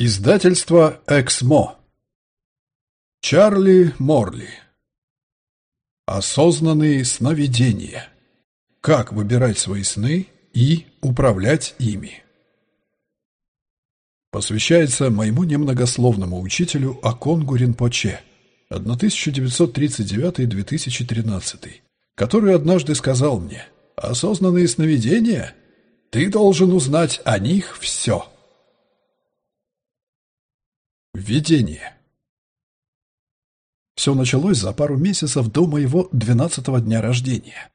Издательство «Эксмо». Чарли Морли. Осознанные сновидения. Как выбирать свои сны и управлять ими. Посвящается моему немногословному учителю Аконгу Ринпоче 1939-2013, который однажды сказал мне «Осознанные сновидения? Ты должен узнать о них все». Введение. Все началось за пару месяцев до моего двенадцатого дня рождения.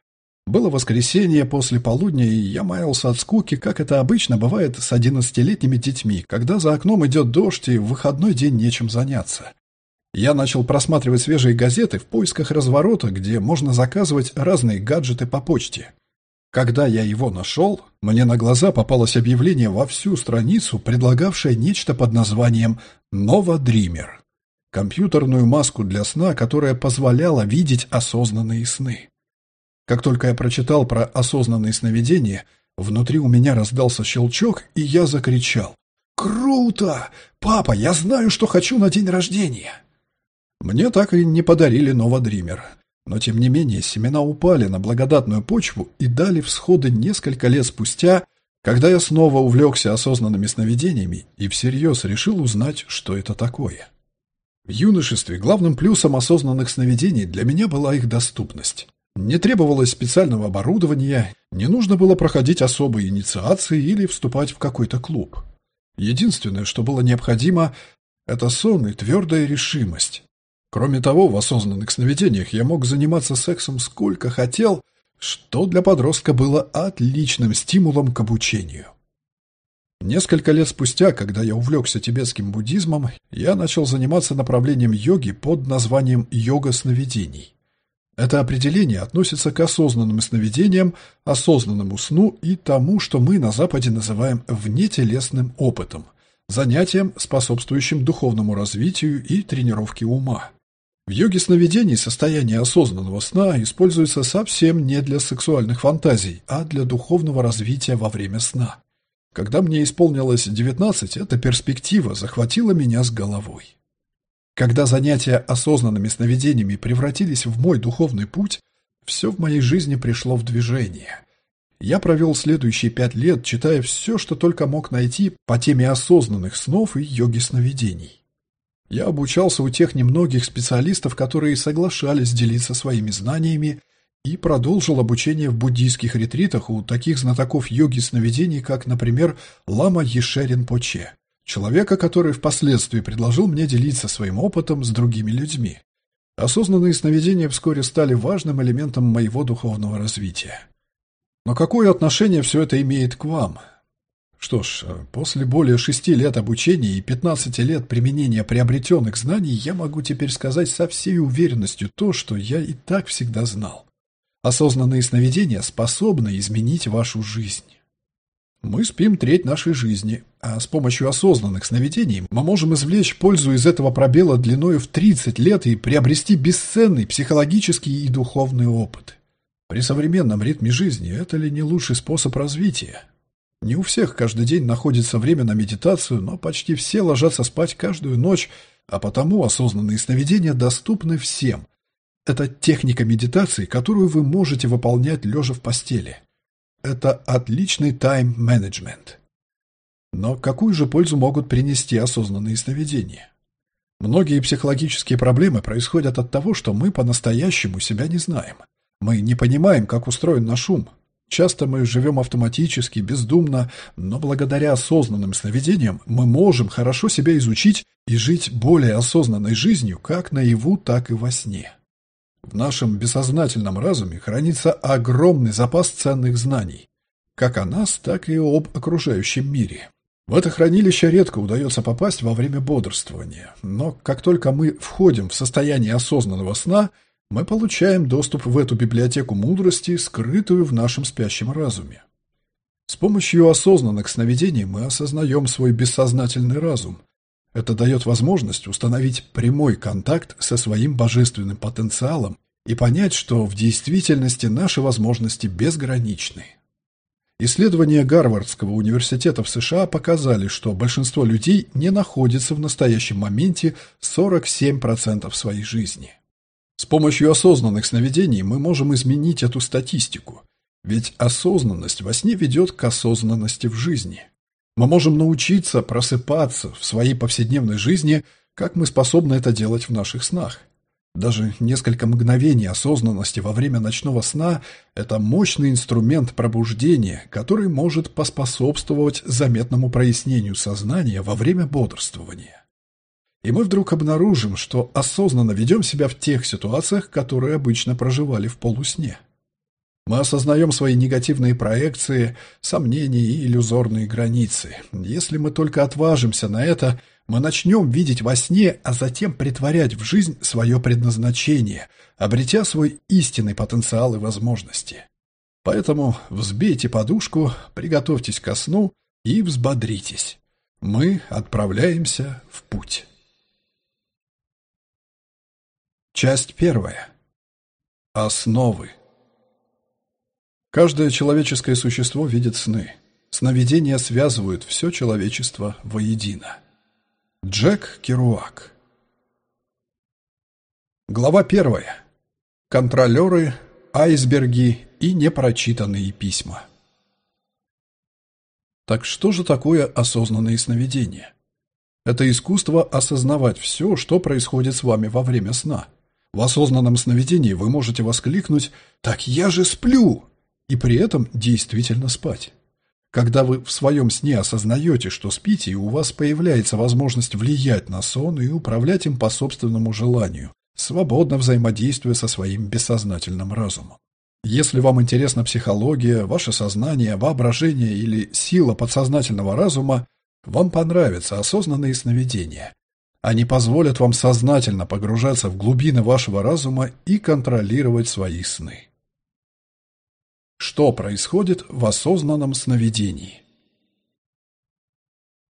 Было воскресенье после полудня, и я маялся от скуки, как это обычно бывает с одиннадцатилетними детьми, когда за окном идет дождь и в выходной день нечем заняться. Я начал просматривать свежие газеты в поисках разворота, где можно заказывать разные гаджеты по почте. Когда я его нашел, мне на глаза попалось объявление во всю страницу, предлагавшее нечто под названием «Нова Дример» — компьютерную маску для сна, которая позволяла видеть осознанные сны. Как только я прочитал про осознанные сновидения, внутри у меня раздался щелчок, и я закричал «Круто! Папа, я знаю, что хочу на день рождения!» Мне так и не подарили Нова Дример — но тем не менее семена упали на благодатную почву и дали всходы несколько лет спустя, когда я снова увлекся осознанными сновидениями и всерьез решил узнать, что это такое. В юношестве главным плюсом осознанных сновидений для меня была их доступность. Не требовалось специального оборудования, не нужно было проходить особые инициации или вступать в какой-то клуб. Единственное, что было необходимо, это сон и твердая решимость. Кроме того, в осознанных сновидениях я мог заниматься сексом сколько хотел, что для подростка было отличным стимулом к обучению. Несколько лет спустя, когда я увлекся тибетским буддизмом, я начал заниматься направлением йоги под названием «йога сновидений». Это определение относится к осознанным сновидениям, осознанному сну и тому, что мы на Западе называем внетелесным опытом, занятием, способствующим духовному развитию и тренировке ума. В йоге сновидений состояние осознанного сна используется совсем не для сексуальных фантазий, а для духовного развития во время сна. Когда мне исполнилось 19, эта перспектива захватила меня с головой. Когда занятия осознанными сновидениями превратились в мой духовный путь, все в моей жизни пришло в движение. Я провел следующие пять лет, читая все, что только мог найти по теме осознанных снов и йоги сновидений. Я обучался у тех немногих специалистов, которые соглашались делиться своими знаниями, и продолжил обучение в буддийских ретритах у таких знатоков йоги сновидений, как, например, лама Ешерин Поче, человека, который впоследствии предложил мне делиться своим опытом с другими людьми. Осознанные сновидения вскоре стали важным элементом моего духовного развития. Но какое отношение все это имеет к вам? Что ж, после более шести лет обучения и 15 лет применения приобретенных знаний я могу теперь сказать со всей уверенностью то, что я и так всегда знал. Осознанные сновидения способны изменить вашу жизнь. Мы спим треть нашей жизни, а с помощью осознанных сновидений мы можем извлечь пользу из этого пробела длиною в 30 лет и приобрести бесценный психологический и духовный опыт. При современном ритме жизни это ли не лучший способ развития? Не у всех каждый день находится время на медитацию, но почти все ложатся спать каждую ночь, а потому осознанные сновидения доступны всем. Это техника медитации, которую вы можете выполнять лежа в постели. Это отличный тайм-менеджмент. Но какую же пользу могут принести осознанные сновидения? Многие психологические проблемы происходят от того, что мы по-настоящему себя не знаем. Мы не понимаем, как устроен наш ум, Часто мы живем автоматически, бездумно, но благодаря осознанным сновидениям мы можем хорошо себя изучить и жить более осознанной жизнью как наяву, так и во сне. В нашем бессознательном разуме хранится огромный запас ценных знаний, как о нас, так и об окружающем мире. В это хранилище редко удается попасть во время бодрствования, но как только мы входим в состояние осознанного сна – мы получаем доступ в эту библиотеку мудрости, скрытую в нашем спящем разуме. С помощью осознанных сновидений мы осознаем свой бессознательный разум. Это дает возможность установить прямой контакт со своим божественным потенциалом и понять, что в действительности наши возможности безграничны. Исследования Гарвардского университета в США показали, что большинство людей не находится в настоящем моменте 47% своей жизни. С помощью осознанных сновидений мы можем изменить эту статистику, ведь осознанность во сне ведет к осознанности в жизни. Мы можем научиться просыпаться в своей повседневной жизни, как мы способны это делать в наших снах. Даже несколько мгновений осознанности во время ночного сна – это мощный инструмент пробуждения, который может поспособствовать заметному прояснению сознания во время бодрствования. И мы вдруг обнаружим, что осознанно ведем себя в тех ситуациях, которые обычно проживали в полусне. Мы осознаем свои негативные проекции, сомнения и иллюзорные границы. Если мы только отважимся на это – мы начнем видеть во сне, а затем притворять в жизнь свое предназначение, обретя свой истинный потенциал и возможности. Поэтому взбейте подушку, приготовьтесь ко сну и взбодритесь. Мы отправляемся в путь. Часть первая. Основы. Каждое человеческое существо видит сны. Сновидения связывают все человечество воедино. Джек Керуак Глава первая. Контролеры, айсберги и непрочитанные письма. Так что же такое осознанные сновидения? Это искусство осознавать все, что происходит с вами во время сна. В осознанном сновидении вы можете воскликнуть «Так я же сплю!» и при этом действительно спать. Когда вы в своем сне осознаете, что спите, и у вас появляется возможность влиять на сон и управлять им по собственному желанию, свободно взаимодействуя со своим бессознательным разумом. Если вам интересна психология, ваше сознание, воображение или сила подсознательного разума, вам понравятся осознанные сновидения. Они позволят вам сознательно погружаться в глубины вашего разума и контролировать свои сны. Что происходит в осознанном сновидении?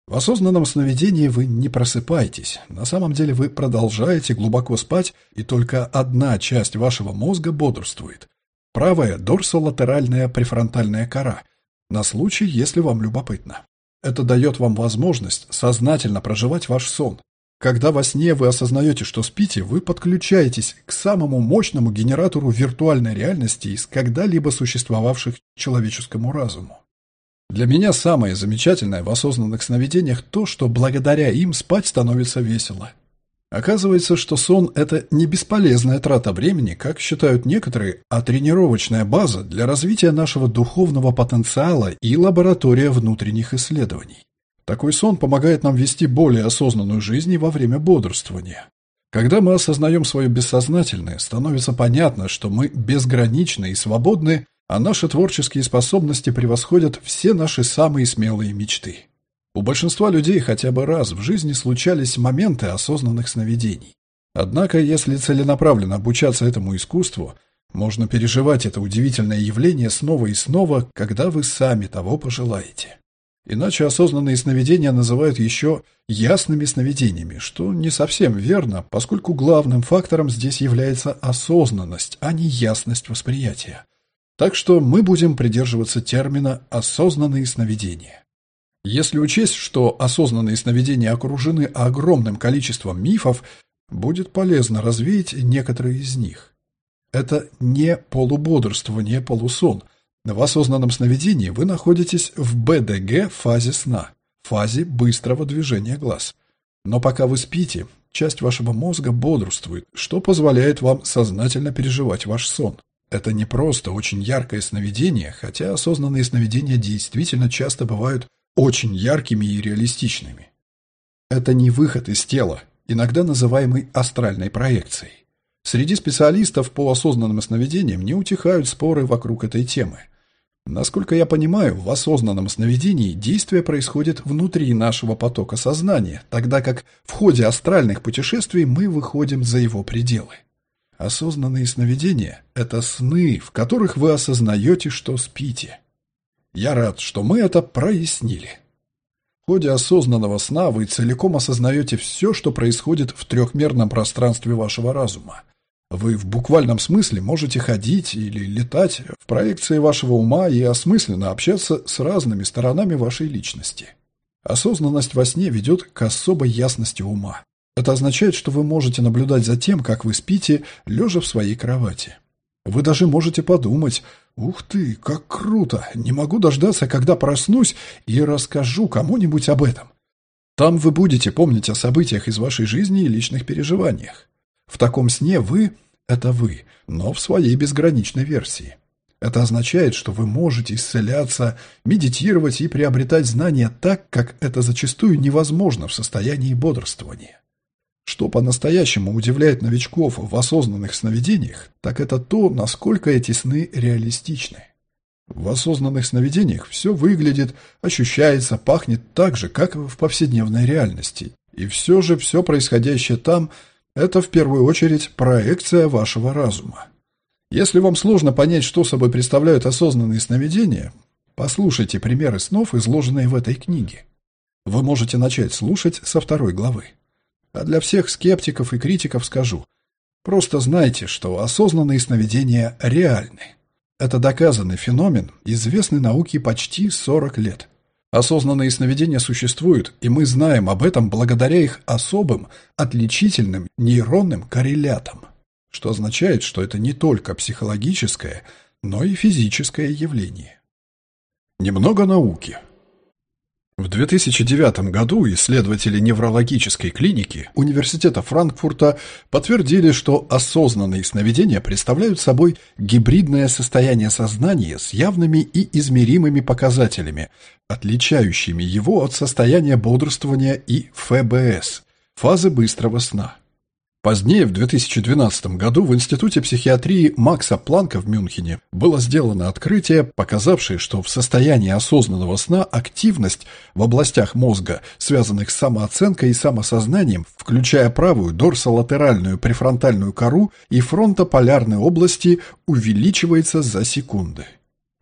В осознанном сновидении вы не просыпаетесь. На самом деле вы продолжаете глубоко спать, и только одна часть вашего мозга бодрствует. Правая дорсолатеральная префронтальная кора, на случай, если вам любопытно. Это дает вам возможность сознательно проживать ваш сон, когда во сне вы осознаете, что спите, вы подключаетесь к самому мощному генератору виртуальной реальности из когда-либо существовавших человеческому разуму. Для меня самое замечательное в осознанных сновидениях то, что благодаря им спать становится весело. Оказывается, что сон – это не бесполезная трата времени, как считают некоторые, а тренировочная база для развития нашего духовного потенциала и лаборатория внутренних исследований. Такой сон помогает нам вести более осознанную жизнь и во время бодрствования. Когда мы осознаем свое бессознательное, становится понятно, что мы безграничны и свободны, а наши творческие способности превосходят все наши самые смелые мечты. У большинства людей хотя бы раз в жизни случались моменты осознанных сновидений. Однако, если целенаправленно обучаться этому искусству, можно переживать это удивительное явление снова и снова, когда вы сами того пожелаете. Иначе осознанные сновидения называют еще ясными сновидениями, что не совсем верно, поскольку главным фактором здесь является осознанность, а не ясность восприятия. Так что мы будем придерживаться термина «осознанные сновидения». Если учесть, что осознанные сновидения окружены огромным количеством мифов, будет полезно развеять некоторые из них. Это не полубодрствование, полусон – в осознанном сновидении вы находитесь в БДГ фазе сна, фазе быстрого движения глаз. Но пока вы спите, часть вашего мозга бодрствует, что позволяет вам сознательно переживать ваш сон. Это не просто очень яркое сновидение, хотя осознанные сновидения действительно часто бывают очень яркими и реалистичными. Это не выход из тела, иногда называемый астральной проекцией. Среди специалистов по осознанным сновидениям не утихают споры вокруг этой темы. Насколько я понимаю, в осознанном сновидении действие происходит внутри нашего потока сознания, тогда как в ходе астральных путешествий мы выходим за его пределы. Осознанные сновидения – это сны, в которых вы осознаете, что спите. Я рад, что мы это прояснили. В ходе осознанного сна вы целиком осознаете все, что происходит в трехмерном пространстве вашего разума. Вы в буквальном смысле можете ходить или летать в проекции вашего ума и осмысленно общаться с разными сторонами вашей личности. Осознанность во сне ведет к особой ясности ума. Это означает, что вы можете наблюдать за тем, как вы спите, лежа в своей кровати. Вы даже можете подумать, «Ух ты, как круто! Не могу дождаться, когда проснусь и расскажу кому-нибудь об этом». Там вы будете помнить о событиях из вашей жизни и личных переживаниях. В таком сне вы – это вы, но в своей безграничной версии. Это означает, что вы можете исцеляться, медитировать и приобретать знания так, как это зачастую невозможно в состоянии бодрствования. Что по-настоящему удивляет новичков в осознанных сновидениях, так это то, насколько эти сны реалистичны. В осознанных сновидениях все выглядит, ощущается, пахнет так же, как в повседневной реальности. И все же все происходящее там – это в первую очередь проекция вашего разума. Если вам сложно понять, что собой представляют осознанные сновидения, послушайте примеры снов, изложенные в этой книге. Вы можете начать слушать со второй главы. А для всех скептиков и критиков скажу, просто знайте, что осознанные сновидения реальны. Это доказанный феномен, известный науке почти 40 лет. Осознанные сновидения существуют, и мы знаем об этом благодаря их особым, отличительным нейронным коррелятам, что означает, что это не только психологическое, но и физическое явление. Немного науки – в 2009 году исследователи неврологической клиники Университета Франкфурта подтвердили, что осознанные сновидения представляют собой гибридное состояние сознания с явными и измеримыми показателями, отличающими его от состояния бодрствования и ФБС – фазы быстрого сна. Позднее, в 2012 году, в Институте психиатрии Макса Планка в Мюнхене было сделано открытие, показавшее, что в состоянии осознанного сна активность в областях мозга, связанных с самооценкой и самосознанием, включая правую дорсолатеральную префронтальную кору и фронтополярные области, увеличивается за секунды.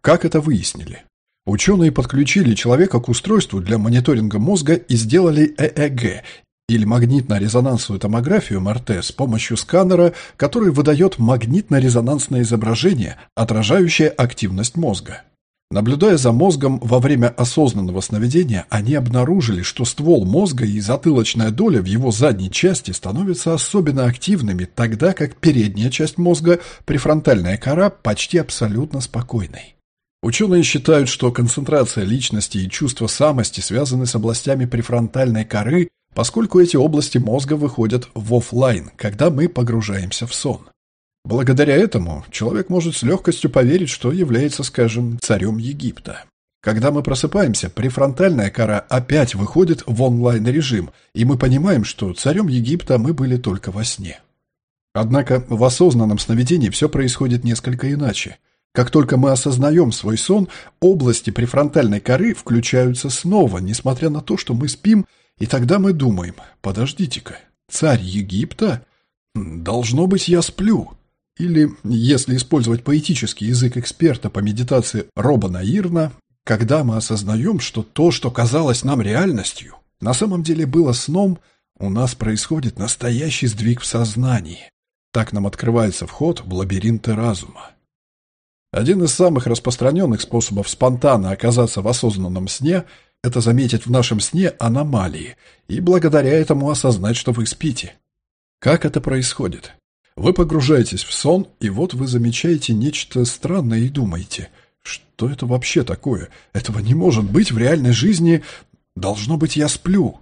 Как это выяснили? Ученые подключили человека к устройству для мониторинга мозга и сделали ЭЭГ или магнитно-резонансовую томографию МРТ с помощью сканера, который выдает магнитно-резонансное изображение, отражающее активность мозга. Наблюдая за мозгом во время осознанного сновидения, они обнаружили, что ствол мозга и затылочная доля в его задней части становятся особенно активными, тогда как передняя часть мозга, префронтальная кора, почти абсолютно спокойной. Ученые считают, что концентрация личности и чувство самости связаны с областями префронтальной коры, поскольку эти области мозга выходят в офлайн, когда мы погружаемся в сон. Благодаря этому человек может с легкостью поверить, что является, скажем, царем Египта. Когда мы просыпаемся, префронтальная кора опять выходит в онлайн-режим, и мы понимаем, что царем Египта мы были только во сне. Однако в осознанном сновидении все происходит несколько иначе. Как только мы осознаем свой сон, области префронтальной коры включаются снова, несмотря на то, что мы спим и тогда мы думаем, подождите-ка, царь Египта? Должно быть, я сплю. Или, если использовать поэтический язык эксперта по медитации Роба Наирна, когда мы осознаем, что то, что казалось нам реальностью, на самом деле было сном, у нас происходит настоящий сдвиг в сознании. Так нам открывается вход в лабиринты разума. Один из самых распространенных способов спонтанно оказаться в осознанном сне – это заметить в нашем сне аномалии и благодаря этому осознать, что вы спите. Как это происходит? Вы погружаетесь в сон, и вот вы замечаете нечто странное и думаете, что это вообще такое? Этого не может быть в реальной жизни. Должно быть, я сплю.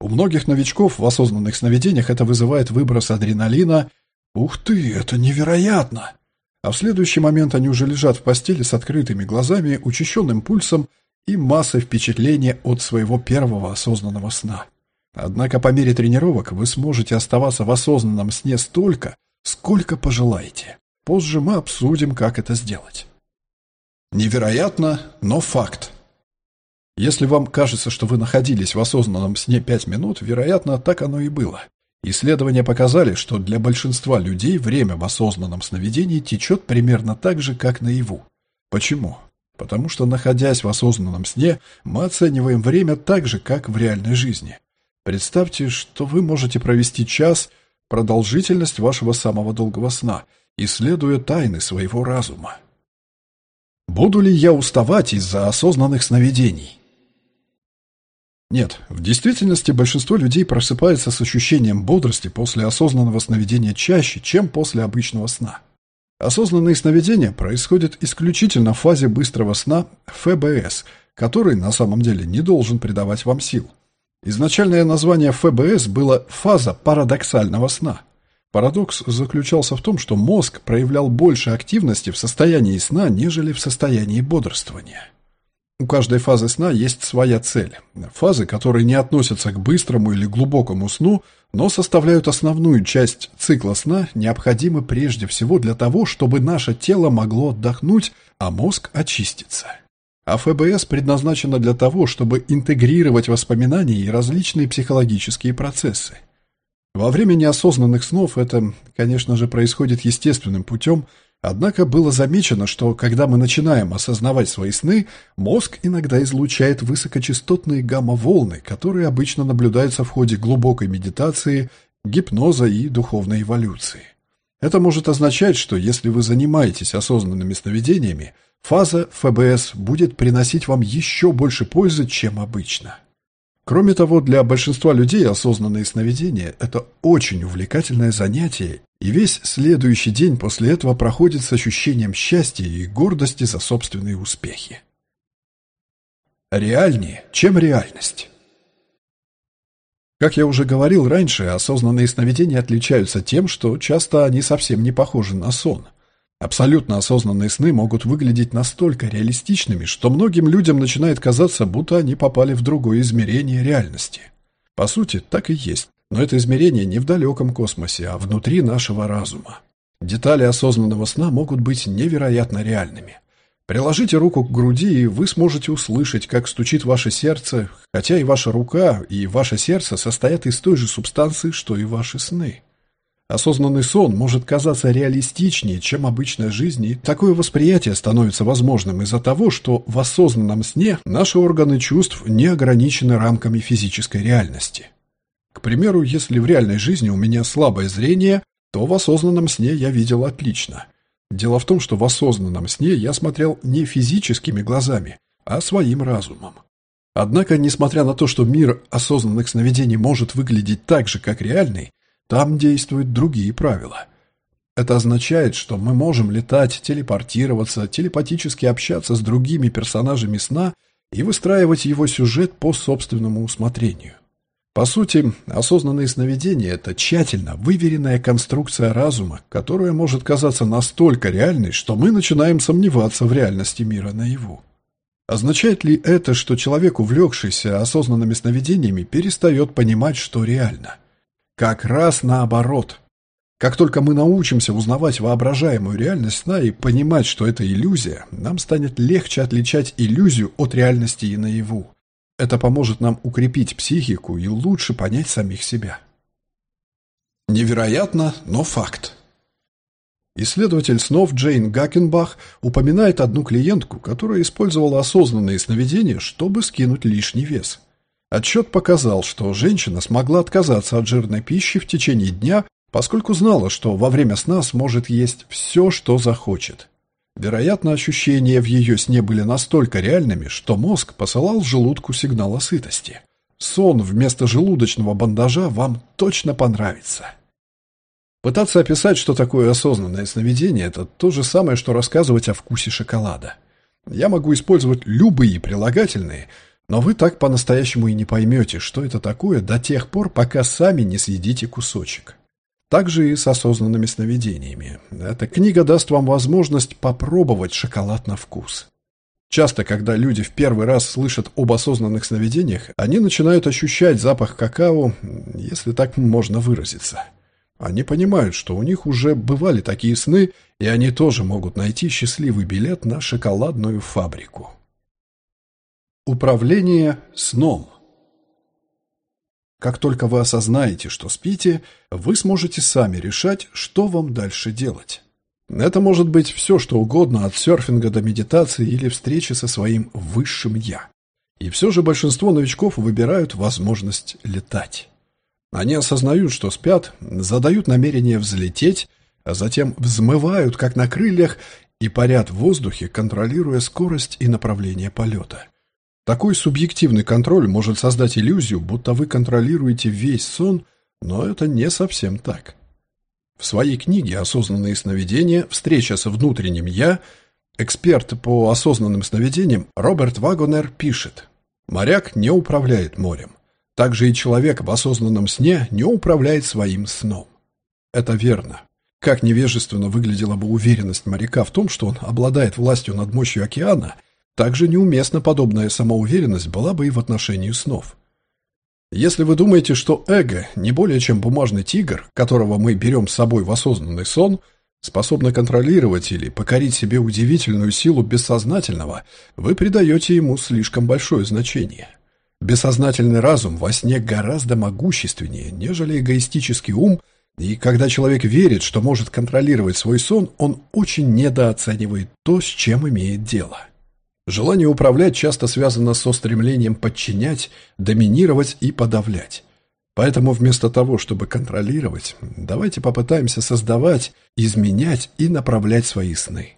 У многих новичков в осознанных сновидениях это вызывает выброс адреналина. Ух ты, это невероятно! А в следующий момент они уже лежат в постели с открытыми глазами, учащенным пульсом и массой впечатлений от своего первого осознанного сна. Однако по мере тренировок вы сможете оставаться в осознанном сне столько, сколько пожелаете. Позже мы обсудим, как это сделать. Невероятно, но факт. Если вам кажется, что вы находились в осознанном сне 5 минут, вероятно, так оно и было. Исследования показали, что для большинства людей время в осознанном сновидении течет примерно так же, как наяву. Почему? Потому что, находясь в осознанном сне, мы оцениваем время так же, как в реальной жизни. Представьте, что вы можете провести час, продолжительность вашего самого долгого сна, исследуя тайны своего разума. Буду ли я уставать из-за осознанных сновидений? Нет, в действительности большинство людей просыпается с ощущением бодрости после осознанного сновидения чаще, чем после обычного сна. Осознанные сновидения происходят исключительно в фазе быстрого сна ФБС, который на самом деле не должен придавать вам сил. Изначальное название ФБС было «фаза парадоксального сна». Парадокс заключался в том, что мозг проявлял больше активности в состоянии сна, нежели в состоянии бодрствования. У каждой фазы сна есть своя цель. Фазы, которые не относятся к быстрому или глубокому сну, но составляют основную часть цикла сна, необходимы прежде всего для того, чтобы наше тело могло отдохнуть, а мозг очиститься. А ФБС предназначена для того, чтобы интегрировать воспоминания и различные психологические процессы. Во время неосознанных снов это, конечно же, происходит естественным путем – Однако было замечено, что когда мы начинаем осознавать свои сны, мозг иногда излучает высокочастотные гамма-волны, которые обычно наблюдаются в ходе глубокой медитации, гипноза и духовной эволюции. Это может означать, что если вы занимаетесь осознанными сновидениями, фаза ФБС будет приносить вам еще больше пользы, чем обычно. Кроме того, для большинства людей осознанные сновидения – это очень увлекательное занятие, и весь следующий день после этого проходит с ощущением счастья и гордости за собственные успехи. Реальнее, чем реальность. Как я уже говорил раньше, осознанные сновидения отличаются тем, что часто они совсем не похожи на сон – Абсолютно осознанные сны могут выглядеть настолько реалистичными, что многим людям начинает казаться, будто они попали в другое измерение реальности. По сути, так и есть, но это измерение не в далеком космосе, а внутри нашего разума. Детали осознанного сна могут быть невероятно реальными. Приложите руку к груди, и вы сможете услышать, как стучит ваше сердце, хотя и ваша рука, и ваше сердце состоят из той же субстанции, что и ваши сны. Осознанный сон может казаться реалистичнее, чем обычная жизнь, и такое восприятие становится возможным из-за того, что в осознанном сне наши органы чувств не ограничены рамками физической реальности. К примеру, если в реальной жизни у меня слабое зрение, то в осознанном сне я видел отлично. Дело в том, что в осознанном сне я смотрел не физическими глазами, а своим разумом. Однако, несмотря на то, что мир осознанных сновидений может выглядеть так же, как реальный, там действуют другие правила. Это означает, что мы можем летать, телепортироваться, телепатически общаться с другими персонажами сна и выстраивать его сюжет по собственному усмотрению. По сути, осознанные сновидения – это тщательно выверенная конструкция разума, которая может казаться настолько реальной, что мы начинаем сомневаться в реальности мира наяву. Означает ли это, что человек, увлекшийся осознанными сновидениями, перестает понимать, что реально? Как раз наоборот. Как только мы научимся узнавать воображаемую реальность сна и понимать, что это иллюзия, нам станет легче отличать иллюзию от реальности и наяву. Это поможет нам укрепить психику и лучше понять самих себя. Невероятно, но факт. Исследователь снов Джейн Гакенбах упоминает одну клиентку, которая использовала осознанные сновидения, чтобы скинуть лишний вес – Отчет показал, что женщина смогла отказаться от жирной пищи в течение дня, поскольку знала, что во время сна сможет есть все, что захочет. Вероятно, ощущения в ее сне были настолько реальными, что мозг посылал желудку сигнал о сытости. Сон вместо желудочного бандажа вам точно понравится. Пытаться описать, что такое осознанное сновидение, это то же самое, что рассказывать о вкусе шоколада. Я могу использовать любые прилагательные – но вы так по-настоящему и не поймете, что это такое до тех пор, пока сами не съедите кусочек. Так же и с осознанными сновидениями. Эта книга даст вам возможность попробовать шоколад на вкус. Часто, когда люди в первый раз слышат об осознанных сновидениях, они начинают ощущать запах какао, если так можно выразиться. Они понимают, что у них уже бывали такие сны, и они тоже могут найти счастливый билет на шоколадную фабрику. Управление сном. Как только вы осознаете, что спите, вы сможете сами решать, что вам дальше делать. Это может быть все, что угодно, от серфинга до медитации или встречи со своим высшим «я». И все же большинство новичков выбирают возможность летать. Они осознают, что спят, задают намерение взлететь, а затем взмывают, как на крыльях, и парят в воздухе, контролируя скорость и направление полета. Такой субъективный контроль может создать иллюзию, будто вы контролируете весь сон, но это не совсем так. В своей книге «Осознанные сновидения. Встреча с внутренним «я» эксперт по осознанным сновидениям Роберт Вагонер пишет «Моряк не управляет морем. Также и человек в осознанном сне не управляет своим сном». Это верно. Как невежественно выглядела бы уверенность моряка в том, что он обладает властью над мощью океана, так же неуместно подобная самоуверенность была бы и в отношении снов. Если вы думаете, что эго не более чем бумажный тигр, которого мы берем с собой в осознанный сон, способно контролировать или покорить себе удивительную силу бессознательного, вы придаете ему слишком большое значение. Бессознательный разум во сне гораздо могущественнее, нежели эгоистический ум – и когда человек верит, что может контролировать свой сон, он очень недооценивает то, с чем имеет дело. Желание управлять часто связано со стремлением подчинять, доминировать и подавлять. Поэтому вместо того, чтобы контролировать, давайте попытаемся создавать, изменять и направлять свои сны.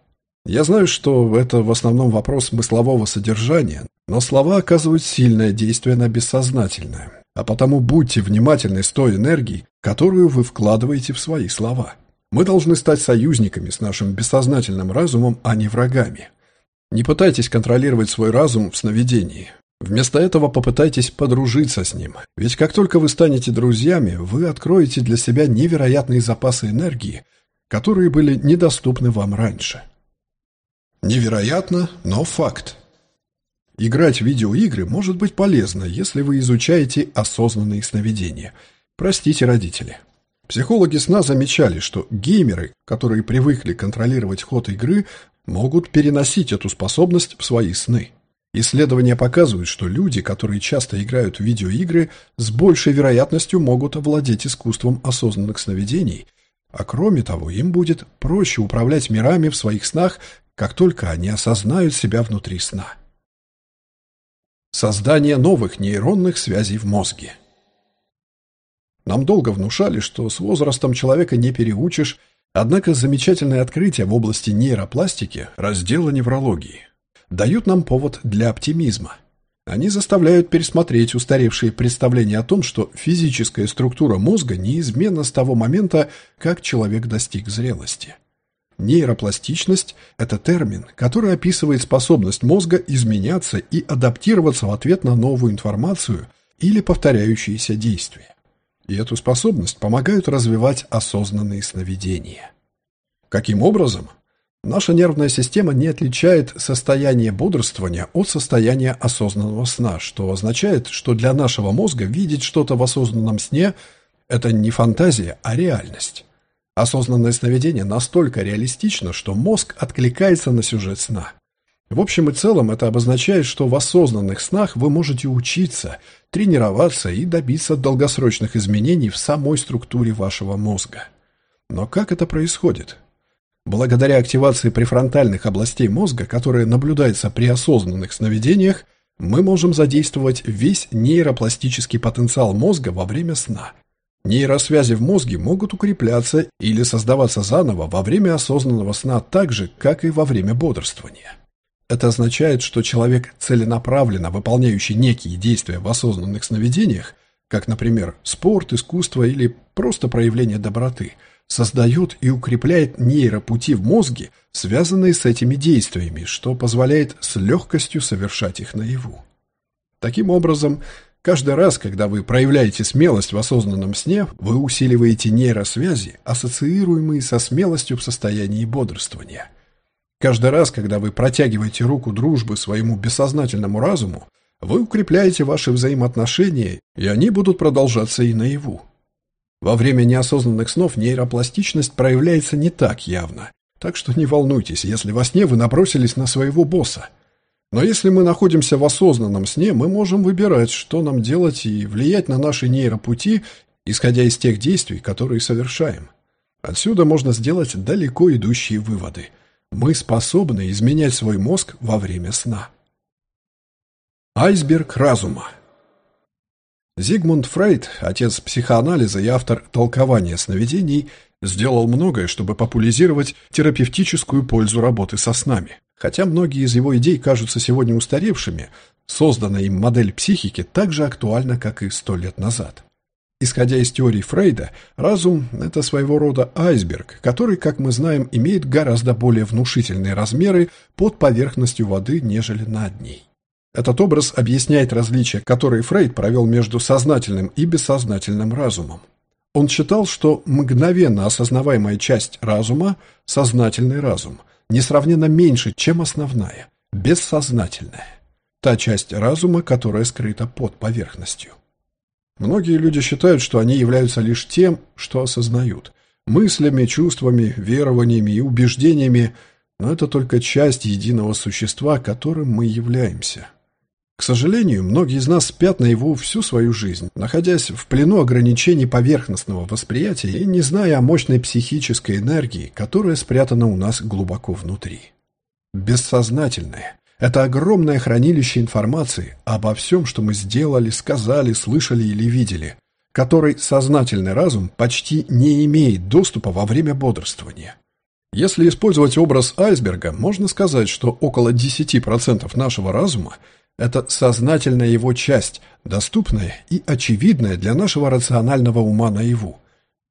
Я знаю, что это в основном вопрос смыслового содержания, но слова оказывают сильное действие на бессознательное. А потому будьте внимательны с той энергией, которую вы вкладываете в свои слова. Мы должны стать союзниками с нашим бессознательным разумом, а не врагами. Не пытайтесь контролировать свой разум в сновидении. Вместо этого попытайтесь подружиться с ним. Ведь как только вы станете друзьями, вы откроете для себя невероятные запасы энергии, которые были недоступны вам раньше. Невероятно, но факт. Играть в видеоигры может быть полезно, если вы изучаете осознанные сновидения. Простите, родители. Психологи сна замечали, что геймеры, которые привыкли контролировать ход игры, могут переносить эту способность в свои сны. Исследования показывают, что люди, которые часто играют в видеоигры, с большей вероятностью могут овладеть искусством осознанных сновидений, а кроме того, им будет проще управлять мирами в своих снах, как только они осознают себя внутри сна. Создание новых нейронных связей в мозге. Нам долго внушали, что с возрастом человека не переучишь, однако замечательные открытия в области нейропластики, раздела неврологии, дают нам повод для оптимизма. Они заставляют пересмотреть устаревшие представления о том, что физическая структура мозга неизменна с того момента, как человек достиг зрелости. Нейропластичность – это термин, который описывает способность мозга изменяться и адаптироваться в ответ на новую информацию или повторяющиеся действия. И эту способность помогают развивать осознанные сновидения. Каким образом? Наша нервная система не отличает состояние бодрствования от состояния осознанного сна, что означает, что для нашего мозга видеть что-то в осознанном сне – это не фантазия, а реальность. Осознанное сновидение настолько реалистично, что мозг откликается на сюжет сна. В общем и целом это обозначает, что в осознанных снах вы можете учиться, тренироваться и добиться долгосрочных изменений в самой структуре вашего мозга. Но как это происходит? Благодаря активации префронтальных областей мозга, которая наблюдается при осознанных сновидениях, мы можем задействовать весь нейропластический потенциал мозга во время сна – Нейросвязи в мозге могут укрепляться или создаваться заново во время осознанного сна так же, как и во время бодрствования. Это означает, что человек, целенаправленно выполняющий некие действия в осознанных сновидениях, как, например, спорт, искусство или просто проявление доброты, создает и укрепляет нейропути в мозге, связанные с этими действиями, что позволяет с легкостью совершать их наяву. Таким образом, Каждый раз, когда вы проявляете смелость в осознанном сне, вы усиливаете нейросвязи, ассоциируемые со смелостью в состоянии бодрствования. Каждый раз, когда вы протягиваете руку дружбы своему бессознательному разуму, вы укрепляете ваши взаимоотношения, и они будут продолжаться и наяву. Во время неосознанных снов нейропластичность проявляется не так явно, так что не волнуйтесь, если во сне вы набросились на своего босса – но если мы находимся в осознанном сне, мы можем выбирать, что нам делать и влиять на наши нейропути, исходя из тех действий, которые совершаем. Отсюда можно сделать далеко идущие выводы. Мы способны изменять свой мозг во время сна. Айсберг разума Зигмунд Фрейд, отец психоанализа и автор толкования сновидений, сделал многое, чтобы популяризировать терапевтическую пользу работы со снами. Хотя многие из его идей кажутся сегодня устаревшими, созданная им модель психики так же актуальна, как и сто лет назад. Исходя из теории Фрейда, разум – это своего рода айсберг, который, как мы знаем, имеет гораздо более внушительные размеры под поверхностью воды, нежели над ней. Этот образ объясняет различия, которые Фрейд провел между сознательным и бессознательным разумом. Он считал, что мгновенно осознаваемая часть разума – сознательный разум, несравненно меньше, чем основная, бессознательная. Та часть разума, которая скрыта под поверхностью. Многие люди считают, что они являются лишь тем, что осознают. Мыслями, чувствами, верованиями и убеждениями, но это только часть единого существа, которым мы являемся. К сожалению, многие из нас спят наяву всю свою жизнь, находясь в плену ограничений поверхностного восприятия и не зная о мощной психической энергии, которая спрятана у нас глубоко внутри. Бессознательное, это огромное хранилище информации обо всем, что мы сделали, сказали, слышали или видели, которой сознательный разум почти не имеет доступа во время бодрствования. Если использовать образ айсберга, можно сказать, что около 10% нашего разума – это сознательная его часть, доступная и очевидная для нашего рационального ума наяву,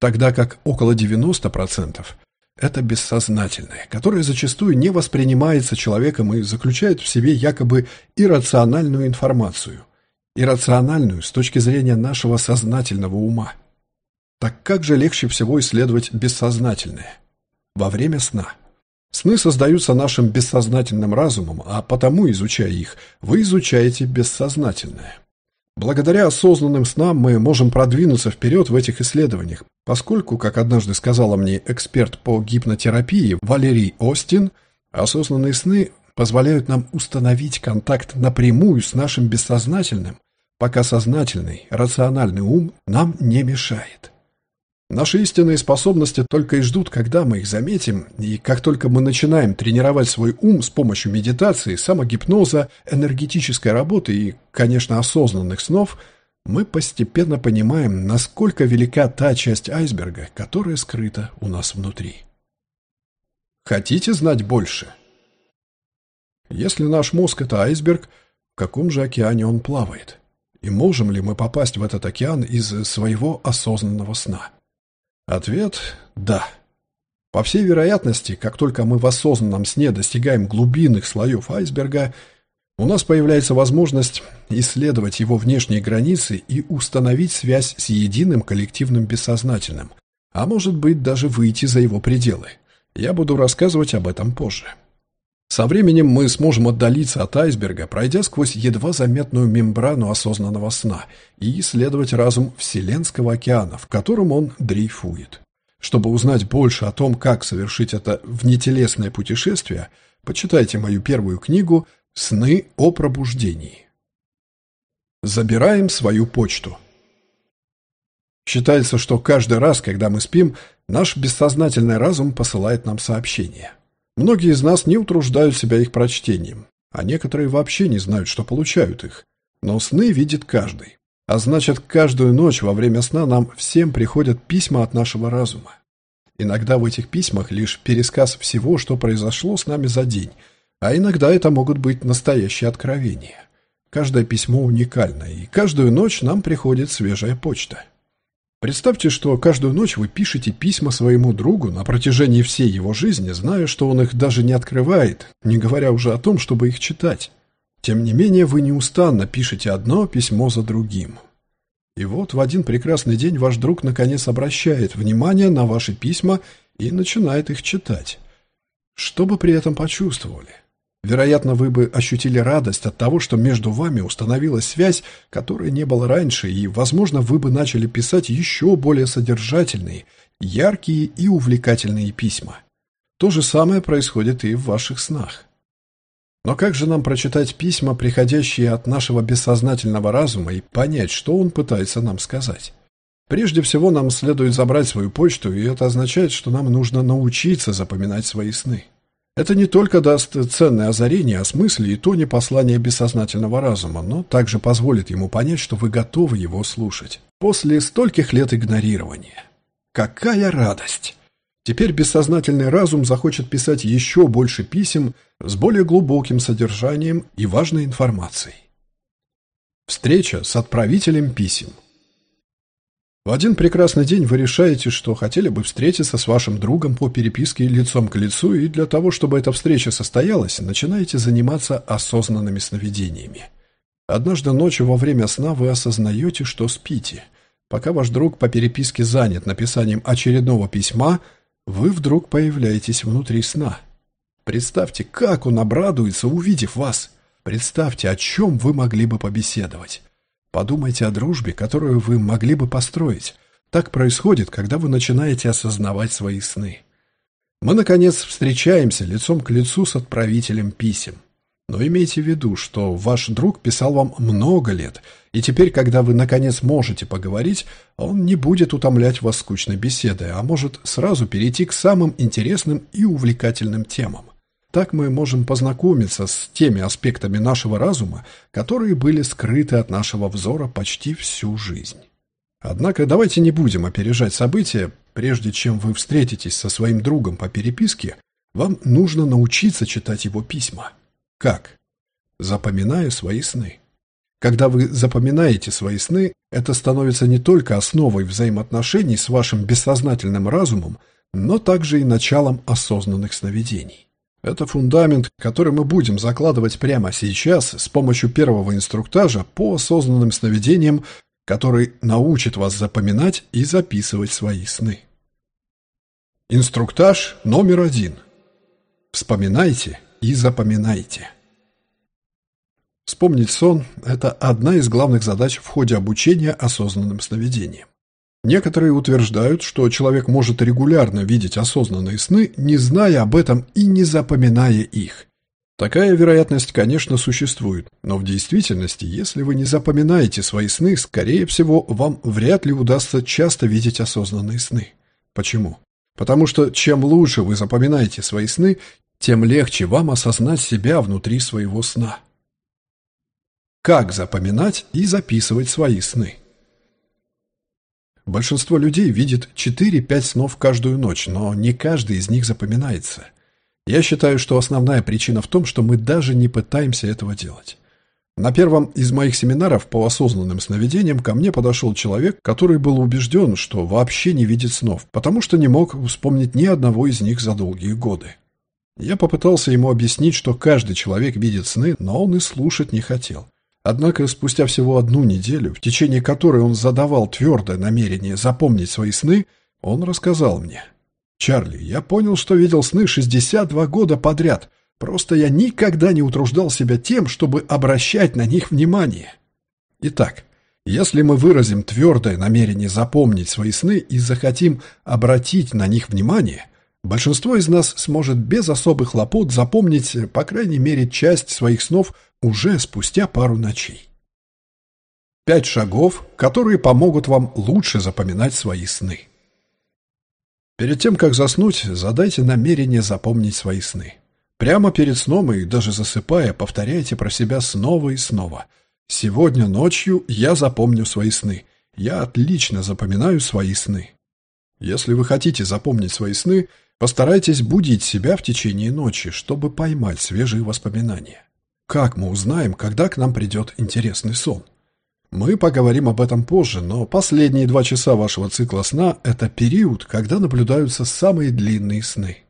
тогда как около 90% это бессознательное, которое зачастую не воспринимается человеком и заключает в себе якобы иррациональную информацию. Иррациональную с точки зрения нашего сознательного ума. Так как же легче всего исследовать бессознательное? Во время сна. Сны создаются нашим бессознательным разумом, а потому, изучая их, вы изучаете бессознательное. Благодаря осознанным снам мы можем продвинуться вперед в этих исследованиях, поскольку, как однажды сказала мне эксперт по гипнотерапии Валерий Остин, осознанные сны позволяют нам установить контакт напрямую с нашим бессознательным, пока сознательный, рациональный ум нам не мешает. Наши истинные способности только и ждут, когда мы их заметим, и как только мы начинаем тренировать свой ум с помощью медитации, самогипноза, энергетической работы и, конечно, осознанных снов, мы постепенно понимаем, насколько велика та часть айсберга, которая скрыта у нас внутри. Хотите знать больше? Если наш мозг – это айсберг, в каком же океане он плавает? И можем ли мы попасть в этот океан из своего осознанного сна? Ответ – да. По всей вероятности, как только мы в осознанном сне достигаем глубинных слоев айсберга, у нас появляется возможность исследовать его внешние границы и установить связь с единым коллективным бессознательным, а может быть даже выйти за его пределы. Я буду рассказывать об этом позже. Со временем мы сможем отдалиться от айсберга, пройдя сквозь едва заметную мембрану осознанного сна и исследовать разум Вселенского океана, в котором он дрейфует. Чтобы узнать больше о том, как совершить это внетелесное путешествие, почитайте мою первую книгу «Сны о пробуждении». Забираем свою почту. Считается, что каждый раз, когда мы спим, наш бессознательный разум посылает нам сообщение – Многие из нас не утруждают себя их прочтением, а некоторые вообще не знают, что получают их. Но сны видит каждый. А значит, каждую ночь во время сна нам всем приходят письма от нашего разума. Иногда в этих письмах лишь пересказ всего, что произошло с нами за день, а иногда это могут быть настоящие откровения. Каждое письмо уникально, и каждую ночь нам приходит свежая почта. Представьте, что каждую ночь вы пишете письма своему другу на протяжении всей его жизни, зная, что он их даже не открывает, не говоря уже о том, чтобы их читать. Тем не менее, вы неустанно пишете одно письмо за другим. И вот в один прекрасный день ваш друг наконец обращает внимание на ваши письма и начинает их читать. Что бы при этом почувствовали? Вероятно, вы бы ощутили радость от того, что между вами установилась связь, которой не было раньше, и, возможно, вы бы начали писать еще более содержательные, яркие и увлекательные письма. То же самое происходит и в ваших снах. Но как же нам прочитать письма, приходящие от нашего бессознательного разума, и понять, что он пытается нам сказать? Прежде всего, нам следует забрать свою почту, и это означает, что нам нужно научиться запоминать свои сны. Это не только даст ценное озарение о смысле и тоне послания бессознательного разума, но также позволит ему понять, что вы готовы его слушать. После стольких лет игнорирования. Какая радость! Теперь бессознательный разум захочет писать еще больше писем с более глубоким содержанием и важной информацией. Встреча с отправителем писем. В один прекрасный день вы решаете, что хотели бы встретиться с вашим другом по переписке лицом к лицу, и для того, чтобы эта встреча состоялась, начинаете заниматься осознанными сновидениями. Однажды ночью во время сна вы осознаете, что спите. Пока ваш друг по переписке занят написанием очередного письма, вы вдруг появляетесь внутри сна. Представьте, как он обрадуется, увидев вас. Представьте, о чем вы могли бы побеседовать. Подумайте о дружбе, которую вы могли бы построить. Так происходит, когда вы начинаете осознавать свои сны. Мы, наконец, встречаемся лицом к лицу с отправителем писем. Но имейте в виду, что ваш друг писал вам много лет, и теперь, когда вы, наконец, можете поговорить, он не будет утомлять вас скучной беседой, а может сразу перейти к самым интересным и увлекательным темам. Так мы можем познакомиться с теми аспектами нашего разума, которые были скрыты от нашего взора почти всю жизнь. Однако давайте не будем опережать события. Прежде чем вы встретитесь со своим другом по переписке, вам нужно научиться читать его письма. Как? Запоминая свои сны. Когда вы запоминаете свои сны, это становится не только основой взаимоотношений с вашим бессознательным разумом, но также и началом осознанных сновидений. Это фундамент, который мы будем закладывать прямо сейчас с помощью первого инструктажа по осознанным сновидениям, который научит вас запоминать и записывать свои сны. Инструктаж номер один. Вспоминайте и запоминайте. Вспомнить сон – это одна из главных задач в ходе обучения осознанным сновидениям. Некоторые утверждают, что человек может регулярно видеть осознанные сны, не зная об этом и не запоминая их. Такая вероятность, конечно, существует, но в действительности, если вы не запоминаете свои сны, скорее всего, вам вряд ли удастся часто видеть осознанные сны. Почему? Потому что чем лучше вы запоминаете свои сны, тем легче вам осознать себя внутри своего сна. Как запоминать и записывать свои сны? Большинство людей видит 4-5 снов каждую ночь, но не каждый из них запоминается. Я считаю, что основная причина в том, что мы даже не пытаемся этого делать. На первом из моих семинаров по осознанным сновидениям ко мне подошел человек, который был убежден, что вообще не видит снов, потому что не мог вспомнить ни одного из них за долгие годы. Я попытался ему объяснить, что каждый человек видит сны, но он и слушать не хотел. Однако спустя всего одну неделю, в течение которой он задавал твердое намерение запомнить свои сны, он рассказал мне. «Чарли, я понял, что видел сны 62 года подряд. Просто я никогда не утруждал себя тем, чтобы обращать на них внимание». Итак, если мы выразим твердое намерение запомнить свои сны и захотим обратить на них внимание, большинство из нас сможет без особых хлопот запомнить, по крайней мере, часть своих снов уже спустя пару ночей. Пять шагов, которые помогут вам лучше запоминать свои сны. Перед тем, как заснуть, задайте намерение запомнить свои сны. Прямо перед сном и даже засыпая, повторяйте про себя снова и снова. «Сегодня ночью я запомню свои сны. Я отлично запоминаю свои сны». Если вы хотите запомнить свои сны, постарайтесь будить себя в течение ночи, чтобы поймать свежие воспоминания. Как мы узнаем, когда к нам придет интересный сон? Мы поговорим об этом позже, но последние два часа вашего цикла сна – это период, когда наблюдаются самые длинные сны.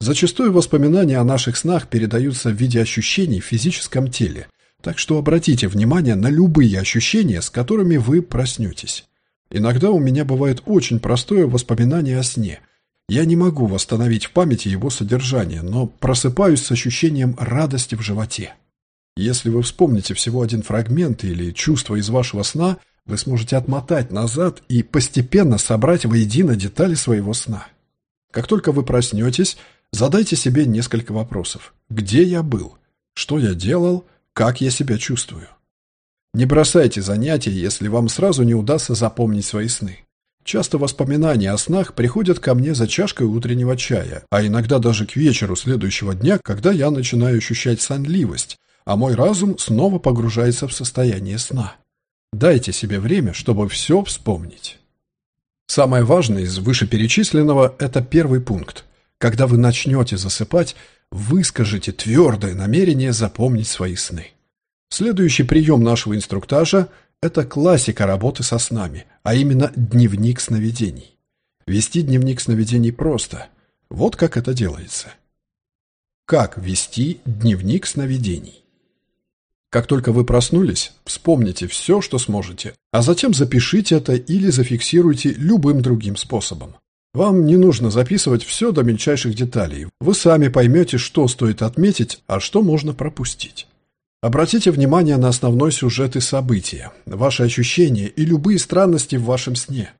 Зачастую воспоминания о наших снах передаются в виде ощущений в физическом теле, так что обратите внимание на любые ощущения, с которыми вы проснетесь. Иногда у меня бывает очень простое воспоминание о сне. Я не могу восстановить в памяти его содержание, но просыпаюсь с ощущением радости в животе. Если вы вспомните всего один фрагмент или чувство из вашего сна, вы сможете отмотать назад и постепенно собрать воедино детали своего сна. Как только вы проснетесь, задайте себе несколько вопросов. Где я был? Что я делал? Как я себя чувствую? Не бросайте занятия, если вам сразу не удастся запомнить свои сны. Часто воспоминания о снах приходят ко мне за чашкой утреннего чая, а иногда даже к вечеру следующего дня, когда я начинаю ощущать сонливость, а мой разум снова погружается в состояние сна. Дайте себе время, чтобы все вспомнить. Самое важное из вышеперечисленного – это первый пункт. Когда вы начнете засыпать, выскажите твердое намерение запомнить свои сны. Следующий прием нашего инструктажа – это классика работы со снами, а именно дневник сновидений. Вести дневник сновидений просто. Вот как это делается. Как вести дневник сновидений? Как только вы проснулись, вспомните все, что сможете, а затем запишите это или зафиксируйте любым другим способом. Вам не нужно записывать все до мельчайших деталей. Вы сами поймете, что стоит отметить, а что можно пропустить. Обратите внимание на основной сюжет и события, ваши ощущения и любые странности в вашем сне.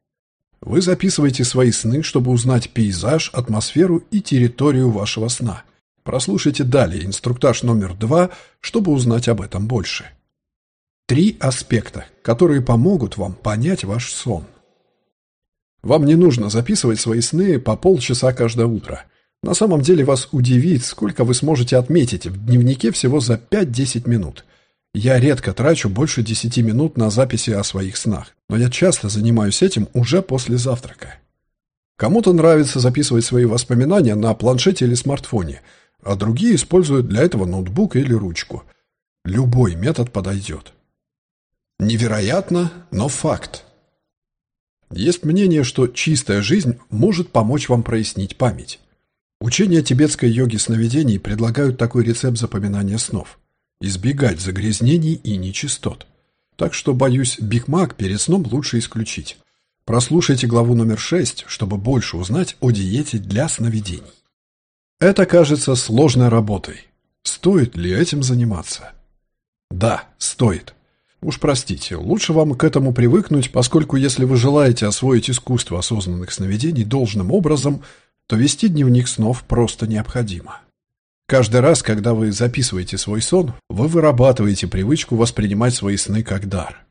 Вы записываете свои сны, чтобы узнать пейзаж, атмосферу и территорию вашего сна. Прослушайте далее инструктаж номер два, чтобы узнать об этом больше. Три аспекта, которые помогут вам понять ваш сон. Вам не нужно записывать свои сны по полчаса каждое утро. На самом деле вас удивит, сколько вы сможете отметить в дневнике всего за 5-10 минут. Я редко трачу больше 10 минут на записи о своих снах, но я часто занимаюсь этим уже после завтрака. Кому-то нравится записывать свои воспоминания на планшете или смартфоне – а другие используют для этого ноутбук или ручку. Любой метод подойдет. Невероятно, но факт. Есть мнение, что чистая жизнь может помочь вам прояснить память. Учения тибетской йоги сновидений предлагают такой рецепт запоминания снов. Избегать загрязнений и нечистот. Так что, боюсь, Биг Мак перед сном лучше исключить. Прослушайте главу номер 6, чтобы больше узнать о диете для сновидений. Это кажется сложной работой. Стоит ли этим заниматься? Да, стоит. Уж простите, лучше вам к этому привыкнуть, поскольку если вы желаете освоить искусство осознанных сновидений должным образом, то вести дневник снов просто необходимо. Каждый раз, когда вы записываете свой сон, вы вырабатываете привычку воспринимать свои сны как дар.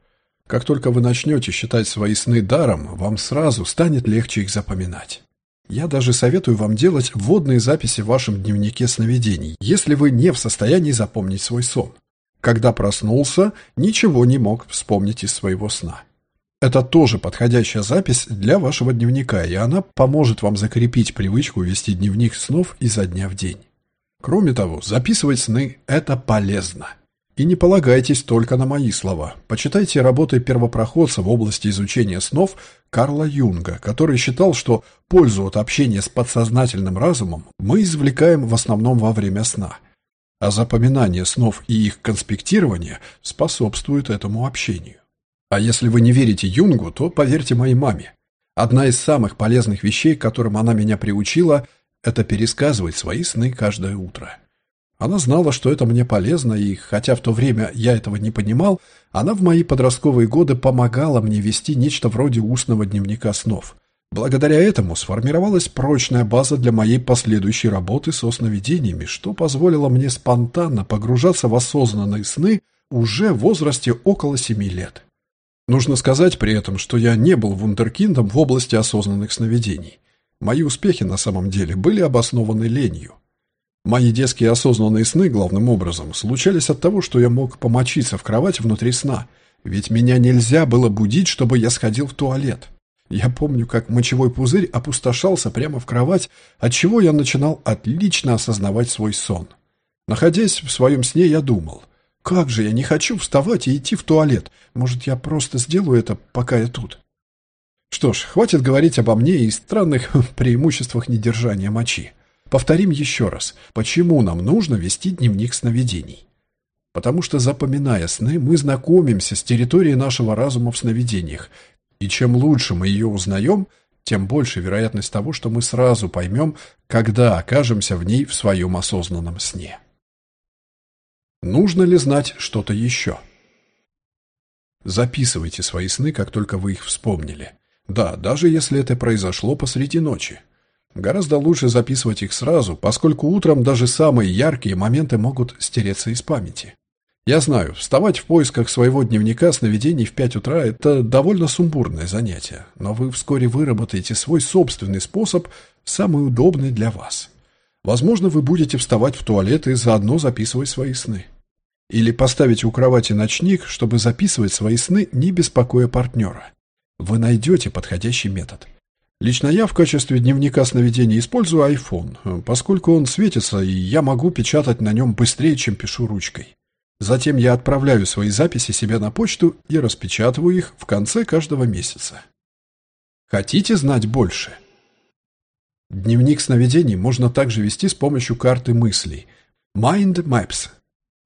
Как только вы начнете считать свои сны даром, вам сразу станет легче их запоминать. Я даже советую вам делать вводные записи в вашем дневнике сновидений, если вы не в состоянии запомнить свой сон. Когда проснулся, ничего не мог вспомнить из своего сна. Это тоже подходящая запись для вашего дневника, и она поможет вам закрепить привычку вести дневник снов изо дня в день. Кроме того, записывать сны – это полезно. И не полагайтесь только на мои слова. Почитайте работы первопроходца в области изучения снов Карла Юнга, который считал, что пользу от общения с подсознательным разумом мы извлекаем в основном во время сна. А запоминание снов и их конспектирование способствуют этому общению. А если вы не верите Юнгу, то поверьте моей маме. Одна из самых полезных вещей, которым она меня приучила, это пересказывать свои сны каждое утро. Она знала, что это мне полезно, и хотя в то время я этого не понимал, она в мои подростковые годы помогала мне вести нечто вроде устного дневника снов. Благодаря этому сформировалась прочная база для моей последующей работы со сновидениями, что позволило мне спонтанно погружаться в осознанные сны уже в возрасте около семи лет. Нужно сказать при этом, что я не был вундеркиндом в области осознанных сновидений. Мои успехи на самом деле были обоснованы ленью. Мои детские осознанные сны, главным образом, случались от того, что я мог помочиться в кровать внутри сна, ведь меня нельзя было будить, чтобы я сходил в туалет. Я помню, как мочевой пузырь опустошался прямо в кровать, отчего я начинал отлично осознавать свой сон. Находясь в своем сне, я думал, как же я не хочу вставать и идти в туалет, может, я просто сделаю это, пока я тут. Что ж, хватит говорить обо мне и странных преимуществах недержания мочи. Повторим еще раз, почему нам нужно вести дневник сновидений. Потому что, запоминая сны, мы знакомимся с территорией нашего разума в сновидениях, и чем лучше мы ее узнаем, тем больше вероятность того, что мы сразу поймем, когда окажемся в ней в своем осознанном сне. Нужно ли знать что-то еще? Записывайте свои сны, как только вы их вспомнили. Да, даже если это произошло посреди ночи. Гораздо лучше записывать их сразу, поскольку утром даже самые яркие моменты могут стереться из памяти. Я знаю, вставать в поисках своего дневника сновидений в 5 утра – это довольно сумбурное занятие, но вы вскоре выработаете свой собственный способ, самый удобный для вас. Возможно, вы будете вставать в туалет и заодно записывать свои сны. Или поставите у кровати ночник, чтобы записывать свои сны, не беспокоя партнера. Вы найдете подходящий метод. Лично я в качестве дневника сновидений использую iPhone, поскольку он светится, и я могу печатать на нем быстрее, чем пишу ручкой. Затем я отправляю свои записи себе на почту и распечатываю их в конце каждого месяца. Хотите знать больше? Дневник сновидений можно также вести с помощью карты мыслей Mind Maps,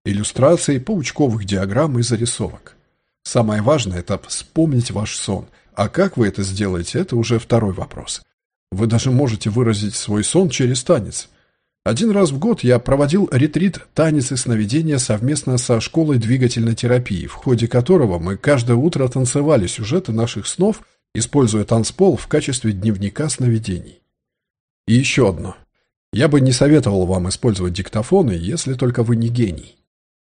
иллюстрации паучковых диаграмм и зарисовок. Самое важное – это вспомнить ваш сон, а как вы это сделаете – это уже второй вопрос. Вы даже можете выразить свой сон через танец – один раз в год я проводил ретрит «Танец и сновидения» совместно со школой двигательной терапии, в ходе которого мы каждое утро танцевали сюжеты наших снов, используя танцпол в качестве дневника сновидений. И еще одно. Я бы не советовал вам использовать диктофоны, если только вы не гений.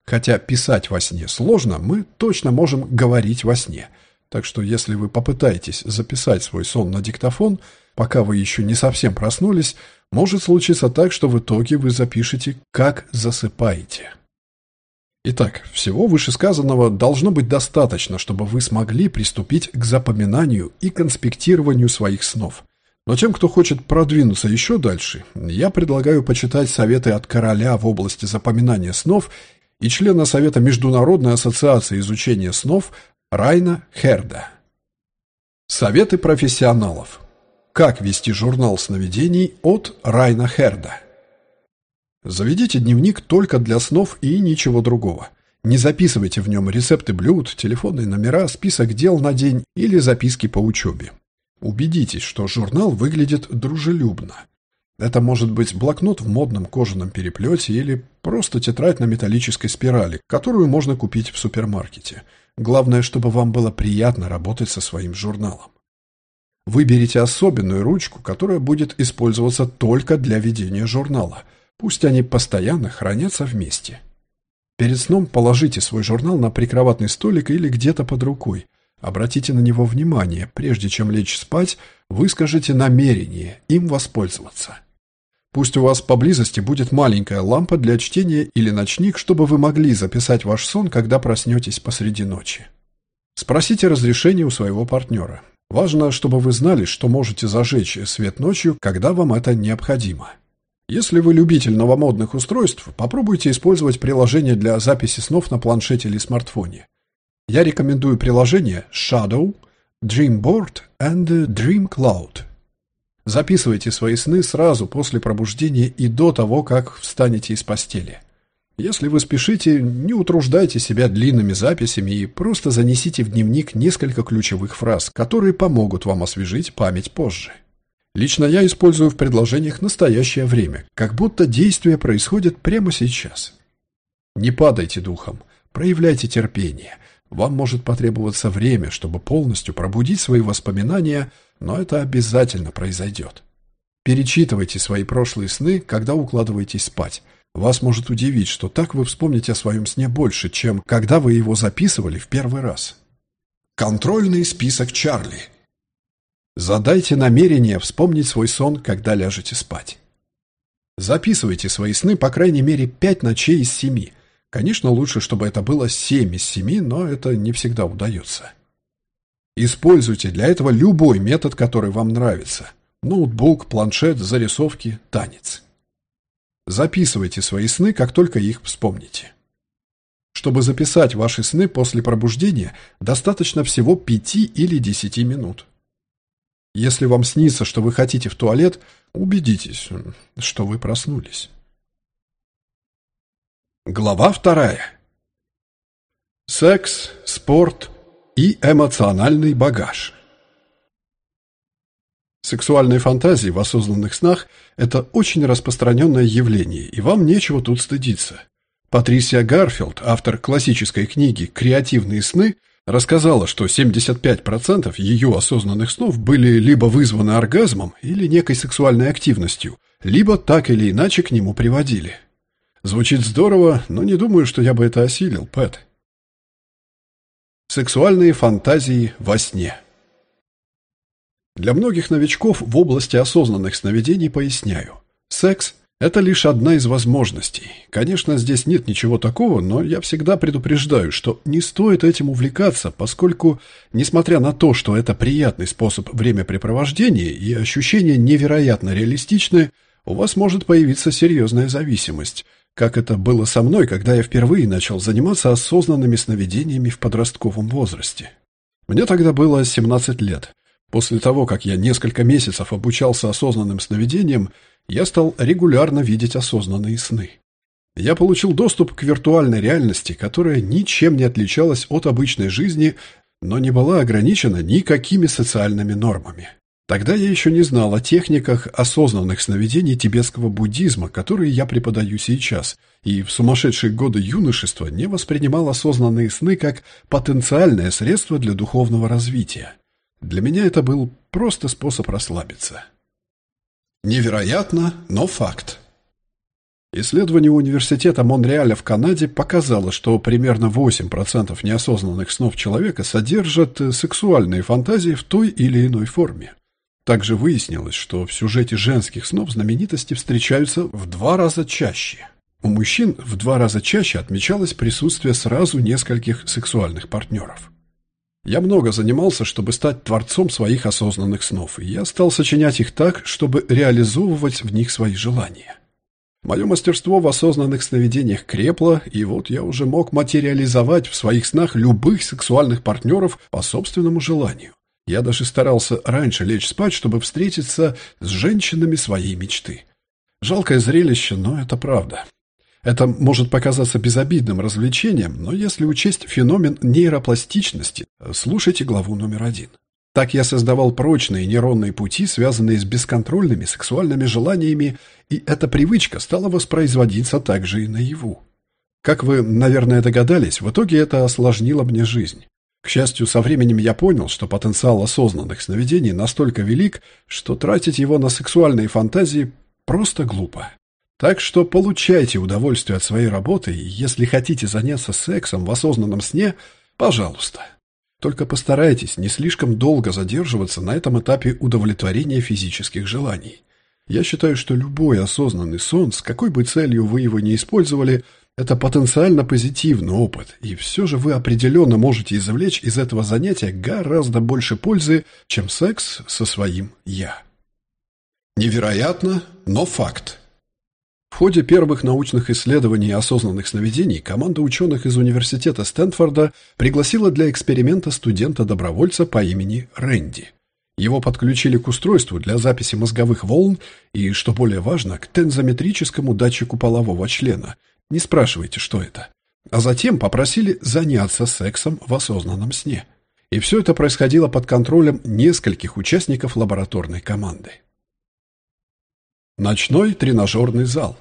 Хотя писать во сне сложно, мы точно можем говорить во сне. Так что если вы попытаетесь записать свой сон на диктофон, пока вы еще не совсем проснулись, может случиться так, что в итоге вы запишете, как засыпаете. Итак, всего вышесказанного должно быть достаточно, чтобы вы смогли приступить к запоминанию и конспектированию своих снов. Но тем, кто хочет продвинуться еще дальше, я предлагаю почитать советы от короля в области запоминания снов и члена Совета Международной ассоциации изучения снов Райна Херда. Советы профессионалов. Как вести журнал сновидений от Райна Херда. Заведите дневник только для снов и ничего другого. Не записывайте в нем рецепты блюд, телефонные номера, список дел на день или записки по учебе. Убедитесь, что журнал выглядит дружелюбно. Это может быть блокнот в модном кожаном переплете или просто тетрадь на металлической спирали, которую можно купить в супермаркете. Главное, чтобы вам было приятно работать со своим журналом. Выберите особенную ручку, которая будет использоваться только для ведения журнала. Пусть они постоянно хранятся вместе. Перед сном положите свой журнал на прикроватный столик или где-то под рукой. Обратите на него внимание. Прежде чем лечь спать, выскажите намерение им воспользоваться. Пусть у вас поблизости будет маленькая лампа для чтения или ночник, чтобы вы могли записать ваш сон, когда проснетесь посреди ночи. Спросите разрешение у своего партнера. Важно, чтобы вы знали, что можете зажечь свет ночью, когда вам это необходимо. Если вы любитель новомодных устройств, попробуйте использовать приложение для записи снов на планшете или смартфоне. Я рекомендую приложение Shadow, Dreamboard and Dream Cloud. Записывайте свои сны сразу после пробуждения и до того, как встанете из постели. Если вы спешите, не утруждайте себя длинными записями и просто занесите в дневник несколько ключевых фраз, которые помогут вам освежить память позже. Лично я использую в предложениях настоящее время, как будто действие происходит прямо сейчас. Не падайте духом, проявляйте терпение. Вам может потребоваться время, чтобы полностью пробудить свои воспоминания, но это обязательно произойдет. Перечитывайте свои прошлые сны, когда укладываетесь спать – вас может удивить, что так вы вспомните о своем сне больше, чем когда вы его записывали в первый раз. Контрольный список Чарли. Задайте намерение вспомнить свой сон, когда ляжете спать. Записывайте свои сны по крайней мере 5 ночей из 7. Конечно, лучше, чтобы это было 7 из 7, но это не всегда удается. Используйте для этого любой метод, который вам нравится. Ноутбук, планшет, зарисовки, танец. Записывайте свои сны, как только их вспомните. Чтобы записать ваши сны после пробуждения, достаточно всего 5 или 10 минут. Если вам снится, что вы хотите в туалет, убедитесь, что вы проснулись. Глава вторая. Секс, спорт и эмоциональный багаж. Сексуальные фантазии в осознанных снах – это очень распространенное явление, и вам нечего тут стыдиться. Патрисия Гарфилд, автор классической книги «Креативные сны», рассказала, что 75% ее осознанных снов были либо вызваны оргазмом или некой сексуальной активностью, либо так или иначе к нему приводили. Звучит здорово, но не думаю, что я бы это осилил, Пэт. Сексуальные фантазии во сне. Для многих новичков в области осознанных сновидений поясняю. Секс – это лишь одна из возможностей. Конечно, здесь нет ничего такого, но я всегда предупреждаю, что не стоит этим увлекаться, поскольку, несмотря на то, что это приятный способ времяпрепровождения и ощущения невероятно реалистичны, у вас может появиться серьезная зависимость – как это было со мной, когда я впервые начал заниматься осознанными сновидениями в подростковом возрасте. Мне тогда было 17 лет. После того, как я несколько месяцев обучался осознанным сновидениям, я стал регулярно видеть осознанные сны. Я получил доступ к виртуальной реальности, которая ничем не отличалась от обычной жизни, но не была ограничена никакими социальными нормами. Тогда я еще не знал о техниках осознанных сновидений тибетского буддизма, которые я преподаю сейчас, и в сумасшедшие годы юношества не воспринимал осознанные сны как потенциальное средство для духовного развития. Для меня это был просто способ расслабиться. Невероятно, но факт. Исследование университета Монреаля в Канаде показало, что примерно 8% неосознанных снов человека содержат сексуальные фантазии в той или иной форме. Также выяснилось, что в сюжете женских снов знаменитости встречаются в два раза чаще. У мужчин в два раза чаще отмечалось присутствие сразу нескольких сексуальных партнеров. Я много занимался, чтобы стать творцом своих осознанных снов, и я стал сочинять их так, чтобы реализовывать в них свои желания. Мое мастерство в осознанных сновидениях крепло, и вот я уже мог материализовать в своих снах любых сексуальных партнеров по собственному желанию. Я даже старался раньше лечь спать, чтобы встретиться с женщинами своей мечты. Жалкое зрелище, но это правда. Это может показаться безобидным развлечением, но если учесть феномен нейропластичности, слушайте главу номер один. Так я создавал прочные нейронные пути, связанные с бесконтрольными сексуальными желаниями, и эта привычка стала воспроизводиться также и наяву. Как вы, наверное, догадались, в итоге это осложнило мне жизнь. К счастью, со временем я понял, что потенциал осознанных сновидений настолько велик, что тратить его на сексуальные фантазии просто глупо. Так что получайте удовольствие от своей работы, и если хотите заняться сексом в осознанном сне, пожалуйста. Только постарайтесь не слишком долго задерживаться на этом этапе удовлетворения физических желаний. Я считаю, что любой осознанный сон, с какой бы целью вы его не использовали, это потенциально позитивный опыт, и все же вы определенно можете извлечь из этого занятия гораздо больше пользы, чем секс со своим «я». Невероятно, но факт. В ходе первых научных исследований осознанных сновидений команда ученых из университета Стэнфорда пригласила для эксперимента студента-добровольца по имени Рэнди. Его подключили к устройству для записи мозговых волн и, что более важно, к тензометрическому датчику полового члена, не спрашивайте, что это. А затем попросили заняться сексом в осознанном сне. И все это происходило под контролем нескольких участников лабораторной команды. Ночной тренажерный зал.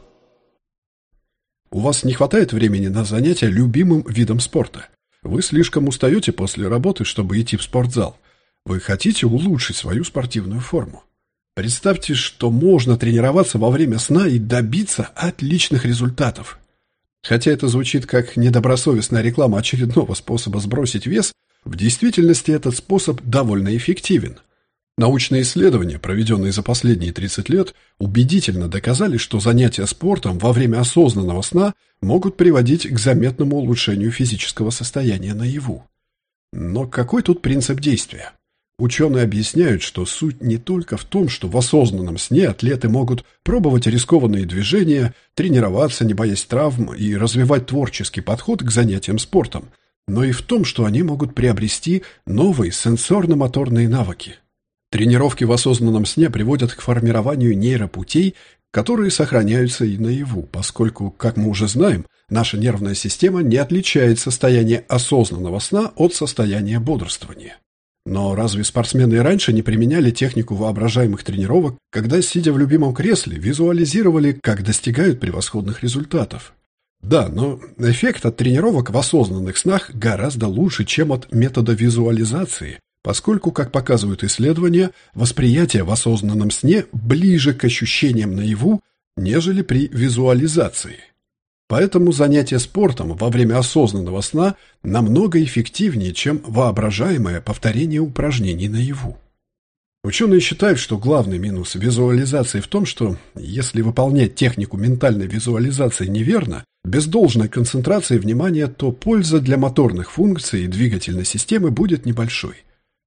У вас не хватает времени на занятия любимым видом спорта. Вы слишком устаете после работы, чтобы идти в спортзал. Вы хотите улучшить свою спортивную форму. Представьте, что можно тренироваться во время сна и добиться отличных результатов. Хотя это звучит как недобросовестная реклама очередного способа сбросить вес, в действительности этот способ довольно эффективен. Научные исследования, проведенные за последние 30 лет, убедительно доказали, что занятия спортом во время осознанного сна могут приводить к заметному улучшению физического состояния наяву. Но какой тут принцип действия? Ученые объясняют, что суть не только в том, что в осознанном сне атлеты могут пробовать рискованные движения, тренироваться, не боясь травм и развивать творческий подход к занятиям спортом, но и в том, что они могут приобрести новые сенсорно-моторные навыки. Тренировки в осознанном сне приводят к формированию нейропутей, которые сохраняются и наяву, поскольку, как мы уже знаем, наша нервная система не отличает состояние осознанного сна от состояния бодрствования. Но разве спортсмены и раньше не применяли технику воображаемых тренировок, когда, сидя в любимом кресле, визуализировали, как достигают превосходных результатов? Да, но эффект от тренировок в осознанных снах гораздо лучше, чем от метода визуализации, поскольку, как показывают исследования, восприятие в осознанном сне ближе к ощущениям наяву, нежели при визуализации. Поэтому занятие спортом во время осознанного сна намного эффективнее, чем воображаемое повторение упражнений наяву. Ученые считают, что главный минус визуализации в том, что если выполнять технику ментальной визуализации неверно, без должной концентрации внимания, то польза для моторных функций и двигательной системы будет небольшой.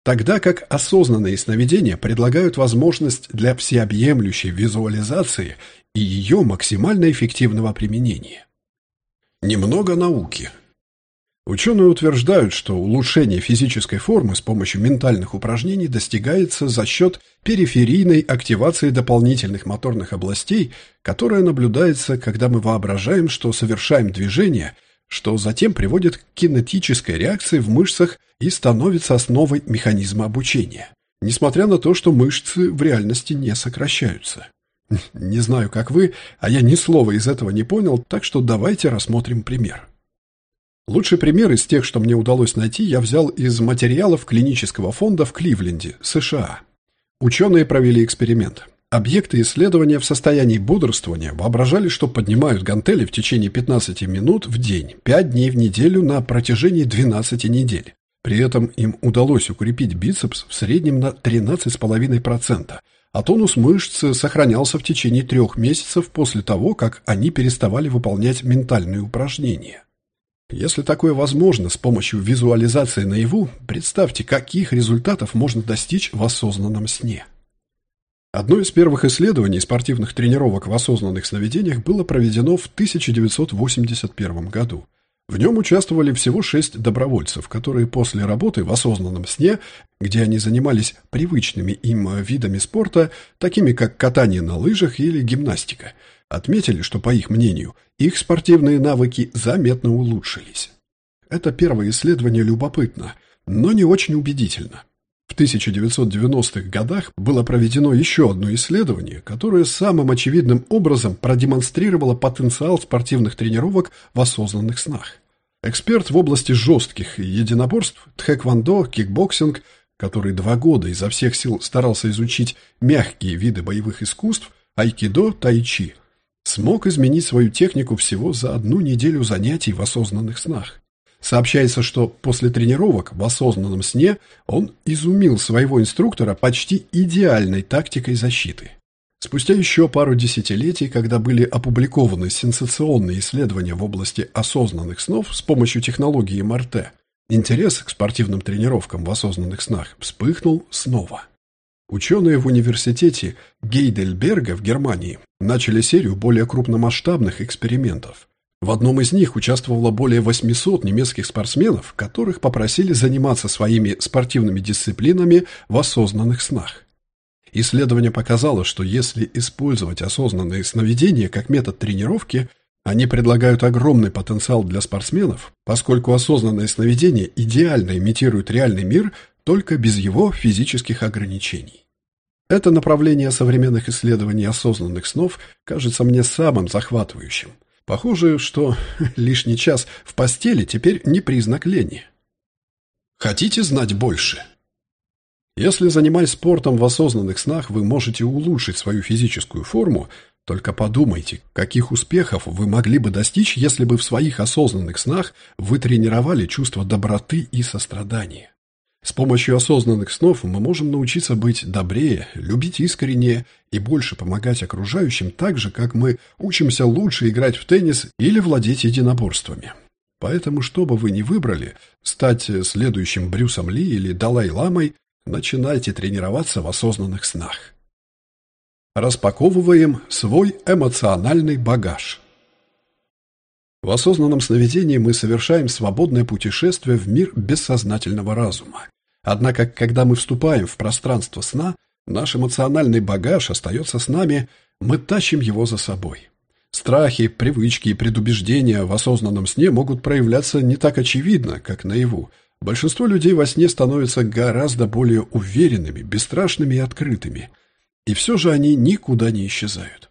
Тогда как осознанные сновидения предлагают возможность для всеобъемлющей визуализации и ее максимально эффективного применения. Немного науки. Ученые утверждают, что улучшение физической формы с помощью ментальных упражнений достигается за счет периферийной активации дополнительных моторных областей, которая наблюдается, когда мы воображаем, что совершаем движение, что затем приводит к кинетической реакции в мышцах и становится основой механизма обучения, несмотря на то, что мышцы в реальности не сокращаются. Не знаю, как вы, а я ни слова из этого не понял, так что давайте рассмотрим пример. Лучший пример из тех, что мне удалось найти, я взял из материалов клинического фонда в Кливленде, США. Ученые провели эксперимент. Объекты исследования в состоянии бодрствования воображали, что поднимают гантели в течение 15 минут в день, 5 дней в неделю на протяжении 12 недель. При этом им удалось укрепить бицепс в среднем на 13,5%, а тонус мышц сохранялся в течение трех месяцев после того, как они переставали выполнять ментальные упражнения. Если такое возможно с помощью визуализации наяву, представьте, каких результатов можно достичь в осознанном сне. Одно из первых исследований спортивных тренировок в осознанных сновидениях было проведено в 1981 году – в нем участвовали всего шесть добровольцев, которые после работы в осознанном сне, где они занимались привычными им видами спорта, такими как катание на лыжах или гимнастика, отметили, что, по их мнению, их спортивные навыки заметно улучшились. Это первое исследование любопытно, но не очень убедительно. В 1990-х годах было проведено еще одно исследование, которое самым очевидным образом продемонстрировало потенциал спортивных тренировок в осознанных снах. Эксперт в области жестких единоборств, тхэквондо, кикбоксинг, который два года изо всех сил старался изучить мягкие виды боевых искусств, айкидо, тайчи, смог изменить свою технику всего за одну неделю занятий в осознанных снах. Сообщается, что после тренировок в осознанном сне он изумил своего инструктора почти идеальной тактикой защиты. Спустя еще пару десятилетий, когда были опубликованы сенсационные исследования в области осознанных снов с помощью технологии МРТ, интерес к спортивным тренировкам в осознанных снах вспыхнул снова. Ученые в университете Гейдельберга в Германии начали серию более крупномасштабных экспериментов. В одном из них участвовало более 800 немецких спортсменов, которых попросили заниматься своими спортивными дисциплинами в осознанных снах. Исследование показало, что если использовать осознанные сновидения как метод тренировки, они предлагают огромный потенциал для спортсменов, поскольку осознанное сновидение идеально имитирует реальный мир только без его физических ограничений. Это направление современных исследований осознанных снов кажется мне самым захватывающим – Похоже, что лишний час в постели теперь не признак лени. Хотите знать больше? Если, занимаясь спортом в осознанных снах, вы можете улучшить свою физическую форму, только подумайте, каких успехов вы могли бы достичь, если бы в своих осознанных снах вы тренировали чувство доброты и сострадания. С помощью осознанных снов мы можем научиться быть добрее, любить искреннее и больше помогать окружающим так же, как мы учимся лучше играть в теннис или владеть единоборствами. Поэтому, что бы вы ни выбрали, стать следующим Брюсом Ли или Далай-ламой, начинайте тренироваться в осознанных снах. Распаковываем свой эмоциональный багаж. В осознанном сновидении мы совершаем свободное путешествие в мир бессознательного разума. Однако, когда мы вступаем в пространство сна, наш эмоциональный багаж остается с нами, мы тащим его за собой. Страхи, привычки и предубеждения в осознанном сне могут проявляться не так очевидно, как наяву. Большинство людей во сне становятся гораздо более уверенными, бесстрашными и открытыми. И все же они никуда не исчезают.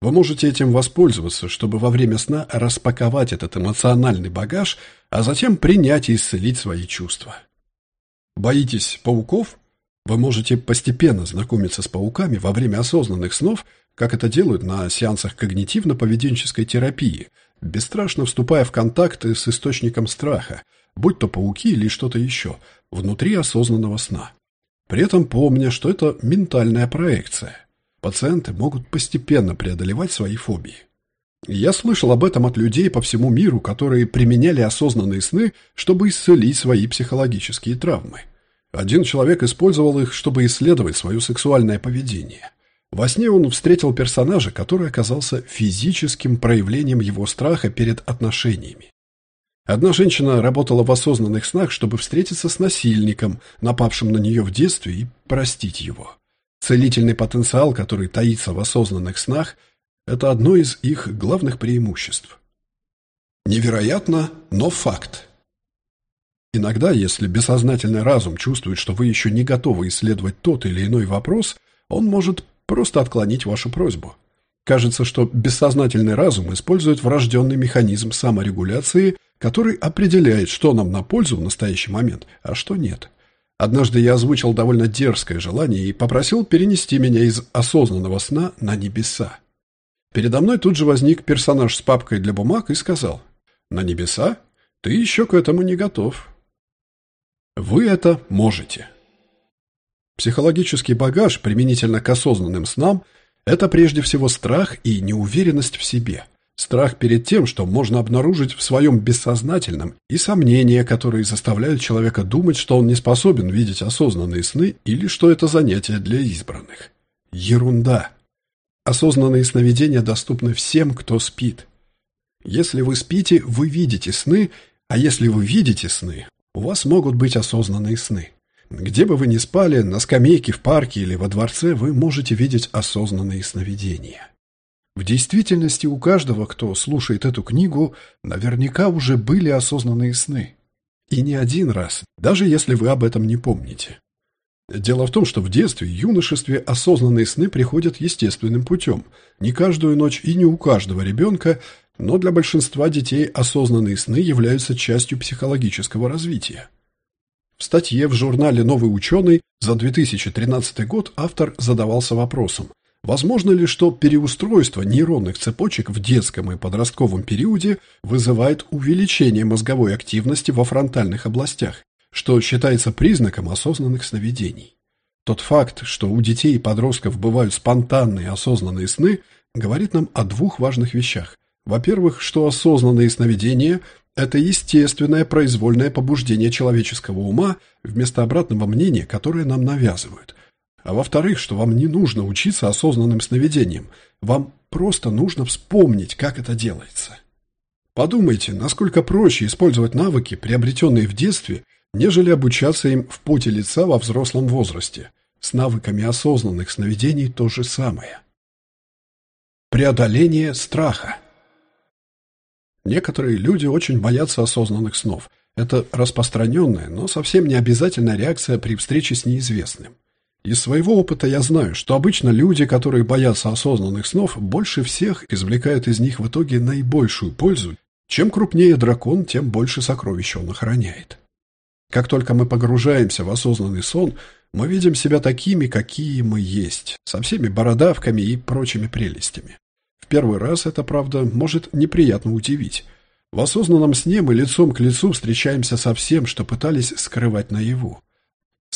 Вы можете этим воспользоваться, чтобы во время сна распаковать этот эмоциональный багаж, а затем принять и исцелить свои чувства. Боитесь пауков? Вы можете постепенно знакомиться с пауками во время осознанных снов, как это делают на сеансах когнитивно-поведенческой терапии, бесстрашно вступая в контакты с источником страха, будь то пауки или что-то еще, внутри осознанного сна. При этом помня, что это ментальная проекция. Пациенты могут постепенно преодолевать свои фобии. Я слышал об этом от людей по всему миру, которые применяли осознанные сны, чтобы исцелить свои психологические травмы. Один человек использовал их, чтобы исследовать свое сексуальное поведение. Во сне он встретил персонажа, который оказался физическим проявлением его страха перед отношениями. Одна женщина работала в осознанных снах, чтобы встретиться с насильником, напавшим на нее в детстве, и простить его. Целительный потенциал, который таится в осознанных снах, это одно из их главных преимуществ. Невероятно, но факт. Иногда, если бессознательный разум чувствует, что вы еще не готовы исследовать тот или иной вопрос, он может просто отклонить вашу просьбу. Кажется, что бессознательный разум использует врожденный механизм саморегуляции, который определяет, что нам на пользу в настоящий момент, а что нет. Однажды я озвучил довольно дерзкое желание и попросил перенести меня из осознанного сна на небеса. Передо мной тут же возник персонаж с папкой для бумаг и сказал, «На небеса? Ты еще к этому не готов». Вы это можете. Психологический багаж применительно к осознанным снам – это прежде всего страх и неуверенность в себе. Страх перед тем, что можно обнаружить в своем бессознательном, и сомнения, которые заставляют человека думать, что он не способен видеть осознанные сны или что это занятие для избранных. Ерунда. Осознанные сновидения доступны всем, кто спит. Если вы спите, вы видите сны, а если вы видите сны, у вас могут быть осознанные сны. Где бы вы ни спали, на скамейке, в парке или во дворце, вы можете видеть осознанные сновидения. В действительности у каждого, кто слушает эту книгу, наверняка уже были осознанные сны. И не один раз, даже если вы об этом не помните. Дело в том, что в детстве и юношестве осознанные сны приходят естественным путем. Не каждую ночь и не у каждого ребенка, но для большинства детей осознанные сны являются частью психологического развития. В статье в журнале «Новый ученый» за 2013 год автор задавался вопросом, возможно ли, что переустройство нейронных цепочек в детском и подростковом периоде вызывает увеличение мозговой активности во фронтальных областях, что считается признаком осознанных сновидений. Тот факт, что у детей и подростков бывают спонтанные осознанные сны, говорит нам о двух важных вещах. Во-первых, что осознанные сновидения это естественное произвольное побуждение человеческого ума вместо обратного мнения, которое нам навязывают. А во-вторых, что вам не нужно учиться осознанным сновидениям. Вам просто нужно вспомнить, как это делается. Подумайте, насколько проще использовать навыки, приобретенные в детстве, нежели обучаться им в поте лица во взрослом возрасте. С навыками осознанных сновидений то же самое. Преодоление страха. Некоторые люди очень боятся осознанных снов. Это распространенная, но совсем не обязательная реакция при встрече с неизвестным. Из своего опыта я знаю, что обычно люди, которые боятся осознанных снов, больше всех извлекают из них в итоге наибольшую пользу. Чем крупнее дракон, тем больше сокровищ он охраняет. Как только мы погружаемся в осознанный сон, мы видим себя такими, какие мы есть, со всеми бородавками и прочими прелестями первый раз это, правда, может неприятно удивить. В осознанном сне мы лицом к лицу встречаемся со всем, что пытались скрывать наяву.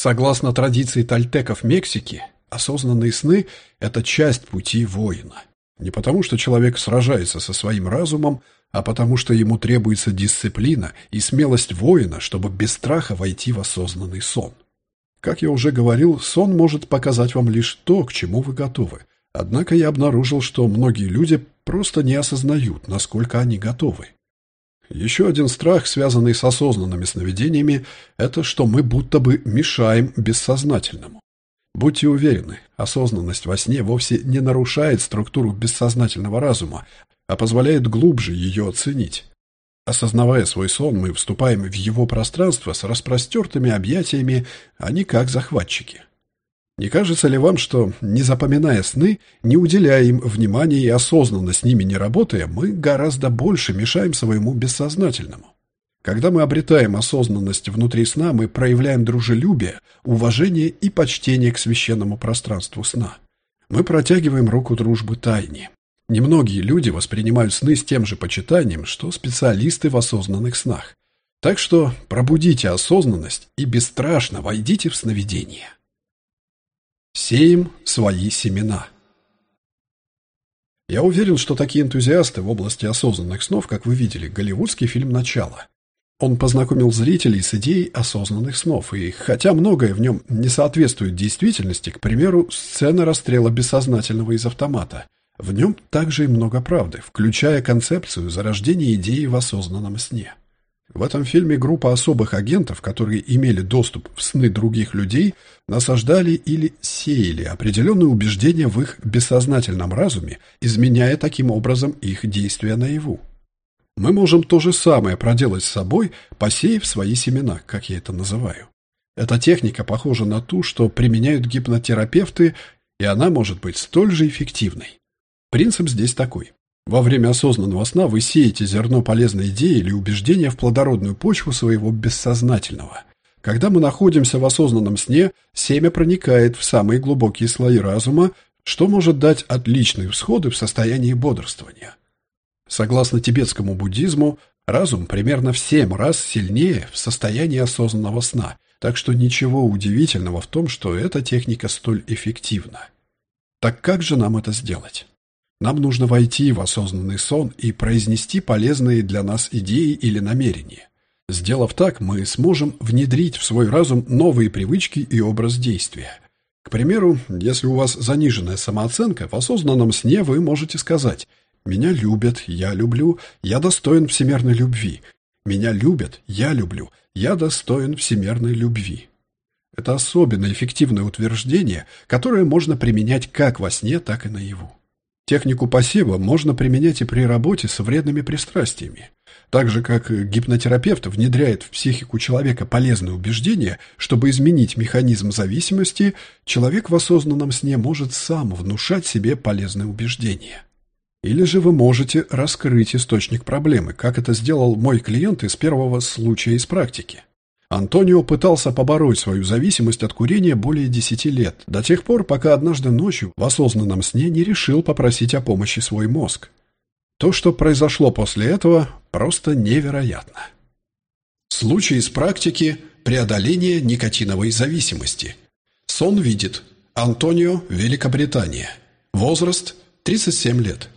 Согласно традиции тальтеков Мексики, осознанные сны – это часть пути воина. Не потому, что человек сражается со своим разумом, а потому, что ему требуется дисциплина и смелость воина, чтобы без страха войти в осознанный сон. Как я уже говорил, сон может показать вам лишь то, к чему вы готовы – Однако я обнаружил, что многие люди просто не осознают, насколько они готовы. Еще один страх, связанный с осознанными сновидениями, это что мы будто бы мешаем бессознательному. Будьте уверены, осознанность во сне вовсе не нарушает структуру бессознательного разума, а позволяет глубже ее оценить. Осознавая свой сон, мы вступаем в его пространство с распростертыми объятиями, а не как захватчики. Не кажется ли вам, что, не запоминая сны, не уделяя им внимания и осознанно с ними не работая, мы гораздо больше мешаем своему бессознательному? Когда мы обретаем осознанность внутри сна, мы проявляем дружелюбие, уважение и почтение к священному пространству сна. Мы протягиваем руку дружбы тайне. Немногие люди воспринимают сны с тем же почитанием, что специалисты в осознанных снах. Так что пробудите осознанность и бесстрашно войдите в сновидение. Сеем свои семена. Я уверен, что такие энтузиасты в области осознанных снов, как вы видели, голливудский фильм «Начало». Он познакомил зрителей с идеей осознанных снов, и хотя многое в нем не соответствует действительности, к примеру, сцена расстрела бессознательного из автомата, в нем также и много правды, включая концепцию зарождения идеи в осознанном сне. В этом фильме группа особых агентов, которые имели доступ в сны других людей, насаждали или сеяли определенные убеждения в их бессознательном разуме, изменяя таким образом их действия наяву. Мы можем то же самое проделать с собой, посеяв свои семена, как я это называю. Эта техника похожа на ту, что применяют гипнотерапевты, и она может быть столь же эффективной. Принцип здесь такой. Во время осознанного сна вы сеете зерно полезной идеи или убеждения в плодородную почву своего бессознательного. Когда мы находимся в осознанном сне, семя проникает в самые глубокие слои разума, что может дать отличные всходы в состоянии бодрствования. Согласно тибетскому буддизму, разум примерно в семь раз сильнее в состоянии осознанного сна, так что ничего удивительного в том, что эта техника столь эффективна. Так как же нам это сделать? Нам нужно войти в осознанный сон и произнести полезные для нас идеи или намерения. Сделав так, мы сможем внедрить в свой разум новые привычки и образ действия. К примеру, если у вас заниженная самооценка, в осознанном сне вы можете сказать – меня любят, я люблю, я достоин всемирной любви. Меня любят, я люблю, я достоин всемирной любви. Это особенно эффективное утверждение, которое можно применять как во сне, так и наяву. Технику посева можно применять и при работе с вредными пристрастиями. Так же, как гипнотерапевт внедряет в психику человека полезные убеждения, чтобы изменить механизм зависимости, человек в осознанном сне может сам внушать себе полезные убеждения. Или же вы можете раскрыть источник проблемы, как это сделал мой клиент из первого случая из практики. Антонио пытался побороть свою зависимость от курения более 10 лет, до тех пор, пока однажды ночью в осознанном сне не решил попросить о помощи свой мозг. То, что произошло после этого, просто невероятно. Случай из практики преодоления никотиновой зависимости. Сон видит. Антонио, Великобритания. Возраст 37 лет.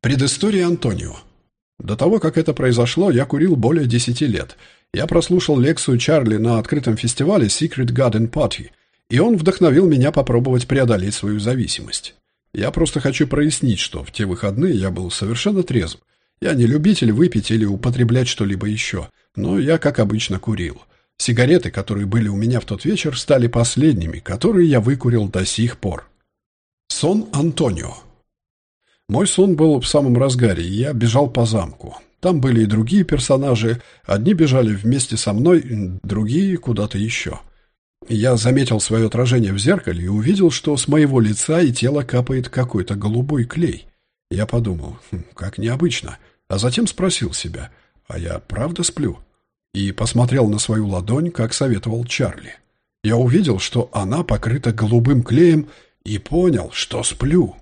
Предыстория Антонио. До того, как это произошло, я курил более десяти лет. Я прослушал лекцию Чарли на открытом фестивале Secret Garden Party, и он вдохновил меня попробовать преодолеть свою зависимость. Я просто хочу прояснить, что в те выходные я был совершенно трезв. Я не любитель выпить или употреблять что-либо еще, но я, как обычно, курил. Сигареты, которые были у меня в тот вечер, стали последними, которые я выкурил до сих пор. Сон Антонио. Мой сон был в самом разгаре, и я бежал по замку. Там были и другие персонажи. Одни бежали вместе со мной, другие куда-то еще. Я заметил свое отражение в зеркале и увидел, что с моего лица и тела капает какой-то голубой клей. Я подумал, хм, как необычно, а затем спросил себя, а я правда сплю? И посмотрел на свою ладонь, как советовал Чарли. Я увидел, что она покрыта голубым клеем и понял, что сплю.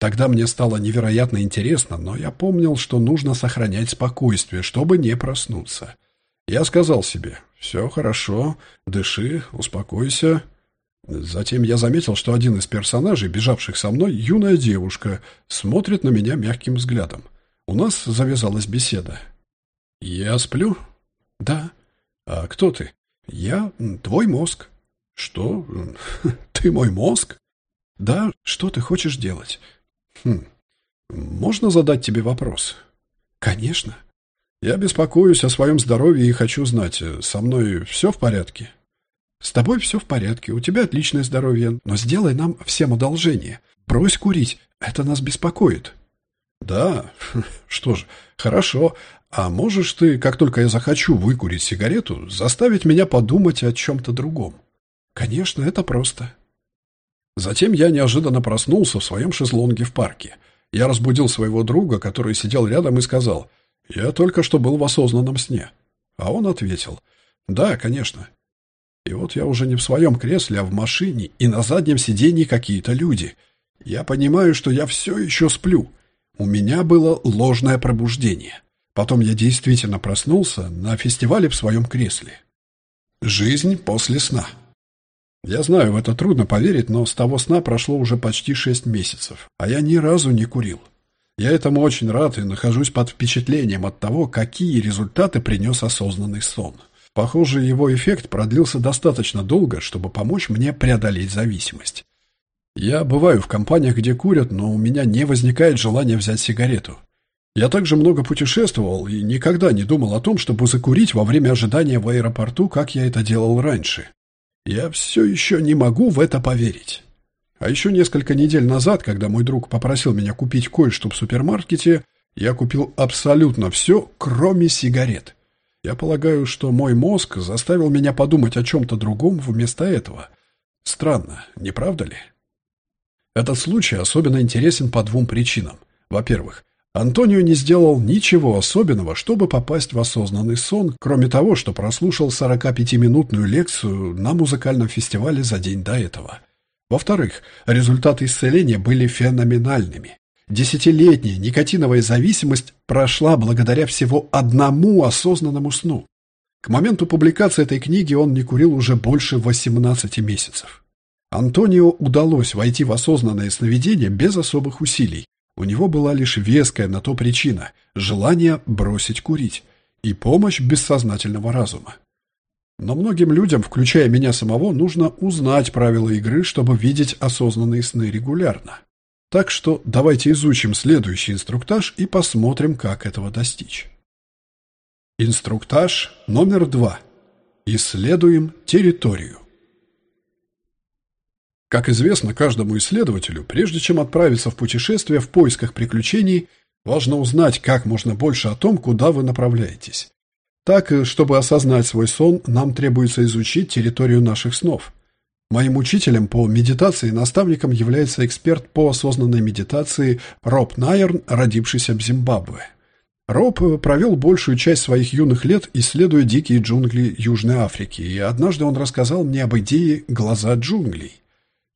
Тогда мне стало невероятно интересно, но я помнил, что нужно сохранять спокойствие, чтобы не проснуться. Я сказал себе, все хорошо, дыши, успокойся. Затем я заметил, что один из персонажей, бежавших со мной, юная девушка, смотрит на меня мягким взглядом. У нас завязалась беседа. «Я сплю?» «Да». «А кто ты?» «Я твой мозг». «Что? Ты мой мозг?» «Да, что ты хочешь делать?» Хм. Можно задать тебе вопрос? Конечно. Я беспокоюсь о своем здоровье и хочу знать, э, со мной все в порядке? С тобой все в порядке, у тебя отличное здоровье, но сделай нам всем одолжение. Брось курить, это нас беспокоит. Да, что ж, хорошо. А можешь ты, как только я захочу выкурить сигарету, заставить меня подумать о чем-то другом? Конечно, это просто. Затем я неожиданно проснулся в своем шезлонге в парке. Я разбудил своего друга, который сидел рядом, и сказал, «Я только что был в осознанном сне». А он ответил, «Да, конечно». И вот я уже не в своем кресле, а в машине, и на заднем сиденье какие-то люди. Я понимаю, что я все еще сплю. У меня было ложное пробуждение. Потом я действительно проснулся на фестивале в своем кресле. Жизнь после сна. Я знаю, в это трудно поверить, но с того сна прошло уже почти шесть месяцев, а я ни разу не курил. Я этому очень рад и нахожусь под впечатлением от того, какие результаты принес осознанный сон. Похоже, его эффект продлился достаточно долго, чтобы помочь мне преодолеть зависимость. Я бываю в компаниях, где курят, но у меня не возникает желания взять сигарету. Я также много путешествовал и никогда не думал о том, чтобы закурить во время ожидания в аэропорту, как я это делал раньше. Я все еще не могу в это поверить. А еще несколько недель назад, когда мой друг попросил меня купить кое-что в супермаркете, я купил абсолютно все, кроме сигарет. Я полагаю, что мой мозг заставил меня подумать о чем-то другом вместо этого. Странно, не правда ли? Этот случай особенно интересен по двум причинам. Во-первых, Антонио не сделал ничего особенного, чтобы попасть в осознанный сон, кроме того, что прослушал 45-минутную лекцию на музыкальном фестивале за день до этого. Во-вторых, результаты исцеления были феноменальными. Десятилетняя никотиновая зависимость прошла благодаря всего одному осознанному сну. К моменту публикации этой книги он не курил уже больше 18 месяцев. Антонио удалось войти в осознанное сновидение без особых усилий, у него была лишь веская на то причина – желание бросить курить и помощь бессознательного разума. Но многим людям, включая меня самого, нужно узнать правила игры, чтобы видеть осознанные сны регулярно. Так что давайте изучим следующий инструктаж и посмотрим, как этого достичь. Инструктаж номер два. Исследуем территорию. Как известно каждому исследователю, прежде чем отправиться в путешествие в поисках приключений, важно узнать как можно больше о том, куда вы направляетесь. Так, чтобы осознать свой сон, нам требуется изучить территорию наших снов. Моим учителем по медитации и наставником является эксперт по осознанной медитации Роб Найерн, родившийся в Зимбабве. Роб провел большую часть своих юных лет, исследуя дикие джунгли Южной Африки, и однажды он рассказал мне об идее «глаза джунглей».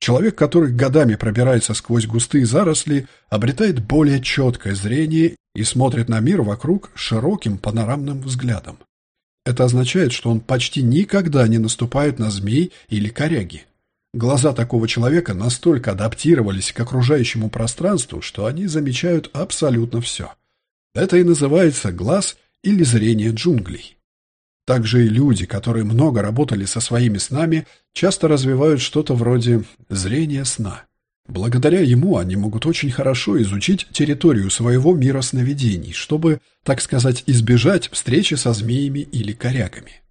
Человек, который годами пробирается сквозь густые заросли, обретает более четкое зрение и смотрит на мир вокруг широким панорамным взглядом. Это означает, что он почти никогда не наступает на змей или коряги. Глаза такого человека настолько адаптировались к окружающему пространству, что они замечают абсолютно все. Это и называется глаз или зрение джунглей. Также и люди, которые много работали со своими снами, часто развивают что-то вроде зрения сна. Благодаря ему они могут очень хорошо изучить территорию своего мира сновидений, чтобы, так сказать, избежать встречи со змеями или коряками.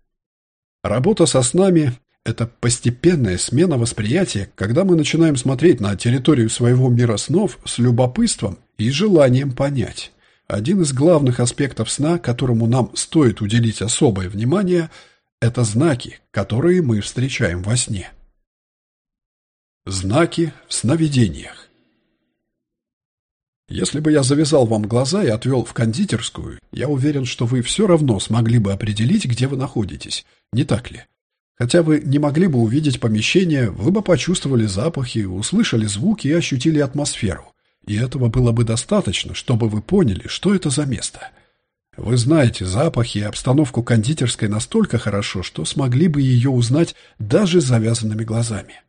Работа со снами – это постепенная смена восприятия, когда мы начинаем смотреть на территорию своего мира снов с любопытством и желанием понять. Один из главных аспектов сна, которому нам стоит уделить особое внимание, это знаки, которые мы встречаем во сне. Знаки в сновидениях. Если бы я завязал вам глаза и отвел в кондитерскую, я уверен, что вы все равно смогли бы определить, где вы находитесь, не так ли? Хотя вы не могли бы увидеть помещение, вы бы почувствовали запахи, услышали звуки и ощутили атмосферу. И этого было бы достаточно, чтобы вы поняли, что это за место. Вы знаете запахи и обстановку кондитерской настолько хорошо, что смогли бы ее узнать даже завязанными глазами.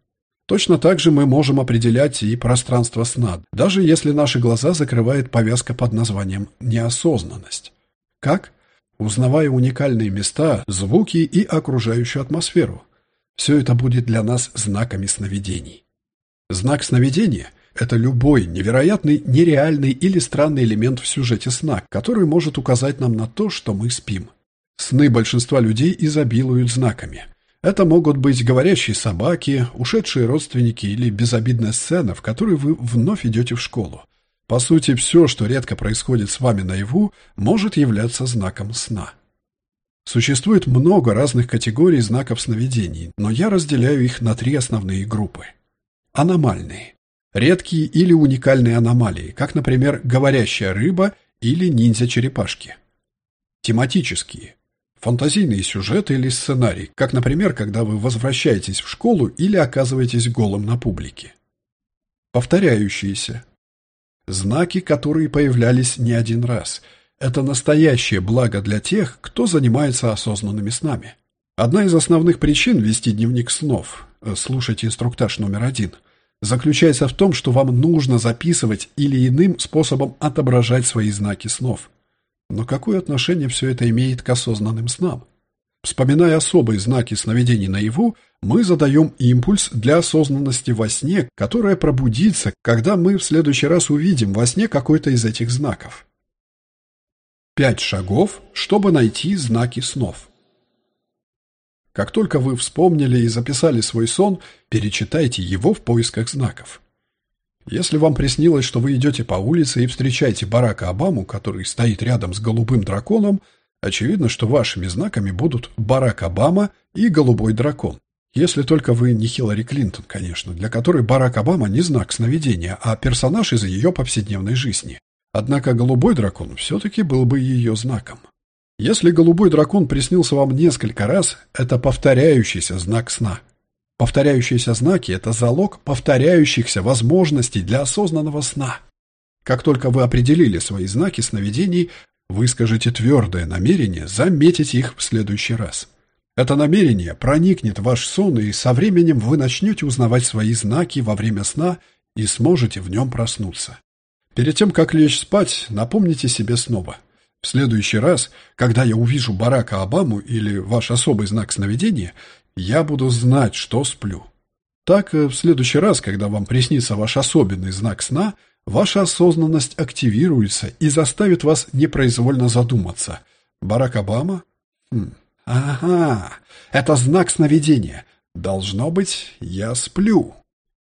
Точно так же мы можем определять и пространство сна, даже если наши глаза закрывает повязка под названием «неосознанность». Как? Узнавая уникальные места, звуки и окружающую атмосферу. Все это будет для нас знаками сновидений. Знак сновидения – это любой невероятный, нереальный или странный элемент в сюжете сна, который может указать нам на то, что мы спим. Сны большинства людей изобилуют знаками. Это могут быть говорящие собаки, ушедшие родственники или безобидная сцена, в которой вы вновь идете в школу. По сути, все, что редко происходит с вами наяву, может являться знаком сна. Существует много разных категорий знаков сновидений, но я разделяю их на три основные группы. Аномальные. Редкие или уникальные аномалии, как, например, говорящая рыба или ниндзя-черепашки. Тематические. Фантазийные сюжеты или сценарий, как, например, когда вы возвращаетесь в школу или оказываетесь голым на публике. Повторяющиеся. Знаки, которые появлялись не один раз. Это настоящее благо для тех, кто занимается осознанными снами. Одна из основных причин вести дневник снов, слушайте инструктаж номер один, заключается в том, что вам нужно записывать или иным способом отображать свои знаки снов. Но какое отношение все это имеет к осознанным снам? Вспоминая особые знаки сновидений наяву, мы задаем импульс для осознанности во сне, которая пробудится, когда мы в следующий раз увидим во сне какой-то из этих знаков. Пять шагов, чтобы найти знаки снов. Как только вы вспомнили и записали свой сон, перечитайте его в поисках знаков. Если вам приснилось, что вы идете по улице и встречаете Барака Обаму, который стоит рядом с голубым драконом, очевидно, что вашими знаками будут Барак Обама и голубой дракон. Если только вы не Хиллари Клинтон, конечно, для которой Барак Обама не знак сновидения, а персонаж из ее повседневной жизни. Однако голубой дракон все-таки был бы ее знаком. Если голубой дракон приснился вам несколько раз, это повторяющийся знак сна. Повторяющиеся знаки – это залог повторяющихся возможностей для осознанного сна. Как только вы определили свои знаки сновидений, выскажите твердое намерение заметить их в следующий раз. Это намерение проникнет в ваш сон, и со временем вы начнете узнавать свои знаки во время сна и сможете в нем проснуться. Перед тем, как лечь спать, напомните себе снова – в следующий раз, когда я увижу Барака Обаму или ваш особый знак сновидения, я буду знать, что сплю. Так, э, в следующий раз, когда вам приснится ваш особенный знак сна, ваша осознанность активируется и заставит вас непроизвольно задуматься. Барак Обама? Хм. Ага, это знак сновидения. Должно быть, я сплю.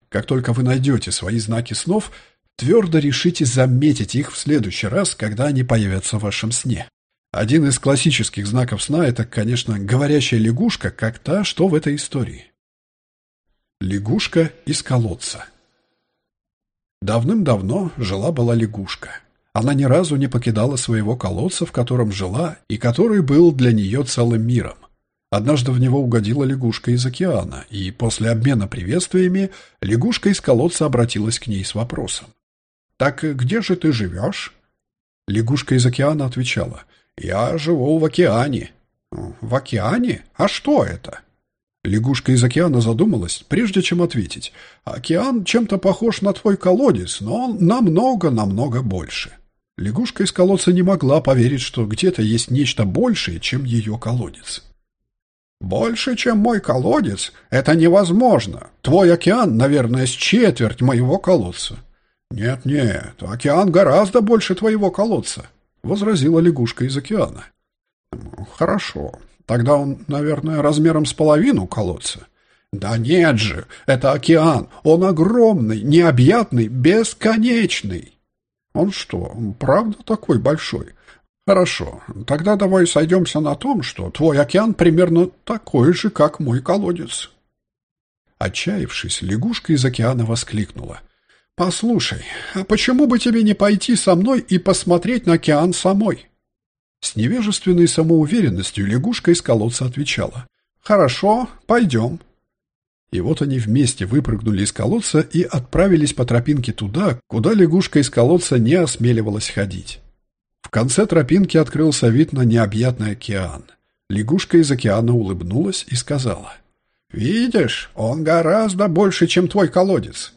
Как только вы найдете свои знаки снов, Твердо решите заметить их в следующий раз, когда они появятся в вашем сне. Один из классических знаков сна – это, конечно, говорящая лягушка, как та, что в этой истории. Лягушка из колодца. Давным-давно жила-была лягушка. Она ни разу не покидала своего колодца, в котором жила, и который был для нее целым миром. Однажды в него угодила лягушка из океана, и после обмена приветствиями лягушка из колодца обратилась к ней с вопросом. «Так где же ты живешь?» Лягушка из океана отвечала. «Я живу в океане». «В океане? А что это?» Лягушка из океана задумалась, прежде чем ответить. «Океан чем-то похож на твой колодец, но намного-намного больше». Лягушка из колодца не могла поверить, что где-то есть нечто большее, чем ее колодец. «Больше, чем мой колодец? Это невозможно. Твой океан, наверное, с четверть моего колодца. «Нет-нет, океан гораздо больше твоего колодца», — возразила лягушка из океана. «Хорошо, тогда он, наверное, размером с половину колодца». «Да нет же, это океан, он огромный, необъятный, бесконечный». «Он что, правда такой большой?» «Хорошо, тогда давай сойдемся на том, что твой океан примерно такой же, как мой колодец». Отчаявшись, лягушка из океана воскликнула. «Послушай, а почему бы тебе не пойти со мной и посмотреть на океан самой?» С невежественной самоуверенностью лягушка из колодца отвечала. «Хорошо, пойдем». И вот они вместе выпрыгнули из колодца и отправились по тропинке туда, куда лягушка из колодца не осмеливалась ходить. В конце тропинки открылся вид на необъятный океан. Лягушка из океана улыбнулась и сказала. «Видишь, он гораздо больше, чем твой колодец.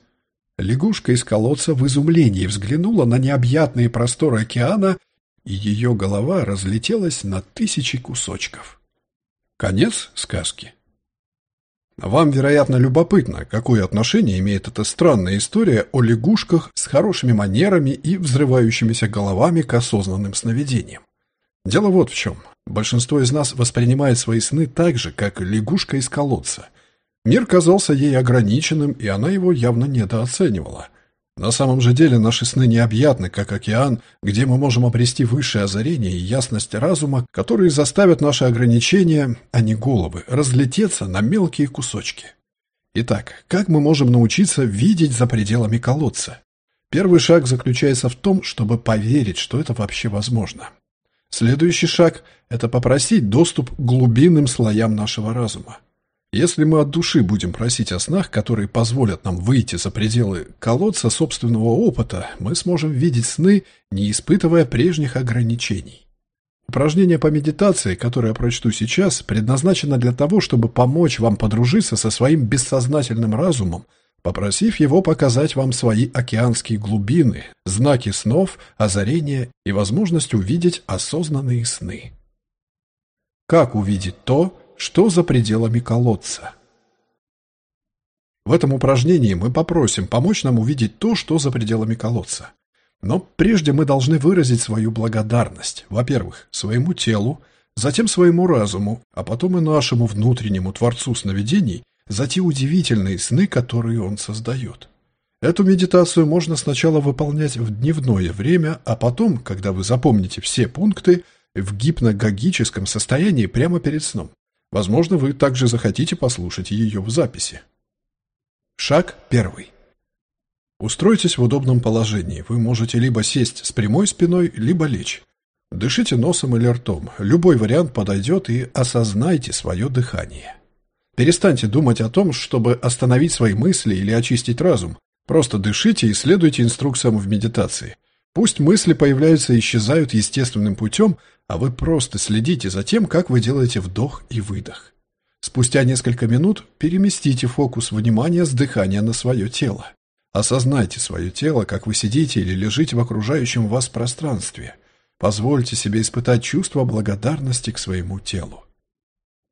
Лягушка из колодца в изумлении взглянула на необъятные просторы океана, и ее голова разлетелась на тысячи кусочков. Конец сказки. Вам, вероятно, любопытно, какое отношение имеет эта странная история о лягушках с хорошими манерами и взрывающимися головами к осознанным сновидениям. Дело вот в чем. Большинство из нас воспринимает свои сны так же, как лягушка из колодца – Мир казался ей ограниченным, и она его явно недооценивала. На самом же деле наши сны необъятны, как океан, где мы можем обрести высшее озарение и ясность разума, которые заставят наши ограничения, а не головы, разлететься на мелкие кусочки. Итак, как мы можем научиться видеть за пределами колодца? Первый шаг заключается в том, чтобы поверить, что это вообще возможно. Следующий шаг – это попросить доступ к глубинным слоям нашего разума. Если мы от души будем просить о снах, которые позволят нам выйти за пределы колодца собственного опыта, мы сможем видеть сны, не испытывая прежних ограничений. Упражнение по медитации, которое я прочту сейчас, предназначено для того, чтобы помочь вам подружиться со своим бессознательным разумом, попросив его показать вам свои океанские глубины, знаки снов, озарения и возможность увидеть осознанные сны. Как увидеть то, что за пределами колодца? В этом упражнении мы попросим помочь нам увидеть то, что за пределами колодца. Но прежде мы должны выразить свою благодарность, во-первых, своему телу, затем своему разуму, а потом и нашему внутреннему Творцу сновидений за те удивительные сны, которые он создает. Эту медитацию можно сначала выполнять в дневное время, а потом, когда вы запомните все пункты, в гипногогическом состоянии прямо перед сном. Возможно, вы также захотите послушать ее в записи. Шаг первый. Устройтесь в удобном положении. Вы можете либо сесть с прямой спиной, либо лечь. Дышите носом или ртом. Любой вариант подойдет и осознайте свое дыхание. Перестаньте думать о том, чтобы остановить свои мысли или очистить разум. Просто дышите и следуйте инструкциям в медитации. Пусть мысли появляются и исчезают естественным путем, а вы просто следите за тем, как вы делаете вдох и выдох. Спустя несколько минут переместите фокус внимания с дыхания на свое тело. Осознайте свое тело, как вы сидите или лежите в окружающем вас пространстве. Позвольте себе испытать чувство благодарности к своему телу.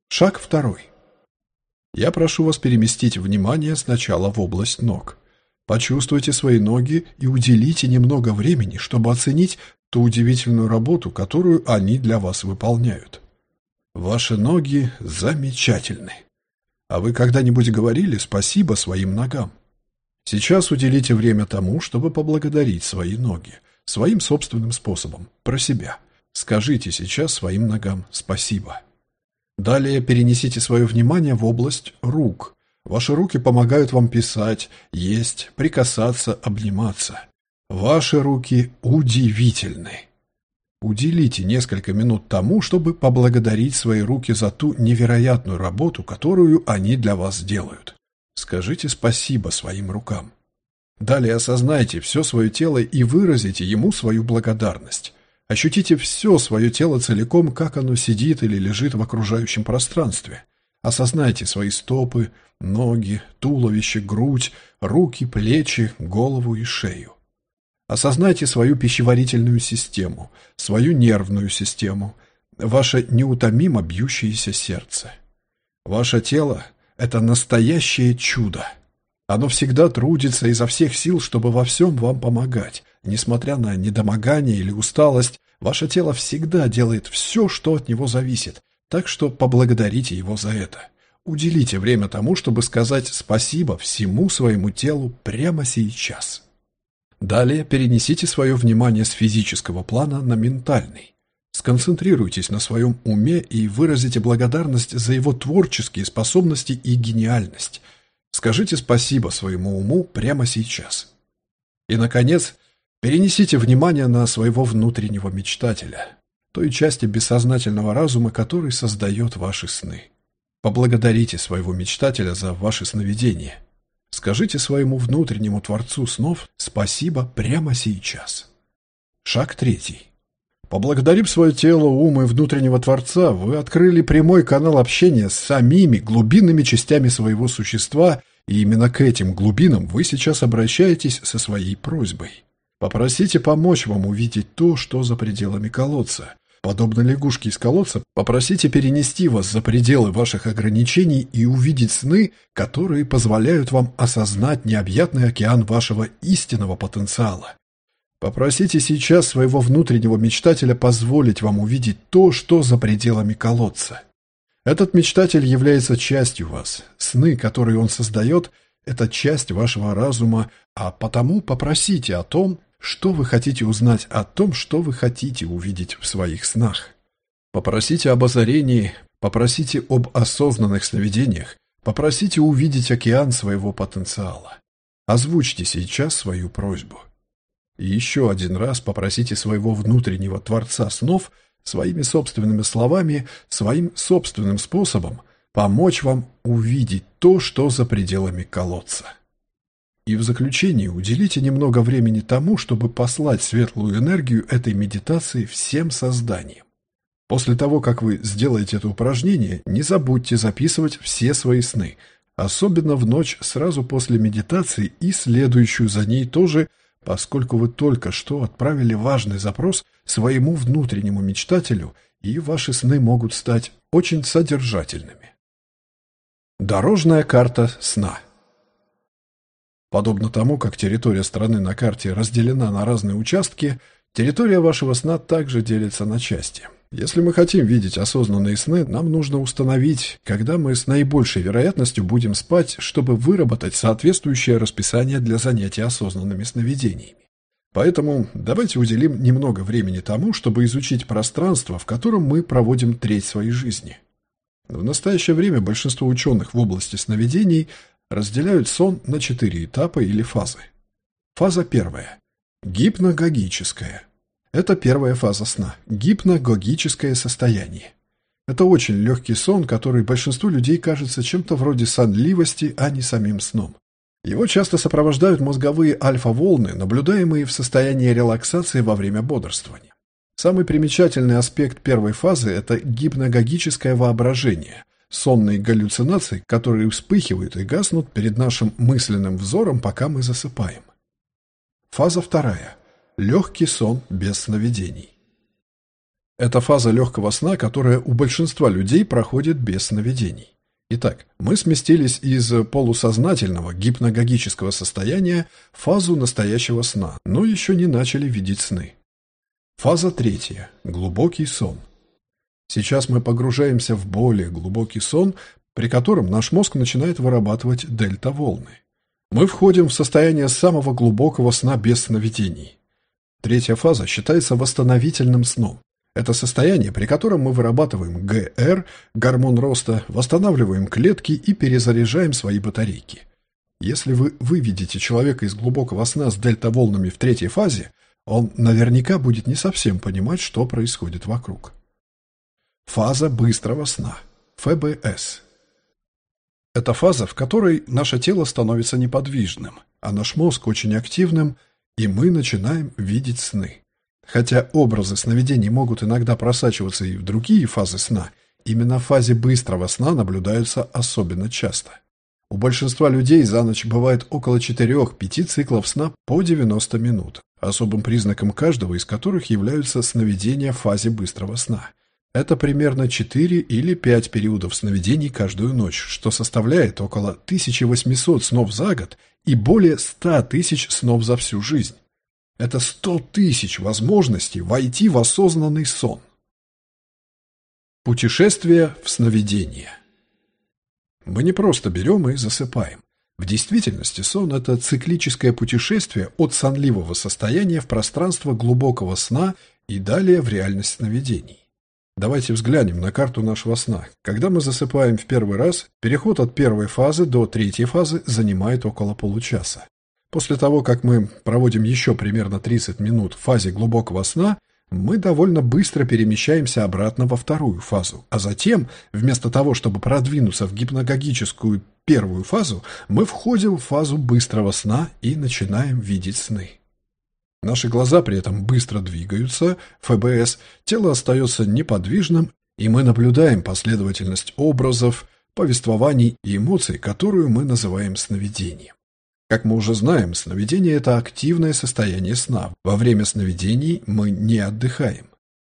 Шаг второй. Я прошу вас переместить внимание сначала в область ног. Почувствуйте свои ноги и уделите немного времени, чтобы оценить ту удивительную работу, которую они для вас выполняют. Ваши ноги замечательны. А вы когда-нибудь говорили спасибо своим ногам? Сейчас уделите время тому, чтобы поблагодарить свои ноги, своим собственным способом, про себя. Скажите сейчас своим ногам спасибо. Далее перенесите свое внимание в область рук. Ваши руки помогают вам писать, есть, прикасаться, обниматься. Ваши руки удивительны. Уделите несколько минут тому, чтобы поблагодарить свои руки за ту невероятную работу, которую они для вас делают. Скажите спасибо своим рукам. Далее осознайте все свое тело и выразите ему свою благодарность. Ощутите все свое тело целиком, как оно сидит или лежит в окружающем пространстве. Осознайте свои стопы, ноги, туловище, грудь, руки, плечи, голову и шею. Осознайте свою пищеварительную систему, свою нервную систему, ваше неутомимо бьющееся сердце. Ваше тело это настоящее чудо. Оно всегда трудится изо всех сил, чтобы во всем вам помогать. Несмотря на недомогание или усталость, ваше тело всегда делает все, что от него зависит. Так что поблагодарите его за это. Уделите время тому, чтобы сказать спасибо всему своему телу прямо сейчас. Далее перенесите свое внимание с физического плана на ментальный. Сконцентрируйтесь на своем уме и выразите благодарность за его творческие способности и гениальность. Скажите спасибо своему уму прямо сейчас. И, наконец, перенесите внимание на своего внутреннего мечтателя, той части бессознательного разума, который создает ваши сны. Поблагодарите своего мечтателя за ваши сновидения. Скажите своему внутреннему Творцу снов спасибо прямо сейчас. Шаг третий. Поблагодарив свое тело, ум и внутреннего Творца, вы открыли прямой канал общения с самими глубинными частями своего существа, и именно к этим глубинам вы сейчас обращаетесь со своей просьбой. Попросите помочь вам увидеть то, что за пределами колодца. Подобно лягушке из колодца, попросите перенести вас за пределы ваших ограничений и увидеть сны, которые позволяют вам осознать необъятный океан вашего истинного потенциала. Попросите сейчас своего внутреннего мечтателя позволить вам увидеть то, что за пределами колодца. Этот мечтатель является частью вас. Сны, которые он создает, это часть вашего разума, а потому попросите о том, что вы хотите узнать о том, что вы хотите увидеть в своих снах. Попросите об озарении, попросите об осознанных сновидениях, попросите увидеть океан своего потенциала. Озвучьте сейчас свою просьбу. И еще один раз попросите своего внутреннего Творца снов своими собственными словами, своим собственным способом помочь вам увидеть то, что за пределами колодца. И в заключение уделите немного времени тому, чтобы послать светлую энергию этой медитации всем созданиям. После того, как вы сделаете это упражнение, не забудьте записывать все свои сны, особенно в ночь сразу после медитации и следующую за ней тоже, поскольку вы только что отправили важный запрос своему внутреннему мечтателю, и ваши сны могут стать очень содержательными. Дорожная карта сна Подобно тому, как территория страны на карте разделена на разные участки, территория вашего сна также делится на части. Если мы хотим видеть осознанные сны, нам нужно установить, когда мы с наибольшей вероятностью будем спать, чтобы выработать соответствующее расписание для занятий осознанными сновидениями. Поэтому давайте уделим немного времени тому, чтобы изучить пространство, в котором мы проводим треть своей жизни. В настоящее время большинство ученых в области сновидений разделяют сон на четыре этапа или фазы. Фаза первая. Гипногогическая. Это первая фаза сна. Гипногогическое состояние. Это очень легкий сон, который большинству людей кажется чем-то вроде сонливости, а не самим сном. Его часто сопровождают мозговые альфа-волны, наблюдаемые в состоянии релаксации во время бодрствования. Самый примечательный аспект первой фазы – это гипногогическое воображение, сонные галлюцинации, которые вспыхивают и гаснут перед нашим мысленным взором, пока мы засыпаем. Фаза вторая. Легкий сон без сновидений. Это фаза легкого сна, которая у большинства людей проходит без сновидений. Итак, мы сместились из полусознательного гипногогического состояния в фазу настоящего сна, но еще не начали видеть сны. Фаза третья. Глубокий сон. Сейчас мы погружаемся в более глубокий сон, при котором наш мозг начинает вырабатывать дельта-волны. Мы входим в состояние самого глубокого сна без сновидений. Третья фаза считается восстановительным сном. Это состояние, при котором мы вырабатываем ГР, гормон роста, восстанавливаем клетки и перезаряжаем свои батарейки. Если вы выведете человека из глубокого сна с дельта-волнами в третьей фазе, он наверняка будет не совсем понимать, что происходит вокруг. Фаза быстрого сна. ФБС. Это фаза, в которой наше тело становится неподвижным, а наш мозг очень активным, и мы начинаем видеть сны. Хотя образы сновидений могут иногда просачиваться и в другие фазы сна, именно в фазе быстрого сна наблюдаются особенно часто. У большинства людей за ночь бывает около 4-5 циклов сна по 90 минут, особым признаком каждого из которых являются сновидения в фазе быстрого сна. Это примерно 4 или 5 периодов сновидений каждую ночь, что составляет около 1800 снов за год и более 100 тысяч снов за всю жизнь. Это 100 тысяч возможностей войти в осознанный сон. Путешествие в сновидение. Мы не просто берем и засыпаем. В действительности сон – это циклическое путешествие от сонливого состояния в пространство глубокого сна и далее в реальность сновидений. Давайте взглянем на карту нашего сна. Когда мы засыпаем в первый раз, переход от первой фазы до третьей фазы занимает около получаса. После того, как мы проводим еще примерно 30 минут в фазе глубокого сна, мы довольно быстро перемещаемся обратно во вторую фазу, а затем, вместо того, чтобы продвинуться в гипногогическую первую фазу, мы входим в фазу быстрого сна и начинаем видеть сны. Наши глаза при этом быстро двигаются, ФБС, тело остается неподвижным, и мы наблюдаем последовательность образов, повествований и эмоций, которую мы называем сновидением. Как мы уже знаем, сновидение – это активное состояние сна. Во время сновидений мы не отдыхаем.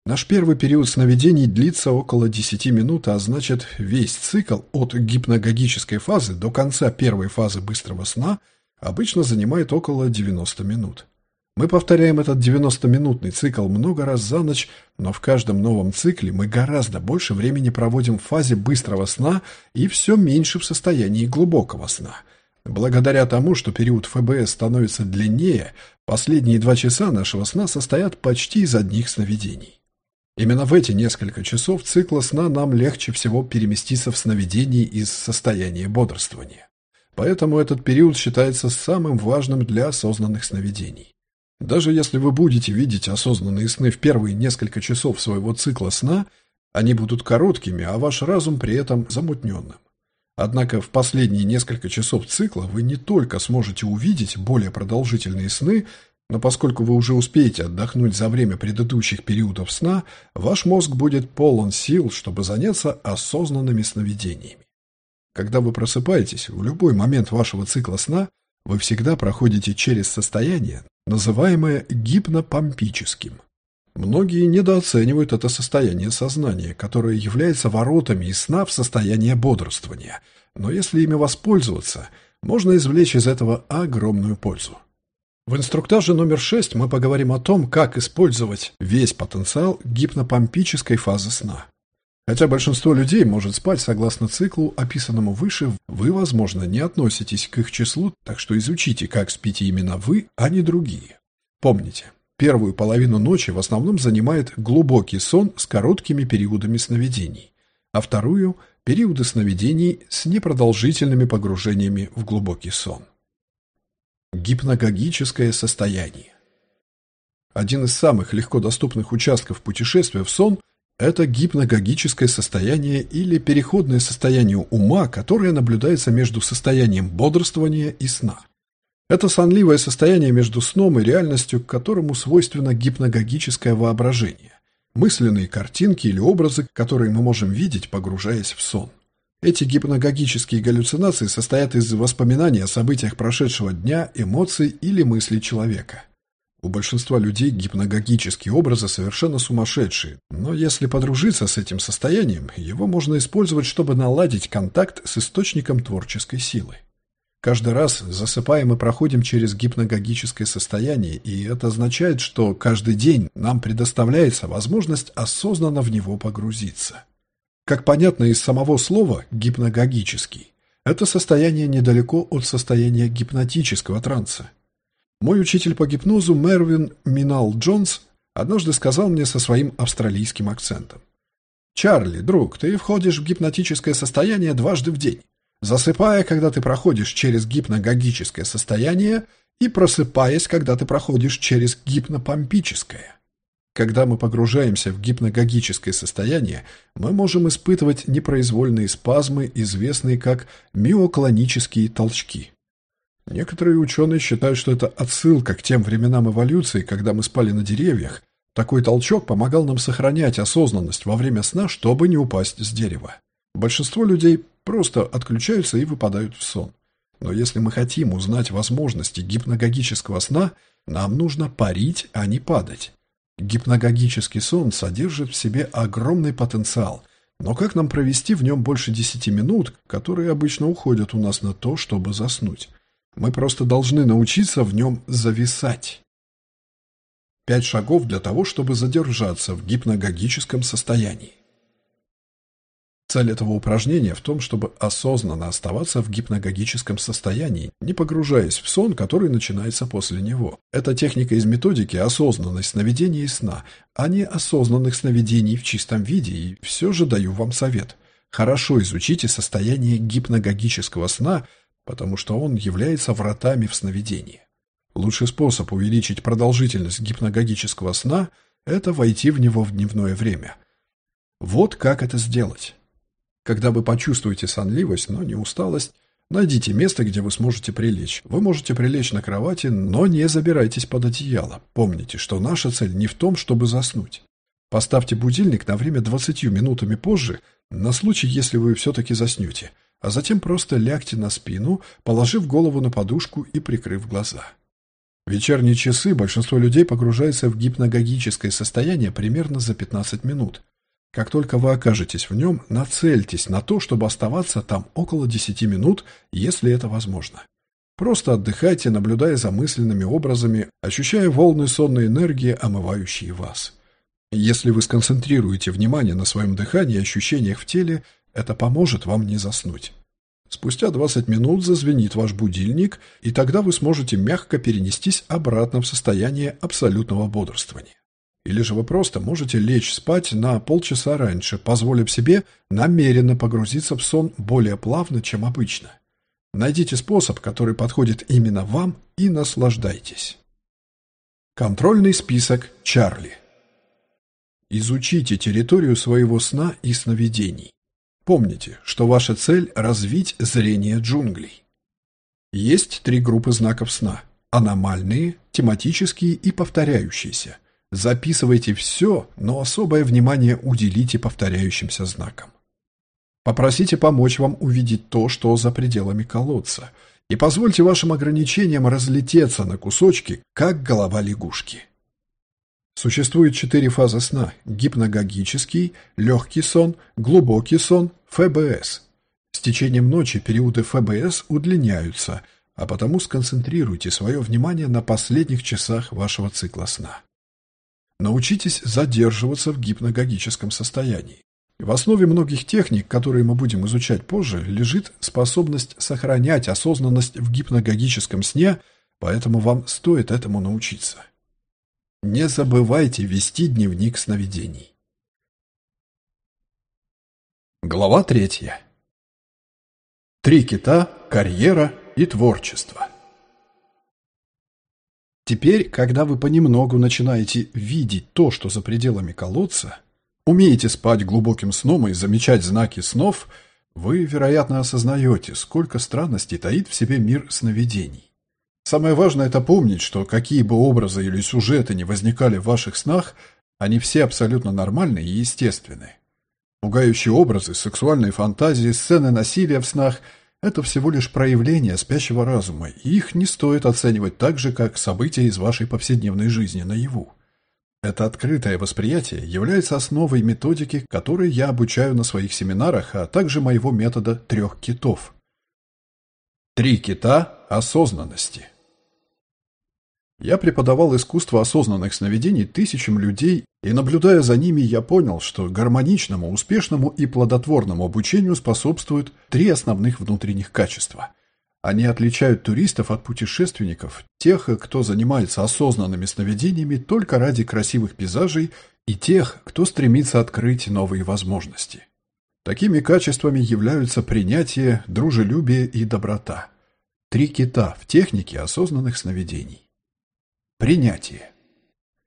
Наш первый период сновидений длится около 10 минут, а значит, весь цикл от гипногогической фазы до конца первой фазы быстрого сна обычно занимает около 90 минут. Мы повторяем этот 90-минутный цикл много раз за ночь, но в каждом новом цикле мы гораздо больше времени проводим в фазе быстрого сна и все меньше в состоянии глубокого сна. Благодаря тому, что период ФБС становится длиннее, последние два часа нашего сна состоят почти из одних сновидений. Именно в эти несколько часов цикла сна нам легче всего переместиться в сновидение из состояния бодрствования. Поэтому этот период считается самым важным для осознанных сновидений. Даже если вы будете видеть осознанные сны в первые несколько часов своего цикла сна, Они будут короткими, а ваш разум при этом замутненным. Однако в последние несколько часов цикла вы не только сможете увидеть более продолжительные сны, но поскольку вы уже успеете отдохнуть за время предыдущих периодов сна, ваш мозг будет полон сил, чтобы заняться осознанными сновидениями. Когда вы просыпаетесь, в любой момент вашего цикла сна, вы всегда проходите через состояние, называемое гипнопомпическим. Многие недооценивают это состояние сознания, которое является воротами из сна в состояние бодрствования, но если ими воспользоваться, можно извлечь из этого огромную пользу. В инструктаже номер 6 мы поговорим о том, как использовать весь потенциал гипнопомпической фазы сна. Хотя большинство людей может спать согласно циклу, описанному выше, вы, возможно, не относитесь к их числу, так что изучите, как спите именно вы, а не другие. Помните, Первую половину ночи в основном занимает глубокий сон с короткими периодами сновидений, а вторую – периоды сновидений с непродолжительными погружениями в глубокий сон. Гипногогическое состояние Один из самых легко доступных участков путешествия в сон – это гипногогическое состояние или переходное состояние ума, которое наблюдается между состоянием бодрствования и сна. Это сонливое состояние между сном и реальностью, которому свойственно гипногогическое воображение. Мысленные картинки или образы, которые мы можем видеть, погружаясь в сон. Эти гипногогические галлюцинации состоят из воспоминаний о событиях прошедшего дня, эмоций или мыслей человека. У большинства людей гипногогические образы совершенно сумасшедшие, но если подружиться с этим состоянием, его можно использовать, чтобы наладить контакт с источником творческой силы. Каждый раз, засыпая, мы проходим через гипногогическое состояние, и это означает, что каждый день нам предоставляется возможность осознанно в него погрузиться. Как понятно из самого слова «гипногогический», это состояние недалеко от состояния гипнотического транса. Мой учитель по гипнозу Мервин Минал Джонс однажды сказал мне со своим австралийским акцентом. «Чарли, друг, ты входишь в гипнотическое состояние дважды в день засыпая, когда ты проходишь через гипногогическое состояние, и просыпаясь, когда ты проходишь через гипнопомпическое. Когда мы погружаемся в гипногогическое состояние, мы можем испытывать непроизвольные спазмы, известные как миоклонические толчки. Некоторые ученые считают, что это отсылка к тем временам эволюции, когда мы спали на деревьях. Такой толчок помогал нам сохранять осознанность во время сна, чтобы не упасть с дерева. Большинство людей просто отключаются и выпадают в сон. Но если мы хотим узнать возможности гипногогического сна, нам нужно парить, а не падать. Гипногогический сон содержит в себе огромный потенциал, но как нам провести в нем больше 10 минут, которые обычно уходят у нас на то, чтобы заснуть? Мы просто должны научиться в нем зависать. Пять шагов для того, чтобы задержаться в гипногогическом состоянии. Цель этого упражнения в том, чтобы осознанно оставаться в гипногогическом состоянии, не погружаясь в сон, который начинается после него. Это техника из методики осознанность сновидений и сна, а не осознанных сновидений в чистом виде, и все же даю вам совет. Хорошо изучите состояние гипногогического сна, потому что он является вратами в сновидении. Лучший способ увеличить продолжительность гипногогического сна – это войти в него в дневное время. Вот как это сделать. Когда вы почувствуете сонливость, но не усталость, найдите место, где вы сможете прилечь. Вы можете прилечь на кровати, но не забирайтесь под одеяло. Помните, что наша цель не в том, чтобы заснуть. Поставьте будильник на время 20 минутами позже, на случай, если вы все-таки заснете, а затем просто лягте на спину, положив голову на подушку и прикрыв глаза. В вечерние часы большинство людей погружается в гипногогическое состояние примерно за 15 минут. Как только вы окажетесь в нем, нацельтесь на то, чтобы оставаться там около 10 минут, если это возможно. Просто отдыхайте, наблюдая за мысленными образами, ощущая волны сонной энергии, омывающие вас. Если вы сконцентрируете внимание на своем дыхании и ощущениях в теле, это поможет вам не заснуть. Спустя 20 минут зазвенит ваш будильник, и тогда вы сможете мягко перенестись обратно в состояние абсолютного бодрствования. Или же вы просто можете лечь спать на полчаса раньше, позволив себе намеренно погрузиться в сон более плавно, чем обычно. Найдите способ, который подходит именно вам, и наслаждайтесь. Контрольный список Чарли изучите территорию своего сна и сновидений. Помните, что ваша цель – развить зрение джунглей. Есть три группы знаков сна – аномальные, тематические и повторяющиеся. Записывайте все, но особое внимание уделите повторяющимся знакам. Попросите помочь вам увидеть то, что за пределами колодца, и позвольте вашим ограничениям разлететься на кусочки, как голова лягушки. Существует четыре фазы сна – гипногогический, легкий сон, глубокий сон, ФБС. С течением ночи периоды ФБС удлиняются, а потому сконцентрируйте свое внимание на последних часах вашего цикла сна. Научитесь задерживаться в гипногогическом состоянии. В основе многих техник, которые мы будем изучать позже, лежит способность сохранять осознанность в гипногогическом сне, поэтому вам стоит этому научиться. Не забывайте вести дневник сновидений. Глава третья. Три кита, карьера и творчество. Теперь, когда вы понемногу начинаете видеть то, что за пределами колодца, умеете спать глубоким сном и замечать знаки снов, вы, вероятно, осознаете, сколько странностей таит в себе мир сновидений. Самое важное – это помнить, что какие бы образы или сюжеты ни возникали в ваших снах, они все абсолютно нормальны и естественны. Пугающие образы, сексуальные фантазии, сцены насилия в снах – это всего лишь проявление спящего разума, и их не стоит оценивать так же, как события из вашей повседневной жизни наяву. Это открытое восприятие является основой методики, которой я обучаю на своих семинарах, а также моего метода трех китов. Три кита осознанности – я преподавал искусство осознанных сновидений тысячам людей, и, наблюдая за ними, я понял, что гармоничному, успешному и плодотворному обучению способствуют три основных внутренних качества. Они отличают туристов от путешественников, тех, кто занимается осознанными сновидениями только ради красивых пейзажей, и тех, кто стремится открыть новые возможности. Такими качествами являются принятие, дружелюбие и доброта. Три кита в технике осознанных сновидений. Принятие.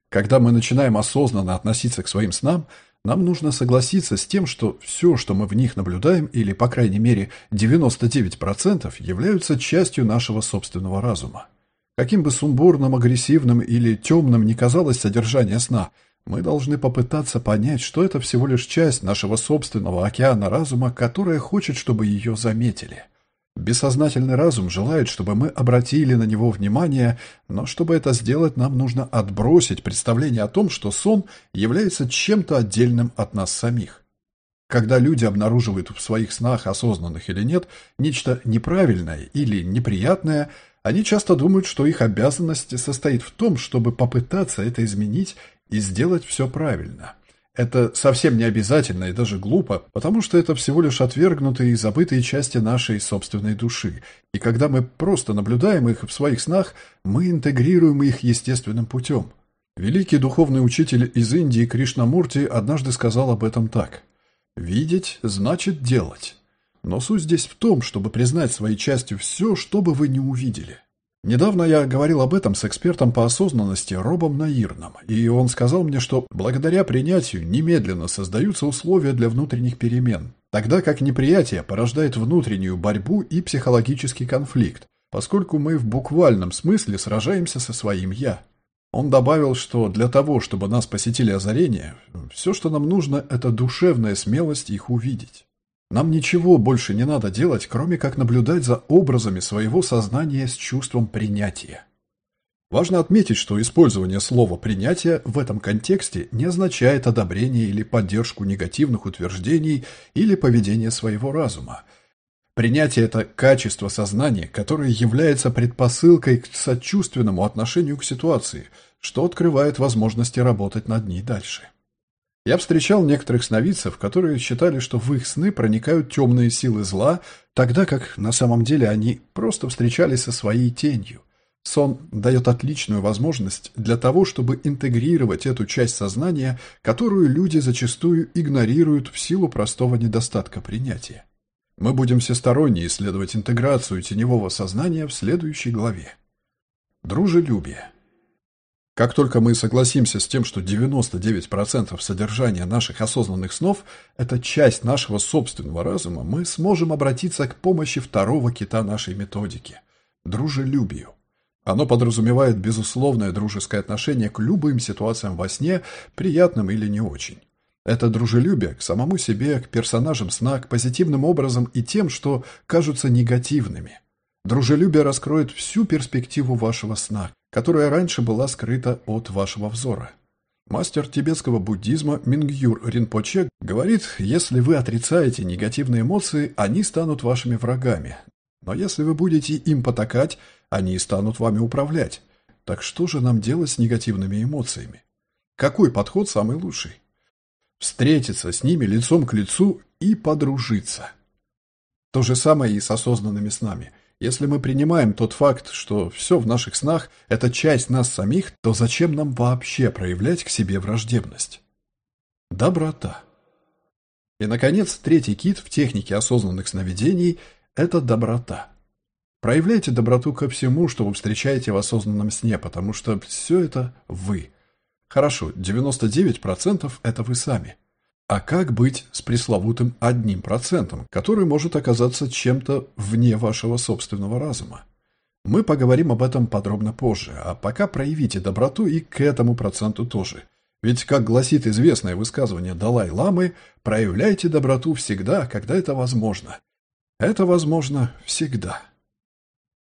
Когда мы начинаем осознанно относиться к своим снам, нам нужно согласиться с тем, что все, что мы в них наблюдаем, или, по крайней мере, 99%, являются частью нашего собственного разума. Каким бы сумбурным, агрессивным или темным ни казалось содержание сна, мы должны попытаться понять, что это всего лишь часть нашего собственного океана разума, которая хочет, чтобы ее заметили – Бессознательный разум желает, чтобы мы обратили на него внимание, но чтобы это сделать, нам нужно отбросить представление о том, что сон является чем-то отдельным от нас самих. Когда люди обнаруживают в своих снах, осознанных или нет, нечто неправильное или неприятное, они часто думают, что их обязанность состоит в том, чтобы попытаться это изменить и сделать все правильно. Это совсем не обязательно и даже глупо, потому что это всего лишь отвергнутые и забытые части нашей собственной души. И когда мы просто наблюдаем их в своих снах, мы интегрируем их естественным путем. Великий духовный учитель из Индии Кришнамурти однажды сказал об этом так. «Видеть значит делать». Но суть здесь в том, чтобы признать своей частью все, что бы вы не увидели. Недавно я говорил об этом с экспертом по осознанности Робом Наирном, и он сказал мне, что благодаря принятию немедленно создаются условия для внутренних перемен, тогда как неприятие порождает внутреннюю борьбу и психологический конфликт, поскольку мы в буквальном смысле сражаемся со своим «я». Он добавил, что для того, чтобы нас посетили озарения, все, что нам нужно, это душевная смелость их увидеть. Нам ничего больше не надо делать, кроме как наблюдать за образами своего сознания с чувством принятия. Важно отметить, что использование слова «принятие» в этом контексте не означает одобрение или поддержку негативных утверждений или поведения своего разума. Принятие – это качество сознания, которое является предпосылкой к сочувственному отношению к ситуации, что открывает возможности работать над ней дальше. Я встречал некоторых сновидцев, которые считали, что в их сны проникают темные силы зла, тогда как на самом деле они просто встречались со своей тенью. Сон дает отличную возможность для того, чтобы интегрировать эту часть сознания, которую люди зачастую игнорируют в силу простого недостатка принятия. Мы будем всесторонне исследовать интеграцию теневого сознания в следующей главе. Дружелюбие. Как только мы согласимся с тем, что 99% содержания наших осознанных снов – это часть нашего собственного разума, мы сможем обратиться к помощи второго кита нашей методики – дружелюбию. Оно подразумевает безусловное дружеское отношение к любым ситуациям во сне, приятным или не очень. Это дружелюбие к самому себе, к персонажам сна, к позитивным образом и тем, что кажутся негативными. Дружелюбие раскроет всю перспективу вашего сна, которая раньше была скрыта от вашего взора. Мастер тибетского буддизма Мингюр Ринпоче говорит, если вы отрицаете негативные эмоции, они станут вашими врагами. Но если вы будете им потакать, они станут вами управлять. Так что же нам делать с негативными эмоциями? Какой подход самый лучший? Встретиться с ними лицом к лицу и подружиться. То же самое и с осознанными снами – если мы принимаем тот факт, что все в наших снах – это часть нас самих, то зачем нам вообще проявлять к себе враждебность? Доброта. И, наконец, третий кит в технике осознанных сновидений – это доброта. Проявляйте доброту ко всему, что вы встречаете в осознанном сне, потому что все это вы. Хорошо, 99% – это вы сами – а как быть с пресловутым одним процентом, который может оказаться чем-то вне вашего собственного разума? Мы поговорим об этом подробно позже, а пока проявите доброту и к этому проценту тоже. Ведь, как гласит известное высказывание Далай-ламы, проявляйте доброту всегда, когда это возможно. Это возможно всегда.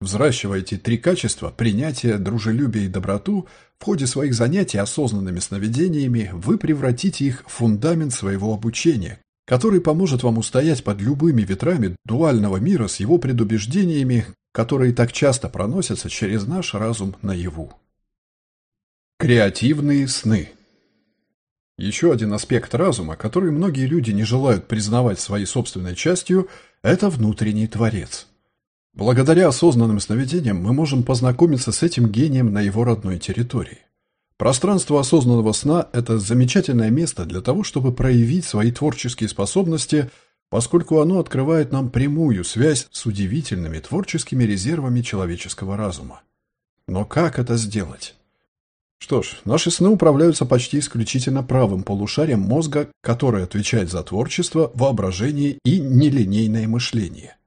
Взращивая эти три качества – принятие, дружелюбие и доброту – в ходе своих занятий осознанными сновидениями вы превратите их в фундамент своего обучения, который поможет вам устоять под любыми ветрами дуального мира с его предубеждениями, которые так часто проносятся через наш разум наяву. Креативные сны Еще один аспект разума, который многие люди не желают признавать своей собственной частью, это внутренний творец – Благодаря осознанным сновидениям мы можем познакомиться с этим гением на его родной территории. Пространство осознанного сна – это замечательное место для того, чтобы проявить свои творческие способности, поскольку оно открывает нам прямую связь с удивительными творческими резервами человеческого разума. Но как это сделать? Что ж, наши сны управляются почти исключительно правым полушарием мозга, который отвечает за творчество, воображение и нелинейное мышление –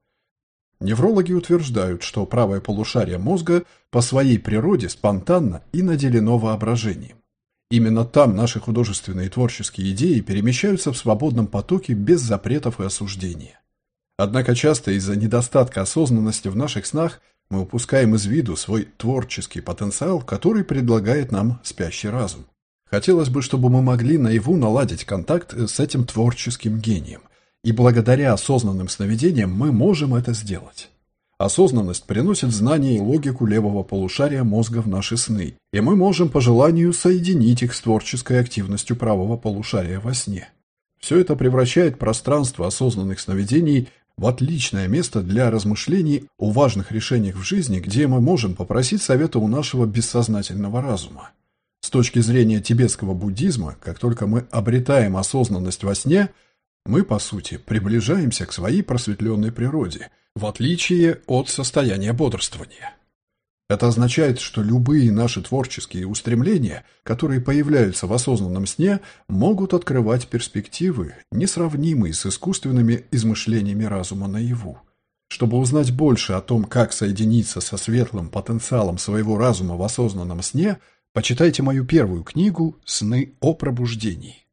Неврологи утверждают, что правое полушарие мозга по своей природе спонтанно и наделено воображением. Именно там наши художественные и творческие идеи перемещаются в свободном потоке без запретов и осуждения. Однако часто из-за недостатка осознанности в наших снах мы упускаем из виду свой творческий потенциал, который предлагает нам спящий разум. Хотелось бы, чтобы мы могли наяву наладить контакт с этим творческим гением – и благодаря осознанным сновидениям мы можем это сделать. Осознанность приносит знания и логику левого полушария мозга в наши сны, и мы можем по желанию соединить их с творческой активностью правого полушария во сне. Все это превращает пространство осознанных сновидений в отличное место для размышлений о важных решениях в жизни, где мы можем попросить совета у нашего бессознательного разума. С точки зрения тибетского буддизма, как только мы обретаем осознанность во сне – мы, по сути, приближаемся к своей просветленной природе, в отличие от состояния бодрствования. Это означает, что любые наши творческие устремления, которые появляются в осознанном сне, могут открывать перспективы, несравнимые с искусственными измышлениями разума наяву. Чтобы узнать больше о том, как соединиться со светлым потенциалом своего разума в осознанном сне, почитайте мою первую книгу «Сны о пробуждении».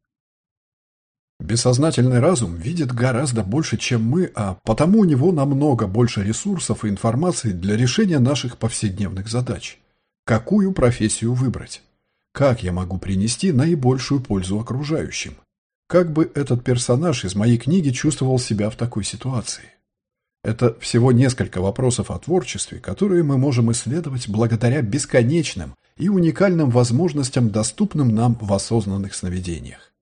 Бессознательный разум видит гораздо больше, чем мы, а потому у него намного больше ресурсов и информации для решения наших повседневных задач. Какую профессию выбрать? Как я могу принести наибольшую пользу окружающим? Как бы этот персонаж из моей книги чувствовал себя в такой ситуации? Это всего несколько вопросов о творчестве, которые мы можем исследовать благодаря бесконечным и уникальным возможностям, доступным нам в осознанных сновидениях.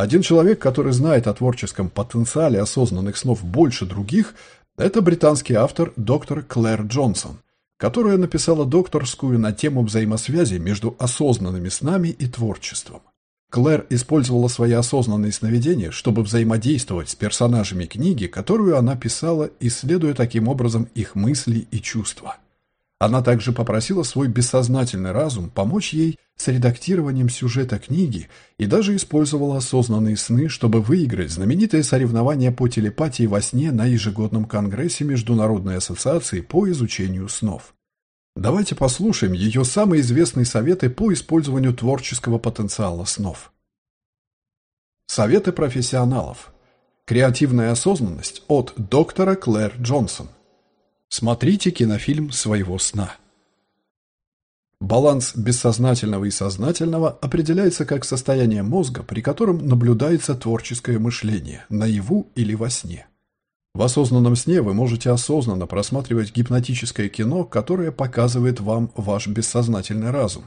Один человек, который знает о творческом потенциале осознанных снов больше других, это британский автор доктор Клэр Джонсон, которая написала докторскую на тему взаимосвязи между осознанными снами и творчеством. Клэр использовала свои осознанные сновидения, чтобы взаимодействовать с персонажами книги, которую она писала, исследуя таким образом их мысли и чувства. Она также попросила свой бессознательный разум помочь ей с редактированием сюжета книги и даже использовала осознанные сны, чтобы выиграть знаменитое соревнование по телепатии во сне на ежегодном конгрессе Международной ассоциации по изучению снов. Давайте послушаем ее самые известные советы по использованию творческого потенциала снов. Советы профессионалов. Креативная осознанность от доктора Клэр Джонсон. Смотрите кинофильм своего сна. Баланс бессознательного и сознательного определяется как состояние мозга, при котором наблюдается творческое мышление, наяву или во сне. В осознанном сне вы можете осознанно просматривать гипнотическое кино, которое показывает вам ваш бессознательный разум.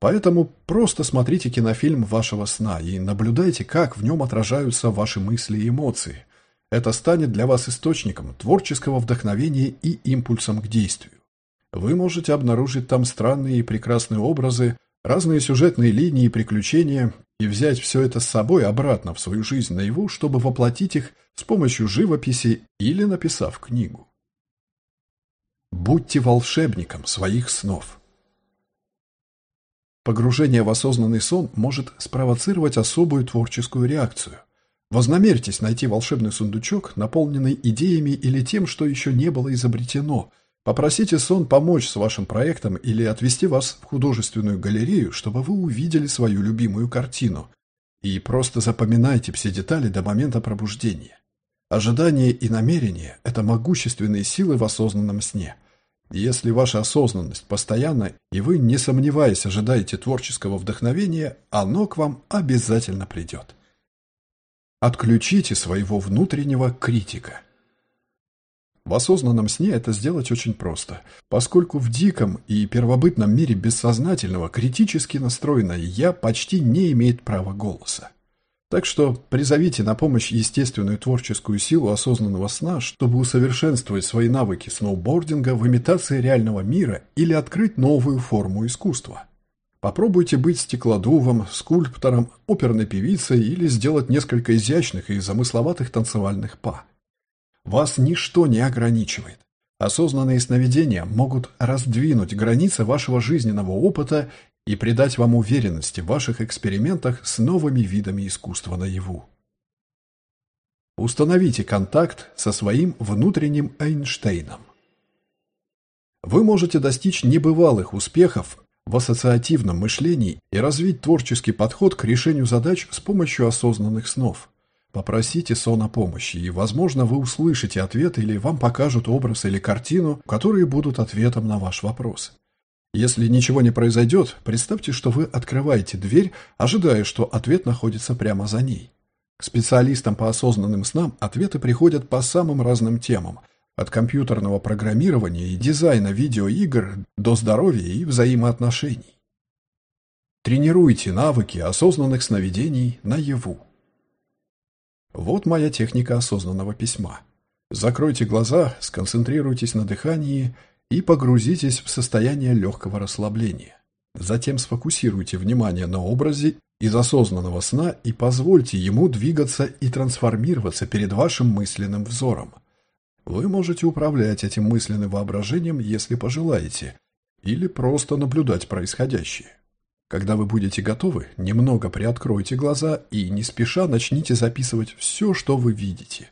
Поэтому просто смотрите кинофильм вашего сна и наблюдайте, как в нем отражаются ваши мысли и эмоции – это станет для вас источником творческого вдохновения и импульсом к действию. Вы можете обнаружить там странные и прекрасные образы, разные сюжетные линии и приключения и взять все это с собой обратно в свою жизнь наяву, чтобы воплотить их с помощью живописи или написав книгу. Будьте волшебником своих снов. Погружение в осознанный сон может спровоцировать особую творческую реакцию – Вознамерьтесь найти волшебный сундучок, наполненный идеями или тем, что еще не было изобретено. Попросите сон помочь с вашим проектом или отвести вас в художественную галерею, чтобы вы увидели свою любимую картину. И просто запоминайте все детали до момента пробуждения. Ожидание и намерение – это могущественные силы в осознанном сне. Если ваша осознанность постоянна, и вы, не сомневаясь, ожидаете творческого вдохновения, оно к вам обязательно придет. Отключите своего внутреннего критика. В осознанном сне это сделать очень просто, поскольку в диком и первобытном мире бессознательного критически настроенное «я» почти не имеет права голоса. Так что призовите на помощь естественную творческую силу осознанного сна, чтобы усовершенствовать свои навыки сноубординга в имитации реального мира или открыть новую форму искусства. Попробуйте быть стеклодувом, скульптором, оперной певицей или сделать несколько изящных и замысловатых танцевальных па. Вас ничто не ограничивает. Осознанные сновидения могут раздвинуть границы вашего жизненного опыта и придать вам уверенности в ваших экспериментах с новыми видами искусства наяву. Установите контакт со своим внутренним Эйнштейном. Вы можете достичь небывалых успехов, в ассоциативном мышлении и развить творческий подход к решению задач с помощью осознанных снов. Попросите сон о помощи, и, возможно, вы услышите ответ или вам покажут образ или картину, которые будут ответом на ваш вопрос. Если ничего не произойдет, представьте, что вы открываете дверь, ожидая, что ответ находится прямо за ней. К специалистам по осознанным снам ответы приходят по самым разным темам – от компьютерного программирования и дизайна видеоигр до здоровья и взаимоотношений. Тренируйте навыки осознанных сновидений наяву. Вот моя техника осознанного письма. Закройте глаза, сконцентрируйтесь на дыхании и погрузитесь в состояние легкого расслабления. Затем сфокусируйте внимание на образе из осознанного сна и позвольте ему двигаться и трансформироваться перед вашим мысленным взором. Вы можете управлять этим мысленным воображением, если пожелаете, или просто наблюдать происходящее. Когда вы будете готовы, немного приоткройте глаза и не спеша начните записывать все, что вы видите.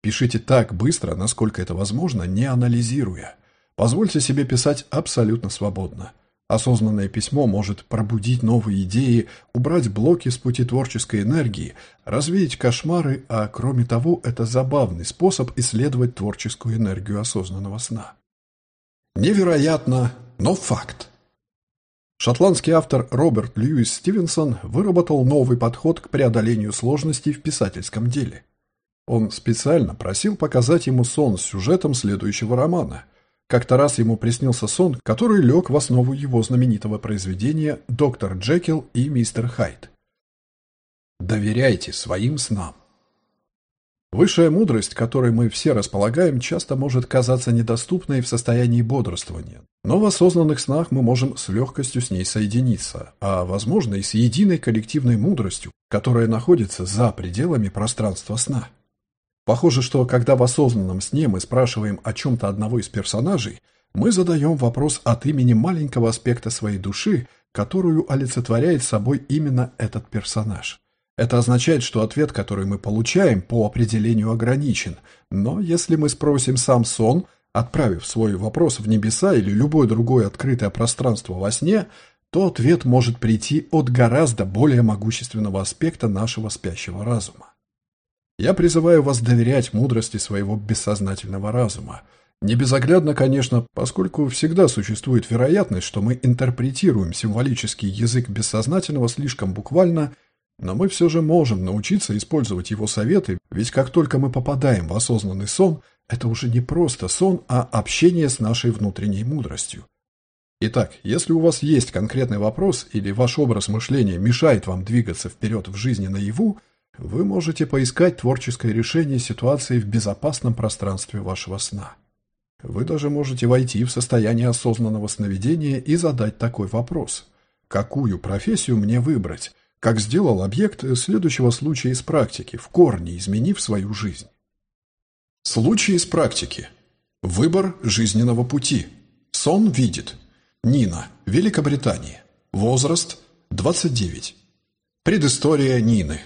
Пишите так быстро, насколько это возможно, не анализируя. Позвольте себе писать абсолютно свободно. Осознанное письмо может пробудить новые идеи, убрать блоки с пути творческой энергии, развеять кошмары, а кроме того, это забавный способ исследовать творческую энергию осознанного сна. Невероятно, но факт. Шотландский автор Роберт Льюис Стивенсон выработал новый подход к преодолению сложностей в писательском деле. Он специально просил показать ему сон с сюжетом следующего романа – как-то раз ему приснился сон, который лег в основу его знаменитого произведения «Доктор Джекил и мистер Хайд». Доверяйте своим снам. Высшая мудрость, которой мы все располагаем, часто может казаться недоступной в состоянии бодрствования. Но в осознанных снах мы можем с легкостью с ней соединиться, а, возможно, и с единой коллективной мудростью, которая находится за пределами пространства сна. Похоже, что когда в осознанном сне мы спрашиваем о чем-то одного из персонажей, Мы задаем вопрос от имени маленького аспекта своей души, которую олицетворяет собой именно этот персонаж. Это означает, что ответ, который мы получаем, по определению ограничен, но если мы спросим сам сон, отправив свой вопрос в небеса или любое другое открытое пространство во сне, то ответ может прийти от гораздо более могущественного аспекта нашего спящего разума. Я призываю вас доверять мудрости своего бессознательного разума. Не безоглядно, конечно, поскольку всегда существует вероятность, что мы интерпретируем символический язык бессознательного слишком буквально, но мы все же можем научиться использовать его советы, ведь как только мы попадаем в осознанный сон, это уже не просто сон, а общение с нашей внутренней мудростью. Итак, если у вас есть конкретный вопрос или ваш образ мышления мешает вам двигаться вперед в жизни наяву, вы можете поискать творческое решение ситуации в безопасном пространстве вашего сна. Вы даже можете войти в состояние осознанного сновидения и задать такой вопрос. Какую профессию мне выбрать? Как сделал объект следующего случая из практики, в корне изменив свою жизнь. Случай из практики. Выбор жизненного пути. Сон видит. Нина, Великобритания. Возраст 29. Предыстория Нины.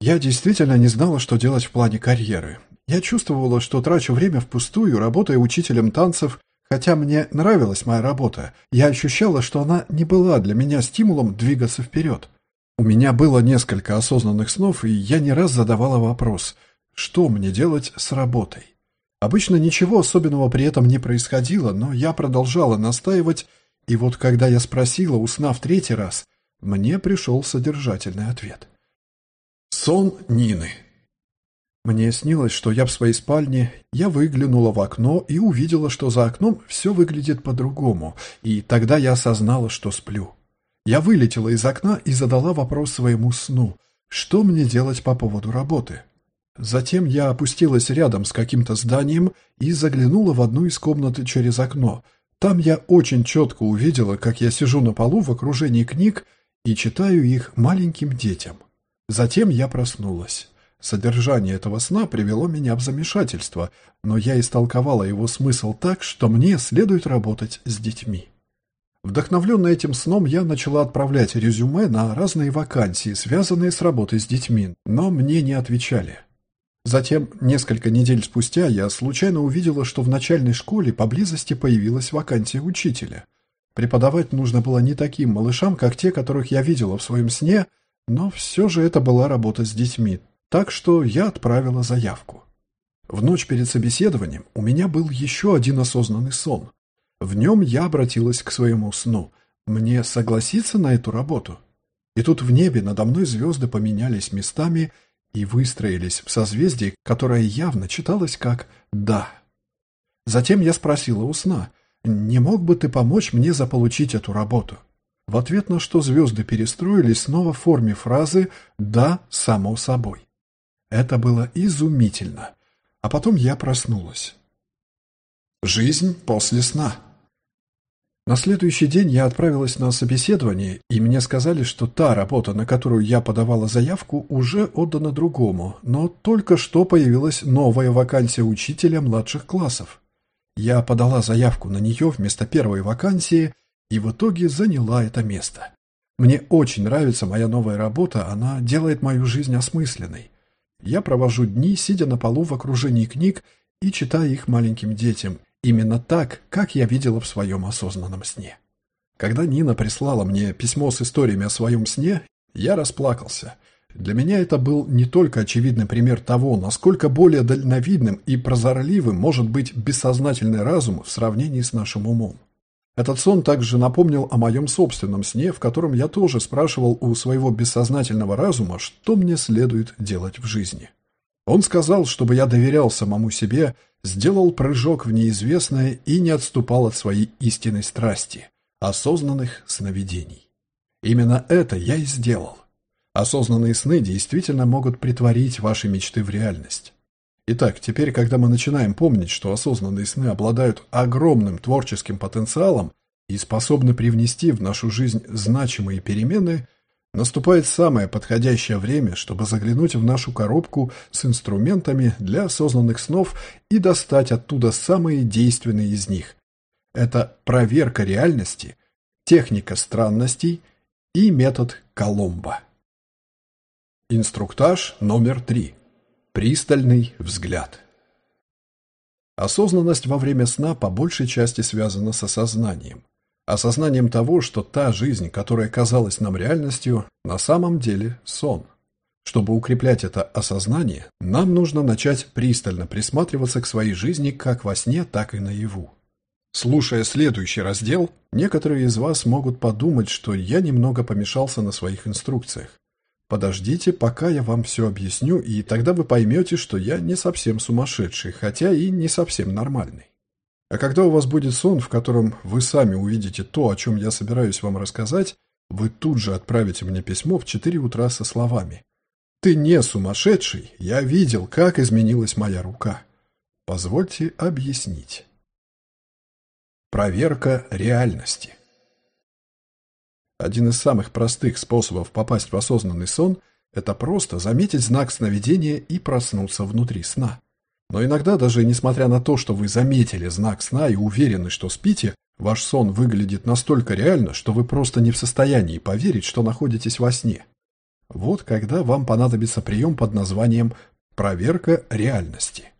Я действительно не знала, что делать в плане карьеры. Я чувствовала, что трачу время впустую, работая учителем танцев, хотя мне нравилась моя работа. Я ощущала, что она не была для меня стимулом двигаться вперед. У меня было несколько осознанных снов, и я не раз задавала вопрос, что мне делать с работой. Обычно ничего особенного при этом не происходило, но я продолжала настаивать, и вот когда я спросила у третий раз, мне пришел содержательный ответ – Сон Нины. Мне снилось, что я в своей спальне, я выглянула в окно и увидела, что за окном все выглядит по-другому, и тогда я осознала, что сплю. Я вылетела из окна и задала вопрос своему сну, что мне делать по поводу работы. Затем я опустилась рядом с каким-то зданием и заглянула в одну из комнат через окно. Там я очень четко увидела, как я сижу на полу в окружении книг и читаю их маленьким детям. Затем я проснулась. Содержание этого сна привело меня в замешательство, но я истолковала его смысл так, что мне следует работать с детьми. Вдохновленная этим сном, я начала отправлять резюме на разные вакансии, связанные с работой с детьми, но мне не отвечали. Затем, несколько недель спустя, я случайно увидела, что в начальной школе поблизости появилась вакансия учителя. Преподавать нужно было не таким малышам, как те, которых я видела в своем сне – но все же это была работа с детьми, так что я отправила заявку. В ночь перед собеседованием у меня был еще один осознанный сон. В нем я обратилась к своему сну. Мне согласиться на эту работу? И тут в небе надо мной звезды поменялись местами и выстроились в созвездии, которое явно читалось как «да». Затем я спросила у сна, «Не мог бы ты помочь мне заполучить эту работу?» В ответ на что звезды перестроились снова в форме фразы «да, само собой». Это было изумительно. А потом я проснулась. Жизнь после сна. На следующий день я отправилась на собеседование, и мне сказали, что та работа, на которую я подавала заявку, уже отдана другому, но только что появилась новая вакансия учителя младших классов. Я подала заявку на нее вместо первой вакансии – и в итоге заняла это место. Мне очень нравится моя новая работа, она делает мою жизнь осмысленной. Я провожу дни, сидя на полу в окружении книг и читая их маленьким детям, именно так, как я видела в своем осознанном сне. Когда Нина прислала мне письмо с историями о своем сне, я расплакался. Для меня это был не только очевидный пример того, насколько более дальновидным и прозорливым может быть бессознательный разум в сравнении с нашим умом. Этот сон также напомнил о моем собственном сне, в котором я тоже спрашивал у своего бессознательного разума, что мне следует делать в жизни. Он сказал, чтобы я доверял самому себе, сделал прыжок в неизвестное и не отступал от своей истинной страсти, осознанных сновидений. Именно это я и сделал. Осознанные сны действительно могут притворить ваши мечты в реальность. Итак, теперь, когда мы начинаем помнить, что осознанные сны обладают огромным творческим потенциалом и способны привнести в нашу жизнь значимые перемены, Наступает самое подходящее время, чтобы заглянуть в нашу коробку с инструментами для осознанных снов и достать оттуда самые действенные из них. Это проверка реальности, техника странностей и метод Коломбо. Инструктаж номер три. Пристальный взгляд. Осознанность во время сна по большей части связана с осознанием. Осознанием того, что та жизнь, которая казалась нам реальностью, на самом деле сон. Чтобы укреплять это осознание, нам нужно начать пристально присматриваться к своей жизни как во сне, так и наяву. Слушая следующий раздел, некоторые из вас могут подумать, что я немного помешался на своих инструкциях. Подождите, пока я вам все объясню, и тогда вы поймете, что я не совсем сумасшедший, хотя и не совсем нормальный. А когда у вас будет сон, в котором вы сами увидите то, о чем я собираюсь вам рассказать, вы тут же отправите мне письмо в 4 утра со словами «Ты не сумасшедший, я видел, как изменилась моя рука». Позвольте объяснить. Проверка реальности. Один из самых простых способов попасть в осознанный сон – это просто заметить знак сновидения и проснуться внутри сна. Но иногда, даже несмотря на то, что вы заметили знак сна и уверены, что спите, ваш сон выглядит настолько реально, что вы просто не в состоянии поверить, что находитесь во сне. Вот когда вам понадобится прием под названием «проверка реальности».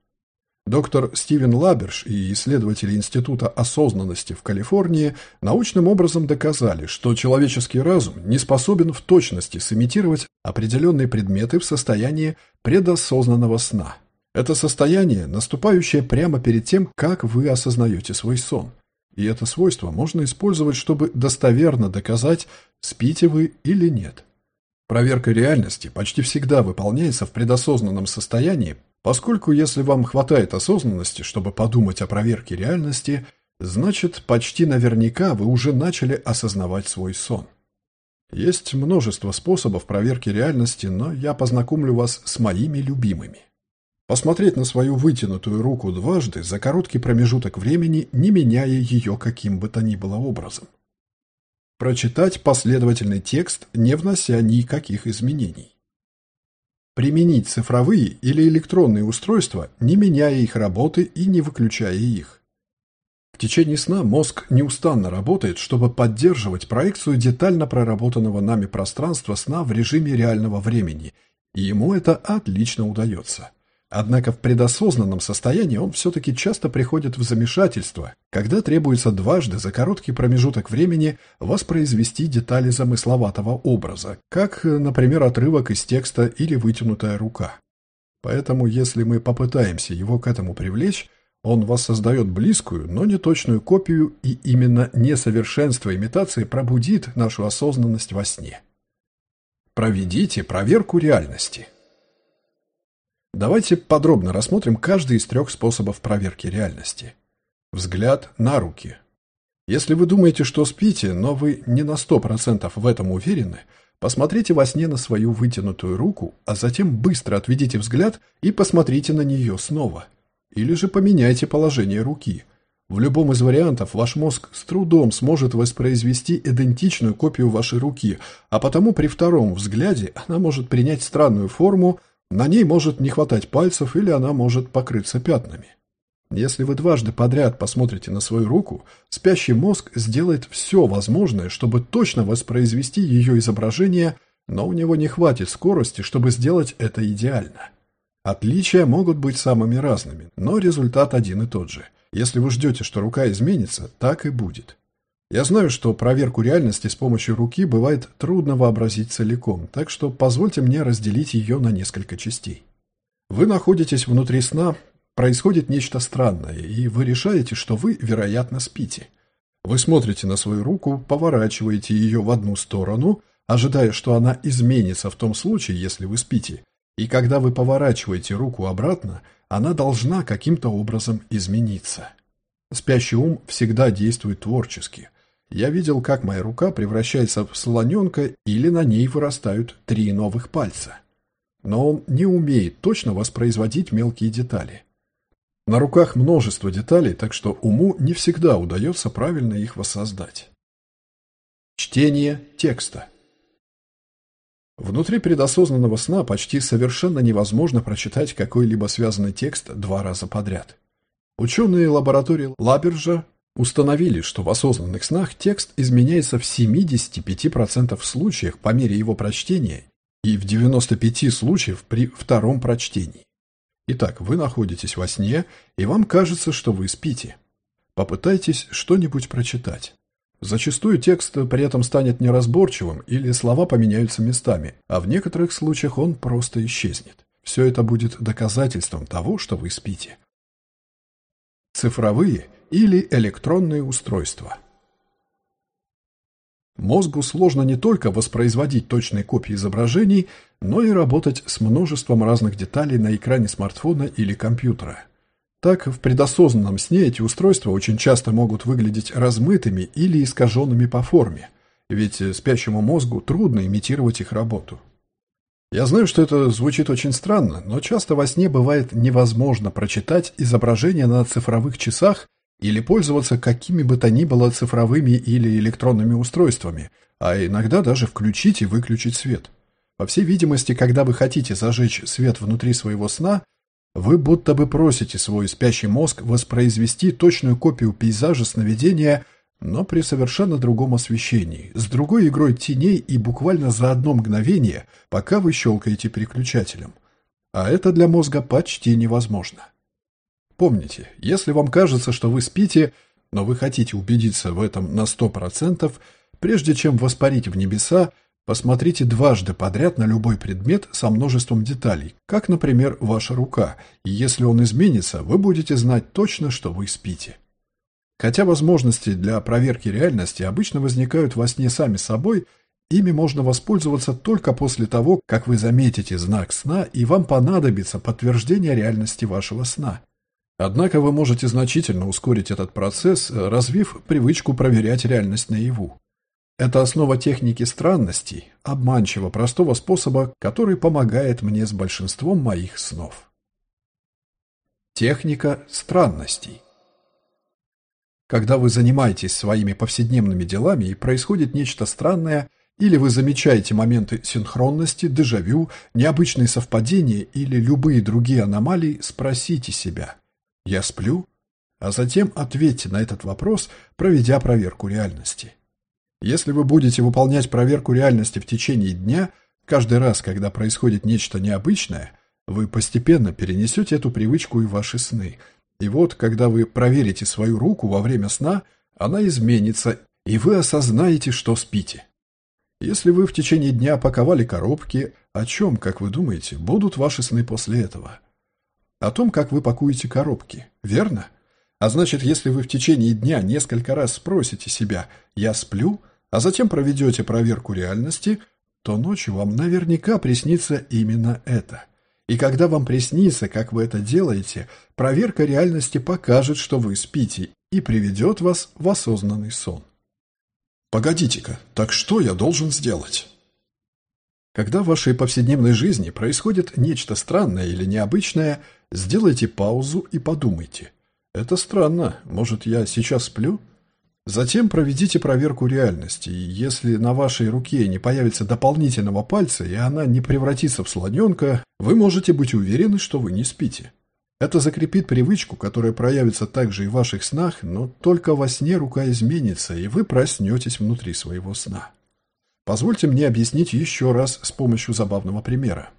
Доктор Стивен Лаберш и исследователи Института осознанности в Калифорнии научным образом доказали, что человеческий разум не способен в точности сымитировать определенные предметы в состоянии предосознанного сна. Это состояние, наступающее прямо перед тем, как вы осознаете свой сон. И это свойство можно использовать, чтобы достоверно доказать, спите вы или нет. Проверка реальности почти всегда выполняется в предосознанном состоянии, поскольку если вам хватает осознанности, чтобы подумать о проверке реальности, значит, почти наверняка вы уже начали осознавать свой сон. Есть множество способов проверки реальности, но я познакомлю вас с моими любимыми. Посмотреть на свою вытянутую руку дважды за короткий промежуток времени, не меняя ее каким бы то ни было образом. Прочитать последовательный текст, не внося никаких изменений. Применить цифровые или электронные устройства, не меняя их работы и не выключая их. В течение сна мозг неустанно работает, чтобы поддерживать проекцию детально проработанного нами пространства сна в режиме реального времени, и ему это отлично удается. Однако в предосознанном состоянии он все-таки часто приходит в замешательство, когда требуется дважды за короткий промежуток времени воспроизвести детали замысловатого образа, как, например, отрывок из текста или вытянутая рука. Поэтому, если мы попытаемся его к этому привлечь, он воссоздает близкую, но не точную копию, и именно несовершенство имитации пробудит нашу осознанность во сне. Проведите проверку реальности. Давайте подробно рассмотрим каждый из трех способов проверки реальности. Взгляд на руки. Если вы думаете, что спите, но вы не на 100% в этом уверены, посмотрите во сне на свою вытянутую руку, а затем быстро отведите взгляд и посмотрите на нее снова. Или же поменяйте положение руки. В любом из вариантов ваш мозг с трудом сможет воспроизвести идентичную копию вашей руки, а потому при втором взгляде она может принять странную форму, на ней может не хватать пальцев или она может покрыться пятнами. Если вы дважды подряд посмотрите на свою руку, спящий мозг сделает все возможное, чтобы точно воспроизвести ее изображение, но у него не хватит скорости, чтобы сделать это идеально. Отличия могут быть самыми разными, но результат один и тот же. Если вы ждете, что рука изменится, так и будет. Я знаю, что проверку реальности с помощью руки бывает трудно вообразить целиком, так что позвольте мне разделить ее на несколько частей. Вы находитесь внутри сна, происходит нечто странное, и вы решаете, что вы, вероятно, спите. Вы смотрите на свою руку, поворачиваете ее в одну сторону, ожидая, что она изменится в том случае, если вы спите, и когда вы поворачиваете руку обратно, она должна каким-то образом измениться. Спящий ум всегда действует творчески. Я видел, как моя рука превращается в слоненка или на ней вырастают три новых пальца. Но он не умеет точно воспроизводить мелкие детали. На руках множество деталей, так что уму не всегда удается правильно их воссоздать. Чтение текста. Внутри предосознанного сна почти совершенно невозможно прочитать какой-либо связанный текст два раза подряд. Ученые лаборатории Лабержа установили, что в осознанных снах текст изменяется в 75% случаев по мере его прочтения и в 95 случаев при втором прочтении. Итак, вы находитесь во сне, и вам кажется, что вы спите. Попытайтесь что-нибудь прочитать. Зачастую текст при этом станет неразборчивым или слова поменяются местами, а в некоторых случаях он просто исчезнет. Все это будет доказательством того, что вы спите. Цифровые или электронные устройства. Мозгу сложно не только воспроизводить точные копии изображений, но и работать с множеством разных деталей на экране смартфона или компьютера. Так, в предосознанном сне эти устройства очень часто могут выглядеть размытыми или искаженными по форме, ведь спящему мозгу трудно имитировать их работу. Я знаю, что это звучит очень странно, но часто во сне бывает невозможно прочитать изображение на цифровых часах или пользоваться какими бы то ни было цифровыми или электронными устройствами, а иногда даже включить и выключить свет. По всей видимости, когда вы хотите зажечь свет внутри своего сна, вы будто бы просите свой спящий мозг воспроизвести точную копию пейзажа сновидения, но при совершенно другом освещении, с другой игрой теней и буквально за одно мгновение, пока вы щелкаете переключателем. А это для мозга почти невозможно. Помните, если вам кажется, что вы спите, но вы хотите убедиться в этом на 100%, прежде чем воспарить в небеса, посмотрите дважды подряд на любой предмет со множеством деталей, как, например, ваша рука, и если он изменится, вы будете знать точно, что вы спите. Хотя возможности для проверки реальности обычно возникают во сне сами собой, ими можно воспользоваться только после того, как вы заметите знак сна и вам понадобится подтверждение реальности вашего сна. Однако вы можете значительно ускорить этот процесс, развив привычку проверять реальность наяву. Это основа техники странностей, обманчиво простого способа, который помогает мне с большинством моих снов. Техника странностей. Когда вы занимаетесь своими повседневными делами и происходит нечто странное, или вы замечаете моменты синхронности, дежавю, необычные совпадения или любые другие аномалии, спросите себя, «Я сплю?» А затем ответьте на этот вопрос, проведя проверку реальности. Если вы будете выполнять проверку реальности в течение дня, каждый раз, когда происходит нечто необычное, вы постепенно перенесете эту привычку и ваши сны. И вот, когда вы проверите свою руку во время сна, она изменится, и вы осознаете, что спите. Если вы в течение дня паковали коробки, о чем, как вы думаете, будут ваши сны после этого? О том, как вы пакуете коробки, верно? А значит, если вы в течение дня несколько раз спросите себя «я сплю?», а затем проведете проверку реальности, то ночью вам наверняка приснится именно это. И когда вам приснится, как вы это делаете, проверка реальности покажет, что вы спите, и приведет вас в осознанный сон. Погодите-ка, так что я должен сделать? Когда в вашей повседневной жизни происходит нечто странное или необычное, сделайте паузу и подумайте. Это странно, может, я сейчас сплю? Затем проведите проверку реальности, и если на вашей руке не появится дополнительного пальца и она не превратится в слоненка, вы можете быть уверены, что вы не спите. Это закрепит привычку, которая проявится также и в ваших снах, но только во сне рука изменится, и вы проснетесь внутри своего сна. Позвольте мне объяснить еще раз с помощью забавного примера.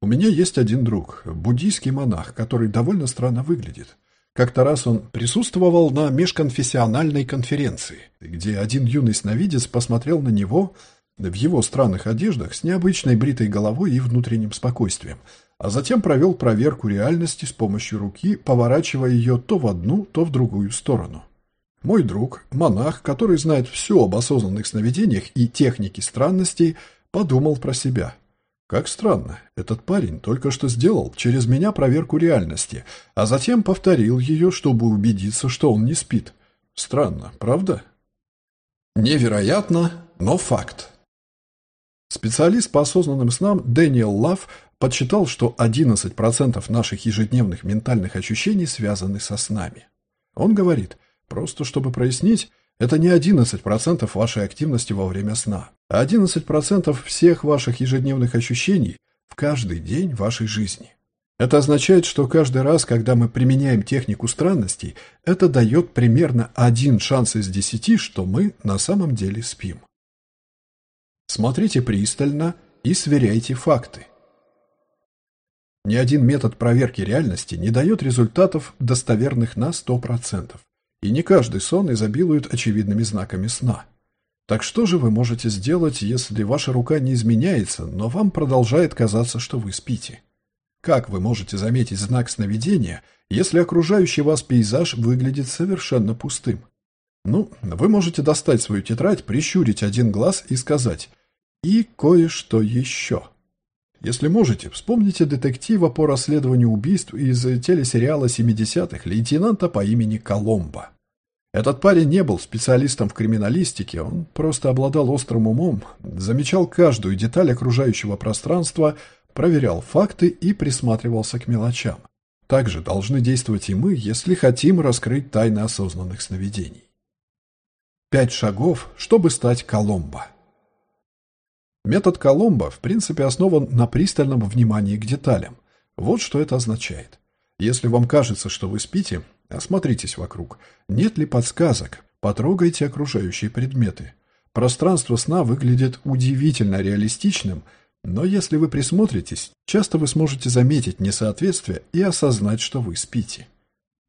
У меня есть один друг, буддийский монах, который довольно странно выглядит. Как-то раз он присутствовал на межконфессиональной конференции, где один юный сновидец посмотрел на него в его странных одеждах с необычной бритой головой и внутренним спокойствием, а затем провел проверку реальности с помощью руки, поворачивая ее то в одну, то в другую сторону. Мой друг, монах, который знает все об осознанных сновидениях и технике странностей, подумал про себя. Как странно, этот парень только что сделал через меня проверку реальности, а затем повторил ее, чтобы убедиться, что он не спит. Странно, правда? Невероятно, но факт. Специалист по осознанным снам Дэниел Лав подсчитал, что 11% наших ежедневных ментальных ощущений связаны со снами. Он говорит – Просто чтобы прояснить, это не 11% вашей активности во время сна, а 11% всех ваших ежедневных ощущений в каждый день вашей жизни. Это означает, что каждый раз, когда мы применяем технику странностей, это дает примерно один шанс из десяти, что мы на самом деле спим. Смотрите пристально и сверяйте факты. Ни один метод проверки реальности не дает результатов, достоверных на 100%, и не каждый сон изобилует очевидными знаками сна. Так что же вы можете сделать, если ваша рука не изменяется, но вам продолжает казаться, что вы спите? Как вы можете заметить знак сновидения, если окружающий вас пейзаж выглядит совершенно пустым? Ну, вы можете достать свою тетрадь, прищурить один глаз и сказать «И кое-что еще». Если можете, вспомните детектива по расследованию убийств из телесериала 70-х лейтенанта по имени Коломбо. Этот парень не был специалистом в криминалистике, он просто обладал острым умом, замечал каждую деталь окружающего пространства, проверял факты и присматривался к мелочам. Также должны действовать и мы, если хотим раскрыть тайны осознанных сновидений. Пять шагов, чтобы стать Коломбо. Метод Коломбо, в принципе, основан на пристальном внимании к деталям. Вот что это означает. Если вам кажется, что вы спите, Осмотритесь вокруг. Нет ли подсказок? Потрогайте окружающие предметы. Пространство сна выглядит удивительно реалистичным, но если вы присмотритесь, часто вы сможете заметить несоответствие и осознать, что вы спите.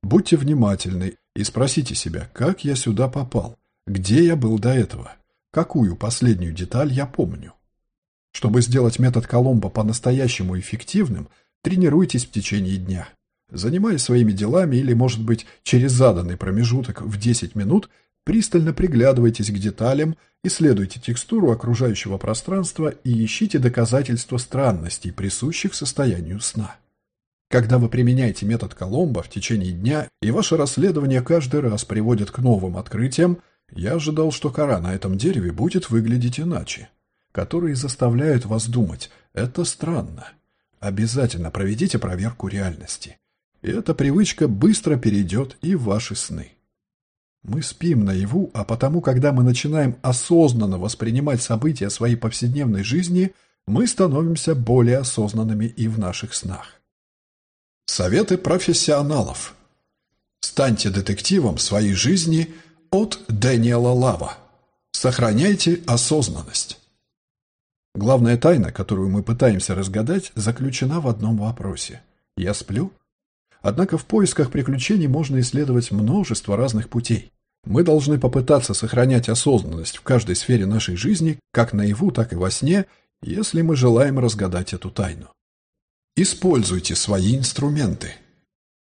Будьте внимательны и спросите себя, как я сюда попал, где я был до этого, какую последнюю деталь я помню. Чтобы сделать метод Коломбо по-настоящему эффективным, тренируйтесь в течение дня. Занимаясь своими делами или, может быть, через заданный промежуток в 10 минут, пристально приглядывайтесь к деталям, исследуйте текстуру окружающего пространства и ищите доказательства странностей, присущих состоянию сна. Когда вы применяете метод Коломбо в течение дня, и ваше расследование каждый раз приводит к новым открытиям, я ожидал, что кора на этом дереве будет выглядеть иначе, которые заставляют вас думать «это странно». Обязательно проведите проверку реальности и эта привычка быстро перейдет и в ваши сны. Мы спим наяву, а потому, когда мы начинаем осознанно воспринимать события своей повседневной жизни, мы становимся более осознанными и в наших снах. Советы профессионалов. Станьте детективом своей жизни от Дэниела Лава. Сохраняйте осознанность. Главная тайна, которую мы пытаемся разгадать, заключена в одном вопросе. Я сплю? Однако в поисках приключений можно исследовать множество разных путей. Мы должны попытаться сохранять осознанность в каждой сфере нашей жизни, как наяву, так и во сне, если мы желаем разгадать эту тайну. Используйте свои инструменты.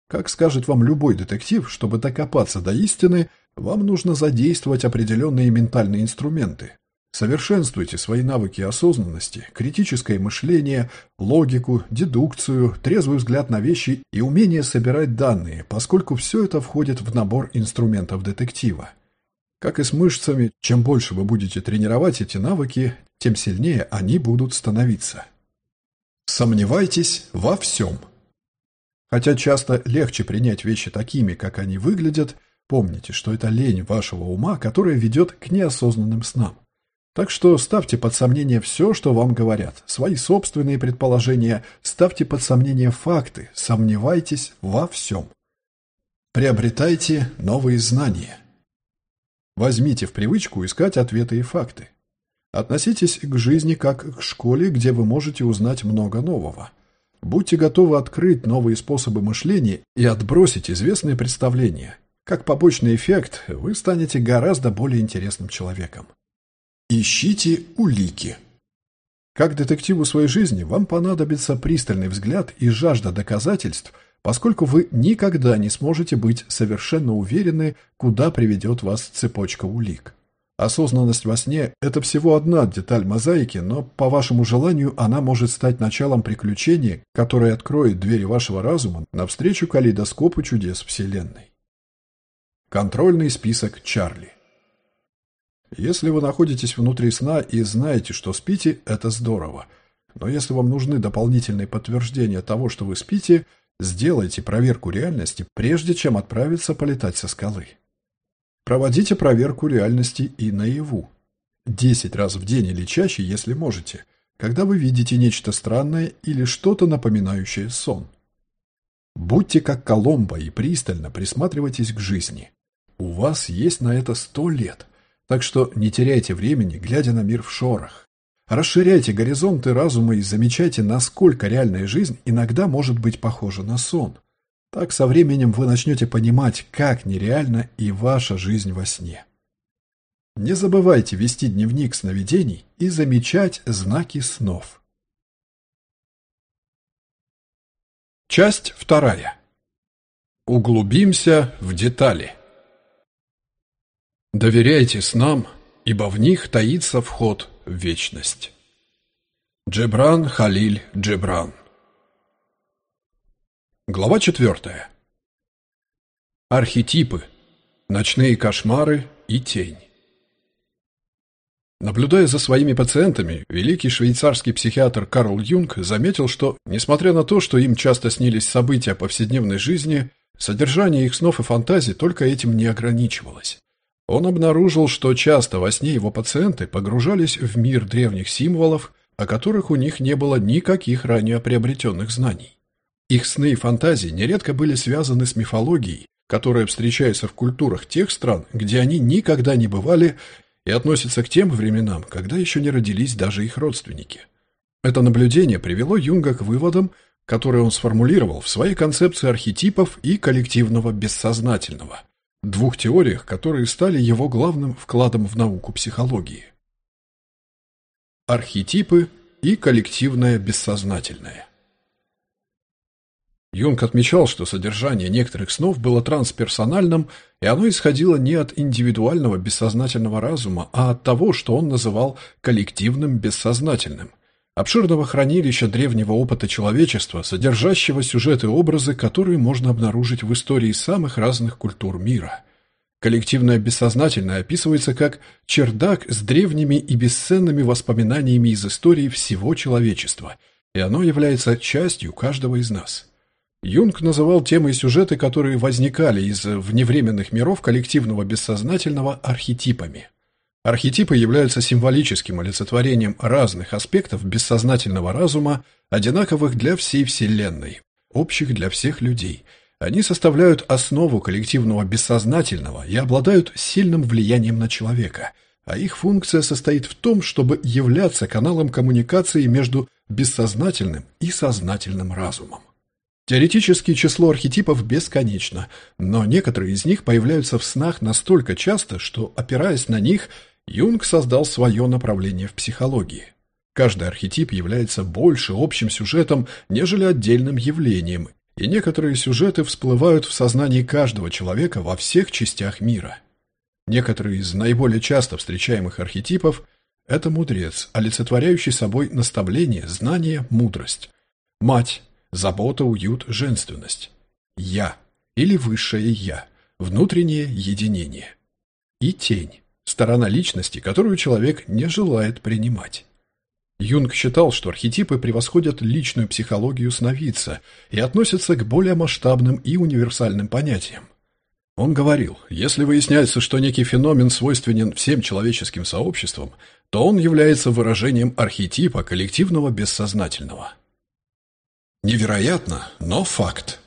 Как скажет вам любой детектив, чтобы докопаться до истины, вам нужно задействовать определенные ментальные инструменты, Совершенствуйте свои навыки осознанности, критическое мышление, логику, дедукцию, трезвый взгляд на вещи и умение собирать данные, поскольку все это входит в набор инструментов детектива. Как и с мышцами, чем больше вы будете тренировать эти навыки, тем сильнее они будут становиться. Сомневайтесь во всем. Хотя часто легче принять вещи такими, как они выглядят, помните, что это лень вашего ума, которая ведет к неосознанным снам. Так что ставьте под сомнение все, что вам говорят, свои собственные предположения, ставьте под сомнение факты, сомневайтесь во всем. Приобретайте новые знания. Возьмите в привычку искать ответы и факты. Относитесь к жизни как к школе, где вы можете узнать много нового. Будьте готовы открыть новые способы мышления и отбросить известные представления. Как побочный эффект, вы станете гораздо более интересным человеком. Ищите улики. Как детективу своей жизни вам понадобится пристальный взгляд и жажда доказательств, поскольку вы никогда не сможете быть совершенно уверены, куда приведет вас цепочка улик. Осознанность во сне – это всего одна деталь мозаики, но по вашему желанию она может стать началом приключения, которое откроет двери вашего разума навстречу калейдоскопу чудес Вселенной. Контрольный список Чарли если вы находитесь внутри сна и знаете, что спите, это здорово. Но если вам нужны дополнительные подтверждения того, что вы спите, сделайте проверку реальности, прежде чем отправиться полетать со скалы. Проводите проверку реальности и наяву. 10 раз в день или чаще, если можете, когда вы видите нечто странное или что-то напоминающее сон. Будьте как Коломбо и пристально присматривайтесь к жизни. У вас есть на это сто лет, так что не теряйте времени, глядя на мир в шорах. Расширяйте горизонты разума и замечайте, насколько реальная жизнь иногда может быть похожа на сон. Так со временем вы начнете понимать, как нереальна и ваша жизнь во сне. Не забывайте вести дневник сновидений и замечать знаки снов. Часть вторая. Углубимся в детали. Доверяйте снам, ибо в них таится вход в вечность. Джебран Халиль Джебран Глава четвертая. Архетипы. Ночные кошмары и тень. Наблюдая за своими пациентами, великий швейцарский психиатр Карл Юнг заметил, что, несмотря на то, что им часто снились события повседневной жизни, содержание их снов и фантазий только этим не ограничивалось. Он обнаружил, что часто во сне его пациенты погружались в мир древних символов, о которых у них не было никаких ранее приобретенных знаний. Их сны и фантазии нередко были связаны с мифологией, которая встречается в культурах тех стран, где они никогда не бывали и относится к тем временам, когда еще не родились даже их родственники. Это наблюдение привело Юнга к выводам, которые он сформулировал в своей концепции архетипов и коллективного бессознательного, двух теориях, которые стали его главным вкладом в науку психологии. Архетипы и коллективное бессознательное. Юнг отмечал, что содержание некоторых снов было трансперсональным, и оно исходило не от индивидуального бессознательного разума, а от того, что он называл коллективным бессознательным, обширного хранилища древнего опыта человечества, содержащего сюжеты и образы, которые можно обнаружить в истории самых разных культур мира. Коллективное бессознательное описывается как чердак с древними и бесценными воспоминаниями из истории всего человечества, и оно является частью каждого из нас. Юнг называл темы и сюжеты, которые возникали из вневременных миров коллективного бессознательного архетипами. Архетипы являются символическим олицетворением разных аспектов бессознательного разума, одинаковых для всей Вселенной, общих для всех людей. Они составляют основу коллективного бессознательного и обладают сильным влиянием на человека, а их функция состоит в том, чтобы являться каналом коммуникации между бессознательным и сознательным разумом. Теоретически число архетипов бесконечно, но некоторые из них появляются в снах настолько часто, что, опираясь на них, Юнг создал свое направление в психологии. Каждый архетип является больше общим сюжетом, нежели отдельным явлением, и некоторые сюжеты всплывают в сознании каждого человека во всех частях мира. Некоторые из наиболее часто встречаемых архетипов – это мудрец, олицетворяющий собой наставление, знание, мудрость. Мать Забота, уют, женственность. Я или высшее Я, внутреннее единение. И тень, сторона личности, которую человек не желает принимать. Юнг считал, что архетипы превосходят личную психологию сновидца и относятся к более масштабным и универсальным понятиям. Он говорил, если выясняется, что некий феномен свойственен всем человеческим сообществам, то он является выражением архетипа коллективного бессознательного. Невероятно, но факт.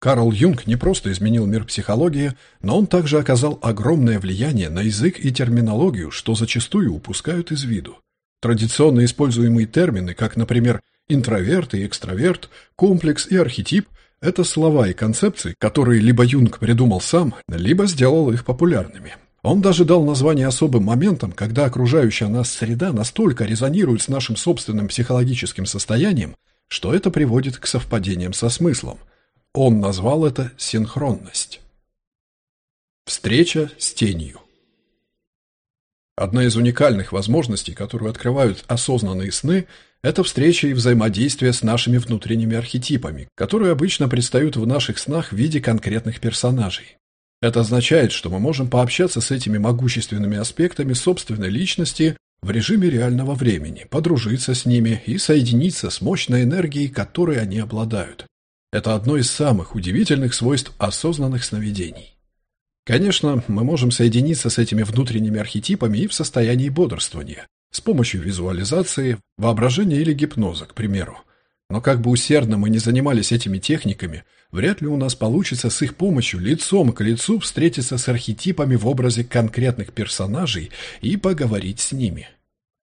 Карл Юнг не просто изменил мир психологии, но он также оказал огромное влияние на язык и терминологию, что зачастую упускают из виду. Традиционно используемые термины, как, например, интроверт и экстраверт, комплекс и архетип – это слова и концепции, которые либо Юнг придумал сам, либо сделал их популярными. Он даже дал название особым моментам, когда окружающая нас среда настолько резонирует с нашим собственным психологическим состоянием, что это приводит к совпадениям со смыслом. Он назвал это синхронность. Встреча с тенью. Одна из уникальных возможностей, которую открывают осознанные сны, это встреча и взаимодействие с нашими внутренними архетипами, которые обычно предстают в наших снах в виде конкретных персонажей. Это означает, что мы можем пообщаться с этими могущественными аспектами собственной личности в режиме реального времени, подружиться с ними и соединиться с мощной энергией, которой они обладают. Это одно из самых удивительных свойств осознанных сновидений. Конечно, мы можем соединиться с этими внутренними архетипами и в состоянии бодрствования, с помощью визуализации, воображения или гипноза, к примеру. Но как бы усердно мы ни занимались этими техниками, вряд ли у нас получится с их помощью лицом к лицу встретиться с архетипами в образе конкретных персонажей и поговорить с ними.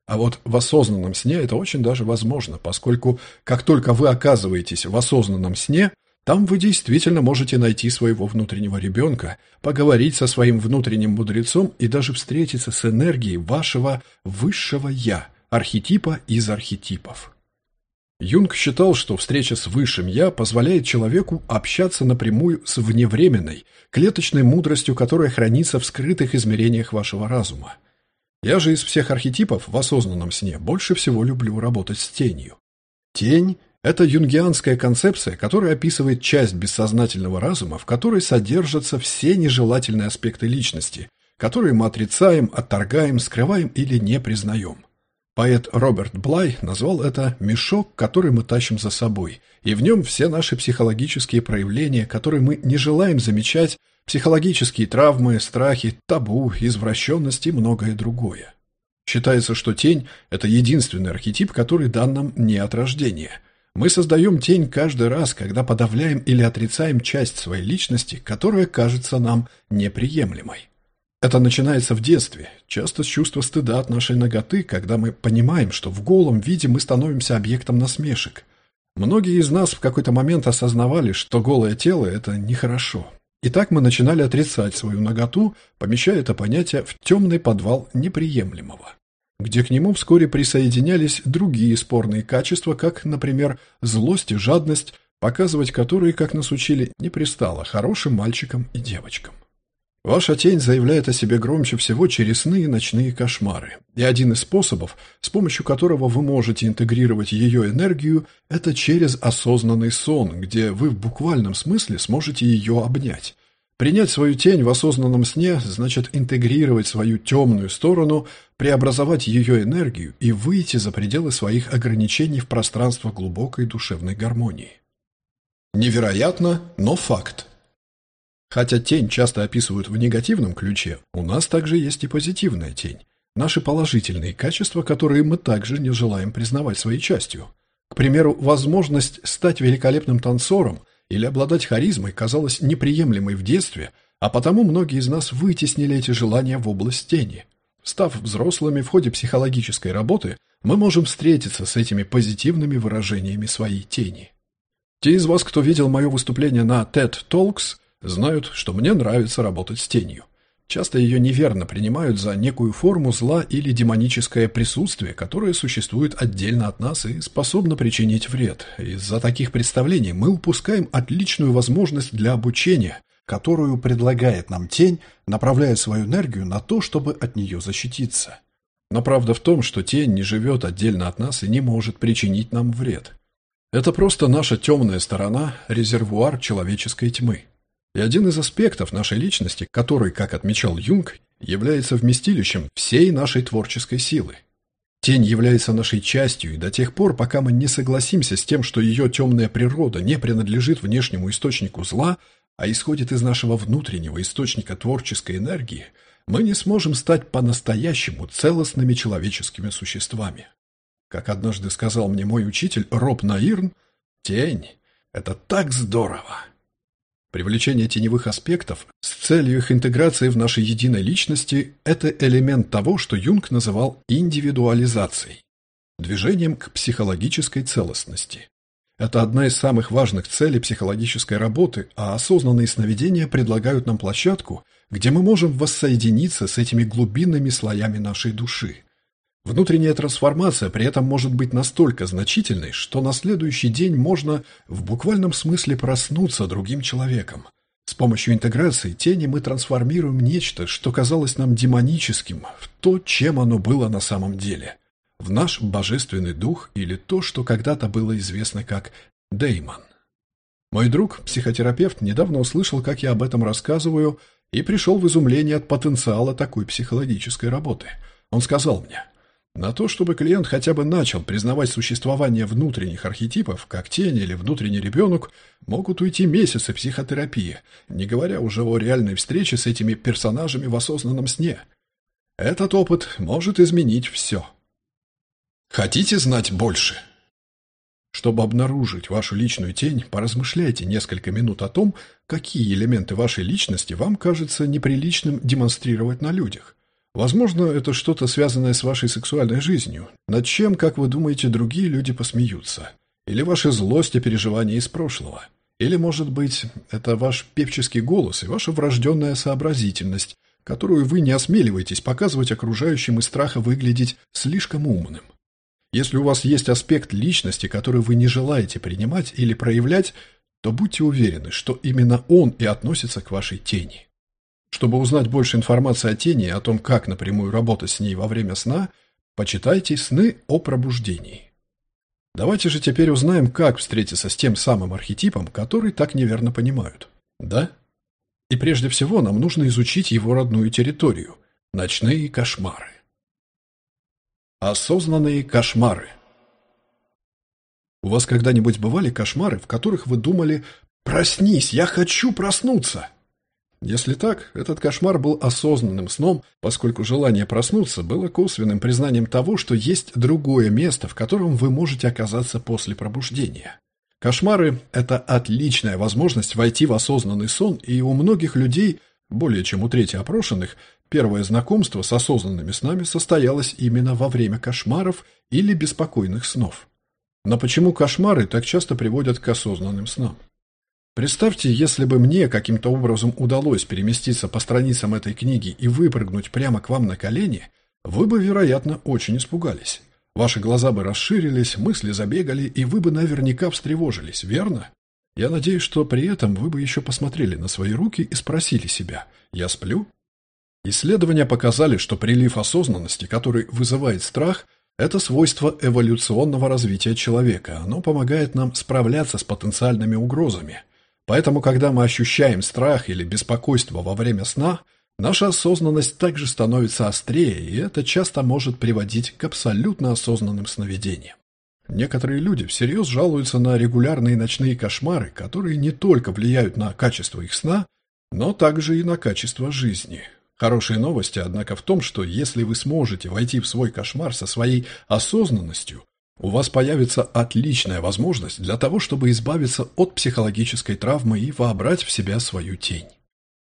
А вот в осознанном сне это очень даже возможно, поскольку как только вы оказываетесь в осознанном сне, там вы действительно можете найти своего внутреннего ребенка, поговорить со своим внутренним мудрецом и даже встретиться с энергией вашего высшего «я», архетипа из архетипов. Юнг считал, что встреча с Высшим Я позволяет человеку общаться напрямую с вневременной, клеточной мудростью, которая хранится в скрытых измерениях вашего разума. Я же из всех архетипов в осознанном сне больше всего люблю работать с тенью. Тень – это юнгианская концепция, которая описывает часть бессознательного разума, в которой содержатся все нежелательные аспекты личности, которые мы отрицаем, отторгаем, скрываем или не признаем. Поэт Роберт Блай назвал это «мешок, который мы тащим за собой», и в нем все наши психологические проявления, которые мы не желаем замечать, психологические травмы, страхи, табу, извращенность и многое другое. Считается, что тень – это единственный архетип, который дан нам не от рождения. Мы создаем тень каждый раз, когда подавляем или отрицаем часть своей личности, которая кажется нам неприемлемой. Это начинается в детстве, часто с чувства стыда от нашей ноготы, когда мы понимаем, что в голом виде мы становимся объектом насмешек. Многие из нас в какой-то момент осознавали, что голое тело – это нехорошо. И так мы начинали отрицать свою ноготу, помещая это понятие в темный подвал неприемлемого, где к нему вскоре присоединялись другие спорные качества, как, например, злость и жадность, показывать которые, как нас учили, не пристало хорошим мальчикам и девочкам. Ваша тень заявляет о себе громче всего через сны и ночные кошмары. И один из способов, с помощью которого вы можете интегрировать ее энергию, это через осознанный сон, где вы в буквальном смысле сможете ее обнять. Принять свою тень в осознанном сне значит интегрировать свою темную сторону, преобразовать ее энергию и выйти за пределы своих ограничений в пространство глубокой душевной гармонии. Невероятно, но факт. Хотя тень часто описывают в негативном ключе, у нас также есть и позитивная тень. Наши положительные качества, которые мы также не желаем признавать своей частью. К примеру, возможность стать великолепным танцором или обладать харизмой казалась неприемлемой в детстве, а потому многие из нас вытеснили эти желания в область тени. Став взрослыми в ходе психологической работы, мы можем встретиться с этими позитивными выражениями своей тени. Те из вас, кто видел мое выступление на TED Talks, Знают, что мне нравится работать с тенью. Часто ее неверно принимают за некую форму зла или демоническое присутствие, которое существует отдельно от нас и способно причинить вред. Из-за таких представлений мы упускаем отличную возможность для обучения, которую предлагает нам тень, направляя свою энергию на то, чтобы от нее защититься. Но правда в том, что тень не живет отдельно от нас и не может причинить нам вред. Это просто наша темная сторона, резервуар человеческой тьмы. И один из аспектов нашей личности, который, как отмечал Юнг, является вместилищем всей нашей творческой силы. Тень является нашей частью, и до тех пор, пока мы не согласимся с тем, что ее темная природа не принадлежит внешнему источнику зла, а исходит из нашего внутреннего источника творческой энергии, мы не сможем стать по-настоящему целостными человеческими существами. Как однажды сказал мне мой учитель Роб Наирн, «Тень – это так здорово!» Привлечение теневых аспектов с целью их интеграции в нашей единой личности – это элемент того, что Юнг называл индивидуализацией, движением к психологической целостности. Это одна из самых важных целей психологической работы, а осознанные сновидения предлагают нам площадку, где мы можем воссоединиться с этими глубинными слоями нашей души. Внутренняя трансформация при этом может быть настолько значительной, что на следующий день можно в буквальном смысле проснуться другим человеком. С помощью интеграции тени мы трансформируем нечто, что казалось нам демоническим, в то, чем оно было на самом деле. В наш божественный дух или то, что когда-то было известно как Деймон. Мой друг, психотерапевт, недавно услышал, как я об этом рассказываю, и пришел в изумление от потенциала такой психологической работы. Он сказал мне – На то, чтобы клиент хотя бы начал признавать существование внутренних архетипов, как тень или внутренний ребенок, могут уйти месяцы психотерапии, не говоря уже о реальной встрече с этими персонажами в осознанном сне. Этот опыт может изменить все. Хотите знать больше? Чтобы обнаружить вашу личную тень, поразмышляйте несколько минут о том, какие элементы вашей личности вам кажется неприличным демонстрировать на людях. Возможно, это что-то связанное с вашей сексуальной жизнью, над чем, как вы думаете, другие люди посмеются. Или ваши злость и переживания из прошлого. Или, может быть, это ваш певческий голос и ваша врожденная сообразительность, которую вы не осмеливаетесь показывать окружающим из страха выглядеть слишком умным. Если у вас есть аспект личности, который вы не желаете принимать или проявлять, то будьте уверены, что именно он и относится к вашей тени. Чтобы узнать больше информации о тени и о том, как напрямую работать с ней во время сна, почитайте «Сны о пробуждении». Давайте же теперь узнаем, как встретиться с тем самым архетипом, который так неверно понимают. Да? И прежде всего нам нужно изучить его родную территорию – ночные кошмары. Осознанные кошмары. У вас когда-нибудь бывали кошмары, в которых вы думали «Проснись, я хочу проснуться»? Если так, этот кошмар был осознанным сном, поскольку желание проснуться было косвенным признанием того, что есть другое место, в котором вы можете оказаться после пробуждения. Кошмары – это отличная возможность войти в осознанный сон, и у многих людей, более чем у трети опрошенных, первое знакомство с осознанными снами состоялось именно во время кошмаров или беспокойных снов. Но почему кошмары так часто приводят к осознанным снам? Представьте, если бы мне каким-то образом удалось переместиться по страницам этой книги и выпрыгнуть прямо к вам на колени, вы бы, вероятно, очень испугались. Ваши глаза бы расширились, мысли забегали, и вы бы наверняка встревожились, верно? Я надеюсь, что при этом вы бы еще посмотрели на свои руки и спросили себя «Я сплю?». Исследования показали, что прилив осознанности, который вызывает страх, это свойство эволюционного развития человека. Оно помогает нам справляться с потенциальными угрозами – Поэтому, когда мы ощущаем страх или беспокойство во время сна, наша осознанность также становится острее, и это часто может приводить к абсолютно осознанным сновидениям. Некоторые люди всерьез жалуются на регулярные ночные кошмары, которые не только влияют на качество их сна, но также и на качество жизни. Хорошие новости, однако, в том, что если вы сможете войти в свой кошмар со своей осознанностью, у вас появится отличная возможность для того, чтобы избавиться от психологической травмы и вобрать в себя свою тень.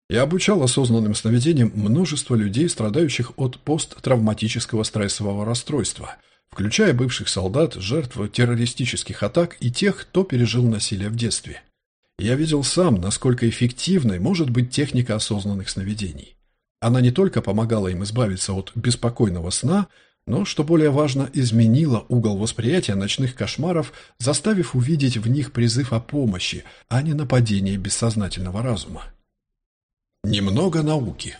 Я обучал осознанным сновидениям множество людей, страдающих от посттравматического стрессового расстройства, включая бывших солдат, жертв террористических атак и тех, кто пережил насилие в детстве. Я видел сам, насколько эффективной может быть техника осознанных сновидений. Она не только помогала им избавиться от беспокойного сна, но, что более важно, изменила угол восприятия ночных кошмаров, заставив увидеть в них призыв о помощи, а не нападение бессознательного разума. Немного науки.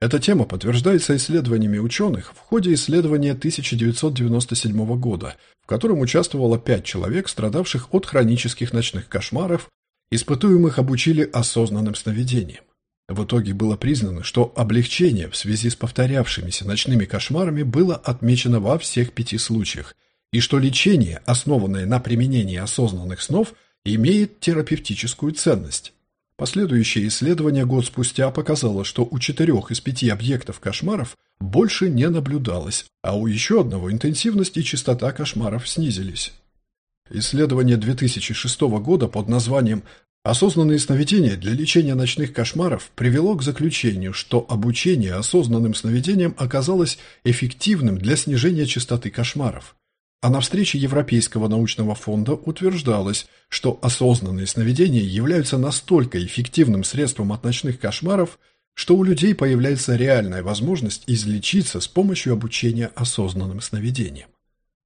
Эта тема подтверждается исследованиями ученых в ходе исследования 1997 года, в котором участвовало пять человек, страдавших от хронических ночных кошмаров, испытуемых обучили осознанным сновидением. В итоге было признано, что облегчение в связи с повторявшимися ночными кошмарами было отмечено во всех пяти случаях, и что лечение, основанное на применении осознанных снов, имеет терапевтическую ценность. Последующее исследование год спустя показало, что у четырех из пяти объектов кошмаров больше не наблюдалось, а у еще одного интенсивность и частота кошмаров снизились. Исследование 2006 года под названием Осознанные сновидения для лечения ночных кошмаров привело к заключению, что обучение осознанным сновидениям оказалось эффективным для снижения частоты кошмаров. А на встрече Европейского научного фонда утверждалось, что осознанные сновидения являются настолько эффективным средством от ночных кошмаров, что у людей появляется реальная возможность излечиться с помощью обучения осознанным сновидениям.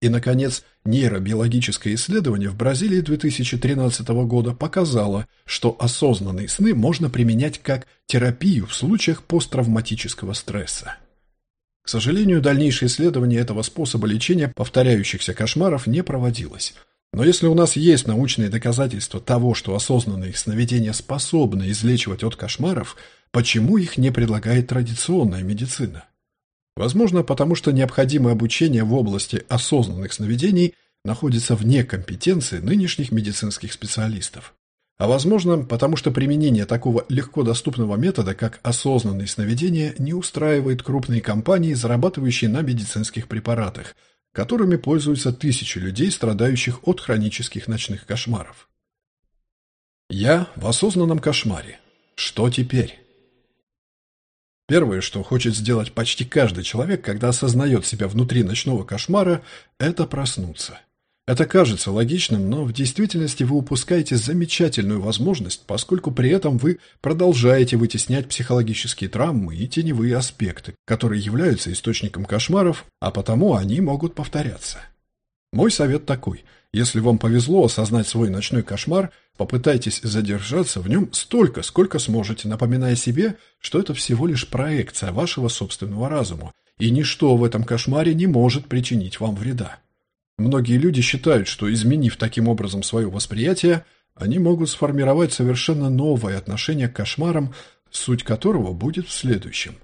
И, наконец, нейробиологическое исследование в Бразилии 2013 года показало, что осознанные сны можно применять как терапию в случаях посттравматического стресса. К сожалению, дальнейшее исследование этого способа лечения повторяющихся кошмаров не проводилось. Но если у нас есть научные доказательства того, что осознанные сновидения способны излечивать от кошмаров, почему их не предлагает традиционная медицина? Возможно, потому что необходимое обучение в области осознанных сновидений находится вне компетенции нынешних медицинских специалистов. А возможно, потому что применение такого легко доступного метода, как осознанные сновидения, не устраивает крупные компании, зарабатывающие на медицинских препаратах, которыми пользуются тысячи людей, страдающих от хронических ночных кошмаров. Я в осознанном кошмаре. Что теперь? Первое, что хочет сделать почти каждый человек, когда осознает себя внутри ночного кошмара, это проснуться. Это кажется логичным, но в действительности вы упускаете замечательную возможность, поскольку при этом вы продолжаете вытеснять психологические травмы и теневые аспекты, которые являются источником кошмаров, а потому они могут повторяться. Мой совет такой. Если вам повезло осознать свой ночной кошмар, попытайтесь задержаться в нем столько, сколько сможете, напоминая себе, что это всего лишь проекция вашего собственного разума, и ничто в этом кошмаре не может причинить вам вреда. Многие люди считают, что изменив таким образом свое восприятие, они могут сформировать совершенно новое отношение к кошмарам, суть которого будет в следующем.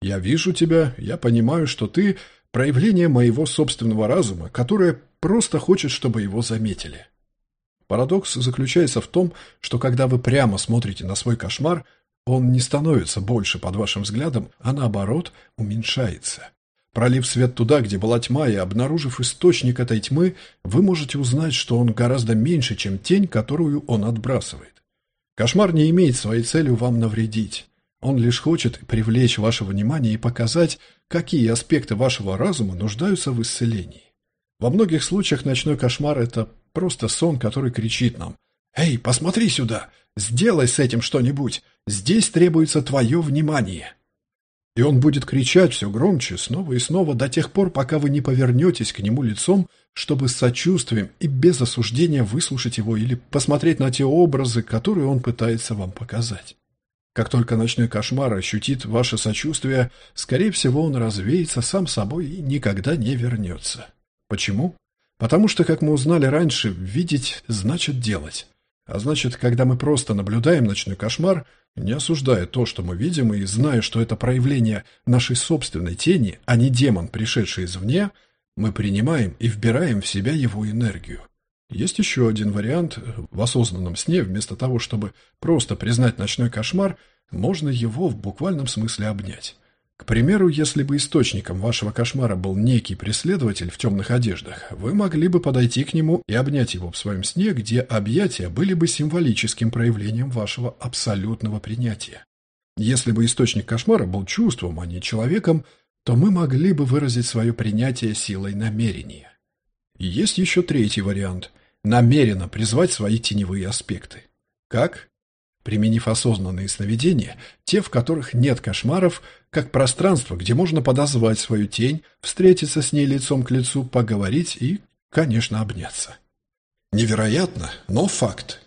«Я вижу тебя, я понимаю, что ты – проявление моего собственного разума, которое просто хочет, чтобы его заметили». Парадокс заключается в том, что когда вы прямо смотрите на свой кошмар, он не становится больше под вашим взглядом, а наоборот уменьшается. Пролив свет туда, где была тьма, и обнаружив источник этой тьмы, вы можете узнать, что он гораздо меньше, чем тень, которую он отбрасывает. Кошмар не имеет своей целью вам навредить. Он лишь хочет привлечь ваше внимание и показать, какие аспекты вашего разума нуждаются в исцелении. Во многих случаях ночной кошмар – это просто сон, который кричит нам «Эй, посмотри сюда! Сделай с этим что-нибудь! Здесь требуется твое внимание!» И он будет кричать все громче, снова и снова, до тех пор, пока вы не повернетесь к нему лицом, чтобы с сочувствием и без осуждения выслушать его или посмотреть на те образы, которые он пытается вам показать. Как только ночной кошмар ощутит ваше сочувствие, скорее всего, он развеется сам собой и никогда не вернется. Почему? Потому что, как мы узнали раньше, видеть значит делать. А значит, когда мы просто наблюдаем ночной кошмар, не осуждая то, что мы видим, и зная, что это проявление нашей собственной тени, а не демон, пришедший извне, мы принимаем и вбираем в себя его энергию. Есть еще один вариант. В осознанном сне, вместо того, чтобы просто признать ночной кошмар, можно его в буквальном смысле обнять. К примеру, если бы источником вашего кошмара был некий преследователь в темных одеждах, вы могли бы подойти к нему и обнять его в своем сне, где объятия были бы символическим проявлением вашего абсолютного принятия. Если бы источник кошмара был чувством, а не человеком, то мы могли бы выразить свое принятие силой намерения. Есть еще третий вариант – намеренно призвать свои теневые аспекты. Как? Применив осознанные сновидения, те, в которых нет кошмаров, как пространство, где можно подозвать свою тень, встретиться с ней лицом к лицу, поговорить и, конечно, обняться. Невероятно, но факт.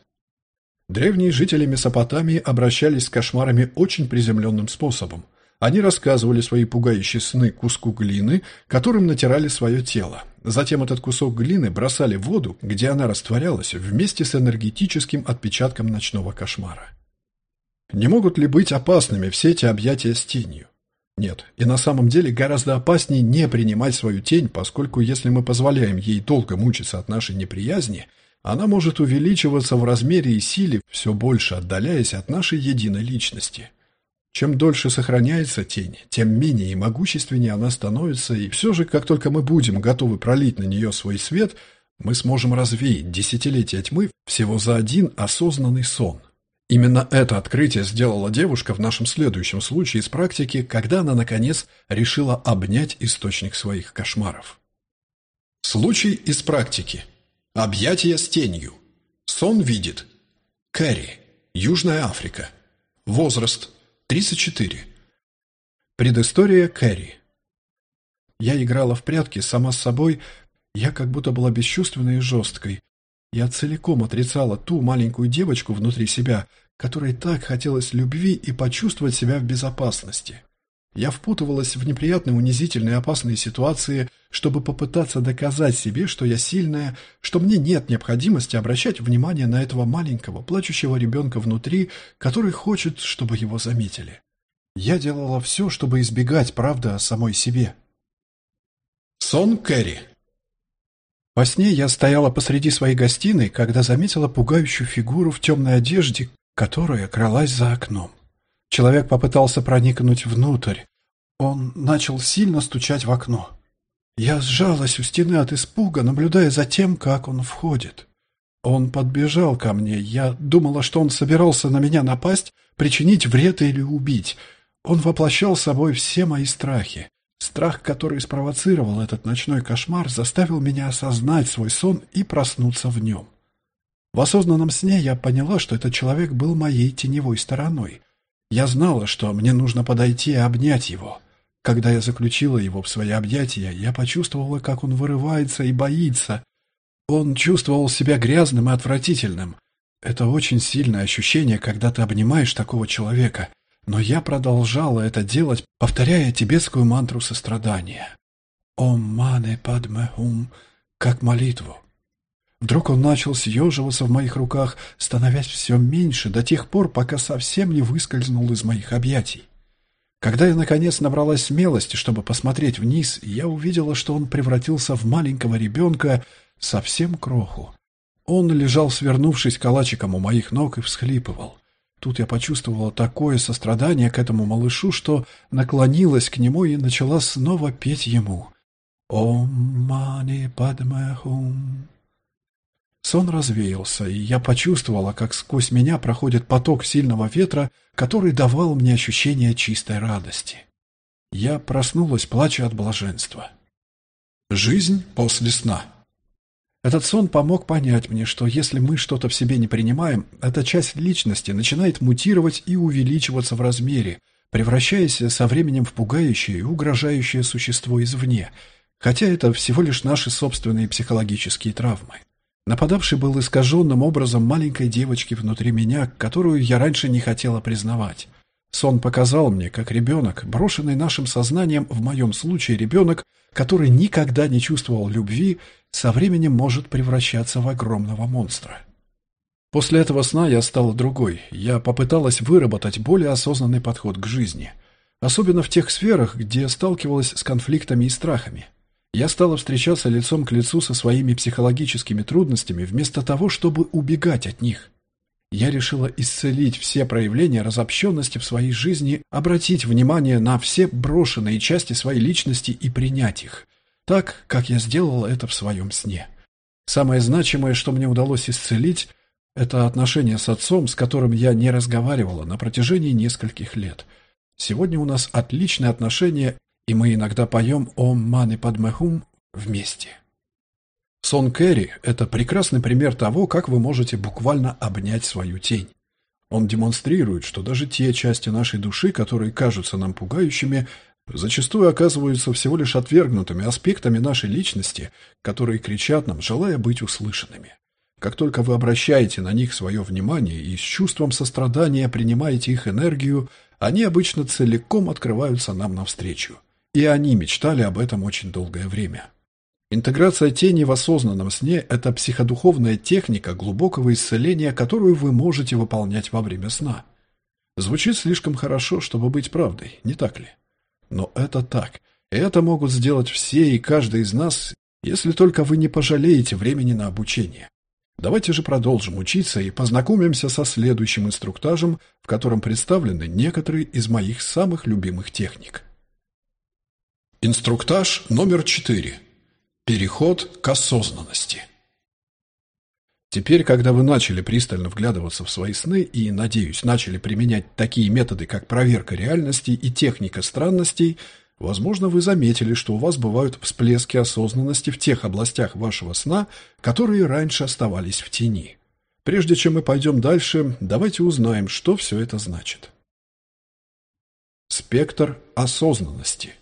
Древние жители Месопотамии обращались с кошмарами очень приземленным способом. Они рассказывали свои пугающие сны куску глины, которым натирали свое тело. Затем этот кусок глины бросали в воду, где она растворялась вместе с энергетическим отпечатком ночного кошмара. Не могут ли быть опасными все эти объятия с тенью? Нет, и на самом деле гораздо опаснее не принимать свою тень, поскольку если мы позволяем ей долго мучиться от нашей неприязни, она может увеличиваться в размере и силе, все больше отдаляясь от нашей единой личности – чем дольше сохраняется тень, тем менее и могущественнее она становится, и все же, как только мы будем готовы пролить на нее свой свет, мы сможем развеять десятилетия тьмы всего за один осознанный сон. Именно это открытие сделала девушка в нашем следующем случае из практики, когда она, наконец, решила обнять источник своих кошмаров. Случай из практики. Объятие с тенью. Сон видит. Кэрри. Южная Африка. Возраст 34. Предыстория Кэрри. Я играла в прятки сама с собой, я как будто была бесчувственной и жесткой. Я целиком отрицала ту маленькую девочку внутри себя, которой так хотелось любви и почувствовать себя в безопасности. Я впутывалась в неприятные, унизительные, опасные ситуации, чтобы попытаться доказать себе, что я сильная, что мне нет необходимости обращать внимание на этого маленького, плачущего ребенка внутри, который хочет, чтобы его заметили. Я делала все, чтобы избегать правды о самой себе. Сон Кэрри Во сне я стояла посреди своей гостиной, когда заметила пугающую фигуру в темной одежде, которая кралась за окном. Человек попытался проникнуть внутрь. Он начал сильно стучать в окно. Я сжалась у стены от испуга, наблюдая за тем, как он входит. Он подбежал ко мне. Я думала, что он собирался на меня напасть, причинить вред или убить. Он воплощал собой все мои страхи. Страх, который спровоцировал этот ночной кошмар, заставил меня осознать свой сон и проснуться в нем. В осознанном сне я поняла, что этот человек был моей теневой стороной. Я знала, что мне нужно подойти и обнять его. Когда я заключила его в свои объятия, я почувствовала, как он вырывается и боится. Он чувствовал себя грязным и отвратительным. Это очень сильное ощущение, когда ты обнимаешь такого человека — но я продолжала это делать, повторяя тибетскую мантру сострадания. «Ом мане падме ум», как молитву. Вдруг он начал съеживаться в моих руках, становясь все меньше до тех пор, пока совсем не выскользнул из моих объятий. Когда я, наконец, набралась смелости, чтобы посмотреть вниз, я увидела, что он превратился в маленького ребенка, совсем кроху. Он лежал, свернувшись калачиком у моих ног, и всхлипывал. Тут я почувствовала такое сострадание к этому малышу, что наклонилась к нему и начала снова петь ему. «Ом мани падме хум». Сон развеялся, и я почувствовала, как сквозь меня проходит поток сильного ветра, который давал мне ощущение чистой радости. Я проснулась, плача от блаженства. Жизнь после сна этот сон помог понять мне, что если мы что-то в себе не принимаем, эта часть личности начинает мутировать и увеличиваться в размере, превращаясь со временем в пугающее и угрожающее существо извне, хотя это всего лишь наши собственные психологические травмы. Нападавший был искаженным образом маленькой девочки внутри меня, которую я раньше не хотела признавать. Сон показал мне, как ребенок, брошенный нашим сознанием, в моем случае ребенок, который никогда не чувствовал любви, со временем может превращаться в огромного монстра. После этого сна я стала другой. Я попыталась выработать более осознанный подход к жизни. Особенно в тех сферах, где сталкивалась с конфликтами и страхами. Я стала встречаться лицом к лицу со своими психологическими трудностями вместо того, чтобы убегать от них. Я решила исцелить все проявления разобщенности в своей жизни, обратить внимание на все брошенные части своей личности и принять их, так, как я сделала это в своем сне. Самое значимое, что мне удалось исцелить, это отношение с отцом, с которым я не разговаривала на протяжении нескольких лет. Сегодня у нас отличные отношения, и мы иногда поем «Ом маны падмехум» вместе. Сон Кэрри – это прекрасный пример того, как вы можете буквально обнять свою тень. Он демонстрирует, что даже те части нашей души, которые кажутся нам пугающими, зачастую оказываются всего лишь отвергнутыми аспектами нашей личности, которые кричат нам, желая быть услышанными. Как только вы обращаете на них свое внимание и с чувством сострадания принимаете их энергию, они обычно целиком открываются нам навстречу. И они мечтали об этом очень долгое время. Интеграция тени в осознанном сне – это психодуховная техника глубокого исцеления, которую вы можете выполнять во время сна. Звучит слишком хорошо, чтобы быть правдой, не так ли? Но это так. И это могут сделать все и каждый из нас, если только вы не пожалеете времени на обучение. Давайте же продолжим учиться и познакомимся со следующим инструктажем, в котором представлены некоторые из моих самых любимых техник. Инструктаж номер четыре. Переход к осознанности. Теперь, когда вы начали пристально вглядываться в свои сны и, надеюсь, начали применять такие методы, как проверка реальности и техника странностей, возможно, вы заметили, что у вас бывают всплески осознанности в тех областях вашего сна, которые раньше оставались в тени. Прежде чем мы пойдем дальше, давайте узнаем, что все это значит. Спектр осознанности.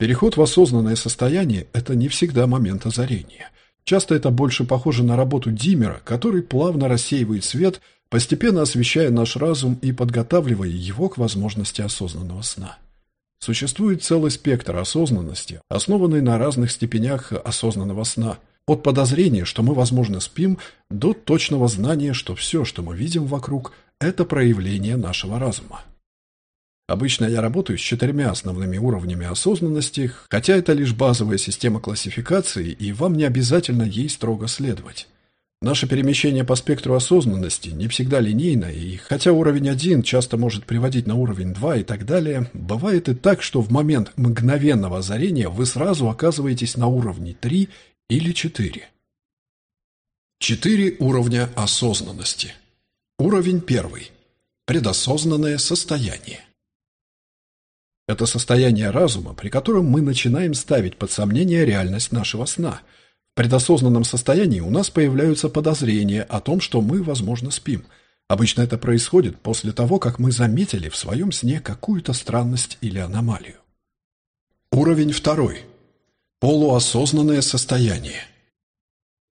Переход в осознанное состояние – это не всегда момент озарения. Часто это больше похоже на работу диммера, который плавно рассеивает свет, постепенно освещая наш разум и подготавливая его к возможности осознанного сна. Существует целый спектр осознанности, основанный на разных степенях осознанного сна, от подозрения, что мы, возможно, спим, до точного знания, что все, что мы видим вокруг, это проявление нашего разума. Обычно я работаю с четырьмя основными уровнями осознанности, хотя это лишь базовая система классификации, и вам не обязательно ей строго следовать. Наше перемещение по спектру осознанности не всегда линейно, и хотя уровень 1 часто может приводить на уровень 2 и так далее, бывает и так, что в момент мгновенного озарения вы сразу оказываетесь на уровне 3 или 4. Четыре уровня осознанности. Уровень первый. Предосознанное состояние. Это состояние разума, при котором мы начинаем ставить под сомнение реальность нашего сна. В предосознанном состоянии у нас появляются подозрения о том, что мы, возможно, спим. Обычно это происходит после того, как мы заметили в своем сне какую-то странность или аномалию. Уровень второй. Полуосознанное состояние.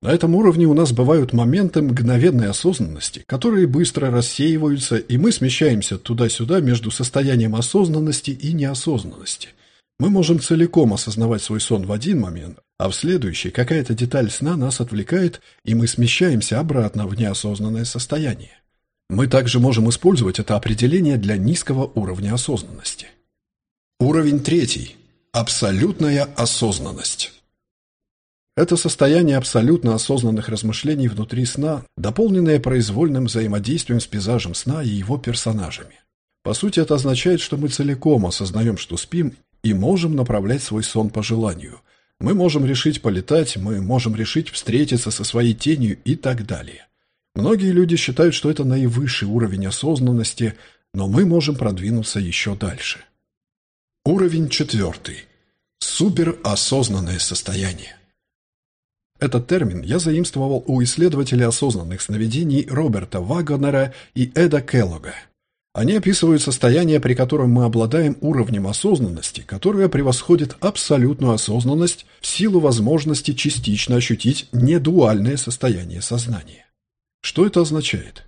На этом уровне у нас бывают моменты мгновенной осознанности, которые быстро рассеиваются, и мы смещаемся туда-сюда между состоянием осознанности и неосознанности. Мы можем целиком осознавать свой сон в один момент, а в следующий какая-то деталь сна нас отвлекает, и мы смещаемся обратно в неосознанное состояние. Мы также можем использовать это определение для низкого уровня осознанности. Уровень третий. Абсолютная осознанность. Это состояние абсолютно осознанных размышлений внутри сна, дополненное произвольным взаимодействием с пейзажем сна и его персонажами. По сути, это означает, что мы целиком осознаем, что спим, и можем направлять свой сон по желанию. Мы можем решить полетать, мы можем решить встретиться со своей тенью и так далее. Многие люди считают, что это наивысший уровень осознанности, но мы можем продвинуться еще дальше. Уровень четвертый. Суперосознанное состояние. Этот термин я заимствовал у исследователей осознанных сновидений Роберта Вагонера и Эда Келлога. Они описывают состояние, при котором мы обладаем уровнем осознанности, которое превосходит абсолютную осознанность в силу возможности частично ощутить недуальное состояние сознания. Что это означает?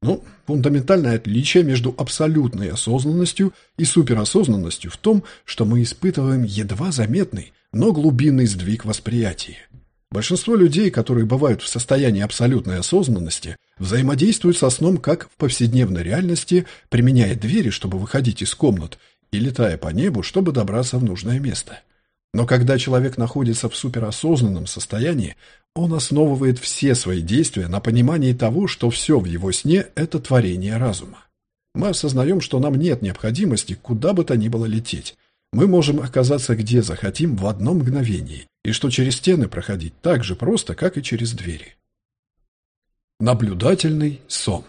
Ну, фундаментальное отличие между абсолютной осознанностью и суперосознанностью в том, что мы испытываем едва заметный, но глубинный сдвиг восприятия. Большинство людей, которые бывают в состоянии абсолютной осознанности, взаимодействуют со сном как в повседневной реальности, применяя двери, чтобы выходить из комнат, и летая по небу, чтобы добраться в нужное место. Но когда человек находится в суперосознанном состоянии, он основывает все свои действия на понимании того, что все в его сне – это творение разума. Мы осознаем, что нам нет необходимости куда бы то ни было лететь, мы можем оказаться где захотим в одно мгновение, и что через стены проходить так же просто, как и через двери. Наблюдательный сон.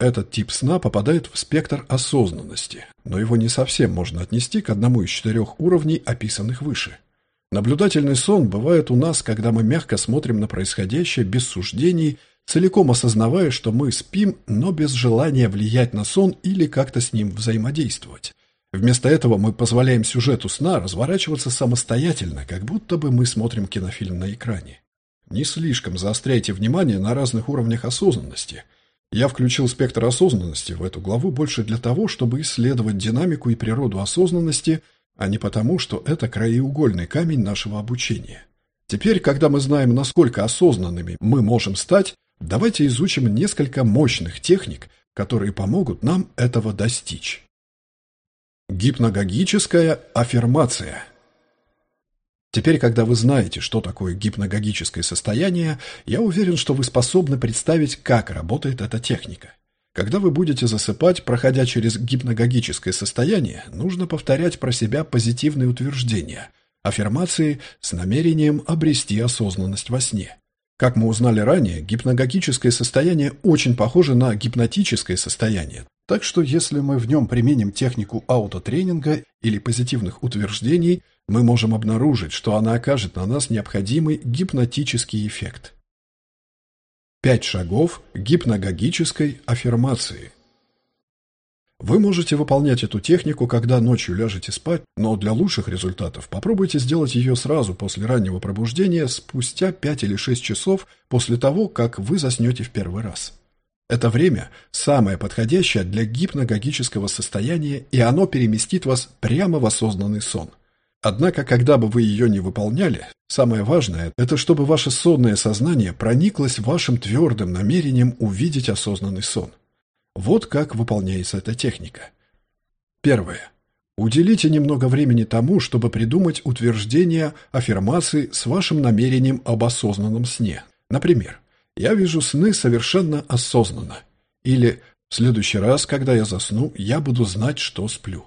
Этот тип сна попадает в спектр осознанности, но его не совсем можно отнести к одному из четырех уровней, описанных выше. Наблюдательный сон бывает у нас, когда мы мягко смотрим на происходящее без суждений, целиком осознавая, что мы спим, но без желания влиять на сон или как-то с ним взаимодействовать. Вместо этого мы позволяем сюжету сна разворачиваться самостоятельно, как будто бы мы смотрим кинофильм на экране. Не слишком заостряйте внимание на разных уровнях осознанности. Я включил спектр осознанности в эту главу больше для того, чтобы исследовать динамику и природу осознанности, а не потому, что это краеугольный камень нашего обучения. Теперь, когда мы знаем, насколько осознанными мы можем стать, давайте изучим несколько мощных техник, которые помогут нам этого достичь. Гипногогическая аффирмация. Теперь, когда вы знаете, что такое гипногогическое состояние, я уверен, что вы способны представить, как работает эта техника. Когда вы будете засыпать, проходя через гипногогическое состояние, нужно повторять про себя позитивные утверждения, аффирмации с намерением обрести осознанность во сне. Как мы узнали ранее, гипногогическое состояние очень похоже на гипнотическое состояние, так что если мы в нем применим технику аутотренинга или позитивных утверждений, мы можем обнаружить, что она окажет на нас необходимый гипнотический эффект. Пять шагов гипногогической аффирмации. Вы можете выполнять эту технику, когда ночью ляжете спать, но для лучших результатов попробуйте сделать ее сразу после раннего пробуждения, спустя 5 или 6 часов после того, как вы заснете в первый раз. Это время самое подходящее для гипногогического состояния, и оно переместит вас прямо в осознанный сон. Однако, когда бы вы ее не выполняли, самое важное – это чтобы ваше сонное сознание прониклось вашим твердым намерением увидеть осознанный сон. Вот как выполняется эта техника. Первое. Уделите немного времени тому, чтобы придумать утверждение аффирмации с вашим намерением об осознанном сне. Например, «Я вижу сны совершенно осознанно» или «В следующий раз, когда я засну, я буду знать, что сплю»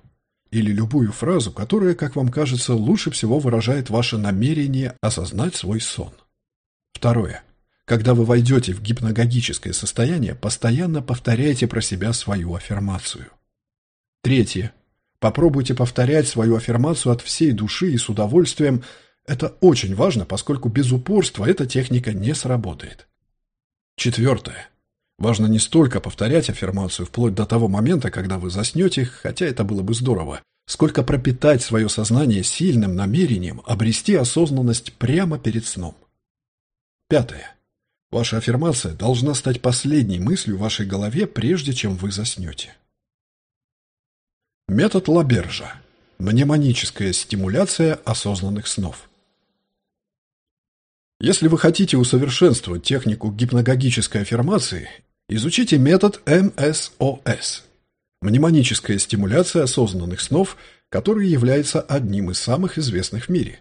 или любую фразу, которая, как вам кажется, лучше всего выражает ваше намерение осознать свой сон. Второе. Когда вы войдете в гипногогическое состояние, постоянно повторяйте про себя свою аффирмацию. Третье. Попробуйте повторять свою аффирмацию от всей души и с удовольствием. Это очень важно, поскольку без упорства эта техника не сработает. Четвертое. Важно не столько повторять аффирмацию вплоть до того момента, когда вы заснете, хотя это было бы здорово, сколько пропитать свое сознание сильным намерением обрести осознанность прямо перед сном. Пятое. Ваша аффирмация должна стать последней мыслью в вашей голове, прежде чем вы заснете. Метод Лабержа. Мнемоническая стимуляция осознанных снов. Если вы хотите усовершенствовать технику гипногогической аффирмации, изучите метод МСОС. Мнемоническая стимуляция осознанных снов, который является одним из самых известных в мире.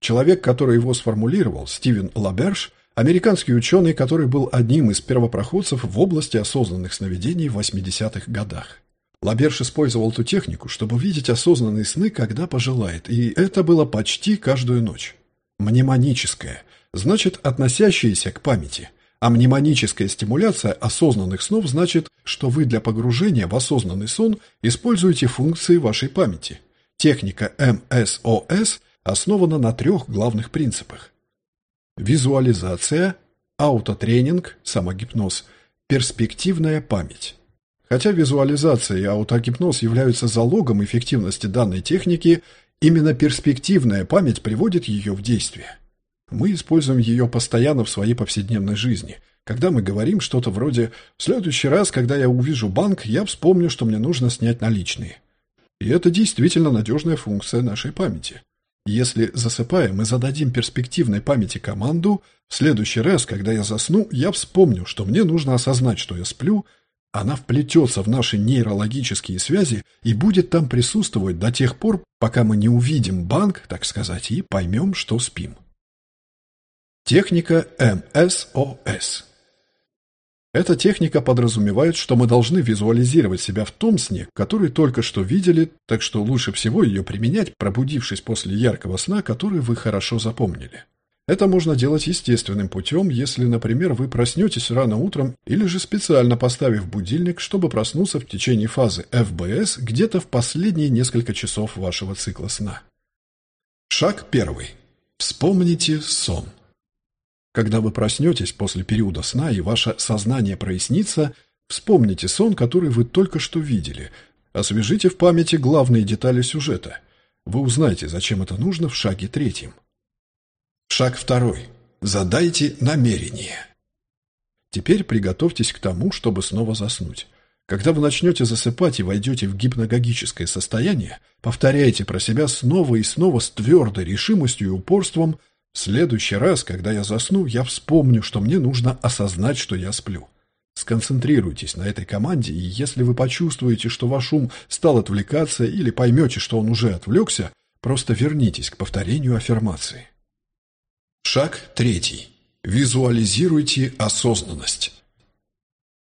Человек, который его сформулировал, Стивен Лаберж, американский ученый, который был одним из первопроходцев в области осознанных сновидений в 80-х годах. Лаберш использовал эту технику, чтобы видеть осознанные сны, когда пожелает, и это было почти каждую ночь. Мнемоническое, значит, относящееся к памяти, а мнемоническая стимуляция осознанных снов значит, что вы для погружения в осознанный сон используете функции вашей памяти. Техника МСОС основана на трех главных принципах. Визуализация, аутотренинг, самогипноз, перспективная память. Хотя визуализация и аутогипноз являются залогом эффективности данной техники, именно перспективная память приводит ее в действие. Мы используем ее постоянно в своей повседневной жизни. Когда мы говорим что-то вроде «В следующий раз, когда я увижу банк, я вспомню, что мне нужно снять наличные». И это действительно надежная функция нашей памяти. Если, засыпая, мы зададим перспективной памяти команду. «В следующий раз, когда я засну, я вспомню, что мне нужно осознать, что я сплю», она вплетется в наши нейрологические связи и будет там присутствовать до тех пор, пока мы не увидим банк, так сказать, и поймем, что спим. Техника МСОС Эта техника подразумевает, что мы должны визуализировать себя в том сне, который только что видели, так что лучше всего ее применять, пробудившись после яркого сна, который вы хорошо запомнили. Это можно делать естественным путем, если, например, вы проснетесь рано утром или же специально поставив будильник, чтобы проснуться в течение фазы ФБС где-то в последние несколько часов вашего цикла сна. Шаг первый. Вспомните сон. Когда вы проснетесь после периода сна и ваше сознание прояснится, вспомните сон, который вы только что видели. Освежите в памяти главные детали сюжета. Вы узнаете, зачем это нужно в шаге третьем. Шаг второй. Задайте намерение. Теперь приготовьтесь к тому, чтобы снова заснуть. Когда вы начнете засыпать и войдете в гипногогическое состояние, повторяйте про себя снова и снова с твердой решимостью и упорством «В следующий раз, когда я засну, я вспомню, что мне нужно осознать, что я сплю». Сконцентрируйтесь на этой команде, и если вы почувствуете, что ваш ум стал отвлекаться или поймете, что он уже отвлекся, просто вернитесь к повторению аффирмации. Шаг третий. Визуализируйте осознанность.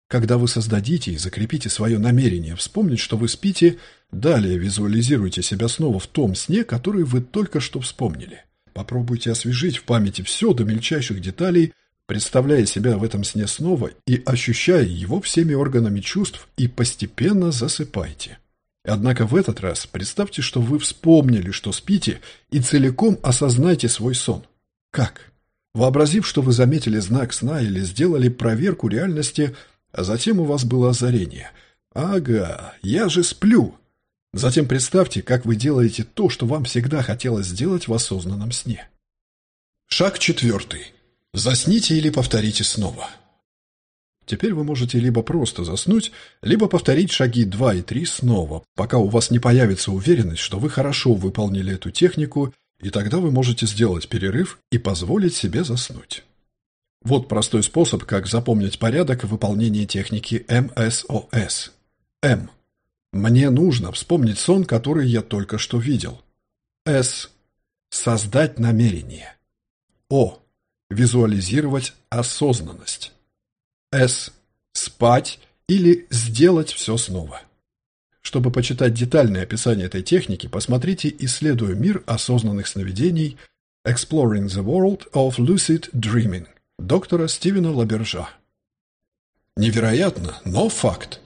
Когда вы создадите и закрепите свое намерение вспомнить, что вы спите, далее визуализируйте себя снова в том сне, который вы только что вспомнили. Попробуйте освежить в памяти все до мельчайших деталей, представляя себя в этом сне снова и ощущая его всеми органами чувств, и постепенно засыпайте. Однако в этот раз представьте, что вы вспомнили, что спите, и целиком осознайте свой сон – как? Вообразив, что вы заметили знак сна или сделали проверку реальности, а затем у вас было озарение. Ага, я же сплю. Затем представьте, как вы делаете то, что вам всегда хотелось сделать в осознанном сне. Шаг четвертый. Засните или повторите снова. Теперь вы можете либо просто заснуть, либо повторить шаги 2 и 3 снова, пока у вас не появится уверенность, что вы хорошо выполнили эту технику и тогда вы можете сделать перерыв и позволить себе заснуть. Вот простой способ, как запомнить порядок выполнения техники МСОС. М. Мне нужно вспомнить сон, который я только что видел. С. Создать намерение. О. Визуализировать осознанность. С. Спать или сделать все снова. Чтобы почитать детальное описание этой техники, посмотрите «Исследуя мир осознанных сновидений» Exploring the World of Lucid Dreaming доктора Стивена Лабержа. Невероятно, но факт.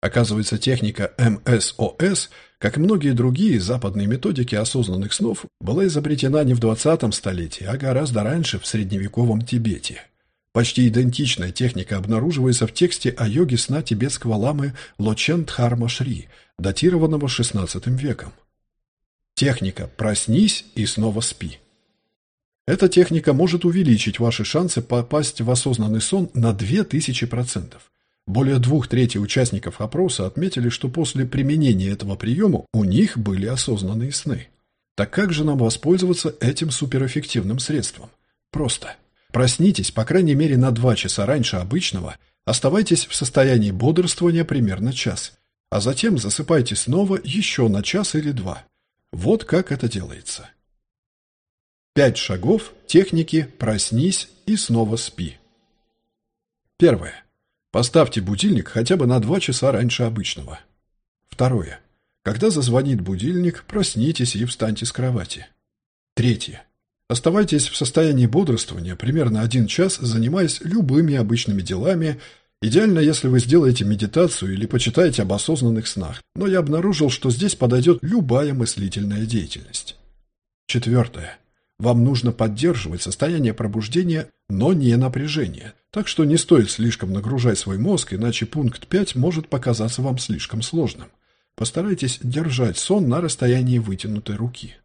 Оказывается, техника МСОС, как и многие другие западные методики осознанных снов, была изобретена не в 20 столетии, а гораздо раньше, в средневековом Тибете. Почти идентичная техника обнаруживается в тексте о йоге сна тибетского ламы Лочен Дхарма Шри, датированного XVI веком. Техника «проснись и снова спи». Эта техника может увеличить ваши шансы попасть в осознанный сон на 2000%. Более двух третей участников опроса отметили, что после применения этого приема у них были осознанные сны. Так как же нам воспользоваться этим суперэффективным средством? Просто. Проснитесь, по крайней мере, на 2 часа раньше обычного, оставайтесь в состоянии бодрствования примерно час, а затем засыпайте снова еще на час или два. Вот как это делается. Пять шагов техники «проснись и снова спи». Первое. Поставьте будильник хотя бы на два часа раньше обычного. Второе. Когда зазвонит будильник, проснитесь и встаньте с кровати. Третье. Оставайтесь в состоянии бодрствования примерно один час, занимаясь любыми обычными делами, Идеально, если вы сделаете медитацию или почитаете об осознанных снах, но я обнаружил, что здесь подойдет любая мыслительная деятельность. Четвертое. Вам нужно поддерживать состояние пробуждения, но не напряжение, так что не стоит слишком нагружать свой мозг, иначе пункт 5 может показаться вам слишком сложным. Постарайтесь держать сон на расстоянии вытянутой руки.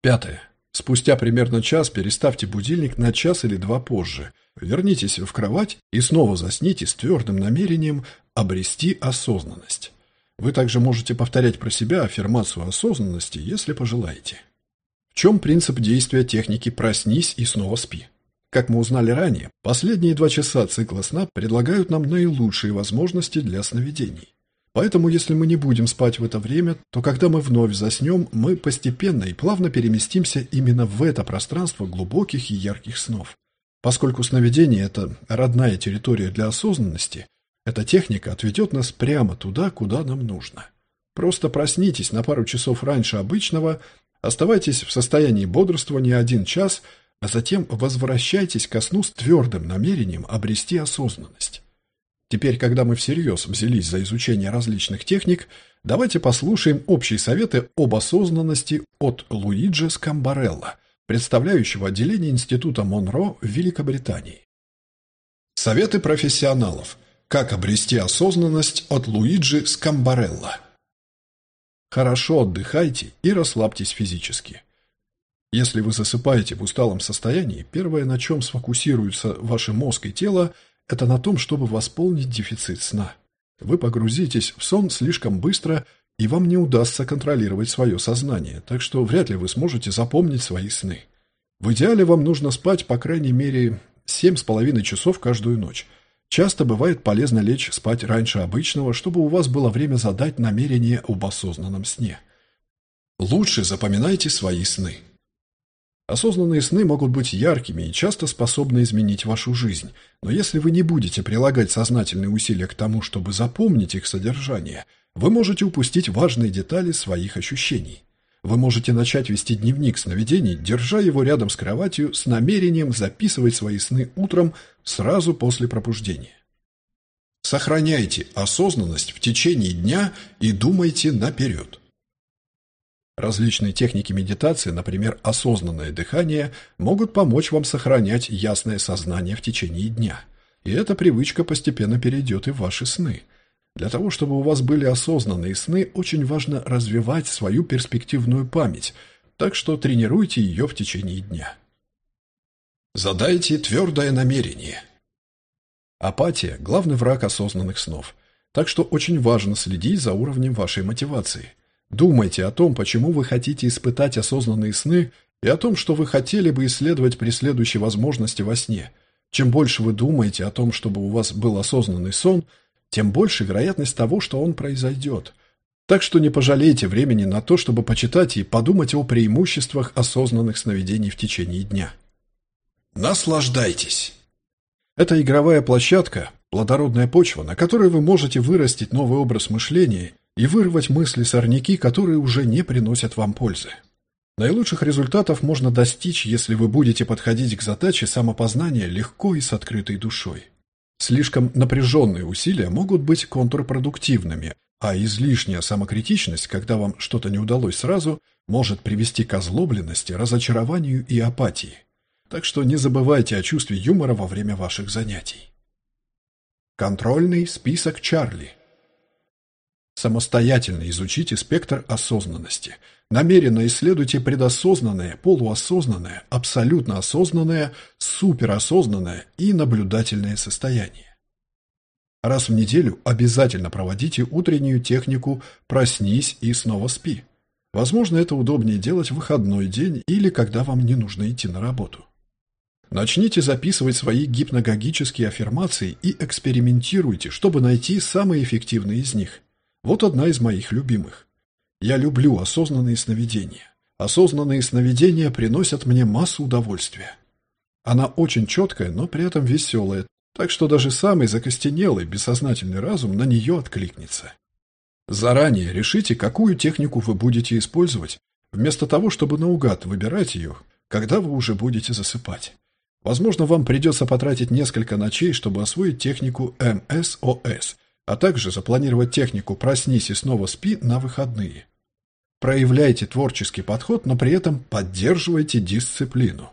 Пятое. Спустя примерно час переставьте будильник на час или два позже. Вернитесь в кровать и снова засните с твердым намерением обрести осознанность. Вы также можете повторять про себя аффирмацию осознанности, если пожелаете. В чем принцип действия техники «проснись и снова спи»? Как мы узнали ранее, последние два часа цикла сна предлагают нам наилучшие возможности для сновидений. Поэтому, если мы не будем спать в это время, то когда мы вновь заснем, мы постепенно и плавно переместимся именно в это пространство глубоких и ярких снов. Поскольку сновидение – это родная территория для осознанности, эта техника отведет нас прямо туда, куда нам нужно. Просто проснитесь на пару часов раньше обычного, оставайтесь в состоянии бодрствования один час, а затем возвращайтесь ко сну с твердым намерением обрести осознанность. Теперь, когда мы всерьез взялись за изучение различных техник, давайте послушаем общие советы об осознанности от Луиджи Скамбарелла, представляющего отделение Института Монро в Великобритании. Советы профессионалов. Как обрести осознанность от Луиджи Скамбарелла. Хорошо отдыхайте и расслабьтесь физически. Если вы засыпаете в усталом состоянии, первое, на чем сфокусируется ваш мозг и тело – это на том, чтобы восполнить дефицит сна. Вы погрузитесь в сон слишком быстро, и вам не удастся контролировать свое сознание, так что вряд ли вы сможете запомнить свои сны. В идеале вам нужно спать по крайней мере семь с половиной часов каждую ночь. Часто бывает полезно лечь спать раньше обычного, чтобы у вас было время задать намерение об осознанном сне. Лучше запоминайте свои сны. Осознанные сны могут быть яркими и часто способны изменить вашу жизнь, но если вы не будете прилагать сознательные усилия к тому, чтобы запомнить их содержание, вы можете упустить важные детали своих ощущений. Вы можете начать вести дневник сновидений, держа его рядом с кроватью с намерением записывать свои сны утром сразу после пробуждения. Сохраняйте осознанность в течение дня и думайте наперед. Различные техники медитации, например, осознанное дыхание, могут помочь вам сохранять ясное сознание в течение дня. И эта привычка постепенно перейдет и в ваши сны. Для того, чтобы у вас были осознанные сны, очень важно развивать свою перспективную память, так что тренируйте ее в течение дня. Задайте твердое намерение. Апатия – главный враг осознанных снов, так что очень важно следить за уровнем вашей мотивации – Думайте о том, почему вы хотите испытать осознанные сны и о том, что вы хотели бы исследовать при следующей возможности во сне. Чем больше вы думаете о том, чтобы у вас был осознанный сон, тем больше вероятность того, что он произойдет. Так что не пожалейте времени на то, чтобы почитать и подумать о преимуществах осознанных сновидений в течение дня. Наслаждайтесь! Это игровая площадка, плодородная почва, на которой вы можете вырастить новый образ мышления и вырвать мысли-сорняки, которые уже не приносят вам пользы. Наилучших результатов можно достичь, если вы будете подходить к задаче самопознания легко и с открытой душой. Слишком напряженные усилия могут быть контрпродуктивными, а излишняя самокритичность, когда вам что-то не удалось сразу, может привести к озлобленности, разочарованию и апатии. Так что не забывайте о чувстве юмора во время ваших занятий. Контрольный список Чарли – Самостоятельно изучите спектр осознанности. Намеренно исследуйте предосознанное, полуосознанное, абсолютно осознанное, суперосознанное и наблюдательное состояние. Раз в неделю обязательно проводите утреннюю технику «проснись и снова спи». Возможно, это удобнее делать в выходной день или когда вам не нужно идти на работу. Начните записывать свои гипногогические аффирмации и экспериментируйте, чтобы найти самые эффективные из них. Вот одна из моих любимых. Я люблю осознанные сновидения. Осознанные сновидения приносят мне массу удовольствия. Она очень четкая, но при этом веселая, так что даже самый закостенелый, бессознательный разум на нее откликнется. Заранее решите, какую технику вы будете использовать, вместо того, чтобы наугад выбирать ее, когда вы уже будете засыпать. Возможно, вам придется потратить несколько ночей, чтобы освоить технику МСОС, а также запланировать технику «проснись и снова спи» на выходные. Проявляйте творческий подход, но при этом поддерживайте дисциплину.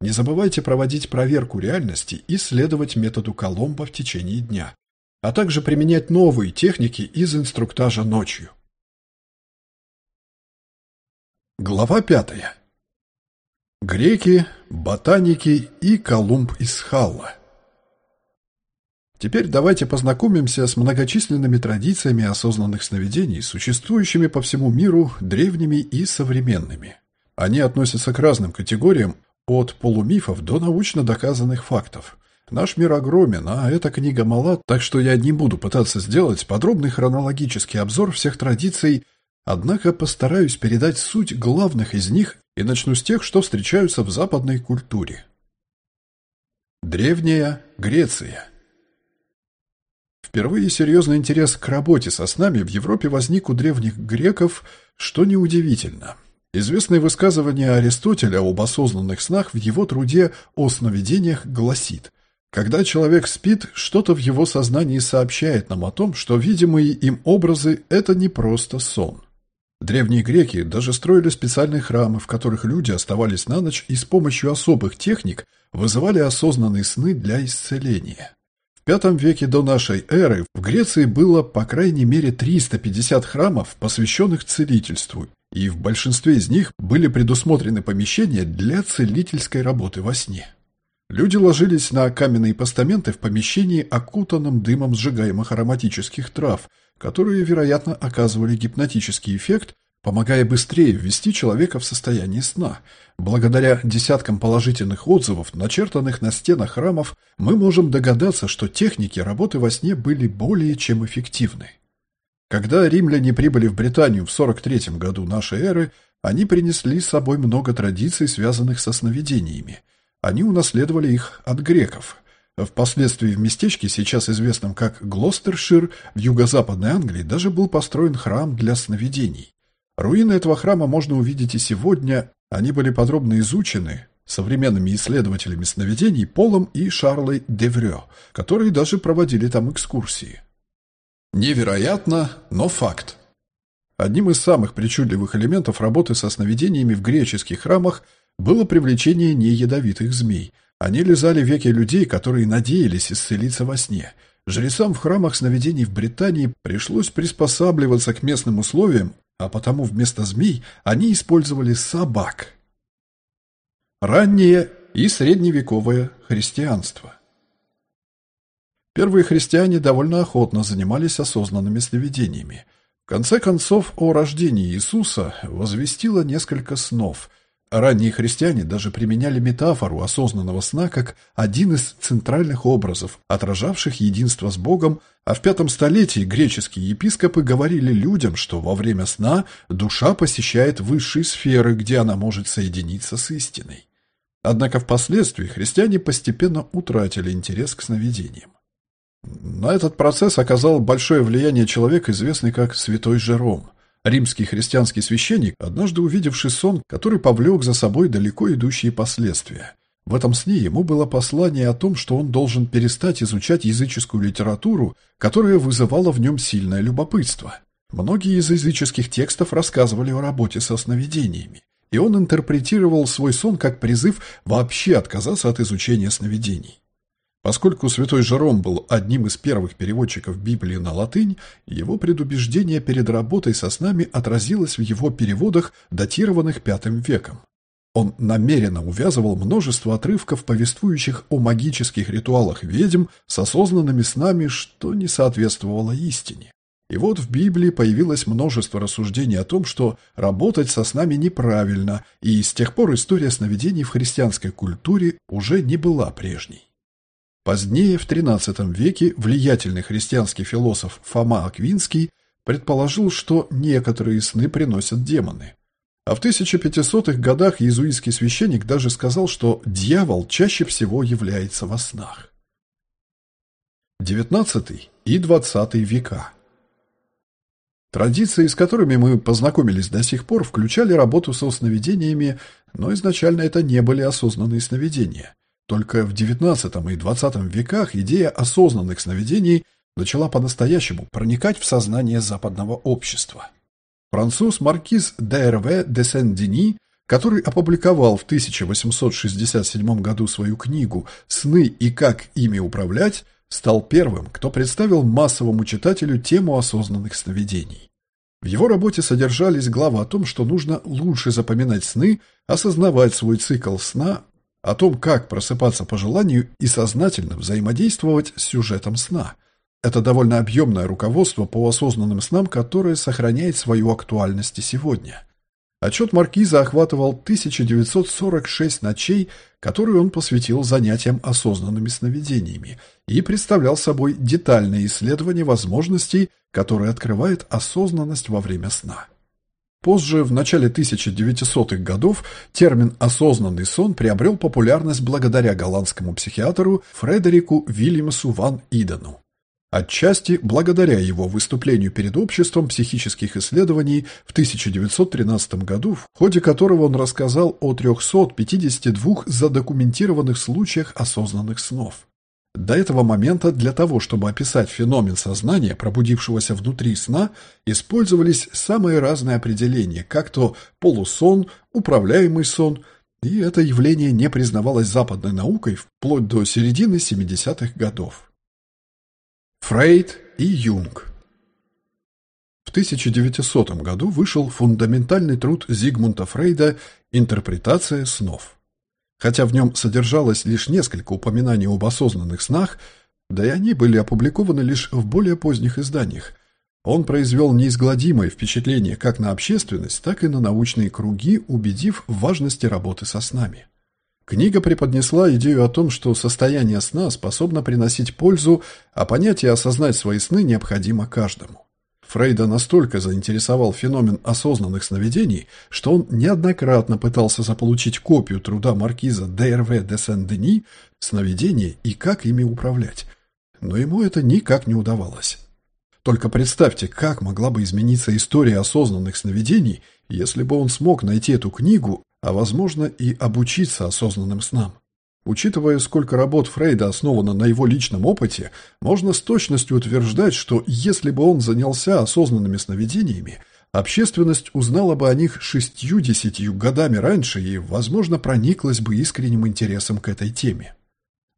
Не забывайте проводить проверку реальности и следовать методу Коломбо в течение дня, а также применять новые техники из инструктажа ночью. Глава пятая. Греки, ботаники и Колумб из Халла. Теперь давайте познакомимся с многочисленными традициями осознанных сновидений, существующими по всему миру, древними и современными. Они относятся к разным категориям, от полумифов до научно доказанных фактов. Наш мир огромен, а эта книга мала, так что я не буду пытаться сделать подробный хронологический обзор всех традиций, однако постараюсь передать суть главных из них и начну с тех, что встречаются в западной культуре. Древняя Греция – Впервые серьезный интерес к работе со снами в Европе возник у древних греков, что неудивительно. Известное высказывание Аристотеля об осознанных снах в его труде о сновидениях гласит «Когда человек спит, что-то в его сознании сообщает нам о том, что видимые им образы – это не просто сон». Древние греки даже строили специальные храмы, в которых люди оставались на ночь и с помощью особых техник вызывали осознанные сны для исцеления. V веке до нашей эры в Греции было по крайней мере 350 храмов, посвященных целительству, и в большинстве из них были предусмотрены помещения для целительской работы во сне. Люди ложились на каменные постаменты в помещении, окутанном дымом сжигаемых ароматических трав, которые, вероятно, оказывали гипнотический эффект помогая быстрее ввести человека в состояние сна. Благодаря десяткам положительных отзывов, начертанных на стенах храмов, мы можем догадаться, что техники работы во сне были более чем эффективны. Когда римляне прибыли в Британию в 43 году нашей эры, они принесли с собой много традиций, связанных со сновидениями. Они унаследовали их от греков. Впоследствии в местечке, сейчас известном как Глостершир, в юго-западной Англии, даже был построен храм для сновидений. Руины этого храма можно увидеть и сегодня. Они были подробно изучены современными исследователями сновидений Полом и Шарлой Деврё, которые даже проводили там экскурсии. Невероятно, но факт. Одним из самых причудливых элементов работы со сновидениями в греческих храмах было привлечение неядовитых змей. Они лизали веки людей, которые надеялись исцелиться во сне. Жрецам в храмах сновидений в Британии пришлось приспосабливаться к местным условиям а потому вместо змей они использовали собак. Раннее и средневековое христианство Первые христиане довольно охотно занимались осознанными сновидениями. В конце концов, о рождении Иисуса возвестило несколько снов. Ранние христиане даже применяли метафору осознанного сна как один из центральных образов, отражавших единство с Богом, а в пятом столетии греческие епископы говорили людям, что во время сна душа посещает высшие сферы, где она может соединиться с истиной. Однако впоследствии христиане постепенно утратили интерес к сновидениям. На этот процесс оказал большое влияние человек, известный как Святой Жером. Римский христианский священник, однажды увидевший сон, который повлек за собой далеко идущие последствия. В этом сне ему было послание о том, что он должен перестать изучать языческую литературу, которая вызывала в нем сильное любопытство. Многие из языческих текстов рассказывали о работе со сновидениями, и он интерпретировал свой сон как призыв вообще отказаться от изучения сновидений. Поскольку святой Жером был одним из первых переводчиков Библии на латынь, его предубеждение перед работой со снами отразилось в его переводах, датированных V веком. Он намеренно увязывал множество отрывков, повествующих о магических ритуалах ведьм с осознанными снами, что не соответствовало истине. И вот в Библии появилось множество рассуждений о том, что работать со снами неправильно, и с тех пор история сновидений в христианской культуре уже не была прежней. Позднее, в XIII веке, влиятельный христианский философ Фома Аквинский предположил, что некоторые сны приносят демоны. А в 1500-х годах иезуитский священник даже сказал, что дьявол чаще всего является во снах. XIX и XX века Традиции, с которыми мы познакомились до сих пор, включали работу со сновидениями, но изначально это не были осознанные сновидения – только в XIX и XX веках идея осознанных сновидений начала по-настоящему проникать в сознание западного общества. Француз Маркиз Д.Р.В. де Сен-Дени, который опубликовал в 1867 году свою книгу «Сны и как ими управлять», стал первым, кто представил массовому читателю тему осознанных сновидений. В его работе содержались главы о том, что нужно лучше запоминать сны, осознавать свой цикл сна, о том, как просыпаться по желанию и сознательно взаимодействовать с сюжетом сна. Это довольно объемное руководство по осознанным снам, которое сохраняет свою актуальность и сегодня. Отчет Маркиза охватывал 1946 ночей, которые он посвятил занятиям осознанными сновидениями и представлял собой детальное исследование возможностей, которые открывает осознанность во время сна. Позже, в начале 1900-х годов, термин «осознанный сон» приобрел популярность благодаря голландскому психиатру Фредерику Вильямсу ван Идену. Отчасти благодаря его выступлению перед обществом психических исследований в 1913 году, в ходе которого он рассказал о 352 задокументированных случаях осознанных снов. До этого момента для того, чтобы описать феномен сознания, пробудившегося внутри сна, использовались самые разные определения, как то полусон, управляемый сон, и это явление не признавалось западной наукой вплоть до середины 70-х годов. Фрейд и Юнг В 1900 году вышел фундаментальный труд Зигмунда Фрейда «Интерпретация снов». Хотя в нем содержалось лишь несколько упоминаний об осознанных снах, да и они были опубликованы лишь в более поздних изданиях, он произвел неизгладимое впечатление как на общественность, так и на научные круги, убедив в важности работы со снами. Книга преподнесла идею о том, что состояние сна способно приносить пользу, а понятие осознать свои сны необходимо каждому. Фрейда настолько заинтересовал феномен осознанных сновидений, что он неоднократно пытался заполучить копию труда маркиза Д.Р.В. де Сен-Дени «Сновидения и как ими управлять». Но ему это никак не удавалось. Только представьте, как могла бы измениться история осознанных сновидений, если бы он смог найти эту книгу, а возможно и обучиться осознанным снам. Учитывая, сколько работ Фрейда основано на его личном опыте, можно с точностью утверждать, что если бы он занялся осознанными сновидениями, общественность узнала бы о них шестью-десятью годами раньше и, возможно, прониклась бы искренним интересом к этой теме.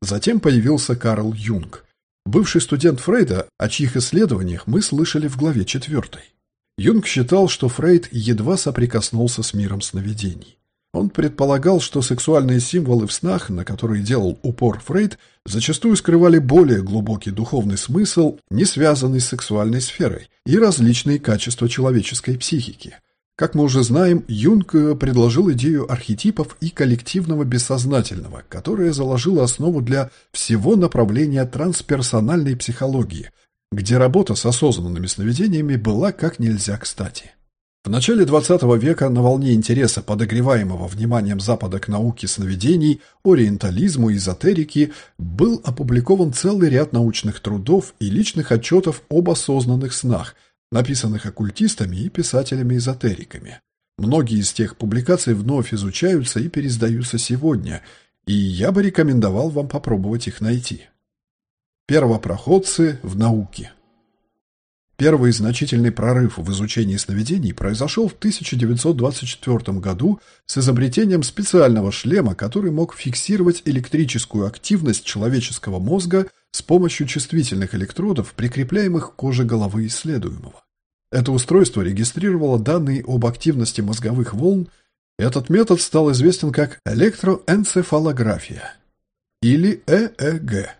Затем появился Карл Юнг, бывший студент Фрейда, о чьих исследованиях мы слышали в главе 4. Юнг считал, что Фрейд едва соприкоснулся с миром сновидений. Он предполагал, что сексуальные символы в снах, на которые делал упор Фрейд, зачастую скрывали более глубокий духовный смысл, не связанный с сексуальной сферой, и различные качества человеческой психики. Как мы уже знаем, Юнг э, предложил идею архетипов и коллективного бессознательного, которая заложила основу для всего направления трансперсональной психологии, где работа с осознанными сновидениями была как нельзя кстати. В начале XX века на волне интереса, подогреваемого вниманием Запада к науке сновидений, ориентализму и эзотерике, был опубликован целый ряд научных трудов и личных отчетов об осознанных снах – написанных оккультистами и писателями-эзотериками. Многие из тех публикаций вновь изучаются и переиздаются сегодня, и я бы рекомендовал вам попробовать их найти. Первопроходцы в науке Первый значительный прорыв в изучении сновидений произошел в 1924 году с изобретением специального шлема, который мог фиксировать электрическую активность человеческого мозга с помощью чувствительных электродов, прикрепляемых к коже головы исследуемого. Это устройство регистрировало данные об активности мозговых волн. Этот метод стал известен как электроэнцефалография или ЭЭГ.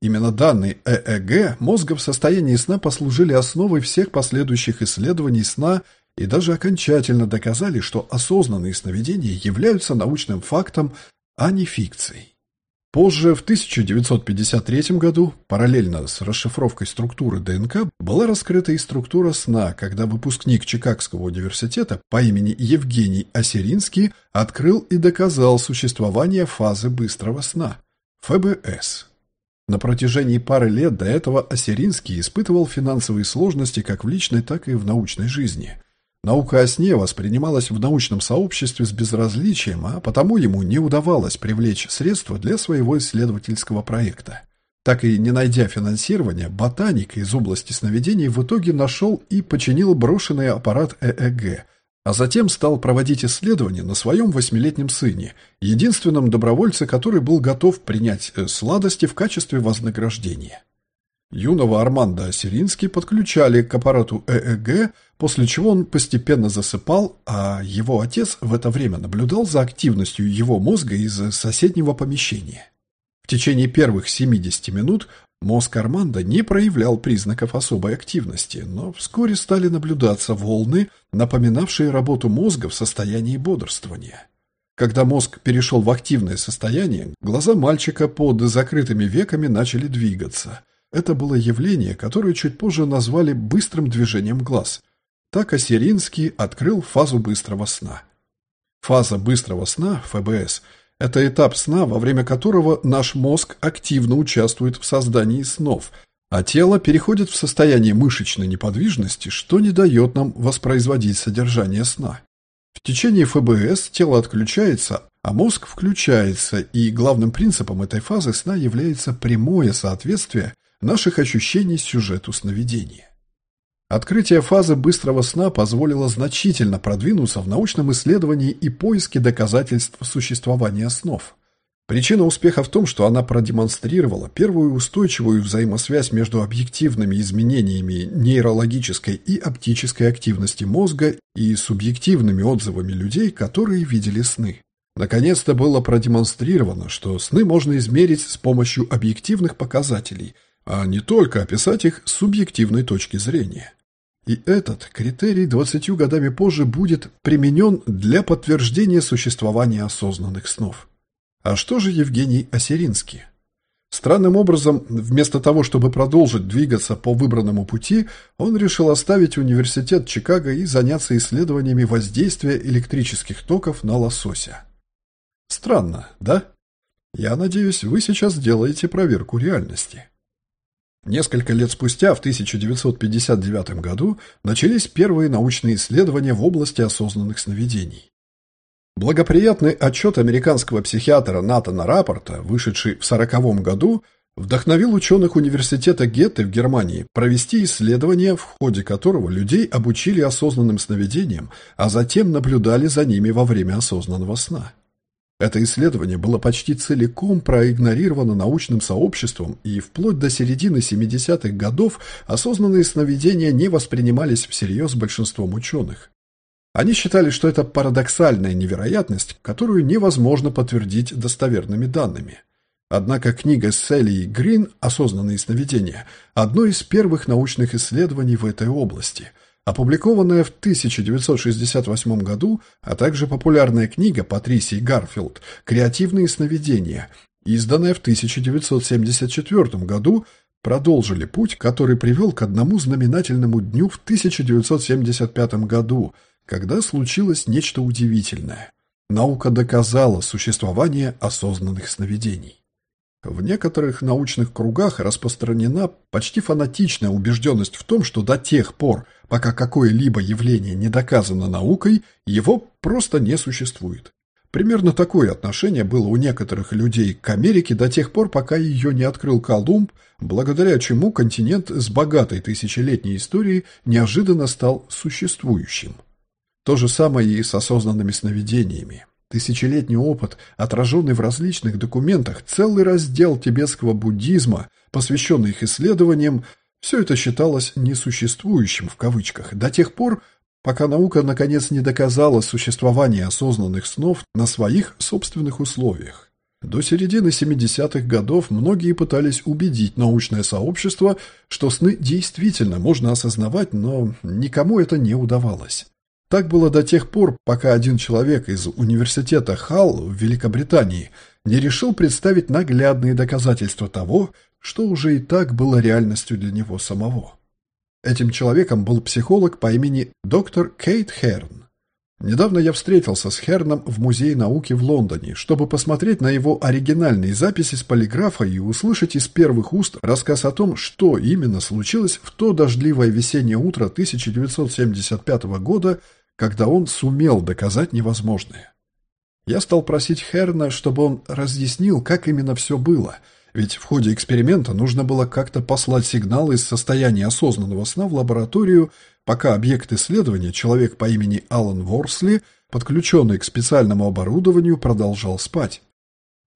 Именно данные ЭЭГ мозга в состоянии сна послужили основой всех последующих исследований сна и даже окончательно доказали, что осознанные сновидения являются научным фактом, а не фикцией. Позже, в 1953 году, параллельно с расшифровкой структуры ДНК, была раскрыта и структура сна, когда выпускник Чикагского университета по имени Евгений Осеринский открыл и доказал существование фазы быстрого сна – ФБС. На протяжении пары лет до этого Осеринский испытывал финансовые сложности как в личной, так и в научной жизни – Наука о сне воспринималась в научном сообществе с безразличием, а потому ему не удавалось привлечь средства для своего исследовательского проекта. Так и не найдя финансирования, ботаник из области сновидений в итоге нашел и починил брошенный аппарат ЭЭГ, а затем стал проводить исследования на своем восьмилетнем сыне, единственном добровольце, который был готов принять э, сладости в качестве вознаграждения. Юного Арманда Осиринский подключали к аппарату ЭЭГ, после чего он постепенно засыпал, а его отец в это время наблюдал за активностью его мозга из соседнего помещения. В течение первых 70 минут мозг Арманда не проявлял признаков особой активности, но вскоре стали наблюдаться волны, напоминавшие работу мозга в состоянии бодрствования. Когда мозг перешел в активное состояние, глаза мальчика под закрытыми веками начали двигаться – это было явление, которое чуть позже назвали быстрым движением глаз. Так Осиринский открыл фазу быстрого сна. Фаза быстрого сна, ФБС, это этап сна, во время которого наш мозг активно участвует в создании снов, а тело переходит в состояние мышечной неподвижности, что не дает нам воспроизводить содержание сна. В течение ФБС тело отключается, а мозг включается, и главным принципом этой фазы сна является прямое соответствие наших ощущений сюжету сновидения. Открытие фазы быстрого сна позволило значительно продвинуться в научном исследовании и поиске доказательств существования снов. Причина успеха в том, что она продемонстрировала первую устойчивую взаимосвязь между объективными изменениями нейрологической и оптической активности мозга и субъективными отзывами людей, которые видели сны. Наконец-то было продемонстрировано, что сны можно измерить с помощью объективных показателей – а не только описать их с субъективной точки зрения. И этот критерий двадцатью годами позже будет применен для подтверждения существования осознанных снов. А что же Евгений Осеринский? Странным образом, вместо того, чтобы продолжить двигаться по выбранному пути, он решил оставить университет Чикаго и заняться исследованиями воздействия электрических токов на лосося. Странно, да? Я надеюсь, вы сейчас делаете проверку реальности. Несколько лет спустя, в 1959 году, начались первые научные исследования в области осознанных сновидений. Благоприятный отчет американского психиатра Натана Рапорта, вышедший в 1940 году, вдохновил ученых университета Гетте в Германии провести исследование, в ходе которого людей обучили осознанным сновидениям, а затем наблюдали за ними во время осознанного сна. Это исследование было почти целиком проигнорировано научным сообществом, и вплоть до середины 70-х годов осознанные сновидения не воспринимались всерьез большинством ученых. Они считали, что это парадоксальная невероятность, которую невозможно подтвердить достоверными данными. Однако книга Селли и Грин «Осознанные сновидения» – одно из первых научных исследований в этой области – Опубликованная в 1968 году, а также популярная книга Патрисии Гарфилд «Креативные сновидения», изданная в 1974 году, продолжили путь, который привел к одному знаменательному дню в 1975 году, когда случилось нечто удивительное. Наука доказала существование осознанных сновидений. В некоторых научных кругах распространена почти фанатичная убежденность в том, что до тех пор, пока какое-либо явление не доказано наукой, его просто не существует. Примерно такое отношение было у некоторых людей к Америке до тех пор, пока ее не открыл Колумб, благодаря чему континент с богатой тысячелетней историей неожиданно стал существующим. То же самое и с осознанными сновидениями. Тысячелетний опыт, отраженный в различных документах, целый раздел тибетского буддизма, посвященный их исследованиям, все это считалось «несуществующим» в кавычках до тех пор, пока наука наконец не доказала существование осознанных снов на своих собственных условиях. До середины 70-х годов многие пытались убедить научное сообщество, что сны действительно можно осознавать, но никому это не удавалось. Так было до тех пор, пока один человек из университета Халл в Великобритании не решил представить наглядные доказательства того, что уже и так было реальностью для него самого. Этим человеком был психолог по имени доктор Кейт Херн. Недавно я встретился с Херном в Музее науки в Лондоне, чтобы посмотреть на его оригинальные записи с полиграфа и услышать из первых уст рассказ о том, что именно случилось в то дождливое весеннее утро 1975 года, когда он сумел доказать невозможное. Я стал просить Херна, чтобы он разъяснил, как именно все было, ведь в ходе эксперимента нужно было как-то послать сигнал из состояния осознанного сна в лабораторию, пока объект исследования, человек по имени Алан Ворсли, подключенный к специальному оборудованию, продолжал спать.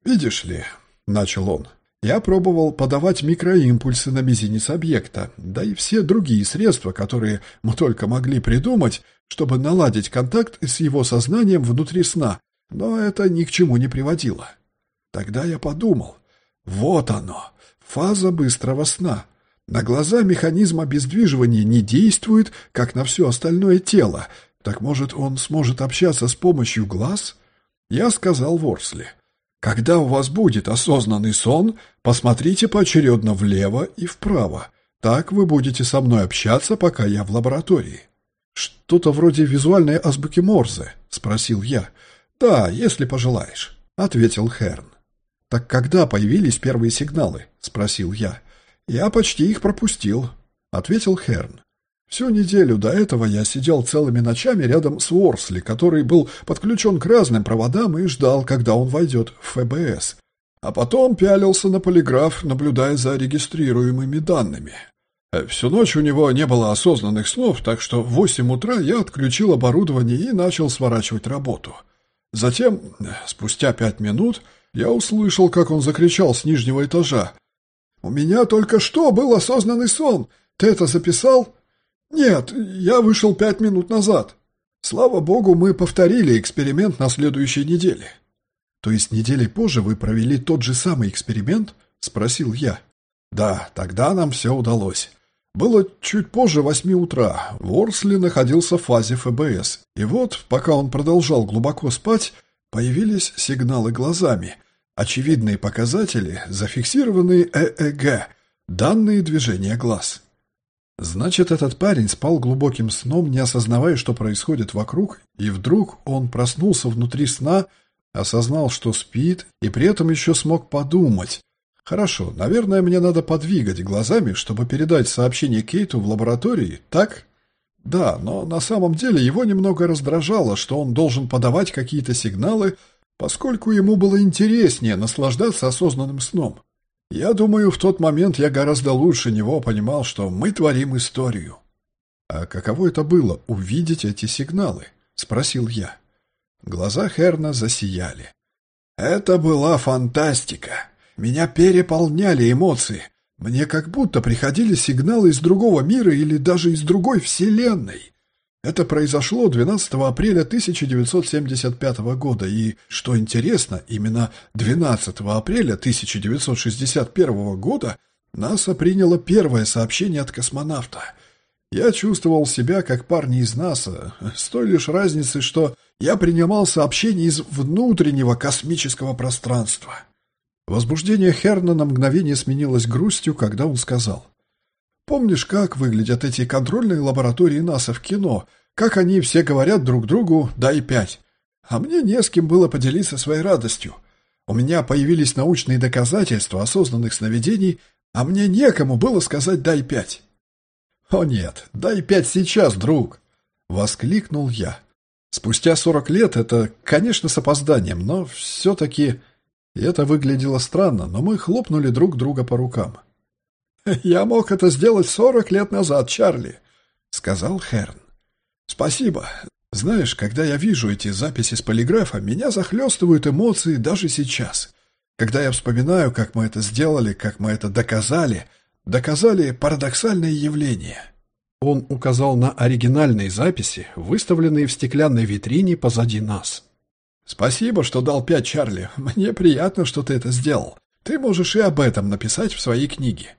«Видишь ли», — начал он, — «я пробовал подавать микроимпульсы на мизинец объекта, да и все другие средства, которые мы только могли придумать, чтобы наладить контакт с его сознанием внутри сна, но это ни к чему не приводило. Тогда я подумал, вот оно, фаза быстрого сна. На глаза механизм обездвиживания не действует, как на все остальное тело. Так может, он сможет общаться с помощью глаз? Я сказал Ворсли. Когда у вас будет осознанный сон, посмотрите поочередно влево и вправо. Так вы будете со мной общаться, пока я в лаборатории. «Что-то вроде визуальной азбуки Морзе?» — спросил я. «Да, если пожелаешь», — ответил Херн. «Так когда появились первые сигналы?» — спросил я. «Я почти их пропустил», — ответил Херн. Всю неделю до этого я сидел целыми ночами рядом с Уорсли, который был подключен к разным проводам и ждал, когда он войдет в ФБС. А потом пялился на полиграф, наблюдая за регистрируемыми данными. Всю ночь у него не было осознанных снов, так что в восемь утра я отключил оборудование и начал сворачивать работу. Затем, спустя пять минут, я услышал, как он закричал с нижнего этажа. «У меня только что был осознанный сон. Ты это записал?» «Нет, я вышел пять минут назад. Слава богу, мы повторили эксперимент на следующей неделе». «То есть неделей позже вы провели тот же самый эксперимент?» — спросил я. «Да, тогда нам все удалось. Было чуть позже восьми утра. Ворсли находился в фазе ФБС. И вот, пока он продолжал глубоко спать, появились сигналы глазами. Очевидные показатели, зафиксированные ЭЭГ, данные движения глаз. Значит, этот парень спал глубоким сном, не осознавая, что происходит вокруг, и вдруг он проснулся внутри сна, осознал, что спит, и при этом еще смог подумать, Хорошо, наверное, мне надо подвигать глазами, чтобы передать сообщение Кейту в лаборатории, так? Да, но на самом деле его немного раздражало, что он должен подавать какие-то сигналы, поскольку ему было интереснее наслаждаться осознанным сном. Я думаю, в тот момент я гораздо лучше него понимал, что мы творим историю. «А каково это было — увидеть эти сигналы?» — спросил я. Глаза Херна засияли. «Это была фантастика!» Меня переполняли эмоции. Мне как будто приходили сигналы из другого мира или даже из другой вселенной. Это произошло 12 апреля 1975 года, и, что интересно, именно 12 апреля 1961 года НАСА приняло первое сообщение от космонавта. Я чувствовал себя, как парни из НАСА, с той лишь разницей, что я принимал сообщения из внутреннего космического пространства. Возбуждение Херна на мгновение сменилось грустью, когда он сказал. «Помнишь, как выглядят эти контрольные лаборатории НАСА в кино? Как они все говорят друг другу «дай пять». А мне не с кем было поделиться своей радостью. У меня появились научные доказательства осознанных сновидений, а мне некому было сказать «дай пять». «О нет, дай пять сейчас, друг!» — воскликнул я. Спустя сорок лет это, конечно, с опозданием, но все-таки... Это выглядело странно, но мы хлопнули друг друга по рукам. «Я мог это сделать сорок лет назад, Чарли», — сказал Херн. «Спасибо. Знаешь, когда я вижу эти записи с полиграфа, меня захлестывают эмоции даже сейчас. Когда я вспоминаю, как мы это сделали, как мы это доказали, доказали парадоксальное явление». Он указал на оригинальные записи, выставленные в стеклянной витрине позади нас. «Спасибо, что дал пять, Чарли. Мне приятно, что ты это сделал. Ты можешь и об этом написать в своей книге».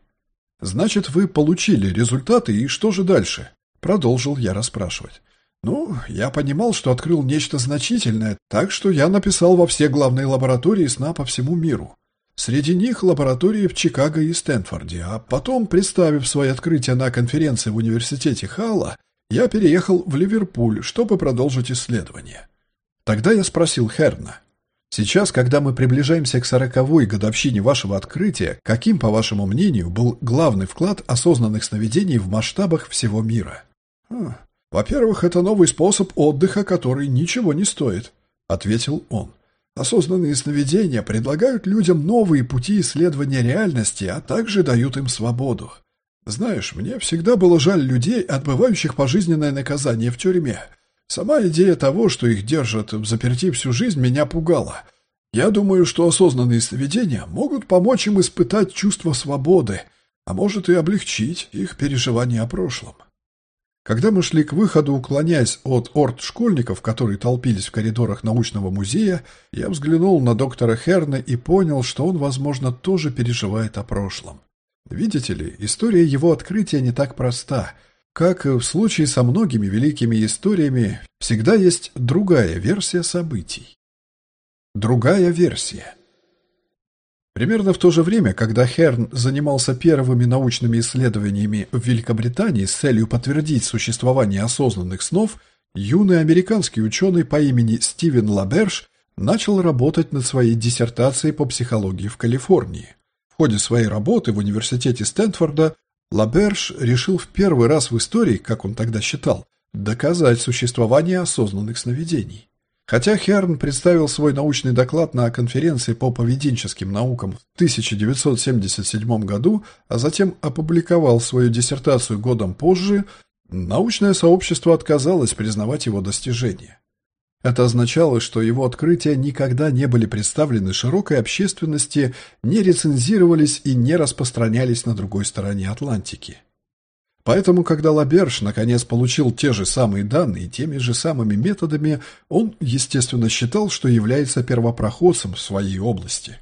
«Значит, вы получили результаты, и что же дальше?» Продолжил я расспрашивать. «Ну, я понимал, что открыл нечто значительное, так что я написал во все главные лаборатории сна по всему миру. Среди них лаборатории в Чикаго и Стэнфорде, а потом, представив свои открытия на конференции в университете Халла, я переехал в Ливерпуль, чтобы продолжить исследование. Тогда я спросил Херна, «Сейчас, когда мы приближаемся к сороковой годовщине вашего открытия, каким, по вашему мнению, был главный вклад осознанных сновидений в масштабах всего мира?» «Хм, «Во-первых, это новый способ отдыха, который ничего не стоит», — ответил он. Осознанные сновидения предлагают людям новые пути исследования реальности, а также дают им свободу. Знаешь, мне всегда было жаль людей, отбывающих пожизненное наказание в тюрьме. Сама идея того, что их держат в заперти всю жизнь, меня пугала. Я думаю, что осознанные сновидения могут помочь им испытать чувство свободы, а может и облегчить их переживания о прошлом. Когда мы шли к выходу, уклоняясь от орд школьников, которые толпились в коридорах научного музея, я взглянул на доктора Херна и понял, что он, возможно, тоже переживает о прошлом. Видите ли, история его открытия не так проста. Как в случае со многими великими историями, всегда есть другая версия событий. Другая версия – Примерно в то же время, когда Херн занимался первыми научными исследованиями в Великобритании с целью подтвердить существование осознанных снов, юный американский ученый по имени Стивен Лаберш начал работать над своей диссертацией по психологии в Калифорнии. В ходе своей работы в университете Стэнфорда Лаберш решил в первый раз в истории, как он тогда считал, доказать существование осознанных сновидений. Хотя Херн представил свой научный доклад на конференции по поведенческим наукам в 1977 году, а затем опубликовал свою диссертацию годом позже, научное сообщество отказалось признавать его достижения. Это означало, что его открытия никогда не были представлены широкой общественности, не рецензировались и не распространялись на другой стороне Атлантики. Поэтому, когда Лаберж наконец получил те же самые данные теми же самыми методами, он, естественно, считал, что является первопроходцем в своей области.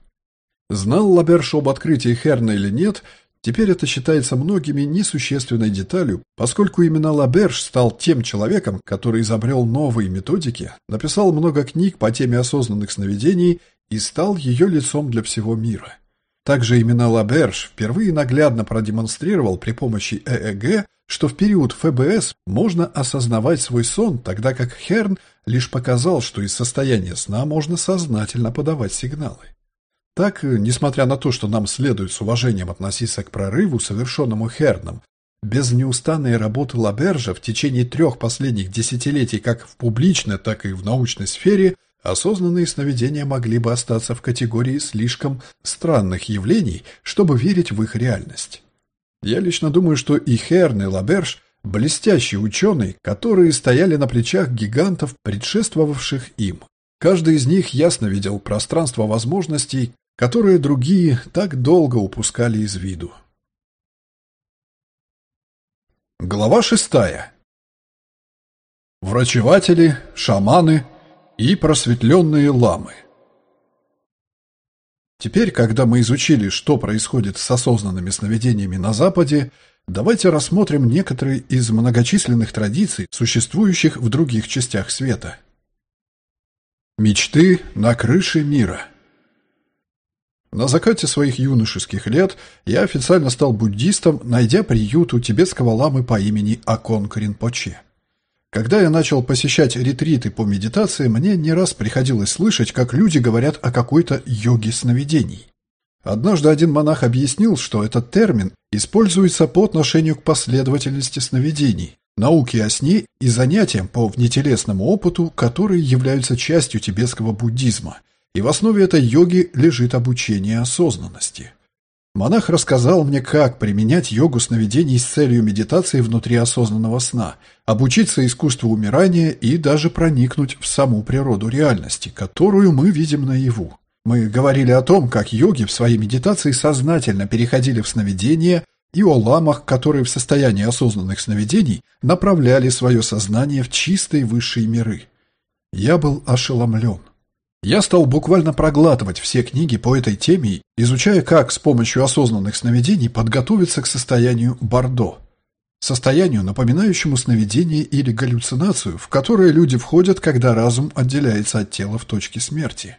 Знал Лаберж об открытии Херна или нет, теперь это считается многими несущественной деталью, поскольку именно Лаберж стал тем человеком, который изобрел новые методики, написал много книг по теме осознанных сновидений и стал ее лицом для всего мира. Также именно Лаберж впервые наглядно продемонстрировал при помощи ЭЭГ, что в период ФБС можно осознавать свой сон, тогда как Херн лишь показал, что из состояния сна можно сознательно подавать сигналы. Так, несмотря на то, что нам следует с уважением относиться к прорыву, совершенному Херном, без неустанной работы Лабержа в течение трех последних десятилетий как в публичной, так и в научной сфере – Осознанные сновидения могли бы остаться в категории слишком странных явлений, чтобы верить в их реальность. Я лично думаю, что и Херн, и Лаберш – блестящие ученые, которые стояли на плечах гигантов, предшествовавших им. Каждый из них ясно видел пространство возможностей, которые другие так долго упускали из виду. Глава шестая. Врачеватели, шаманы – и просветленные ламы. Теперь, когда мы изучили, что происходит с осознанными сновидениями на Западе, Давайте рассмотрим некоторые из многочисленных традиций, существующих в других частях света. Мечты на крыше мира На закате своих юношеских лет я официально стал буддистом, найдя приют у тибетского ламы по имени Акон Кринпоче. Когда я начал посещать ретриты по медитации, мне не раз приходилось слышать, как люди говорят о какой-то йоге сновидений. Однажды один монах объяснил, что этот термин используется по отношению к последовательности сновидений, науке о сне и занятиям по внетелесному опыту, которые являются частью тибетского буддизма, и в основе этой йоги лежит обучение осознанности. Монах рассказал мне, как применять йогу сновидений с целью медитации внутри осознанного сна, обучиться искусству умирания и даже проникнуть в саму природу реальности, которую мы видим наяву. Мы говорили о том, как йоги в своей медитации сознательно переходили в сновидения и о ламах, которые в состоянии осознанных сновидений направляли свое сознание в чистые высшие миры. Я был ошеломлен. Я стал буквально проглатывать все книги по этой теме, изучая, как с помощью осознанных сновидений подготовиться к состоянию Бордо. Состоянию, напоминающему сновидение или галлюцинацию, в которое люди входят, когда разум отделяется от тела в точке смерти.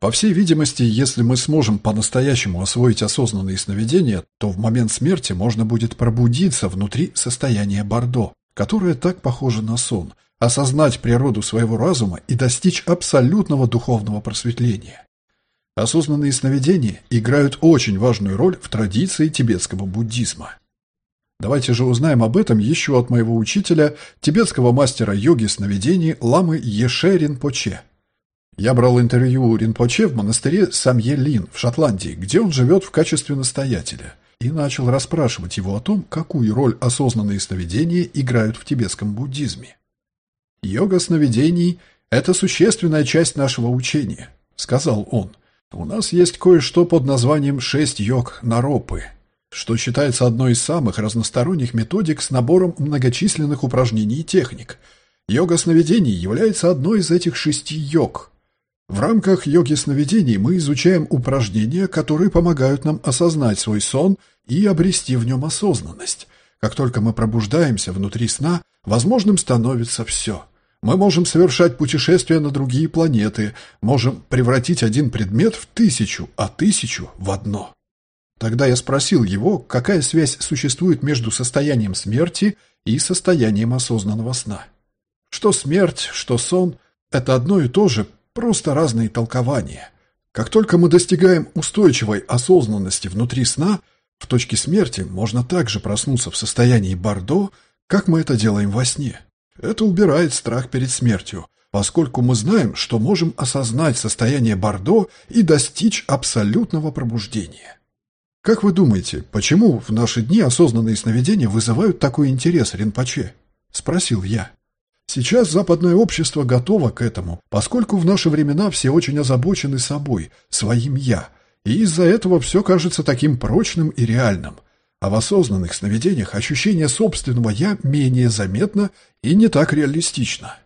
По всей видимости, если мы сможем по-настоящему освоить осознанные сновидения, то в момент смерти можно будет пробудиться внутри состояния Бордо, которое так похоже на сон – осознать природу своего разума и достичь абсолютного духовного просветления. Осознанные сновидения играют очень важную роль в традиции тибетского буддизма. Давайте же узнаем об этом еще от моего учителя, тибетского мастера йоги сновидений ламы Еше Ринпоче. Я брал интервью у Ринпоче в монастыре Самье-Лин в Шотландии, где он живет в качестве настоятеля, и начал расспрашивать его о том, какую роль осознанные сновидения играют в тибетском буддизме. «Йога сновидений – это существенная часть нашего учения», – сказал он. «У нас есть кое-что под названием «шесть йог наропы», что считается одной из самых разносторонних методик с набором многочисленных упражнений и техник. Йога сновидений является одной из этих шести йог. В рамках йоги сновидений мы изучаем упражнения, которые помогают нам осознать свой сон и обрести в нем осознанность. Как только мы пробуждаемся внутри сна, возможным становится все. Мы можем совершать путешествия на другие планеты, можем превратить один предмет в тысячу, а тысячу в одно. Тогда я спросил его, какая связь существует между состоянием смерти и состоянием осознанного сна. Что смерть, что сон – это одно и то же, просто разные толкования. Как только мы достигаем устойчивой осознанности внутри сна, в точке смерти можно также проснуться в состоянии Бордо, как мы это делаем во сне. Это убирает страх перед смертью, поскольку мы знаем, что можем осознать состояние Бордо и достичь абсолютного пробуждения. Как вы думаете, почему в наши дни осознанные сновидения вызывают такой интерес Ринпоче? Спросил я. Сейчас западное общество готово к этому, поскольку в наши времена все очень озабочены собой, своим «я», и из-за этого все кажется таким прочным и реальным – а в осознанных сновидениях ощущение собственного «я» менее заметно и не так реалистично.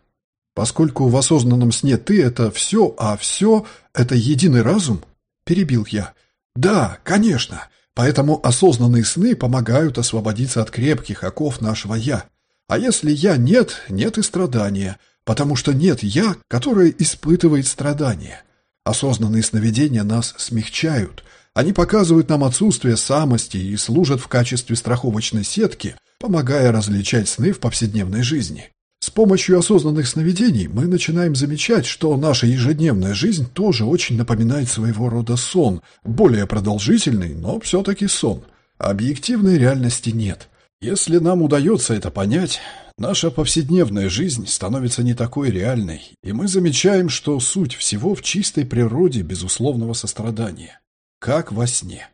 Поскольку в осознанном сне ты — это все, а все — это единый разум, перебил я. Да, конечно, поэтому осознанные сны помогают освободиться от крепких оков нашего «я». А если «я» нет, нет и страдания, потому что нет «я», которое испытывает страдания. Осознанные сновидения нас смягчают — они показывают нам отсутствие самости и служат в качестве страховочной сетки, помогая различать сны в повседневной жизни. С помощью осознанных сновидений мы начинаем замечать, что наша ежедневная жизнь тоже очень напоминает своего рода сон, более продолжительный, но все-таки сон. Объективной реальности нет. Если нам удается это понять, наша повседневная жизнь становится не такой реальной, и мы замечаем, что суть всего в чистой природе безусловного сострадания как во сне.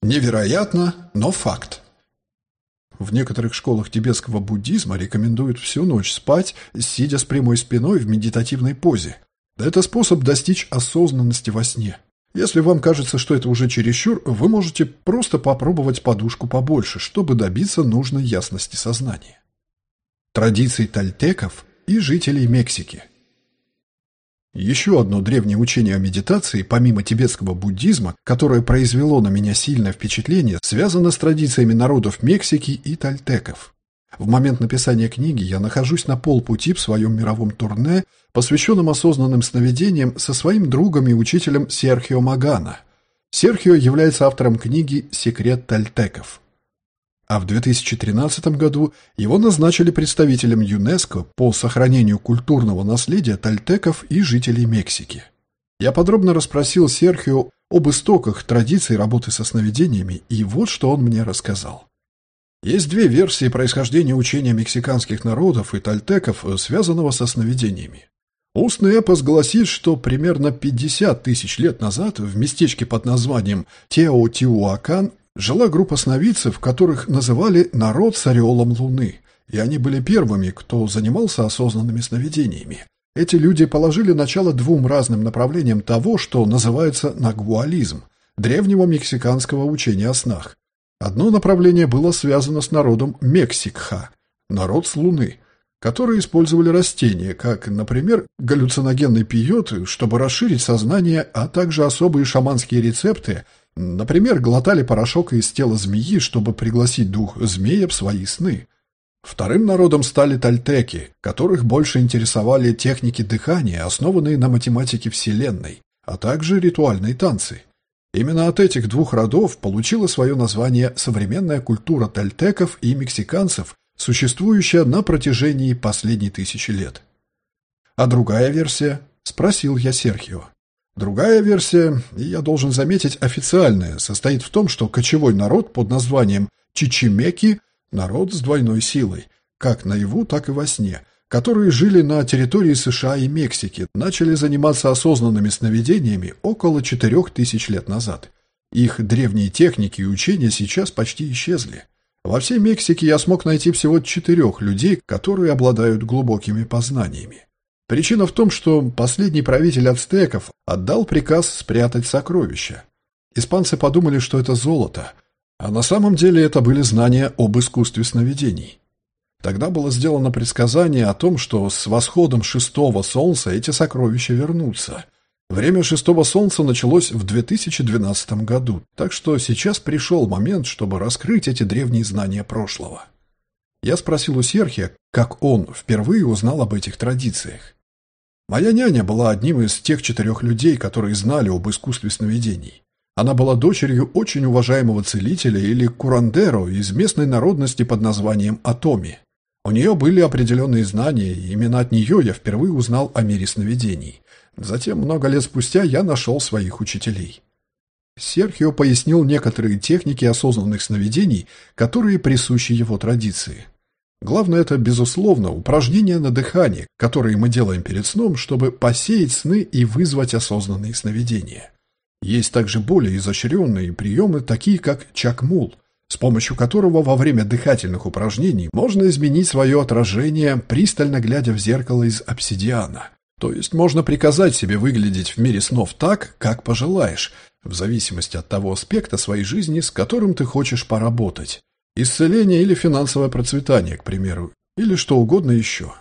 Невероятно, но факт. В некоторых школах тибетского буддизма рекомендуют всю ночь спать, сидя с прямой спиной в медитативной позе. Это способ достичь осознанности во сне. Если вам кажется, что это уже чересчур, вы можете просто попробовать подушку побольше, чтобы добиться нужной ясности сознания. Традиции тальтеков и жителей Мексики – Еще одно древнее учение о медитации, помимо тибетского буддизма, которое произвело на меня сильное впечатление, связано с традициями народов Мексики и тальтеков. В момент написания книги я нахожусь на полпути в своем мировом турне, посвященном осознанным сновидениям со своим другом и учителем Серхио Магана. Серхио является автором книги «Секрет тальтеков». А в 2013 году его назначили представителем ЮНЕСКО по сохранению культурного наследия тальтеков и жителей Мексики. Я подробно расспросил Серхио об истоках традиций работы со сновидениями, и вот что он мне рассказал. Есть две версии происхождения учения мексиканских народов и тальтеков, связанного со сновидениями. Устный эпос гласит, что примерно 50 тысяч лет назад в местечке под названием Теотиуакан жила группа сновидцев, которых называли «народ с ореолом луны», и они были первыми, кто занимался осознанными сновидениями. Эти люди положили начало двум разным направлениям того, что называется нагвуализм, древнего мексиканского учения о снах. Одно направление было связано с народом Мексикха, народ с Луны, которые использовали растения, как, например, галлюциногенный пиот, чтобы расширить сознание, а также особые шаманские рецепты, например, глотали порошок из тела змеи, чтобы пригласить дух змея в свои сны. Вторым народом стали тальтеки, которых больше интересовали техники дыхания, основанные на математике Вселенной, а также ритуальные танцы. Именно от этих двух родов получила свое название современная культура тальтеков и мексиканцев, существующая на протяжении последней тысячи лет. А другая версия? Спросил я Серхио. Другая версия, и я должен заметить официальная, состоит в том, что кочевой народ под названием Чичимеки – народ с двойной силой, как наяву, так и во сне – которые жили на территории США и Мексики, начали заниматься осознанными сновидениями около 4000 лет назад. Их древние техники и учения сейчас почти исчезли. Во всей Мексике я смог найти всего четырех людей, которые обладают глубокими познаниями. Причина в том, что последний правитель ацтеков отдал приказ спрятать сокровища. Испанцы подумали, что это золото, а на самом деле это были знания об искусстве сновидений. Тогда было сделано предсказание о том, что с восходом шестого солнца эти сокровища вернутся. Время шестого солнца началось в 2012 году, так что сейчас пришел момент, чтобы раскрыть эти древние знания прошлого. Я спросил у Серхия, как он впервые узнал об этих традициях. Моя няня была одним из тех четырех людей, которые знали об искусстве сновидений. Она была дочерью очень уважаемого целителя или курандеро из местной народности под названием Атоми. У нее были определенные знания, и именно от нее я впервые узнал о мире сновидений. Затем, много лет спустя, я нашел своих учителей. Серхио пояснил некоторые техники осознанных сновидений, которые присущи его традиции. Главное это, безусловно, упражнения на дыхание, которые мы делаем перед сном, чтобы посеять сны и вызвать осознанные сновидения. Есть также более изощренные приемы, такие как чакмул – с помощью которого во время дыхательных упражнений можно изменить свое отражение, пристально глядя в зеркало из обсидиана. То есть можно приказать себе выглядеть в мире снов так, как пожелаешь, в зависимости от того аспекта своей жизни, с которым ты хочешь поработать. Исцеление или финансовое процветание, к примеру, или что угодно еще.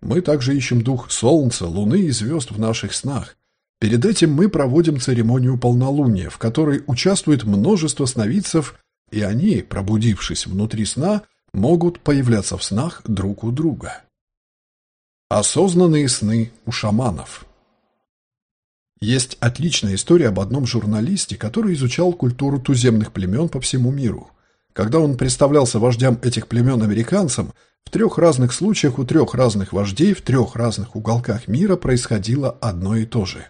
Мы также ищем дух солнца, луны и звезд в наших снах. Перед этим мы проводим церемонию полнолуния, в которой участвует множество сновидцев и они, пробудившись внутри сна, могут появляться в снах друг у друга. Осознанные сны у шаманов Есть отличная история об одном журналисте, который изучал культуру туземных племен по всему миру. Когда он представлялся вождям этих племен американцам, в трех разных случаях у трех разных вождей в трех разных уголках мира происходило одно и то же.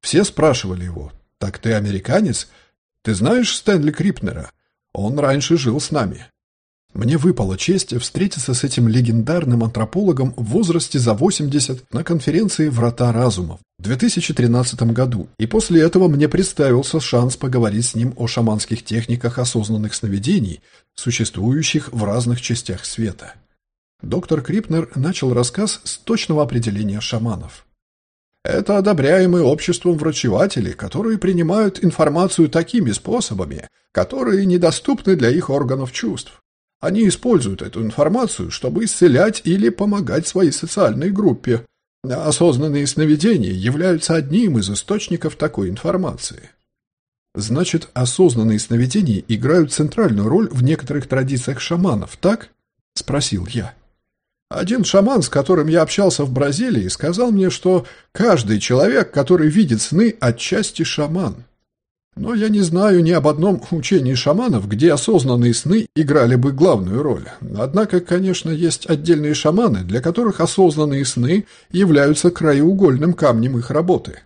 Все спрашивали его, «Так ты американец? Ты знаешь Стэнли Крипнера?» Он раньше жил с нами. Мне выпала честь встретиться с этим легендарным антропологом в возрасте за 80 на конференции «Врата разумов» в 2013 году, и после этого мне представился шанс поговорить с ним о шаманских техниках осознанных сновидений, существующих в разных частях света. Доктор Крипнер начал рассказ с точного определения шаманов. Это одобряемые обществом врачеватели, которые принимают информацию такими способами, которые недоступны для их органов чувств. Они используют эту информацию, чтобы исцелять или помогать своей социальной группе. Осознанные сновидения являются одним из источников такой информации. Значит, осознанные сновидения играют центральную роль в некоторых традициях шаманов, так? Спросил я. Один шаман, с которым я общался в Бразилии, сказал мне, что каждый человек, который видит сны, отчасти шаман. Но я не знаю ни об одном учении шаманов, где осознанные сны играли бы главную роль. Однако, конечно, есть отдельные шаманы, для которых осознанные сны являются краеугольным камнем их работы.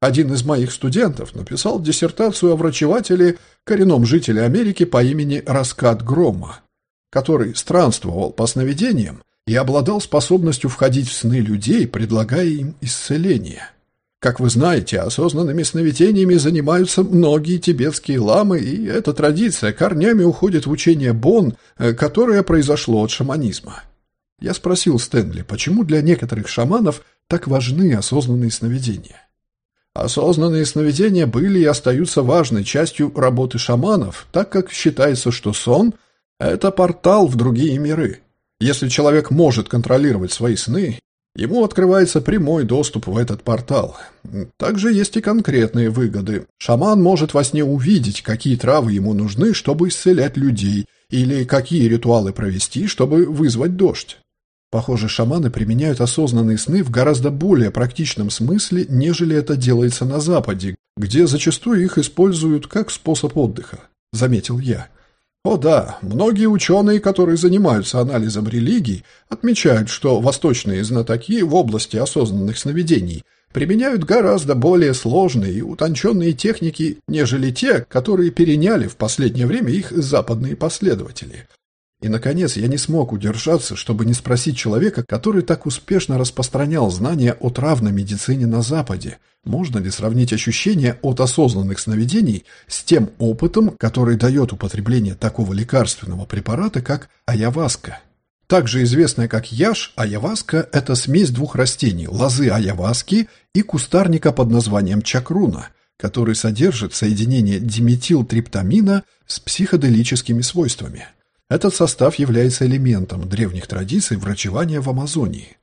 Один из моих студентов написал диссертацию о врачевателе, коренном жителе Америки по имени Раскат Грома, который странствовал по сновидениям и обладал способностью входить в сны людей, предлагая им исцеление. Как вы знаете, осознанными сновидениями занимаются многие тибетские ламы, и эта традиция корнями уходит в учение Бон, э, которое произошло от шаманизма. Я спросил Стэнли, почему для некоторых шаманов так важны осознанные сновидения. Осознанные сновидения были и остаются важной частью работы шаманов, так как считается, что сон – это портал в другие миры. Если человек может контролировать свои сны, ему открывается прямой доступ в этот портал. Также есть и конкретные выгоды. Шаман может во сне увидеть, какие травы ему нужны, чтобы исцелять людей, или какие ритуалы провести, чтобы вызвать дождь. Похоже, шаманы применяют осознанные сны в гораздо более практичном смысле, нежели это делается на Западе, где зачастую их используют как способ отдыха, заметил я. О да, многие ученые, которые занимаются анализом религий, отмечают, что восточные знатоки в области осознанных сновидений применяют гораздо более сложные и утонченные техники, нежели те, которые переняли в последнее время их западные последователи. И, наконец, я не смог удержаться, чтобы не спросить человека, который так успешно распространял знания о травной медицине на Западе, можно ли сравнить ощущения от осознанных сновидений с тем опытом, который дает употребление такого лекарственного препарата, как аяваска. Также известная как яш, аяваска – это смесь двух растений – лозы аяваски и кустарника под названием чакруна, который содержит соединение диметилтриптамина с психоделическими свойствами. Этот состав является элементом древних традиций врачевания в Амазонии.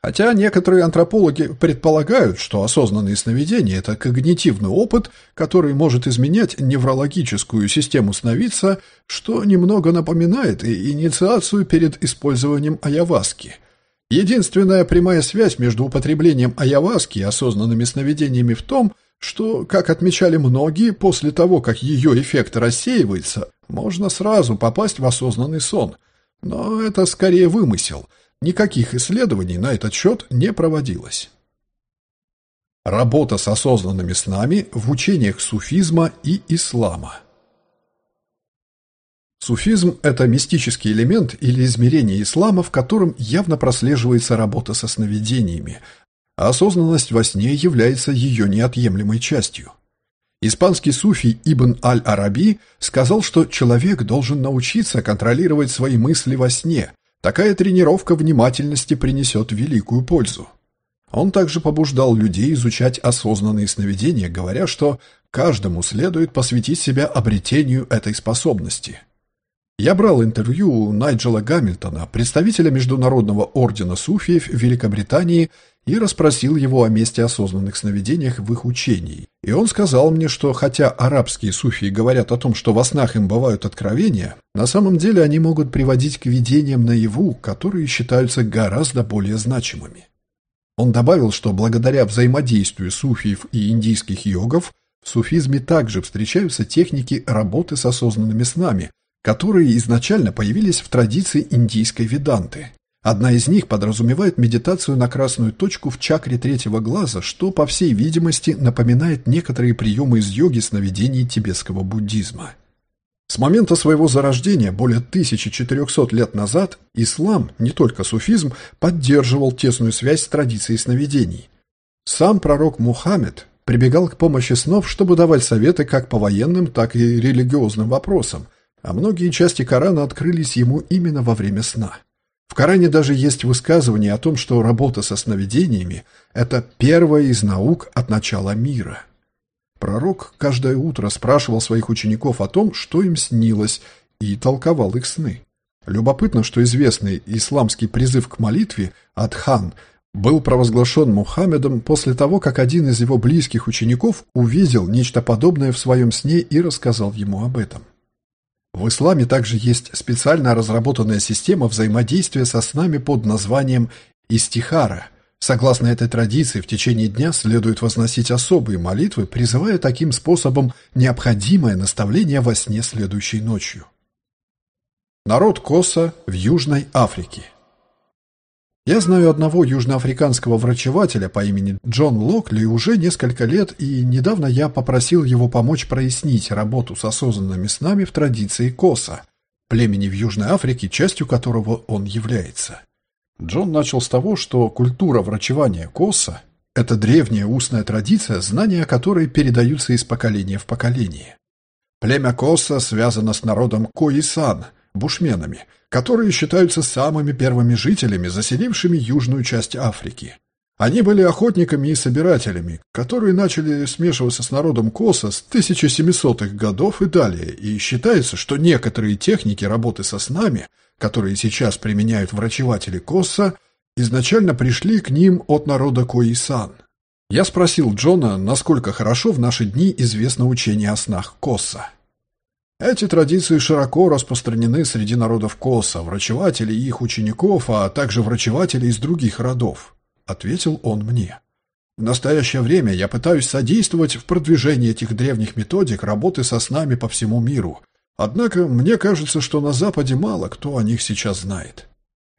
Хотя некоторые антропологи предполагают, что осознанные сновидения – это когнитивный опыт, который может изменять неврологическую систему сновидца, что немного напоминает и инициацию перед использованием аяваски. Единственная прямая связь между употреблением аяваски и осознанными сновидениями в том, что, как отмечали многие, после того, как ее эффект рассеивается, можно сразу попасть в осознанный сон. Но это скорее вымысел – Никаких исследований на этот счет не проводилось. Работа с осознанными снами в учениях суфизма и ислама. Суфизм – это мистический элемент или измерение ислама, в котором явно прослеживается работа со сновидениями, осознанность во сне является ее неотъемлемой частью. Испанский суфий Ибн Аль-Араби сказал, что человек должен научиться контролировать свои мысли во сне, Такая тренировка внимательности принесет великую пользу. Он также побуждал людей изучать осознанные сновидения, говоря, что каждому следует посвятить себя обретению этой способности. Я брал интервью у Найджела Гамильтона, представителя Международного ордена суфиев Великобритании, и расспросил его о месте осознанных сновидениях в их учении. И он сказал мне, что хотя арабские суфии говорят о том, что во снах им бывают откровения, на самом деле они могут приводить к видениям наяву, которые считаются гораздо более значимыми. Он добавил, что благодаря взаимодействию суфиев и индийских йогов в суфизме также встречаются техники работы с осознанными снами, которые изначально появились в традиции индийской веданты. Одна из них подразумевает медитацию на красную точку в чакре третьего глаза, что, по всей видимости, напоминает некоторые приемы из йоги сновидений тибетского буддизма. С момента своего зарождения, более 1400 лет назад, ислам, не только суфизм, поддерживал тесную связь с традицией сновидений. Сам пророк Мухаммед прибегал к помощи снов, чтобы давать советы как по военным, так и религиозным вопросам, а многие части Корана открылись ему именно во время сна. В Коране даже есть высказывание о том, что работа со сновидениями – это первая из наук от начала мира. Пророк каждое утро спрашивал своих учеников о том, что им снилось, и толковал их сны. Любопытно, что известный исламский призыв к молитве «Адхан» был провозглашен Мухаммедом после того, как один из его близких учеников увидел нечто подобное в своем сне и рассказал ему об этом. В исламе также есть специально разработанная система взаимодействия со снами под названием «истихара», Согласно этой традиции, в течение дня следует возносить особые молитвы, призывая таким способом необходимое наставление во сне следующей ночью. Народ Коса в Южной Африке Я знаю одного южноафриканского врачевателя по имени Джон Локли уже несколько лет, и недавно я попросил его помочь прояснить работу с осознанными снами в традиции Коса, племени в Южной Африке, частью которого он является. Джон начал с того, что культура врачевания Коса – это древняя устная традиция, знания которой передаются из поколения в поколение. Племя Коса связано с народом Коисан, бушменами, которые считаются самыми первыми жителями, заселившими южную часть Африки. Они были охотниками и собирателями, которые начали смешиваться с народом Коса с 1700-х годов и далее, и считается, что некоторые техники работы со снами – которые сейчас применяют врачеватели Косса, изначально пришли к ним от народа Коисан. Я спросил Джона, насколько хорошо в наши дни известно учение о снах Косса. Эти традиции широко распространены среди народов Коса, врачевателей и их учеников, а также врачевателей из других родов, ответил он мне. В настоящее время я пытаюсь содействовать в продвижении этих древних методик работы со снами по всему миру, Однако мне кажется, что на Западе мало кто о них сейчас знает.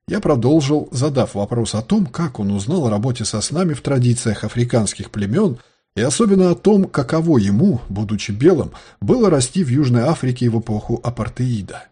Я продолжил, задав вопрос о том, как он узнал о работе со снами в традициях африканских племен и особенно о том, каково ему, будучи белым, было расти в Южной Африке в эпоху апартеида.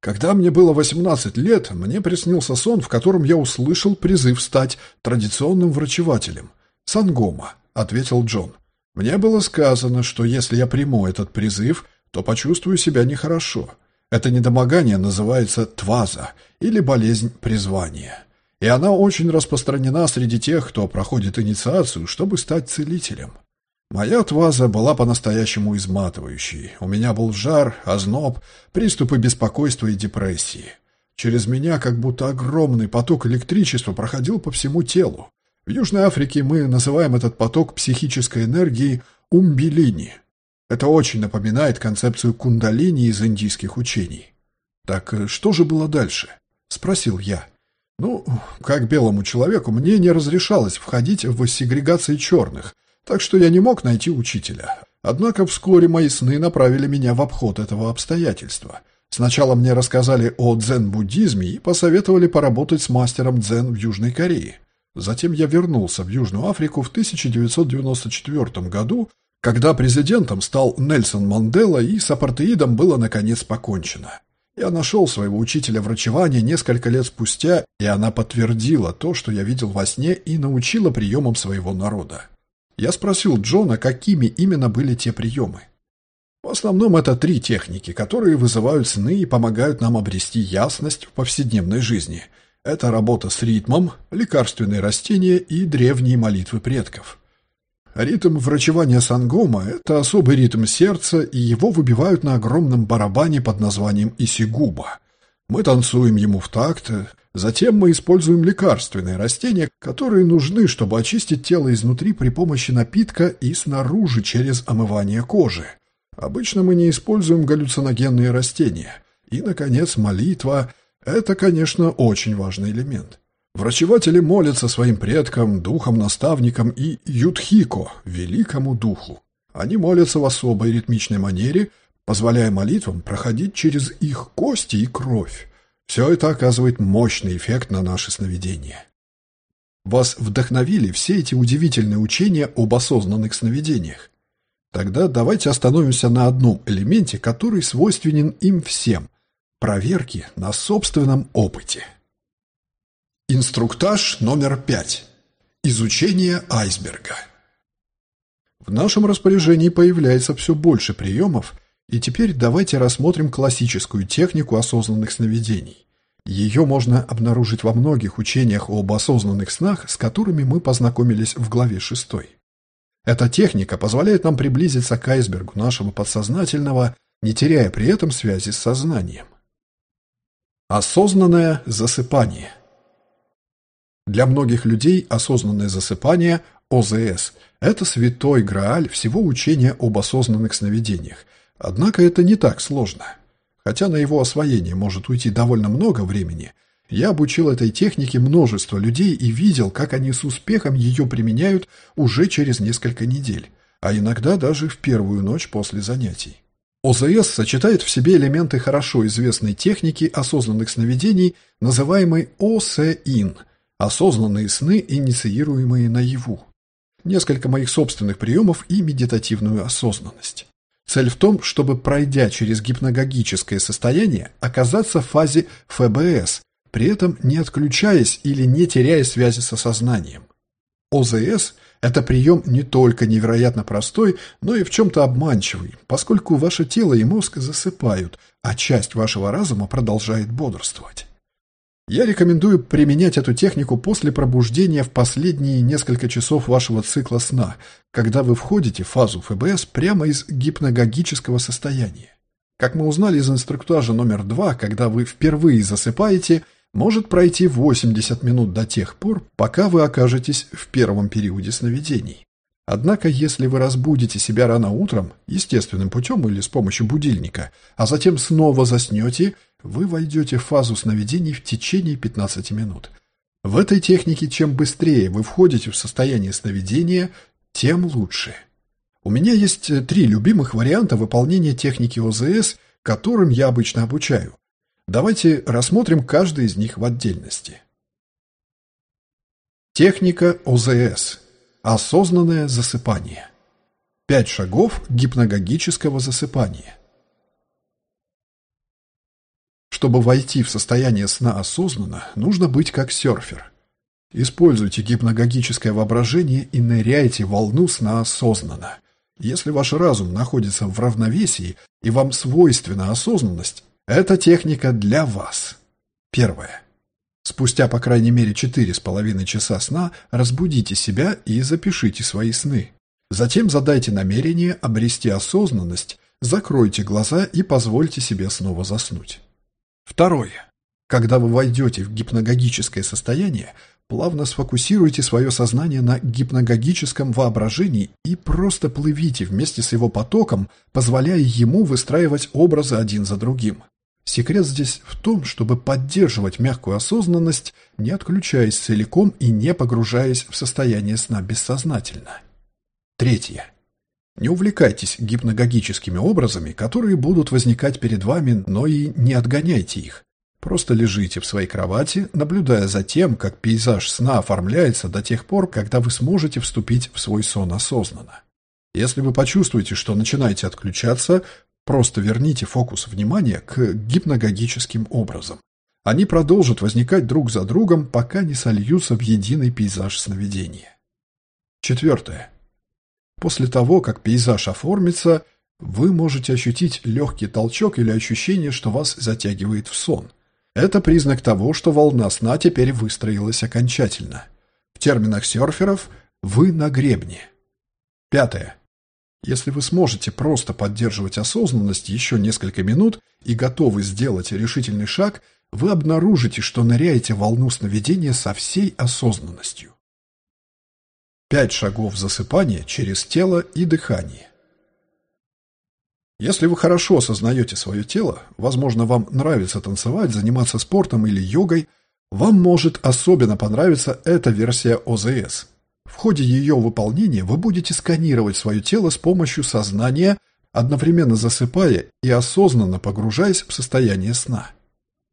Когда мне было 18 лет, мне приснился сон, в котором я услышал призыв стать традиционным врачевателем. «Сангома», — ответил Джон. «Мне было сказано, что если я приму этот призыв, то почувствую себя нехорошо. Это недомогание называется тваза или болезнь призвания. И она очень распространена среди тех, кто проходит инициацию, чтобы стать целителем. Моя тваза была по-настоящему изматывающей. У меня был жар, озноб, приступы беспокойства и депрессии. Через меня как будто огромный поток электричества проходил по всему телу. В Южной Африке мы называем этот поток психической энергией умбилини. Это очень напоминает концепцию кундалини из индийских учений. «Так э, что же было дальше?» – спросил я. «Ну, как белому человеку, мне не разрешалось входить в сегрегации черных, так что я не мог найти учителя. Однако вскоре мои сны направили меня в обход этого обстоятельства. Сначала мне рассказали о дзен-буддизме и посоветовали поработать с мастером дзен в Южной Корее. Затем я вернулся в Южную Африку в 1994 году когда президентом стал Нельсон Мандела и с апартеидом было наконец покончено. Я нашел своего учителя врачевания несколько лет спустя, и она подтвердила то, что я видел во сне, и научила приемам своего народа. Я спросил Джона, какими именно были те приемы. В основном это три техники, которые вызывают сны и помогают нам обрести ясность в повседневной жизни. Это работа с ритмом, лекарственные растения и древние молитвы предков. Ритм врачевания сангома – это особый ритм сердца, и его выбивают на огромном барабане под названием исигуба. Мы танцуем ему в такт, затем мы используем лекарственные растения, которые нужны, чтобы очистить тело изнутри при помощи напитка и снаружи через омывание кожи. Обычно мы не используем галлюциногенные растения. И, наконец, молитва – это, конечно, очень важный элемент. Врачеватели молятся своим предкам, духам-наставникам и Юдхико, великому духу. Они молятся в особой ритмичной манере, позволяя молитвам проходить через их кости и кровь. Все это оказывает мощный эффект на наши сновидения. Вас вдохновили все эти удивительные учения об осознанных сновидениях. Тогда давайте остановимся на одном элементе, который свойственен им всем – проверки на собственном опыте. Инструктаж номер пять. Изучение айсберга. В нашем распоряжении появляется все больше приемов, и теперь давайте рассмотрим классическую технику осознанных сновидений. Ее можно обнаружить во многих учениях об осознанных снах, с которыми мы познакомились в главе 6. Эта техника позволяет нам приблизиться к айсбергу нашего подсознательного, не теряя при этом связи с сознанием. Осознанное засыпание – Для многих людей осознанное засыпание, ОЗС, это святой грааль всего учения об осознанных сновидениях. Однако это не так сложно. Хотя на его освоение может уйти довольно много времени, я обучил этой технике множество людей и видел, как они с успехом ее применяют уже через несколько недель, а иногда даже в первую ночь после занятий. ОЗС сочетает в себе элементы хорошо известной техники осознанных сновидений, называемой ОСИН – осознанные сны, инициируемые наяву. Несколько моих собственных приемов и медитативную осознанность. Цель в том, чтобы, пройдя через гипногогическое состояние, оказаться в фазе ФБС, при этом не отключаясь или не теряя связи с осознанием. ОЗС – это прием не только невероятно простой, но и в чем-то обманчивый, поскольку ваше тело и мозг засыпают, а часть вашего разума продолжает бодрствовать. Я рекомендую применять эту технику после пробуждения в последние несколько часов вашего цикла сна, когда вы входите в фазу ФБС прямо из гипногогического состояния. Как мы узнали из инструктажа номер два, когда вы впервые засыпаете – может пройти 80 минут до тех пор, пока вы окажетесь в первом периоде сновидений. Однако, если вы разбудите себя рано утром, естественным путем или с помощью будильника, а затем снова заснете, вы войдете в фазу сновидений в течение 15 минут. В этой технике чем быстрее вы входите в состояние сновидения, тем лучше. У меня есть три любимых варианта выполнения техники ОЗС, которым я обычно обучаю. Давайте рассмотрим каждый из них в отдельности. Техника ОЗС. Осознанное засыпание. Пять шагов гипногогического засыпания. Чтобы войти в состояние сна осознанно, нужно быть как серфер. Используйте гипногогическое воображение и ныряйте в волну сна осознанно. Если ваш разум находится в равновесии и вам свойственна осознанность, эта техника для вас. Первое. Спустя по крайней мере четыре с половиной часа сна разбудите себя и запишите свои сны. Затем задайте намерение обрести осознанность, закройте глаза и позвольте себе снова заснуть. Второе. Когда вы войдете в гипногогическое состояние, плавно сфокусируйте свое сознание на гипногогическом воображении и просто плывите вместе с его потоком, позволяя ему выстраивать образы один за другим. Секрет здесь в том, чтобы поддерживать мягкую осознанность, не отключаясь целиком и не погружаясь в состояние сна бессознательно. Третье. Не увлекайтесь гипногогическими образами, которые будут возникать перед вами, но и не отгоняйте их. Просто лежите в своей кровати, наблюдая за тем, как пейзаж сна оформляется до тех пор, когда вы сможете вступить в свой сон осознанно. Если вы почувствуете, что начинаете отключаться, Просто верните фокус внимания к гипногогическим образам. Они продолжат возникать друг за другом, пока не сольются в единый пейзаж сновидения. Четвертое. После того, как пейзаж оформится, вы можете ощутить легкий толчок или ощущение, что вас затягивает в сон. Это признак того, что волна сна теперь выстроилась окончательно. В терминах серферов «вы на гребне». Пятое. Если вы сможете просто поддерживать осознанность еще несколько минут и готовы сделать решительный шаг, вы обнаружите, что ныряете волну сновидения со всей осознанностью. Пять шагов засыпания через тело и дыхание. Если вы хорошо осознаете свое тело, возможно, вам нравится танцевать, заниматься спортом или йогой, вам может особенно понравиться эта версия ОЗС – в ходе ее выполнения вы будете сканировать свое тело с помощью сознания, одновременно засыпая и осознанно погружаясь в состояние сна.